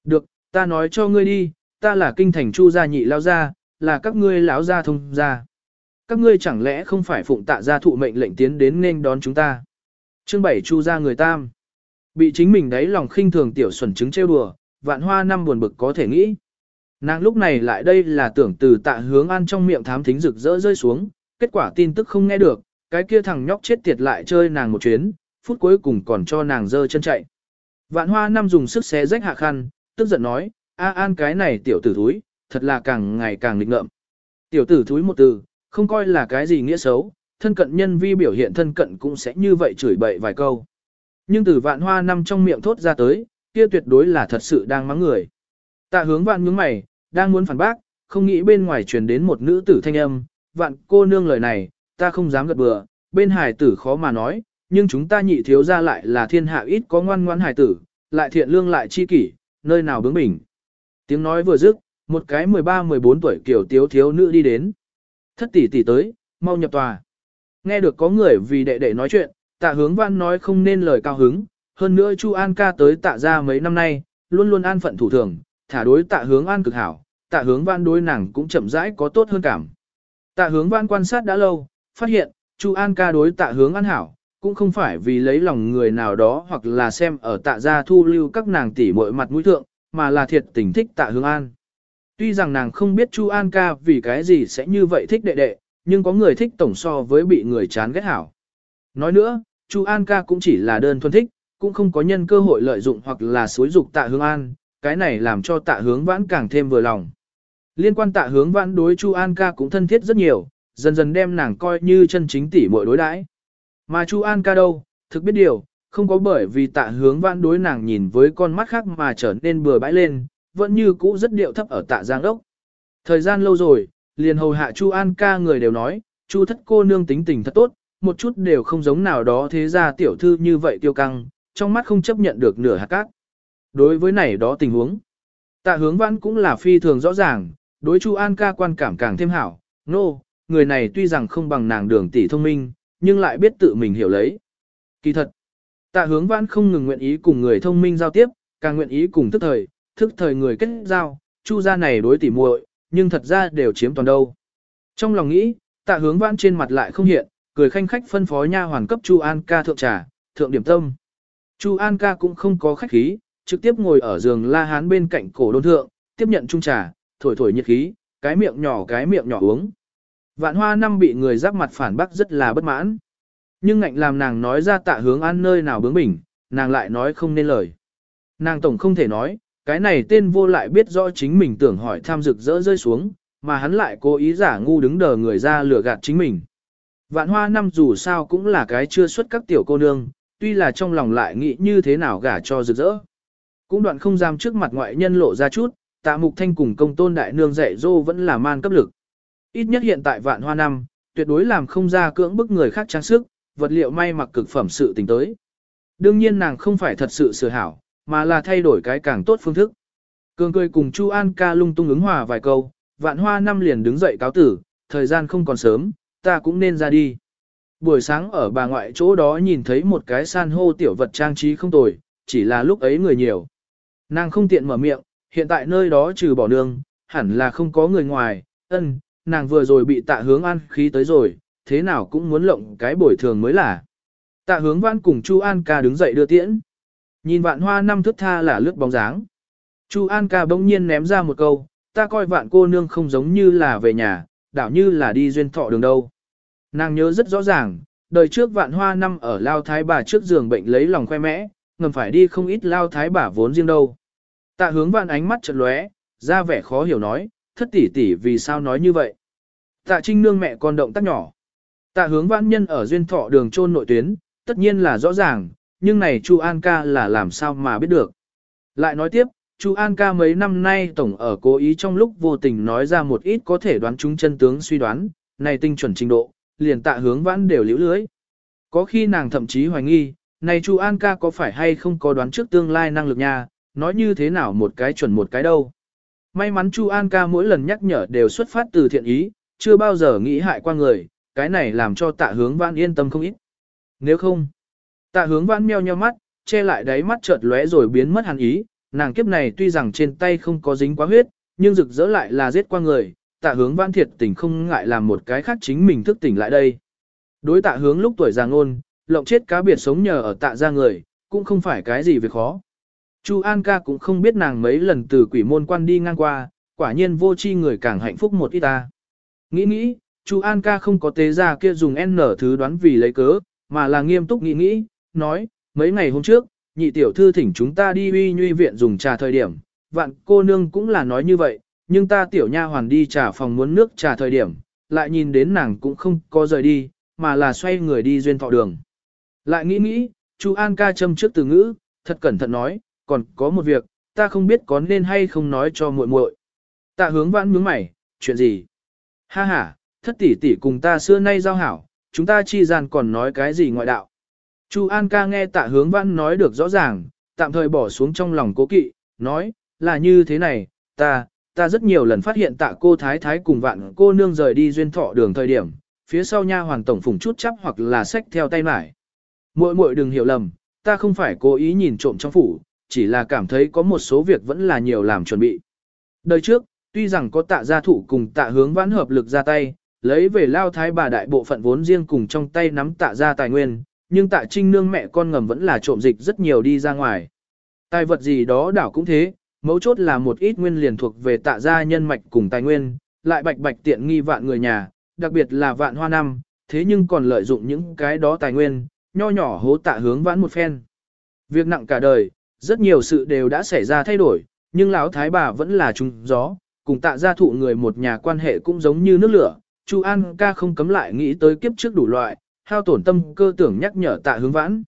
Được, ta nói cho ngươi đi, ta là kinh thành chu gia nhị lao gia, là các ngươi lão gia thông gia. Các ngươi chẳng lẽ không phải phụng tạ gia thụ mệnh lệnh tiến đến nên đón chúng ta. Chương bảy chu ra người tam. Bị chính mình đấy lòng khinh thường tiểu xuẩn trứng trêu đùa, vạn hoa năm buồn bực có thể nghĩ. Nàng lúc này lại đây là tưởng từ tạ hướng an trong miệng thám thính rực rỡ rơi xuống, kết quả tin tức không nghe được, cái kia thằng nhóc chết tiệt lại chơi nàng một chuyến, phút cuối cùng còn cho nàng dơ chân chạy. Vạn hoa năm dùng sức xé rách hạ khăn, tức giận nói, a an cái này tiểu tử thúi, thật là càng ngày càng nghịch ngợm. Tiểu tử thúi một từ, không coi là cái gì nghĩa xấu, thân cận nhân vi biểu hiện thân cận cũng sẽ như vậy chửi bậy vài câu. Nhưng từ vạn hoa năm trong miệng thốt ra tới, kia tuyệt đối là thật sự đang mắng người. Tạ hướng vạn nhướng mày, đang muốn phản bác, không nghĩ bên ngoài truyền đến một nữ tử thanh âm, vạn cô nương lời này, ta không dám gật bừa, bên hải tử khó mà nói, nhưng chúng ta nhị thiếu ra lại là thiên hạ ít có ngoan ngoan hải tử, lại thiện lương lại chi kỷ, nơi nào bướng bỉnh. Tiếng nói vừa dứt, một cái 13-14 tuổi kiểu tiếu thiếu nữ đi đến. Thất tỷ tỷ tới, mau nhập tòa. Nghe được có người vì đệ đệ nói chuyện, tạ hướng văn nói không nên lời cao hứng, hơn nữa Chu An ca tới tạ ra mấy năm nay, luôn luôn an phận thủ thường, thả đối tạ hướng an cực hảo, tạ hướng văn đối nàng cũng chậm rãi có tốt hơn cảm. Tạ hướng văn quan sát đã lâu, phát hiện, Chu An ca đối tạ hướng an hảo, cũng không phải vì lấy lòng người nào đó hoặc là xem ở tạ gia thu lưu các nàng tỷ muội mặt mũi thượng, mà là thiệt tình thích tạ hướng an. Tuy rằng nàng không biết Chu An ca vì cái gì sẽ như vậy thích đệ đệ, nhưng có người thích tổng so với bị người chán ghét hảo. Nói nữa, Chu An ca cũng chỉ là đơn thuần thích, cũng không có nhân cơ hội lợi dụng hoặc là xối dục tạ hướng an, cái này làm cho tạ hướng vãn càng thêm vừa lòng. Liên quan tạ hướng vãn đối Chu An ca cũng thân thiết rất nhiều, dần dần đem nàng coi như chân chính tỷ muội đối đãi. Mà Chu An ca đâu, thực biết điều, không có bởi vì tạ hướng vãn đối nàng nhìn với con mắt khác mà trở nên bừa bãi lên, vẫn như cũ rất điệu thấp ở tạ giang đốc. Thời gian lâu rồi, liền hầu hạ Chu An ca người đều nói, Chu thất cô nương tính tình thật tốt, một chút đều không giống nào đó thế ra tiểu thư như vậy tiêu căng, trong mắt không chấp nhận được nửa hạt cát. Đối với này đó tình huống, tạ hướng văn cũng là phi thường rõ ràng, đối Chu An ca quan cảm càng thêm hảo, nô, no, người này tuy rằng không bằng nàng đường tỷ thông minh, nhưng lại biết tự mình hiểu lấy. Kỳ thật, tạ hướng văn không ngừng nguyện ý cùng người thông minh giao tiếp, càng nguyện ý cùng thức thời, thức thời người kết giao, chu gia này đối tỷ muội, nhưng thật ra đều chiếm toàn đâu. Trong lòng nghĩ, tạ hướng vãn trên mặt lại không hiện, cười khanh khách phân phó nha hoàn cấp Chu An ca thượng trà, thượng điểm tâm. Chu An ca cũng không có khách khí, trực tiếp ngồi ở giường la hán bên cạnh cổ đôn thượng, tiếp nhận chung trà, thổi thổi nhiệt khí, cái miệng nhỏ cái miệng nhỏ uống. Vạn hoa năm bị người giáp mặt phản bác rất là bất mãn. Nhưng ngạnh làm nàng nói ra tạ hướng an nơi nào bướng bỉnh, nàng lại nói không nên lời. Nàng tổng không thể nói, cái này tên vô lại biết rõ chính mình tưởng hỏi tham dực rỡ rơi xuống, mà hắn lại cố ý giả ngu đứng đờ người ra lừa gạt chính mình. Vạn hoa năm dù sao cũng là cái chưa xuất các tiểu cô nương, tuy là trong lòng lại nghĩ như thế nào gả cho rực rỡ. Cũng đoạn không dám trước mặt ngoại nhân lộ ra chút, tạ mục thanh cùng công tôn đại nương dạy dô vẫn là man cấp lực. Ít nhất hiện tại vạn hoa năm, tuyệt đối làm không ra cưỡng bức người khác trang sức, vật liệu may mặc cực phẩm sự tình tới. Đương nhiên nàng không phải thật sự sửa hảo, mà là thay đổi cái càng tốt phương thức. Cường cười cùng Chu An ca lung tung ứng hòa vài câu, vạn hoa năm liền đứng dậy cáo tử, thời gian không còn sớm, ta cũng nên ra đi. Buổi sáng ở bà ngoại chỗ đó nhìn thấy một cái san hô tiểu vật trang trí không tồi, chỉ là lúc ấy người nhiều. Nàng không tiện mở miệng, hiện tại nơi đó trừ bỏ nương, hẳn là không có người ngoài, ân, nàng vừa rồi bị tạ hướng an khí tới rồi, thế nào cũng muốn lộng cái bồi thường mới là. Tạ hướng văn cùng Chu An ca đứng dậy đưa tiễn. Nhìn vạn hoa năm thước tha là lướt bóng dáng. Chu An ca bỗng nhiên ném ra một câu, ta coi vạn cô nương không giống như là về nhà, đảo như là đi duyên thọ đường đâu. Nàng nhớ rất rõ ràng, đời trước vạn hoa năm ở lao thái bà trước giường bệnh lấy lòng khoe mẽ, ngầm phải đi không ít lao thái bà vốn riêng đâu. Tạ hướng vạn ánh mắt chợt lóe, ra vẻ khó hiểu nói, thất tỷ tỷ vì sao nói như vậy. Tạ trinh nương mẹ con động tác nhỏ. Tạ hướng vãn nhân ở duyên thọ đường trôn nội tuyến, tất nhiên là rõ ràng, nhưng này Chu An ca là làm sao mà biết được. Lại nói tiếp, Chu An ca mấy năm nay tổng ở cố ý trong lúc vô tình nói ra một ít có thể đoán chúng chân tướng suy đoán, này tinh chuẩn trình độ, liền tạ hướng vãn đều liễu lưới. Có khi nàng thậm chí hoài nghi, này Chu An ca có phải hay không có đoán trước tương lai năng lực nha, nói như thế nào một cái chuẩn một cái đâu. May mắn Chu An ca mỗi lần nhắc nhở đều xuất phát từ thiện ý, chưa bao giờ nghĩ hại qua người, cái này làm cho tạ hướng vãn yên tâm không ít. Nếu không, tạ hướng vãn meo nheo mắt, che lại đáy mắt chợt lóe rồi biến mất hẳn ý, nàng kiếp này tuy rằng trên tay không có dính quá huyết, nhưng rực rỡ lại là giết qua người, tạ hướng vãn thiệt tình không ngại làm một cái khác chính mình thức tỉnh lại đây. Đối tạ hướng lúc tuổi già ngôn, lộng chết cá biệt sống nhờ ở tạ ra người, cũng không phải cái gì việc khó. Chu An ca cũng không biết nàng mấy lần từ quỷ môn quan đi ngang qua, quả nhiên vô chi người càng hạnh phúc một ít ta. Nghĩ nghĩ, Chu An ca không có tế ra kia dùng N thứ đoán vì lấy cớ, mà là nghiêm túc nghĩ nghĩ, nói, mấy ngày hôm trước, nhị tiểu thư thỉnh chúng ta đi uy nhuy viện dùng trà thời điểm, vạn cô nương cũng là nói như vậy, nhưng ta tiểu nha hoàn đi trà phòng muốn nước trà thời điểm, lại nhìn đến nàng cũng không có rời đi, mà là xoay người đi duyên thọ đường. Lại nghĩ nghĩ, chú An ca châm trước từ ngữ, thật cẩn thận nói, còn có một việc, ta không biết có nên hay không nói cho muội muội. Tạ hướng vãn nhướng mày, chuyện gì? Ha ha, thất tỷ tỷ cùng ta xưa nay giao hảo, chúng ta chi gian còn nói cái gì ngoại đạo. Chu An ca nghe tạ hướng vãn nói được rõ ràng, tạm thời bỏ xuống trong lòng cố kỵ, nói, là như thế này, ta, ta rất nhiều lần phát hiện tạ cô thái thái cùng vạn cô nương rời đi duyên thọ đường thời điểm, phía sau nha hoàng tổng phùng chút chắp hoặc là sách theo tay mải. Muội muội đừng hiểu lầm, ta không phải cố ý nhìn trộm trong phủ, chỉ là cảm thấy có một số việc vẫn là nhiều làm chuẩn bị. Đời trước, tuy rằng có tạ gia thủ cùng tạ hướng vãn hợp lực ra tay, lấy về lao thái bà đại bộ phận vốn riêng cùng trong tay nắm tạ gia tài nguyên, nhưng tạ trinh nương mẹ con ngầm vẫn là trộm dịch rất nhiều đi ra ngoài. Tài vật gì đó đảo cũng thế, mấu chốt là một ít nguyên liền thuộc về tạ gia nhân mạch cùng tài nguyên, lại bạch bạch tiện nghi vạn người nhà, đặc biệt là vạn hoa năm, thế nhưng còn lợi dụng những cái đó tài nguyên, nho nhỏ hố tạ hướng vãn một phen. Việc nặng cả đời, rất nhiều sự đều đã xảy ra thay đổi, nhưng lão thái bà vẫn là trùng gió, cùng tạ gia thụ người một nhà quan hệ cũng giống như nước lửa. Chu An ca không cấm lại nghĩ tới kiếp trước đủ loại, hao tổn tâm cơ tưởng nhắc nhở tạ hướng vãn.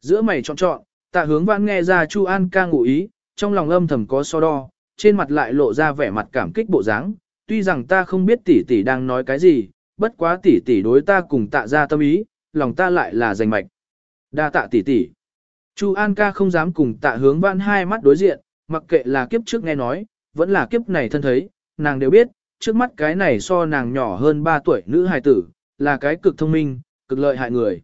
Giữa mày chọn chọn, tạ hướng vãn nghe ra Chu An ca ngụ ý, trong lòng âm thầm có so đo, trên mặt lại lộ ra vẻ mặt cảm kích bộ dáng. Tuy rằng ta không biết tỷ tỷ đang nói cái gì, bất quá tỷ tỷ đối ta cùng tạ ra tâm ý, lòng ta lại là giành mạch. Đa tạ tỷ tỷ. Chu An ca không dám cùng tạ hướng vãn hai mắt đối diện, mặc kệ là kiếp trước nghe nói, vẫn là kiếp này thân thấy, nàng đều biết, trước mắt cái này so nàng nhỏ hơn 3 tuổi nữ hài tử, là cái cực thông minh, cực lợi hại người.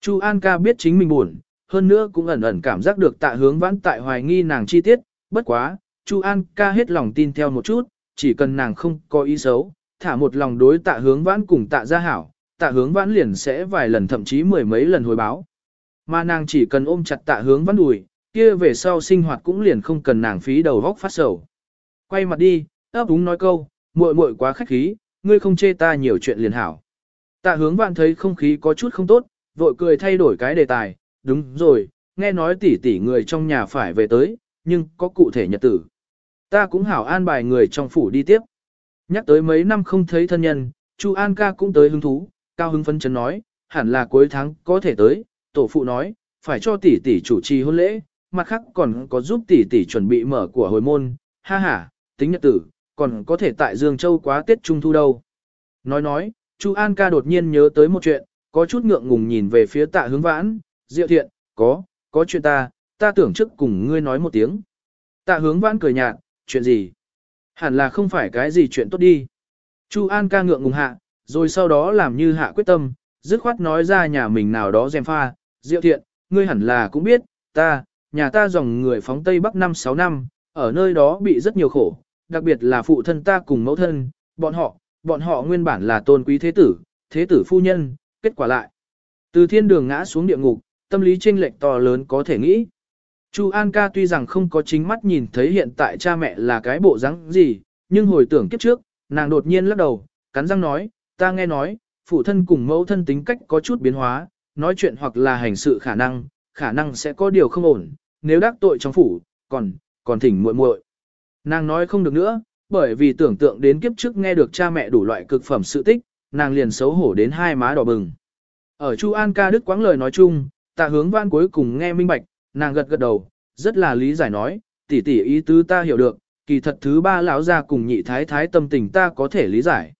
Chu An ca biết chính mình buồn, hơn nữa cũng ẩn ẩn cảm giác được tạ hướng vãn tại hoài nghi nàng chi tiết, bất quá, Chu An ca hết lòng tin theo một chút, chỉ cần nàng không có ý xấu, thả một lòng đối tạ hướng vãn cùng tạ gia hảo, tạ hướng vãn liền sẽ vài lần thậm chí mười mấy lần hồi báo. Mà nàng chỉ cần ôm chặt tạ hướng vãn đùi, kia về sau sinh hoạt cũng liền không cần nàng phí đầu góc phát sầu. Quay mặt đi, ấp úng nói câu, muội muội quá khách khí, ngươi không chê ta nhiều chuyện liền hảo. Tạ hướng vạn thấy không khí có chút không tốt, vội cười thay đổi cái đề tài, đúng rồi, nghe nói tỷ tỷ người trong nhà phải về tới, nhưng có cụ thể nhật tử. Ta cũng hảo an bài người trong phủ đi tiếp. Nhắc tới mấy năm không thấy thân nhân, Chu An ca cũng tới hứng thú, cao hứng phấn chấn nói, hẳn là cuối tháng có thể tới, tổ phụ nói, phải cho tỷ tỷ chủ trì hôn lễ, mặt khác còn có giúp tỷ tỷ chuẩn bị mở của hồi môn, ha ha, tính nhật tử, còn có thể tại Dương Châu quá Tết Trung Thu đâu. Nói nói, Chu An ca đột nhiên nhớ tới một chuyện, có chút ngượng ngùng nhìn về phía tạ hướng vãn, diệu thiện, có, có chuyện ta, ta tưởng trước cùng ngươi nói một tiếng. Tạ hướng vãn cười nhạt, chuyện gì? Hẳn là không phải cái gì chuyện tốt đi. Chu An ca ngượng ngùng hạ, rồi sau đó làm như hạ quyết tâm, dứt khoát nói ra nhà mình nào đó dèm pha, diệu thiện, ngươi hẳn là cũng biết, ta, nhà ta dòng người phóng Tây Bắc năm 6 năm, ở nơi đó bị rất nhiều khổ, đặc biệt là phụ thân ta cùng mẫu thân, bọn họ, bọn họ nguyên bản là tôn quý thế tử, thế tử phu nhân, kết quả lại. Từ thiên đường ngã xuống địa ngục, tâm lý chênh lệch to lớn có thể nghĩ. Chu An ca tuy rằng không có chính mắt nhìn thấy hiện tại cha mẹ là cái bộ dáng gì, nhưng hồi tưởng kiếp trước, nàng đột nhiên lắc đầu, cắn răng nói, ta nghe nói, phụ thân cùng mẫu thân tính cách có chút biến hóa, nói chuyện hoặc là hành sự khả năng, khả năng sẽ có điều không ổn, nếu đắc tội trong phủ, còn, còn thỉnh muội muội. Nàng nói không được nữa, bởi vì tưởng tượng đến kiếp trước nghe được cha mẹ đủ loại cực phẩm sự tích, nàng liền xấu hổ đến hai má đỏ bừng. Ở Chu An ca đức quãng lời nói chung, tạ hướng văn cuối cùng nghe minh bạch, nàng gật gật đầu, rất là lý giải nói, tỷ tỷ ý tứ ta hiểu được, kỳ thật thứ ba lão gia cùng nhị thái thái tâm tình ta có thể lý giải.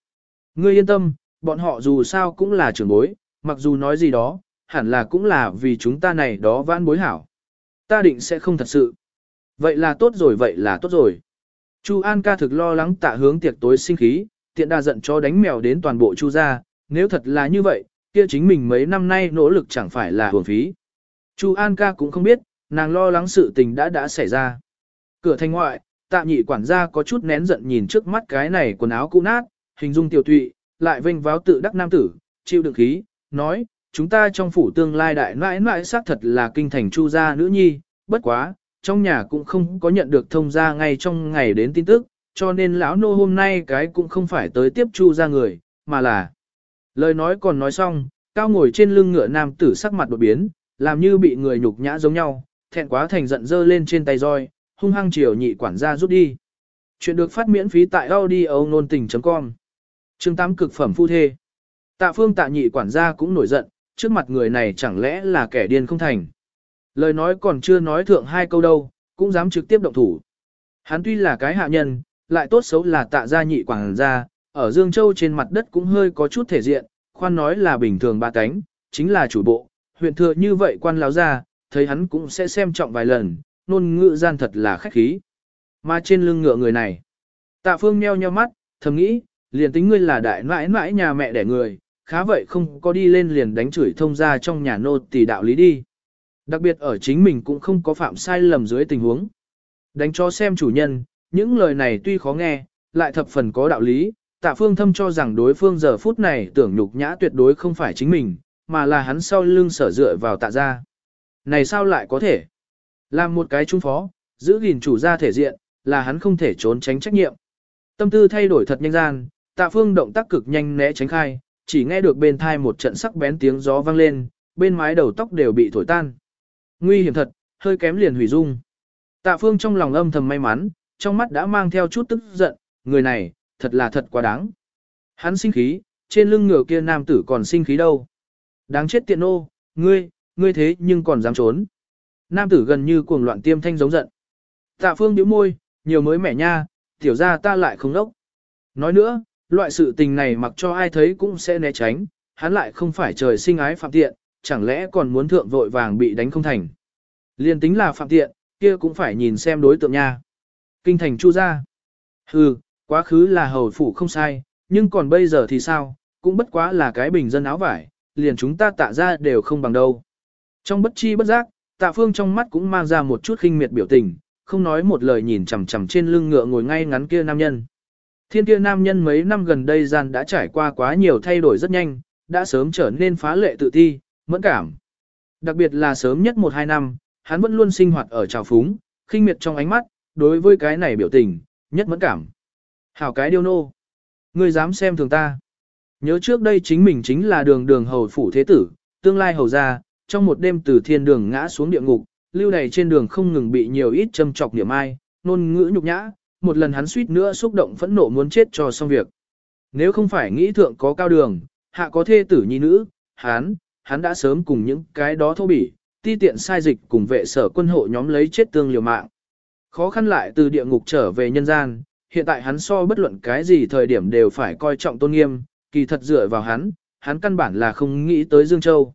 Ngươi yên tâm, bọn họ dù sao cũng là trưởng bối, mặc dù nói gì đó, hẳn là cũng là vì chúng ta này đó vãn bối hảo. Ta định sẽ không thật sự. Vậy là tốt rồi, vậy là tốt rồi. Chu An ca thực lo lắng tạ hướng tiệc tối sinh khí, tiện đa giận cho đánh mèo đến toàn bộ Chu gia, nếu thật là như vậy, kia chính mình mấy năm nay nỗ lực chẳng phải là hưởng phí. Chu An ca cũng không biết, nàng lo lắng sự tình đã đã xảy ra. Cửa thành ngoại, tạ nhị quản gia có chút nén giận nhìn trước mắt cái này quần áo cũ nát, hình dung tiểu Thụy lại vênh váo tự đắc nam tử, chịu đựng khí, nói, chúng ta trong phủ tương lai đại mãi mãi xác thật là kinh thành chu gia nữ nhi, bất quá, trong nhà cũng không có nhận được thông gia ngay trong ngày đến tin tức, cho nên lão nô hôm nay cái cũng không phải tới tiếp chu ra người, mà là. Lời nói còn nói xong, cao ngồi trên lưng ngựa nam tử sắc mặt đột biến, làm như bị người nhục nhã giống nhau, thẹn quá thành giận dơ lên trên tay roi, hung hăng chiều nhị quản gia rút đi. Chuyện được phát miễn phí tại audio nôn tình.com Chương 8 cực phẩm phu thê Tạ phương tạ nhị quản gia cũng nổi giận, trước mặt người này chẳng lẽ là kẻ điên không thành. Lời nói còn chưa nói thượng hai câu đâu, cũng dám trực tiếp động thủ. Hắn tuy là cái hạ nhân, lại tốt xấu là tạ gia nhị quảng gia, ở Dương Châu trên mặt đất cũng hơi có chút thể diện, khoan nói là bình thường ba cánh, chính là chủ bộ, huyện thừa như vậy quan lão ra, thấy hắn cũng sẽ xem trọng vài lần, nôn ngự gian thật là khách khí. Mà trên lưng ngựa người này, tạ phương nheo nheo mắt, thầm nghĩ, liền tính ngươi là đại mãi mãi nhà mẹ đẻ người, khá vậy không có đi lên liền đánh chửi thông ra trong nhà nô tỳ đạo lý đi. Đặc biệt ở chính mình cũng không có phạm sai lầm dưới tình huống. Đánh cho xem chủ nhân, những lời này tuy khó nghe, lại thập phần có đạo lý, tạ phương thâm cho rằng đối phương giờ phút này tưởng nhục nhã tuyệt đối không phải chính mình, mà là hắn sau lưng sở dựa vào tạ gia. Này sao lại có thể? Làm một cái trung phó, giữ gìn chủ gia thể diện, là hắn không thể trốn tránh trách nhiệm. Tâm tư thay đổi thật nhanh gian, tạ phương động tác cực nhanh né tránh khai, chỉ nghe được bên thai một trận sắc bén tiếng gió vang lên, bên mái đầu tóc đều bị thổi tan. Nguy hiểm thật, hơi kém liền hủy dung. Tạ phương trong lòng âm thầm may mắn, trong mắt đã mang theo chút tức giận, người này, thật là thật quá đáng. Hắn sinh khí, trên lưng ngựa kia nam tử còn sinh khí đâu. Đáng chết tiện ô, ngươi, ngươi thế nhưng còn dám trốn. Nam tử gần như cuồng loạn tiêm thanh giống giận. Tạ phương nhíu môi, nhiều mới mẻ nha, tiểu ra ta lại không đốc. Nói nữa, loại sự tình này mặc cho ai thấy cũng sẽ né tránh, hắn lại không phải trời sinh ái phạm tiện, chẳng lẽ còn muốn thượng vội vàng bị đánh không thành. Liên tính là phạm tiện, kia cũng phải nhìn xem đối tượng nha. Kinh thành chu ra. Hừ, quá khứ là hầu phủ không sai, nhưng còn bây giờ thì sao, cũng bất quá là cái bình dân áo vải, liền chúng ta tạ ra đều không bằng đâu. Trong bất chi bất giác, tạ phương trong mắt cũng mang ra một chút khinh miệt biểu tình, không nói một lời nhìn chằm chằm trên lưng ngựa ngồi ngay ngắn kia nam nhân. Thiên kia nam nhân mấy năm gần đây gian đã trải qua quá nhiều thay đổi rất nhanh, đã sớm trở nên phá lệ tự ti, mẫn cảm. Đặc biệt là sớm nhất 1-2 năm, hắn vẫn luôn sinh hoạt ở trào phúng, khinh miệt trong ánh mắt, đối với cái này biểu tình, nhất mẫn cảm. Hảo cái điêu nô. Ngươi dám xem thường ta. Nhớ trước đây chính mình chính là đường đường hầu phủ thế tử, tương lai hầu gia, trong một đêm từ thiên đường ngã xuống địa ngục, lưu này trên đường không ngừng bị nhiều ít châm chọc niệm ai, nôn ngữ nhục nhã, một lần hắn suýt nữa xúc động phẫn nộ muốn chết cho xong việc. Nếu không phải nghĩ thượng có cao đường, hạ có thê tử nhi nữ, hắn, hắn đã sớm cùng những cái đó thô bỉ, ti tiện sai dịch cùng vệ sở quân hộ nhóm lấy chết tương liều mạng. Khó khăn lại từ địa ngục trở về nhân gian, hiện tại hắn so bất luận cái gì thời điểm đều phải coi trọng tôn nghiêm, kỳ thật dựa vào hắn, hắn căn bản là không nghĩ tới Dương Châu.